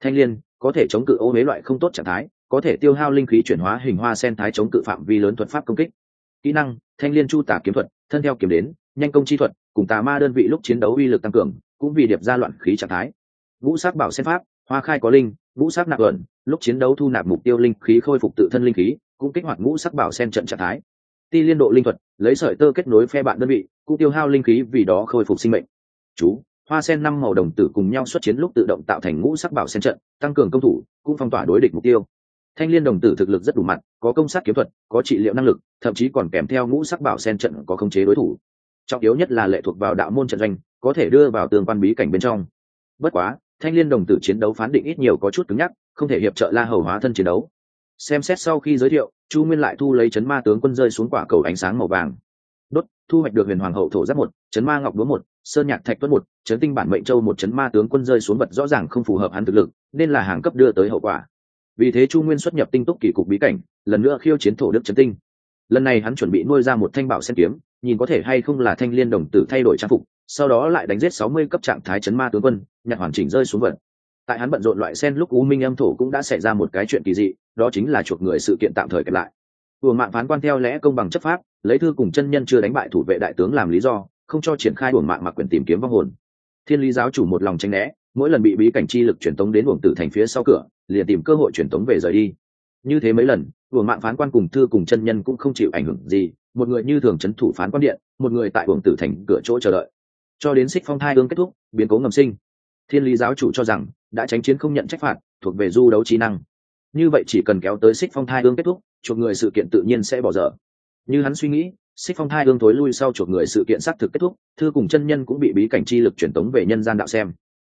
thanh liên, có thể chống cự ô huế loại không tốt trạng thái, có thể tiêu hao linh khí chuyển hóa hình hoa sen thái chống cự phạm vi lớn thuật pháp công kích. Kỹ năng, thanh liên chu tả kiếm thuật, thân theo kiếm đến, nhanh công chi thuật, cùng tà ma đơn vị lúc chiến đấu uy lực tăng cường, cũng vì điệp ra loạn khí trạng thái. Ngũ sắc bảo sen pháp, hoa khai có linh, ngũ sắc nạp luận lúc chiến đấu thu nạp mục tiêu linh khí khôi phục tự thân linh khí, cũng kích hoạt ngũ sắc bảo sen trận trạng thái. Ti liên độ linh thuật, lấy sợi tơ kết nối phe bạn đơn vị, cũng tiêu hao linh khí vì đó khôi phục sinh mệnh. Chú hoa sen năm màu đồng tử cùng nhau xuất chiến lúc tự động tạo thành ngũ sắc bảo sen trận, tăng cường công thủ, cũng phong tỏa đối địch mục tiêu. Thanh liên đồng tử thực lực rất đủ mặt có công sát kiếm thuật, có trị liệu năng lực, thậm chí còn kèm theo ngũ sắc bảo sen trận có khống chế đối thủ. Trọng yếu nhất là lệ thuộc vào đạo môn trận doanh, có thể đưa vào tường quan bí cảnh bên trong. Bất quá, thanh liên đồng tử chiến đấu phán định ít nhiều có chút cứng nhắc, không thể hiệp trợ la hầu hóa thân chiến đấu. Xem xét sau khi giới thiệu, chu nguyên lại thu lấy chấn ma tướng quân rơi xuống quả cầu ánh sáng màu vàng. Đốt, thu hoạch được huyền hoàng hậu thổ giáp một, chấn ma ngọc đúa một sơn nhạc thạch tuất một, chấn tinh bản mệnh châu một chấn ma tướng quân rơi xuống vật rõ ràng không phù hợp hắn thực lực, nên là hàng cấp đưa tới hậu quả. Vì thế chu nguyên xuất nhập tinh túc kỳ cục bí cảnh, lần nữa khiêu chiến thổ đức chấn tinh. Lần này hắn chuẩn bị nuôi ra một thanh bảo sen kiếm, nhìn có thể hay không là thanh liên đồng tử thay đổi trang phục, sau đó lại đánh giết sáu mươi cấp trạng thái chấn ma tướng quân, nhặt hoàn chỉnh rơi xuống vật. Tại hắn bận rộn loại sen lúc u minh âm thổ cũng đã xảy ra một cái chuyện kỳ dị, đó chính là chuộc người sự kiện tạm thời kẹp lại. Vừa mạng phán quan theo lẽ công bằng chấp pháp, lấy thư cùng chân nhân chưa đánh bại thủ vệ đại tướng làm lý do không cho triển khai uổng mạng mặc quyền tìm kiếm vong hồn. Thiên lý giáo chủ một lòng tranh né, mỗi lần bị bí cảnh chi lực truyền tống đến uổng tử thành phía sau cửa, liền tìm cơ hội truyền tống về rời đi. Như thế mấy lần, uổng mạng phán quan cùng thư cùng chân nhân cũng không chịu ảnh hưởng gì, một người như thường trấn thủ phán quan điện, một người tại uổng tử thành cửa chỗ chờ đợi. Cho đến xích phong thai hương kết thúc, biến cố ngầm sinh. Thiên lý giáo chủ cho rằng, đã tránh chiến không nhận trách phạt, thuộc về du đấu trí năng. Như vậy chỉ cần kéo tới xích phong thai hương kết thúc, chuộc người sự kiện tự nhiên sẽ bỏ dở. Như hắn suy nghĩ xích phong thai hương thối lui sau chuộc người sự kiện xác thực kết thúc, thư cùng chân nhân cũng bị bí cảnh chi lực truyền tống về nhân gian đạo xem.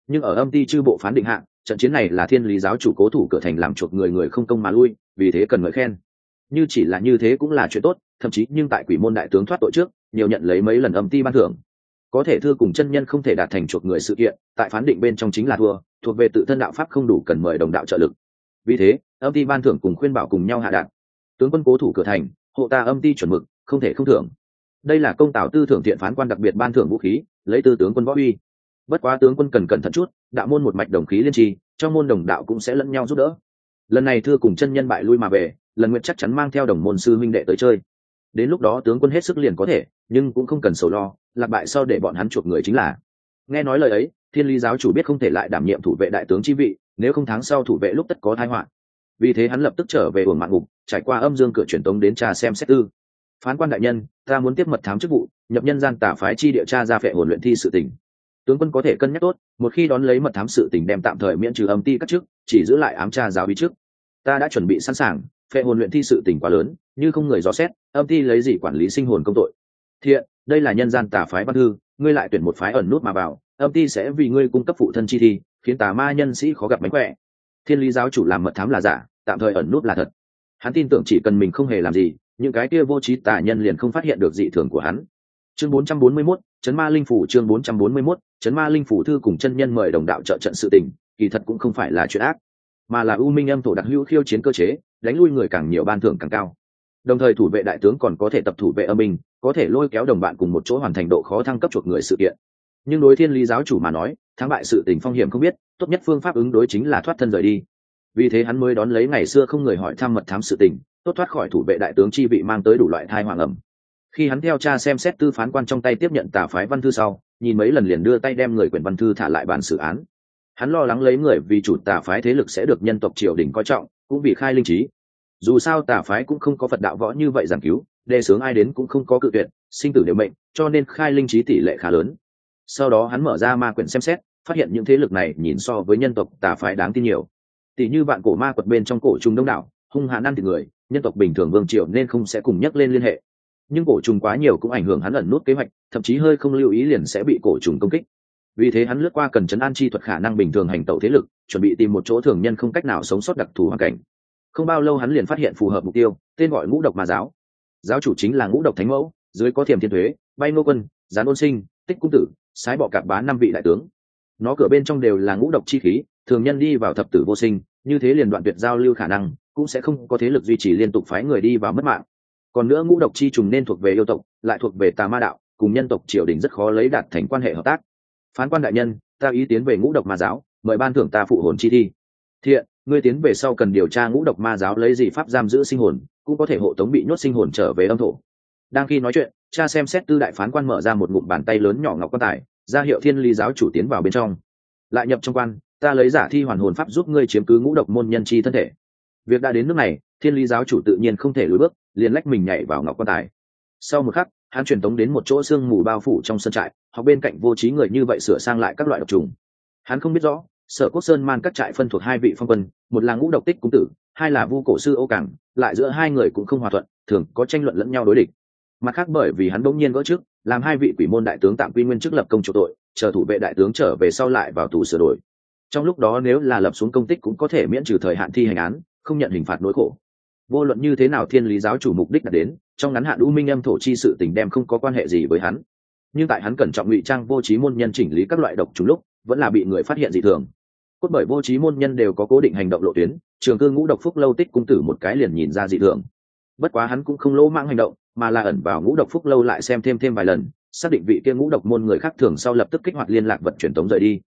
Nhưng ở âm ty chư bộ phán định hạng trận chiến này là thiên lý giáo chủ cố thủ cửa thành làm chuộc người người không công mà lui, vì thế cần ngợi khen. Như chỉ là như thế cũng là chuyện tốt, thậm chí nhưng tại quỷ môn đại tướng thoát tội trước, nhiều nhận lấy mấy lần âm ty ban thưởng. Có thể thư cùng chân nhân không thể đạt thành chuộc người sự kiện, tại phán định bên trong chính là thua, thuộc về tự thân đạo pháp không đủ cần mời đồng đạo trợ lực. Vì thế, âm ty ban thưởng cùng khuyên bảo cùng nhau hạ đạn. Tướng quân cố thủ cửa thành, hộ ta âm ty chuẩn mực không thể không thưởng. Đây là công tào tư thưởng thiện phán quan đặc biệt ban thưởng vũ khí, lấy tư tướng quân võ uy. Bất quá tướng quân cần cẩn thận chút, đạo môn một mạch đồng khí liên trì cho môn đồng đạo cũng sẽ lẫn nhau giúp đỡ. Lần này thưa cùng chân nhân bại lui mà về, lần nguyện chắc chắn mang theo đồng môn sư minh đệ tới chơi. Đến lúc đó tướng quân hết sức liền có thể, nhưng cũng không cần sầu lo, lạc bại sau để bọn hắn chuộc người chính là. Nghe nói lời ấy, thiên lý giáo chủ biết không thể lại đảm nhiệm thủ vệ đại tướng chi vị, nếu không tháng sau thủ vệ lúc tất có thái họa. Vì thế hắn lập tức trở về uổng mạng ngục, trải qua âm dương cửa truyền tống đến trà xem xét tư phán quan đại nhân, ta muốn tiếp mật thám chức vụ, nhập nhân gian tả phái chi địa tra ra phệ hồn luyện thi sự tình. Tướng quân có thể cân nhắc tốt, một khi đón lấy mật thám sự tình đem tạm thời miễn trừ âm ti các chức, chỉ giữ lại ám tra giáo bí trước ta đã chuẩn bị sẵn sàng, phệ hồn luyện thi sự tình quá lớn, như không người dò xét, âm ti lấy gì quản lý sinh hồn công tội. Thiện, đây là nhân gian tà phái văn thư, ngươi lại tuyển một phái ẩn nút mà vào, âm ti sẽ vì ngươi cung cấp phụ thân chi thi, khiến tà ma nhân sĩ khó gặp mánh khỏe. Thiên lý giáo chủ làm mật thám là giả, tạm thời ẩn nút là thật. Hắn tin tưởng chỉ cần mình không hề làm gì những cái kia vô trí tà nhân liền không phát hiện được dị thường của hắn. Chương 441, chấn ma linh phủ chương 441, chấn ma linh phủ thư cùng chân nhân mời đồng đạo trợ trận sự tình kỳ thật cũng không phải là chuyện ác mà là u minh âm thổ đặc hữu khiêu chiến cơ chế đánh lui người càng nhiều ban thưởng càng cao. Đồng thời thủ vệ đại tướng còn có thể tập thủ vệ âm minh có thể lôi kéo đồng bạn cùng một chỗ hoàn thành độ khó thăng cấp chuộc người sự kiện. Nhưng đối thiên lý giáo chủ mà nói thắng bại sự tình phong hiểm không biết tốt nhất phương pháp ứng đối chính là thoát thân rời đi. Vì thế hắn mới đón lấy ngày xưa không người hỏi thăm mật thám sự tình tốt thoát khỏi thủ vệ đại tướng chi vị mang tới đủ loại thai hoàng ẩm. Khi hắn theo cha xem xét tư phán quan trong tay tiếp nhận tà phái văn thư sau, nhìn mấy lần liền đưa tay đem người quyển văn thư thả lại bản xử án. Hắn lo lắng lấy người vì chủ tà phái thế lực sẽ được nhân tộc triều đình coi trọng, cũng vì khai linh trí. Dù sao tà phái cũng không có phật đạo võ như vậy giảng cứu, đề sướng ai đến cũng không có cự tuyệt, sinh tử đều mệnh, cho nên khai linh trí tỷ lệ khá lớn. Sau đó hắn mở ra ma quyển xem xét, phát hiện những thế lực này nhìn so với nhân tộc tà phái đáng tin nhiều. Tỷ như vạn cổ ma quật bên trong cổ trung đông đảo, hung hạ ăn thịt người nhân tộc bình thường vương triều nên không sẽ cùng nhắc lên liên hệ. Nhưng cổ trùng quá nhiều cũng ảnh hưởng hắn ẩn nút kế hoạch, thậm chí hơi không lưu ý liền sẽ bị cổ trùng công kích. Vì thế hắn lướt qua cần chấn an chi thuật khả năng bình thường hành tẩu thế lực, chuẩn bị tìm một chỗ thường nhân không cách nào sống sót đặc thù hoàn cảnh. Không bao lâu hắn liền phát hiện phù hợp mục tiêu, tên gọi ngũ độc mà giáo. Giáo chủ chính là ngũ độc thánh mẫu, dưới có thiềm thiên thuế, bay ngô quân, gián ôn sinh, tích cung tử, sái bọ cạp bá năm vị đại tướng. Nó cửa bên trong đều là ngũ độc chi khí, thường nhân đi vào thập tử vô sinh, như thế liền đoạn tuyệt giao lưu khả năng cũng sẽ không có thế lực duy trì liên tục phái người đi vào mất mạng. Còn nữa ngũ độc chi trùng nên thuộc về yêu tộc, lại thuộc về tà ma đạo, cùng nhân tộc triều đình rất khó lấy đạt thành quan hệ hợp tác. Phán quan đại nhân, ta ý tiến về ngũ độc ma giáo, mời ban thưởng ta phụ hồn chi thi. Thiện, ngươi tiến về sau cần điều tra ngũ độc ma giáo lấy gì pháp giam giữ sinh hồn, cũng có thể hộ tống bị nhốt sinh hồn trở về âm thổ. Đang khi nói chuyện, cha xem xét tư đại phán quan mở ra một ngụm bàn tay lớn nhỏ ngọc quan tài, ra hiệu thiên ly giáo chủ tiến vào bên trong. Lại nhập trong quan, ta lấy giả thi hoàn hồn pháp giúp ngươi chiếm cứ ngũ độc môn nhân chi thân thể việc đã đến nước này, thiên lý giáo chủ tự nhiên không thể lùi bước, liền lách mình nhảy vào ngọc quan tài. Sau một khắc, hắn truyền tống đến một chỗ sương mù bao phủ trong sân trại, hoặc bên cạnh vô trí người như vậy sửa sang lại các loại độc trùng. Hắn không biết rõ, sở quốc sơn man các trại phân thuộc hai vị phong quân, một là ngũ độc tích cung tử, hai là vu cổ sư ô cảng, lại giữa hai người cũng không hòa thuận, thường có tranh luận lẫn nhau đối địch. Mặt khác bởi vì hắn bỗng nhiên gỡ trước, làm hai vị quỷ môn đại tướng tạm quy nguyên chức lập công chủ tội, chờ thủ vệ đại tướng trở về sau lại vào tù sửa đổi. Trong lúc đó nếu là lập xuống công tích cũng có thể miễn trừ thời hạn thi hành án không nhận hình phạt nỗi khổ. Vô luận như thế nào thiên lý giáo chủ mục đích đạt đến, trong ngắn hạn u minh âm thổ chi sự tình đem không có quan hệ gì với hắn. Nhưng tại hắn cẩn trọng ngụy trang vô trí môn nhân chỉnh lý các loại độc trùng lúc, vẫn là bị người phát hiện dị thường. Cốt bởi vô trí môn nhân đều có cố định hành động lộ tuyến, trường cư ngũ độc phúc lâu tích cung tử một cái liền nhìn ra dị thường. Bất quá hắn cũng không lỗ mang hành động, mà là ẩn vào ngũ độc phúc lâu lại xem thêm thêm vài lần, xác định vị kia ngũ độc môn người khác thường sau lập tức kích hoạt liên lạc vận chuyển tống rời đi.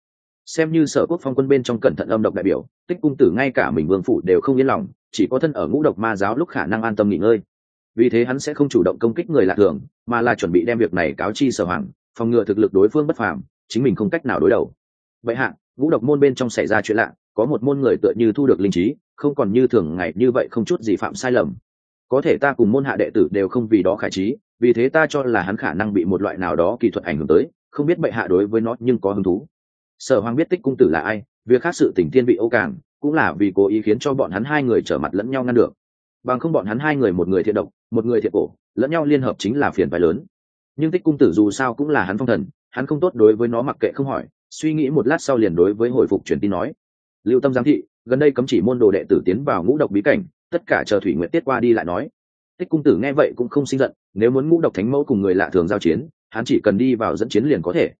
Xem như sở quốc phong quân bên trong cẩn thận âm độc đại biểu tích cung tử ngay cả mình vương phủ đều không yên lòng, chỉ có thân ở ngũ độc ma giáo lúc khả năng an tâm nghỉ ngơi. Vì thế hắn sẽ không chủ động công kích người lạ thường, mà là chuẩn bị đem việc này cáo chi sở hoàng, phòng ngừa thực lực đối phương bất phàm, chính mình không cách nào đối đầu. Vậy hạ, ngũ độc môn bên trong xảy ra chuyện lạ, có một môn người tựa như thu được linh trí, không còn như thường ngày như vậy không chút gì phạm sai lầm. Có thể ta cùng môn hạ đệ tử đều không vì đó khải trí, vì thế ta cho là hắn khả năng bị một loại nào đó kỹ thuật ảnh hưởng tới, không biết bệ hạ đối với nó nhưng có hứng thú. Sở hoàng biết tích cung tử là ai việc khác sự tình thiên vị ô càng, cũng là vì cố ý khiến cho bọn hắn hai người trở mặt lẫn nhau ngăn được. Bằng không bọn hắn hai người một người thiện độc, một người thiện cổ, lẫn nhau liên hợp chính là phiền phái lớn. Nhưng tích cung tử dù sao cũng là hắn phong thần, hắn không tốt đối với nó mặc kệ không hỏi, suy nghĩ một lát sau liền đối với hồi phục truyền tin nói. Lưu tâm giám thị, gần đây cấm chỉ môn đồ đệ tử tiến vào ngũ độc bí cảnh, tất cả chờ thủy nguyện tiết qua đi lại nói. Tích cung tử nghe vậy cũng không sinh giận, nếu muốn ngũ độc thánh mẫu cùng người lạ thường giao chiến, hắn chỉ cần đi vào dẫn chiến liền có thể.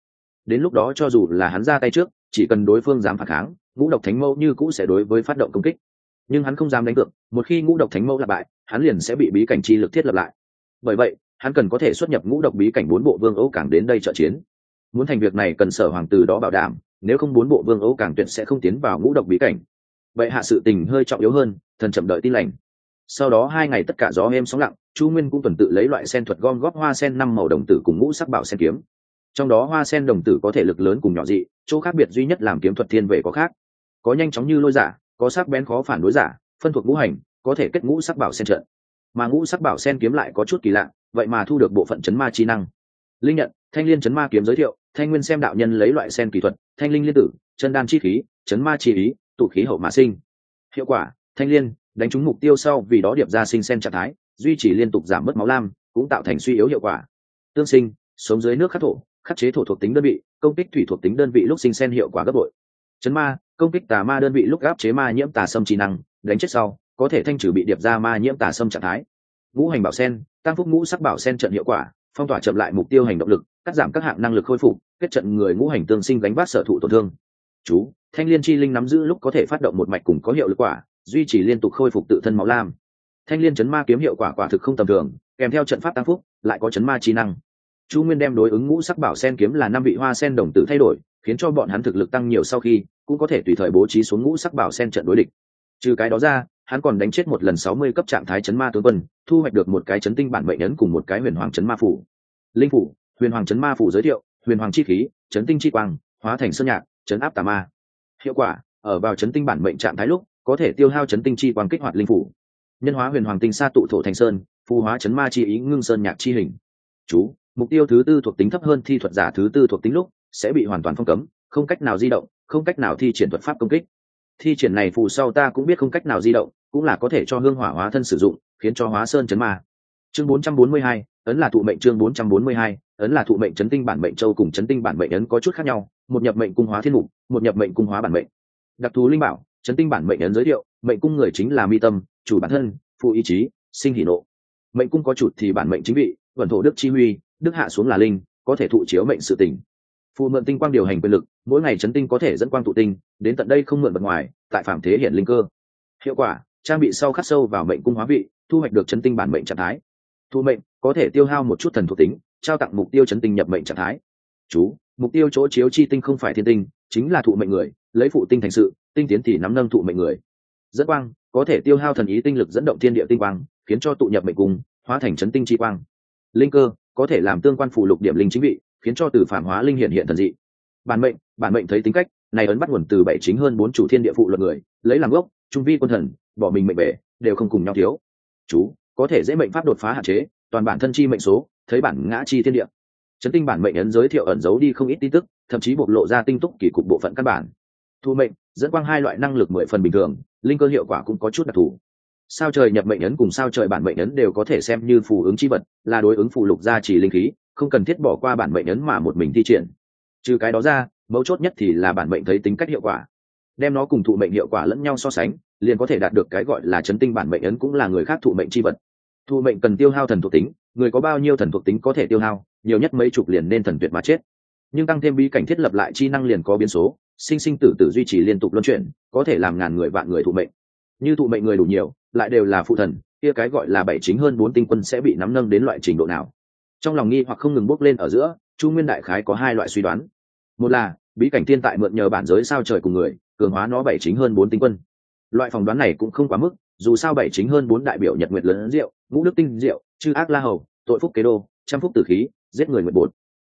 Đến lúc đó cho dù là hắn ra tay trước chỉ cần đối phương dám phản kháng, ngũ độc thánh mẫu như cũ sẽ đối với phát động công kích. Nhưng hắn không dám đánh cược, một khi ngũ độc thánh mẫu lặp bại hắn liền sẽ bị bí cảnh chi lực thiết lập lại. Bởi vậy, hắn cần có thể xuất nhập ngũ độc bí cảnh bốn bộ vương ấu cảng đến đây trợ chiến. Muốn thành việc này cần sở hoàng tử đó bảo đảm, nếu không bốn bộ vương ấu cảng tuyệt sẽ không tiến vào ngũ độc bí cảnh. Vậy hạ sự tình hơi trọng yếu hơn, thần chậm đợi tin lành. Sau đó hai ngày tất cả gió êm sóng lặng, chu nguyên cũng tuần tự lấy loại sen thuật gom góp hoa sen năm màu đồng tử cùng ngũ sắc bảo sen kiếm trong đó hoa sen đồng tử có thể lực lớn cùng nhỏ dị, chỗ khác biệt duy nhất làm kiếm thuật thiên về có khác. Có nhanh chóng như lôi giả, có sắc bén khó phản đối giả, phân thuộc ngũ hành, có thể kết ngũ sắc bảo sen trận. Mà ngũ sắc bảo sen kiếm lại có chút kỳ lạ, vậy mà thu được bộ phận chấn ma chi năng. Linh nhận, thanh liên chấn ma kiếm giới thiệu, thanh nguyên xem đạo nhân lấy loại sen kỹ thuật, thanh linh liên tử, chân đan chi khí, chấn ma chi ý, tụ khí hậu mã sinh. Hiệu quả, thanh liên, đánh trúng mục tiêu sau vì đó điệp ra sinh sen trạng thái, duy trì liên tục giảm mất máu lam, cũng tạo thành suy yếu hiệu quả. Tương sinh, sống dưới nước khắc thổ khắc chế thổ thuộc tính đơn vị, công kích thủy thuộc tính đơn vị lúc sinh sen hiệu quả gấp bội. Chấn ma, công kích tà ma đơn vị lúc áp chế ma nhiễm tà sâm trí năng, đánh chết sau, có thể thanh trừ bị điệp ra ma nhiễm tà sâm trạng thái. Ngũ hành bảo sen, tăng phúc ngũ sắc bảo sen trận hiệu quả, phong tỏa chậm lại mục tiêu hành động lực, cắt giảm các hạng năng lực khôi phục, kết trận người ngũ hành tương sinh gánh vác sở thụ tổn thương. Chú, thanh liên chi linh nắm giữ lúc có thể phát động một mạch cùng có hiệu lực quả, duy trì liên tục khôi phục tự thân máu lam. Thanh liên chấn ma kiếm hiệu quả quả thực không tầm thường, kèm theo trận pháp tăng phúc, lại có chấn ma chi năng chu nguyên đem đối ứng ngũ sắc bảo sen kiếm là năm vị hoa sen đồng tử thay đổi, khiến cho bọn hắn thực lực tăng nhiều sau khi, cũng có thể tùy thời bố trí xuống ngũ sắc bảo sen trận đối địch. Trừ cái đó ra, hắn còn đánh chết một lần sáu mươi cấp trạng thái chấn ma tướng quân, thu hoạch được một cái chấn tinh bản mệnh ấn cùng một cái huyền hoàng chấn ma phủ. Linh phủ, huyền hoàng chấn ma phủ giới thiệu, huyền hoàng chi khí, chấn tinh chi quang, hóa thành sơn nhạc, chấn áp tà ma. Hiệu quả, ở vào chấn tinh bản mệnh trạng thái lúc, có thể tiêu hao chấn tinh chi quang kích hoạt linh phủ. Nhân hóa huyền hoàng tinh sa tụ thổ thành sơn, phù hóa chấn ma chi ý ngưng sơn nhạc chi hình. Chú mục tiêu thứ tư thuộc tính thấp hơn thi thuật giả thứ tư thuộc tính lúc sẽ bị hoàn toàn phong cấm không cách nào di động không cách nào thi triển thuật pháp công kích. Thi triển này phù sau ta cũng biết không cách nào di động cũng là có thể cho hương hỏa hóa thân sử dụng khiến cho hóa sơn chấn ma. Chương 442, ấn là thụ mệnh chương 442, ấn là thụ mệnh chấn tinh bản mệnh châu cùng chấn tinh bản mệnh ấn có chút khác nhau một nhập mệnh cung hóa thiên mục một nhập mệnh cung hóa bản mệnh. Đặc thù linh bảo chấn tinh bản mệnh ấn giới thiệu mệnh cung người chính là mi tâm chủ bản thân phụ ý chí sinh hỷ nộ. Mệnh cung có chủ thì bản mệnh chính vị vận thổ đức chi huy đức hạ xuống là linh, có thể thụ chiếu mệnh sự tình. Phụ mượn tinh quang điều hành quyền lực, mỗi ngày chấn tinh có thể dẫn quang tụ tinh, đến tận đây không mượn vật ngoài, tại phạm thế hiện linh cơ. Hiệu quả, trang bị sau khắc sâu vào mệnh cung hóa vị, thu hoạch được chấn tinh bản mệnh trạng thái. Thu mệnh, có thể tiêu hao một chút thần thuộc tính, trao tặng mục tiêu chấn tinh nhập mệnh trạng thái. Chú, mục tiêu chỗ chiếu chi tinh không phải thiên tinh, chính là thụ mệnh người, lấy phụ tinh thành sự, tinh tiến thì nắm nâng thụ mệnh người. Dẫn quang, có thể tiêu hao thần ý tinh lực dẫn động thiên địa tinh quang, khiến cho tụ nhập mệnh cung, hóa thành chấn tinh chi quang. Linh cơ có thể làm tương quan phụ lục điểm linh chính vị, khiến cho từ phản hóa linh hiện hiện thần dị. Bản mệnh bản mệnh thấy tính cách, này ấn bắt nguồn từ bảy chính hơn bốn chủ thiên địa phụ luật người, lấy làm gốc, trung vi quân thần, bỏ mình mệnh bể, đều không cùng nhau thiếu. Chú, có thể dễ mệnh pháp đột phá hạn chế, toàn bản thân chi mệnh số, thấy bản ngã chi thiên địa. Chấn tinh bản mệnh ấn giới thiệu ẩn giấu đi không ít tin tức, thậm chí bộc lộ ra tinh túc kỳ cục bộ phận căn bản. Thu mệnh, dẫn quang hai loại năng lực mười phần bình thường, linh cơ hiệu quả cũng có chút đặc thù sao trời nhập mệnh ấn cùng sao trời bản mệnh ấn đều có thể xem như phù ứng chi vật, là đối ứng phù lục gia trì linh khí, không cần thiết bỏ qua bản mệnh ấn mà một mình thi triển. Trừ cái đó ra, mấu chốt nhất thì là bản mệnh thấy tính cách hiệu quả. Đem nó cùng thụ mệnh hiệu quả lẫn nhau so sánh, liền có thể đạt được cái gọi là chấn tinh bản mệnh ấn cũng là người khác thụ mệnh chi vật. Thụ mệnh cần tiêu hao thần thuộc tính, người có bao nhiêu thần thuộc tính có thể tiêu hao, nhiều nhất mấy chục liền nên thần tuyệt mà chết. Nhưng tăng thêm bí cảnh thiết lập lại chi năng liền có biến số, sinh sinh tử tử duy trì liên tục luân chuyển, có thể làm ngàn người vạn người thụ mệnh như thụ mệnh người đủ nhiều, lại đều là phụ thần, kia cái gọi là bảy chính hơn bốn tinh quân sẽ bị nắm nâng đến loại trình độ nào? Trong lòng nghi hoặc không ngừng bốc lên ở giữa, chu nguyên đại khái có hai loại suy đoán. Một là, bí cảnh thiên tại mượn nhờ bản giới sao trời cùng người, cường hóa nó bảy chính hơn bốn tinh quân. Loại phỏng đoán này cũng không quá mức, dù sao bảy chính hơn bốn đại biểu nhật nguyệt lớn rượu, ngũ đức tinh rượu, chư ác la hầu, tội phúc kế đô, trăm phúc tử khí, giết người nguyện bột.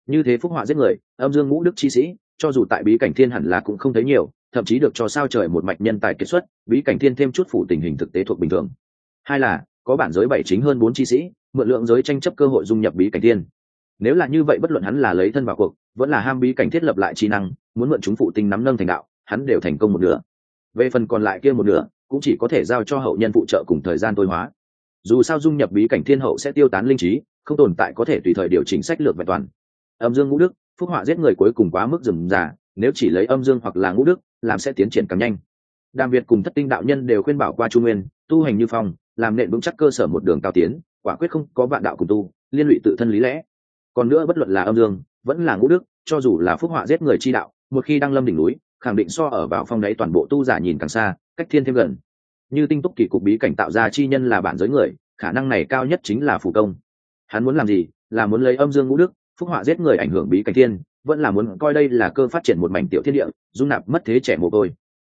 Như thế phúc họa giết người, âm dương ngũ đức chi sĩ, cho dù tại bí cảnh thiên hẳn là cũng không thấy nhiều thậm chí được cho sao trời một mạch nhân tài kết xuất, bí cảnh thiên thêm chút phủ tình hình thực tế thuộc bình thường. Hai là, có bản giới bảy chính hơn bốn chi sĩ, mượn lượng giới tranh chấp cơ hội dung nhập bí cảnh thiên. Nếu là như vậy bất luận hắn là lấy thân vào cuộc, vẫn là ham bí cảnh thiết lập lại trí năng, muốn mượn chúng phụ tinh nắm nâng thành đạo, hắn đều thành công một nửa. Về phần còn lại kia một nửa, cũng chỉ có thể giao cho hậu nhân phụ trợ cùng thời gian tối hóa. Dù sao dung nhập bí cảnh thiên hậu sẽ tiêu tán linh trí, không tồn tại có thể tùy thời điều chỉnh sách lược vẹn toàn. Âm dương ngũ đức, phúc họa giết người cuối cùng quá mức rừng già nếu chỉ lấy âm dương hoặc là ngũ đức làm sẽ tiến triển càng nhanh. Đàm việt cùng thất tinh đạo nhân đều khuyên bảo qua Chu nguyên, tu hành như phong, làm nện vững chắc cơ sở một đường cao tiến, quả quyết không có vạn đạo cùng tu, liên lụy tự thân lý lẽ. Còn nữa bất luận là âm dương, vẫn là ngũ đức, cho dù là phúc họa giết người chi đạo, một khi đang lâm đỉnh núi, khẳng định so ở vào phong đấy toàn bộ tu giả nhìn càng xa, cách thiên thêm gần. Như tinh túc kỳ cục bí cảnh tạo ra chi nhân là bản giới người, khả năng này cao nhất chính là phủ công. Hắn muốn làm gì? Là muốn lấy âm dương ngũ đức, phúc họa giết người ảnh hưởng bí cảnh thiên vẫn là muốn coi đây là cơ phát triển một mảnh tiểu thiên địa, dung nạp mất thế trẻ mồ côi.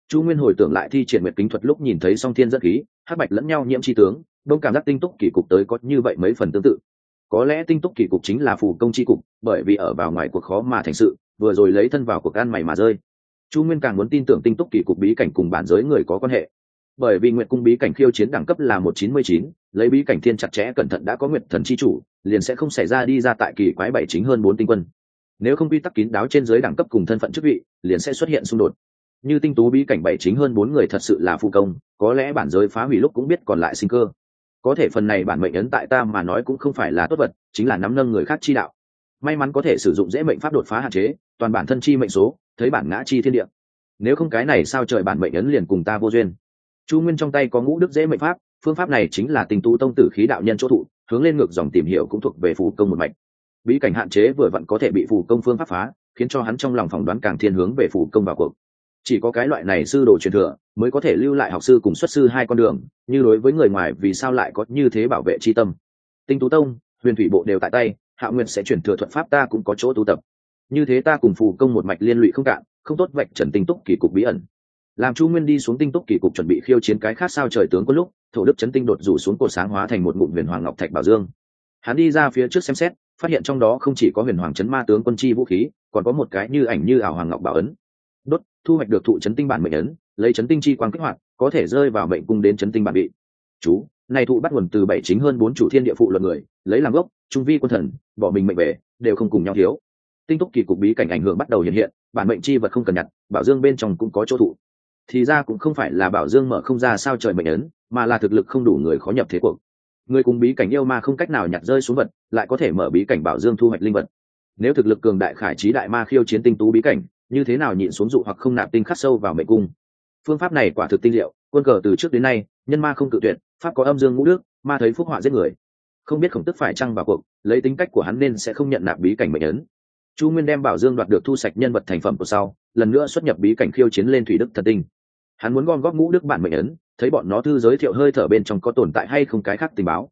Chu nguyên hồi tưởng lại thi triển nguyệt kính thuật lúc nhìn thấy song thiên dẫn khí, hắc bạch lẫn nhau nhiễm chi tướng, đông cảm giác tinh túc kỳ cục tới có như vậy mấy phần tương tự. Có lẽ tinh túc kỳ cục chính là phù công chi cục, bởi vì ở vào ngoài cuộc khó mà thành sự, vừa rồi lấy thân vào cuộc ăn mày mà rơi. Chu nguyên càng muốn tin tưởng tinh túc kỳ cục bí cảnh cùng bản giới người có quan hệ. Bởi vì nguyện cung bí cảnh khiêu chiến đẳng cấp là một chín mươi chín, lấy bí cảnh thiên chặt chẽ cẩn thận đã có nguyện thần chi chủ, liền sẽ không xảy ra đi ra tại kỳ quái bảy chính hơn bốn tinh quân nếu không quy tắc kín đáo trên giới đẳng cấp cùng thân phận chức vị, liền sẽ xuất hiện xung đột. Như tinh tú bí cảnh bảy chính hơn bốn người thật sự là phu công, có lẽ bản giới phá hủy lúc cũng biết còn lại sinh cơ. Có thể phần này bản mệnh ấn tại ta mà nói cũng không phải là tốt vật, chính là nắm nâng người khác chi đạo. May mắn có thể sử dụng dễ mệnh pháp đột phá hạn chế, toàn bản thân chi mệnh số, thấy bản ngã chi thiên địa. Nếu không cái này sao trời bản mệnh ấn liền cùng ta vô duyên. Chu nguyên trong tay có ngũ đức dễ mệnh pháp, phương pháp này chính là tình tu tông tử khí đạo nhân chỗ thụ, hướng lên ngược dòng tìm hiểu cũng thuộc về phù công một mạch bí cảnh hạn chế vừa vặn có thể bị phù công phương pháp phá, khiến cho hắn trong lòng phỏng đoán càng thiên hướng về phù công vào cuộc. Chỉ có cái loại này sư đồ truyền thừa mới có thể lưu lại học sư cùng xuất sư hai con đường, như đối với người ngoài vì sao lại có như thế bảo vệ c tâm. Tinh tú tông, huyền thủy bộ đều tại tay, hạ nguyện sẽ chuyển thừa thuận pháp ta cũng có chỗ tu tập. Như thế ta cùng phù công một mạch liên lụy không cạn, không tốt vạch trần tinh túc kỳ cục bí ẩn. Làm chu nguyên đi xuống tinh túc kỳ cục chuẩn bị khiêu chiến cái khác sao trời tướng có lúc, thổ đức chấn tinh đột rủ xuống cột sáng hóa thành một ngụm huyền hoàng ngọc thạch bảo dương. Hắn đi ra phía trước xem xét phát hiện trong đó không chỉ có huyền hoàng chấn ma tướng quân chi vũ khí, còn có một cái như ảnh như ảo hoàng ngọc bảo ấn. Đốt, thu hoạch được thụ chấn tinh bản mệnh ấn, lấy chấn tinh chi quang kích hoạt, có thể rơi vào mệnh cung đến chấn tinh bản bị chú này thụ bắt nguồn từ bảy chính hơn bốn chủ thiên địa phụ luật người, lấy làm gốc, trung vi quân thần, bỏ mình mệnh về, đều không cùng nhau thiếu. Tinh túc kỳ cục bí cảnh ảnh hưởng bắt đầu hiện hiện, bản mệnh chi vật không cần nhặt, bảo dương bên trong cũng có chỗ thụ. Thì ra cũng không phải là bảo dương mở không ra sao trời mệnh ấn, mà là thực lực không đủ người khó nhập thế cuộc người cùng bí cảnh yêu ma không cách nào nhặt rơi xuống vật, lại có thể mở bí cảnh bảo dương thu hoạch linh vật. Nếu thực lực cường đại khải trí đại ma khiêu chiến tinh tú bí cảnh, như thế nào nhịn xuống dụ hoặc không nạp tinh khắc sâu vào mệnh cung? Phương pháp này quả thực tinh liệu quân cờ từ trước đến nay, nhân ma không cự tuyệt, pháp có âm dương ngũ đức, ma thấy phúc họa giết người. Không biết khổng tức phải chăng vào cuộc, lấy tính cách của hắn nên sẽ không nhận nạp bí cảnh mệnh ấn. Chu nguyên đem bảo dương đoạt được thu sạch nhân vật thành phẩm của sau, lần nữa xuất nhập bí cảnh khiêu chiến lên thủy đức thần tinh hắn muốn gom góp ngũ đức bản mệnh ấn, thấy bọn nó thư giới thiệu hơi thở bên trong có tồn tại hay không cái khác tình báo.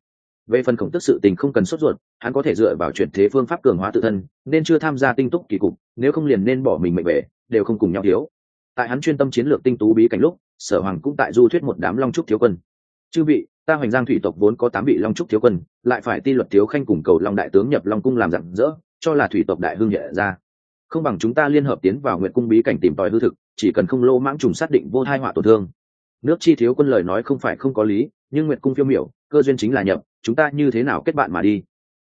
Về phần khổng tức sự tình không cần sốt ruột, hắn có thể dựa vào chuyển thế phương pháp cường hóa tự thân, nên chưa tham gia tinh túc kỳ cục, nếu không liền nên bỏ mình mệnh về, đều không cùng nhau thiếu. Tại hắn chuyên tâm chiến lược tinh tú bí cảnh lúc, sở hoàng cũng tại du thuyết một đám long trúc thiếu quân. Chư vị, ta hoành giang thủy tộc vốn có tám vị long trúc thiếu quân, lại phải ti luật thiếu khanh cùng cầu long đại tướng nhập long cung làm rạng rỡ, cho là thủy tộc đại hương nhẹ ra. Không bằng chúng ta liên hợp tiến vào nguyện cung bí cảnh tìm tòi hư thực chỉ cần không lô mãng trùng xác định vô thai họa tổn thương. Nước chi thiếu quân lời nói không phải không có lý nhưng nguyệt cung phiêu miểu cơ duyên chính là nhập chúng ta như thế nào kết bạn mà đi?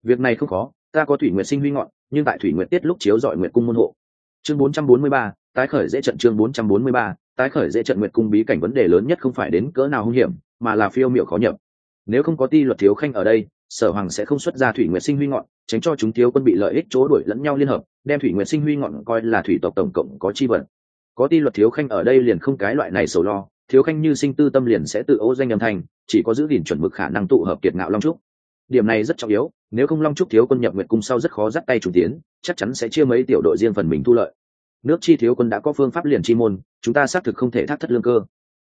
Việc này không khó ta có thủy nguyệt sinh huy ngọn nhưng tại thủy nguyệt tiết lúc chiếu dọi nguyệt cung môn hộ. Chương 443, tái khởi dễ trận chương 443, tái khởi dễ trận nguyệt cung bí cảnh vấn đề lớn nhất không phải đến cỡ nào hung hiểm mà là phiêu miểu khó nhập. Nếu không có ti luật thiếu khanh ở đây sở hoàng sẽ không xuất ra thủy nguyệt sinh huy ngọn tránh cho chúng thiếu quân bị lợi ích chỗ đuổi lẫn nhau liên hợp đem thủy nguyệt sinh huy ngọn coi là thủy tộc tổng cộng có chi vật có ti luật thiếu khanh ở đây liền không cái loại này sầu lo, thiếu khanh như sinh tư tâm liền sẽ tự ô danh âm thanh, chỉ có giữ gìn chuẩn mực khả năng tụ hợp kiệt ngạo long trúc. Điểm này rất trọng yếu, nếu không long trúc thiếu quân nhập nguyện cung sau rất khó dắt tay chủ tiến, chắc chắn sẽ chia mấy tiểu đội riêng phần mình thu lợi. Nước chi thiếu quân đã có phương pháp liền chi môn, chúng ta xác thực không thể thác thất lương cơ.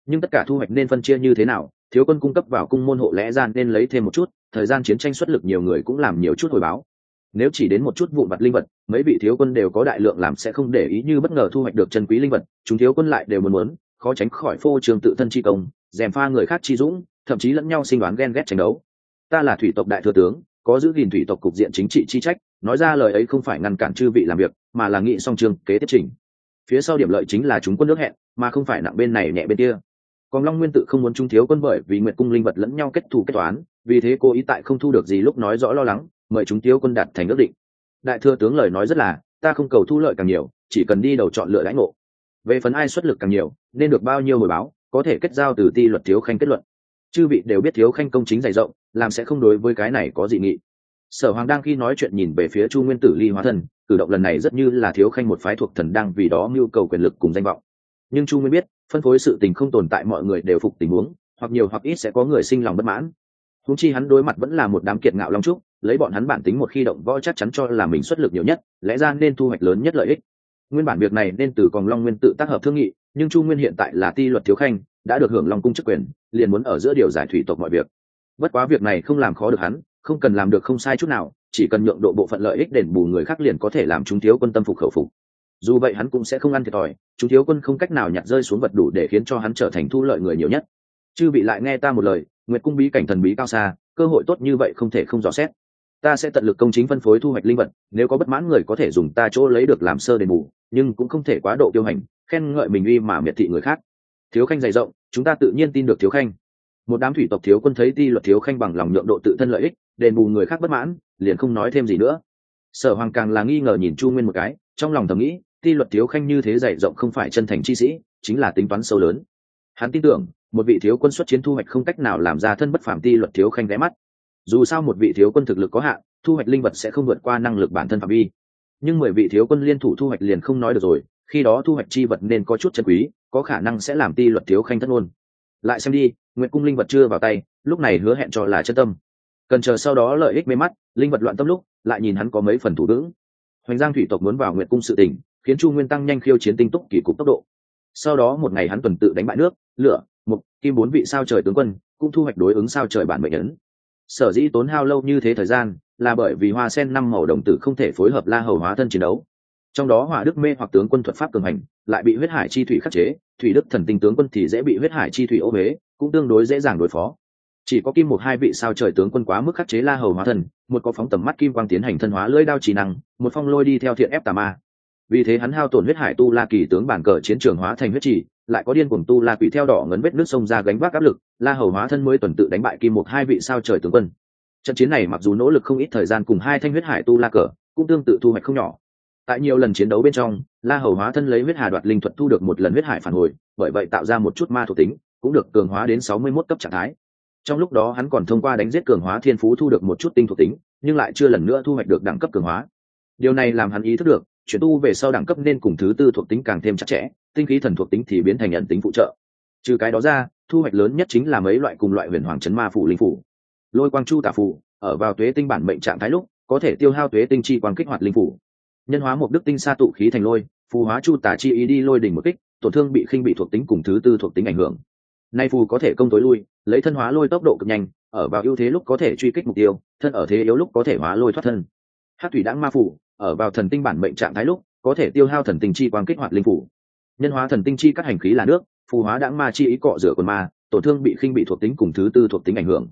Nhưng tất cả thu hoạch nên phân chia như thế nào, thiếu quân cung cấp vào cung môn hộ lẽ ra nên lấy thêm một chút, thời gian chiến tranh xuất lực nhiều người cũng làm nhiều chút hồi báo nếu chỉ đến một chút vụn vặt linh vật, mấy vị thiếu quân đều có đại lượng làm sẽ không để ý như bất ngờ thu hoạch được chân quý linh vật, chúng thiếu quân lại đều muốn muốn, khó tránh khỏi phô trường tự thân chi công dèm pha người khác chi dũng, thậm chí lẫn nhau sinh đoán ghen ghét tranh đấu. Ta là thủy tộc đại thừa tướng, có giữ gìn thủy tộc cục diện chính trị chi trách, nói ra lời ấy không phải ngăn cản chư vị làm việc, mà là nghị song trường kế tiếp trình. Phía sau điểm lợi chính là chúng quân nước hẹn, mà không phải nặng bên này nhẹ bên kia. Còn long nguyên tự không muốn trung thiếu quân bởi vì nguyện cung linh vật lẫn nhau kết thù kết toán, vì thế cô ý tại không thu được gì lúc nói rõ lo lắng mời chúng thiếu quân đạt thành ước định. Đại thừa tướng lời nói rất là ta không cầu thu lợi càng nhiều chỉ cần đi đầu chọn lựa lãnh ngộ. Về phần ai xuất lực càng nhiều nên được bao nhiêu hồi báo có thể kết giao từ ti luật thiếu khanh kết luận. Chư vị đều biết thiếu khanh công chính dày rộng làm sẽ không đối với cái này có dị nghị. Sở hoàng đang khi nói chuyện nhìn về phía chu nguyên tử ly hóa thần, cử động lần này rất như là thiếu khanh một phái thuộc thần đang vì đó mưu cầu quyền lực cùng danh vọng. Nhưng chu nguyên biết phân phối sự tình không tồn tại mọi người đều phục tình huống hoặc nhiều hoặc ít sẽ có người sinh lòng bất mãn. Húng chi hắn đối mặt vẫn là một đám kiệt ngạo long trúc lấy bọn hắn bản tính một khi động võ chắc chắn cho là mình xuất lực nhiều nhất, lẽ ra nên thu hoạch lớn nhất lợi ích. Nguyên bản việc này nên từ còn long nguyên tự tác hợp thương nghị, nhưng chu nguyên hiện tại là ti luật thiếu khanh, đã được hưởng long cung chức quyền, liền muốn ở giữa điều giải thủy tộc mọi việc. Bất quá việc này không làm khó được hắn, không cần làm được không sai chút nào, chỉ cần nhượng độ bộ phận lợi ích đền bù người khác liền có thể làm chúng thiếu quân tâm phục khẩu phục. Dù vậy hắn cũng sẽ không ăn thiệt thòi, chúng thiếu quân không cách nào nhặt rơi xuống vật đủ để khiến cho hắn trở thành thu lợi người nhiều nhất. Chư bị lại nghe ta một lời, nguyệt cung bí cảnh thần bí cao xa, cơ hội tốt như vậy không thể không dò xét ta sẽ tận lực công chính phân phối thu hoạch linh vật, nếu có bất mãn người có thể dùng ta chỗ lấy được làm sơ đền bù, nhưng cũng không thể quá độ tiêu hành, khen ngợi mình uy mà miệt thị người khác. Thiếu khanh dày rộng, chúng ta tự nhiên tin được thiếu khanh. Một đám thủy tộc thiếu quân thấy ti luật thiếu khanh bằng lòng nhượng độ tự thân lợi ích, đền bù người khác bất mãn, liền không nói thêm gì nữa. Sở hoàng càng là nghi ngờ nhìn chu nguyên một cái, trong lòng thầm nghĩ, ti luật thiếu khanh như thế dày rộng không phải chân thành chi sĩ, chính là tính toán sâu lớn. Hắn tin tưởng, một vị thiếu quân xuất chiến thu hoạch không cách nào làm ra thân bất phàm ti luật thiếu khanh ghé mắt dù sao một vị thiếu quân thực lực có hạn thu hoạch linh vật sẽ không vượt qua năng lực bản thân phạm vi. Nhưng mười vị thiếu quân liên thủ thu hoạch liền không nói được rồi khi đó thu hoạch chi vật nên có chút chân quý có khả năng sẽ làm ti luật thiếu khanh thất ngôn. Lại xem đi nguyện cung linh vật chưa vào tay lúc này hứa hẹn cho là chân tâm. Cần chờ sau đó lợi ích mê mắt linh vật loạn tâm lúc lại nhìn hắn có mấy phần thủ vững. Hoành giang thủy tộc muốn vào nguyện cung sự tỉnh, khiến chu nguyên tăng nhanh khiêu chiến tinh túc kỳ cục tốc độ. Sau đó một ngày hắn tuần tự đánh bại nước lửa mục kim bốn vị sao trời tướng quân cũng thu hoạch đối ứng sao trời bản mệnh ấn sở dĩ tốn hao lâu như thế thời gian là bởi vì hoa sen năm màu đồng tử không thể phối hợp la hầu hóa thân chiến đấu. Trong đó hỏa đức mê hoặc tướng quân thuật pháp cường hành lại bị huyết hải chi thủy khắc chế thủy đức thần tinh tướng quân thì dễ bị huyết hải chi thủy ô huế cũng tương đối dễ dàng đối phó. Chỉ có kim một hai vị sao trời tướng quân quá mức khắc chế la hầu hóa thần, một có phóng tầm mắt kim quang tiến hành thân hóa lưỡi đao trí năng một phong lôi đi theo thiện ép tà ma. Vì thế hắn hao tổn huyết hải tu la kỳ tướng bản cờ chiến trường hóa thành huyết trì lại có điên cuồng tu la quỷ theo đỏ ngấn vết nước sông ra gánh vác áp lực, la hầu hóa thân mới tuần tự đánh bại kim một hai vị sao trời tướng quân. Trận chiến này mặc dù nỗ lực không ít thời gian cùng hai thanh huyết hải tu la cờ, cũng tương tự thu hoạch không nhỏ. Tại nhiều lần chiến đấu bên trong, la hầu hóa thân lấy huyết hà đoạt linh thuật thu được một lần huyết hải phản hồi, bởi vậy tạo ra một chút ma thuộc tính, cũng được cường hóa đến sáu mươi 61 cấp trạng thái. Trong lúc đó hắn còn thông qua đánh giết cường hóa thiên phú thu được một chút tinh thuộc tính, nhưng lại chưa lần nữa thu hoạch được đẳng cấp cường hóa. Điều này làm hắn ý thức được chuyển tu về sau đẳng cấp nên cùng thứ tư thuộc tính càng thêm chặt chẽ, tinh khí thần thuộc tính thì biến thành nhận tính phụ trợ. Trừ cái đó ra, thu hoạch lớn nhất chính là mấy loại cùng loại huyền hoàng chấn ma phủ linh phủ. Lôi quang chu tả phủ, ở vào tuế tinh bản mệnh trạng thái lúc, có thể tiêu hao tuế tinh chi quang kích hoạt linh phủ. Nhân hóa một đức tinh sa tụ khí thành lôi, phù hóa chu tả chi ý đi lôi đỉnh một kích, tổn thương bị khinh bị thuộc tính cùng thứ tư thuộc tính ảnh hưởng. Nay phù có thể công tối lui, lấy thân hóa lôi tốc độ cực nhanh, ở vào ưu thế lúc có thể truy kích mục tiêu, thân ở thế yếu lúc có thể hóa lôi thoát thân hát thủy đãng ma phủ, ở vào thần tinh bản mệnh trạng thái lúc, có thể tiêu hao thần tinh chi quang kích hoạt linh phủ. Nhân hóa thần tinh chi các hành khí là nước, phù hóa đãng ma chi ý cọ rửa quần ma, tổn thương bị khinh bị thuộc tính cùng thứ tư thuộc tính ảnh hưởng.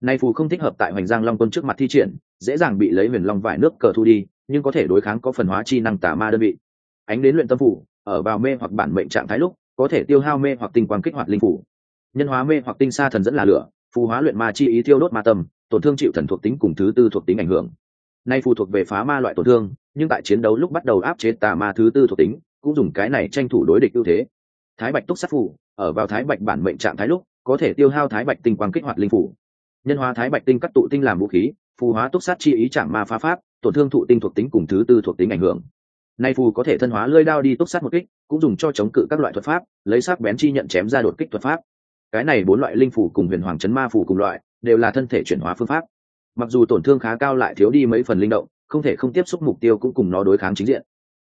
Nay phù không thích hợp tại hoành giang long quân trước mặt thi triển, dễ dàng bị lấy huyền long vải nước cờ thu đi, nhưng có thể đối kháng có phần hóa chi năng tả ma đơn vị. Ánh đến luyện tâm phủ, ở vào mê hoặc bản mệnh trạng thái lúc, có thể tiêu hao mê hoặc tinh quang kích hoạt linh phủ. Nhân hóa mê hoặc tinh xa thần dẫn là lửa, phù hóa luyện ma chi ý thiêu đốt ma tâm, tổn thương chịu thần thuộc tính cùng thứ tư thuộc tính ảnh hưởng nay phụ thuộc về phá ma loại tổn thương, nhưng tại chiến đấu lúc bắt đầu áp chế tà ma thứ tư thuộc tính, cũng dùng cái này tranh thủ đối địch ưu thế. Thái bạch túc sát phủ ở vào thái bạch bản mệnh trạng thái lúc, có thể tiêu hao thái bạch tinh quang kích hoạt linh phủ. Nhân hóa thái bạch tinh cắt tụ tinh làm vũ khí, phù hóa túc sát chi ý chạm ma phá pháp, tổn thương thụ tinh thuộc tính cùng thứ tư thuộc tính ảnh hưởng. Nay phù có thể thân hóa lơi đao đi túc sát một kích, cũng dùng cho chống cự các loại thuật pháp, lấy sắc bén chi nhận chém ra đột kích thuật pháp. Cái này bốn loại linh phủ cùng huyền hoàng chấn ma phủ cùng loại, đều là thân thể chuyển hóa phương pháp mặc dù tổn thương khá cao lại thiếu đi mấy phần linh động, không thể không tiếp xúc mục tiêu cũng cùng nó đối kháng chính diện.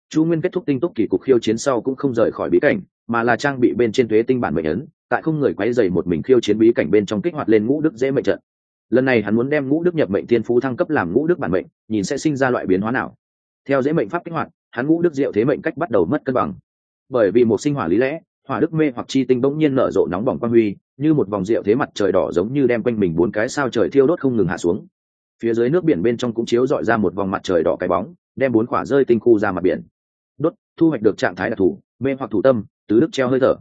Chu nguyên kết thúc tinh túc kỳ cục khiêu chiến sau cũng không rời khỏi bí cảnh, mà là trang bị bên trên thuế tinh bản mệnh ấn, tại không người quay dày một mình khiêu chiến bí cảnh bên trong kích hoạt lên ngũ đức dễ mệnh trận. Lần này hắn muốn đem ngũ đức nhập mệnh tiên phú thăng cấp làm ngũ đức bản mệnh, nhìn sẽ sinh ra loại biến hóa nào. Theo dễ mệnh pháp kích hoạt, hắn ngũ đức diệu thế mệnh cách bắt đầu mất cân bằng. Bởi vì một sinh hỏa lý lẽ, hỏa đức mê hoặc chi tinh bỗng nhiên nở rộ nóng bỏng quang huy, như một vòng rượu thế mặt trời đỏ giống như đem quanh mình bốn cái sao trời thiêu đốt không ngừng hạ xuống phía dưới nước biển bên trong cũng chiếu dọi ra một vòng mặt trời đỏ cái bóng, đem bốn quả rơi tinh khu ra mặt biển. Đốt, thu hoạch được trạng thái đặc thù, mê hoặc thủ tâm, tứ đức treo hơi thở.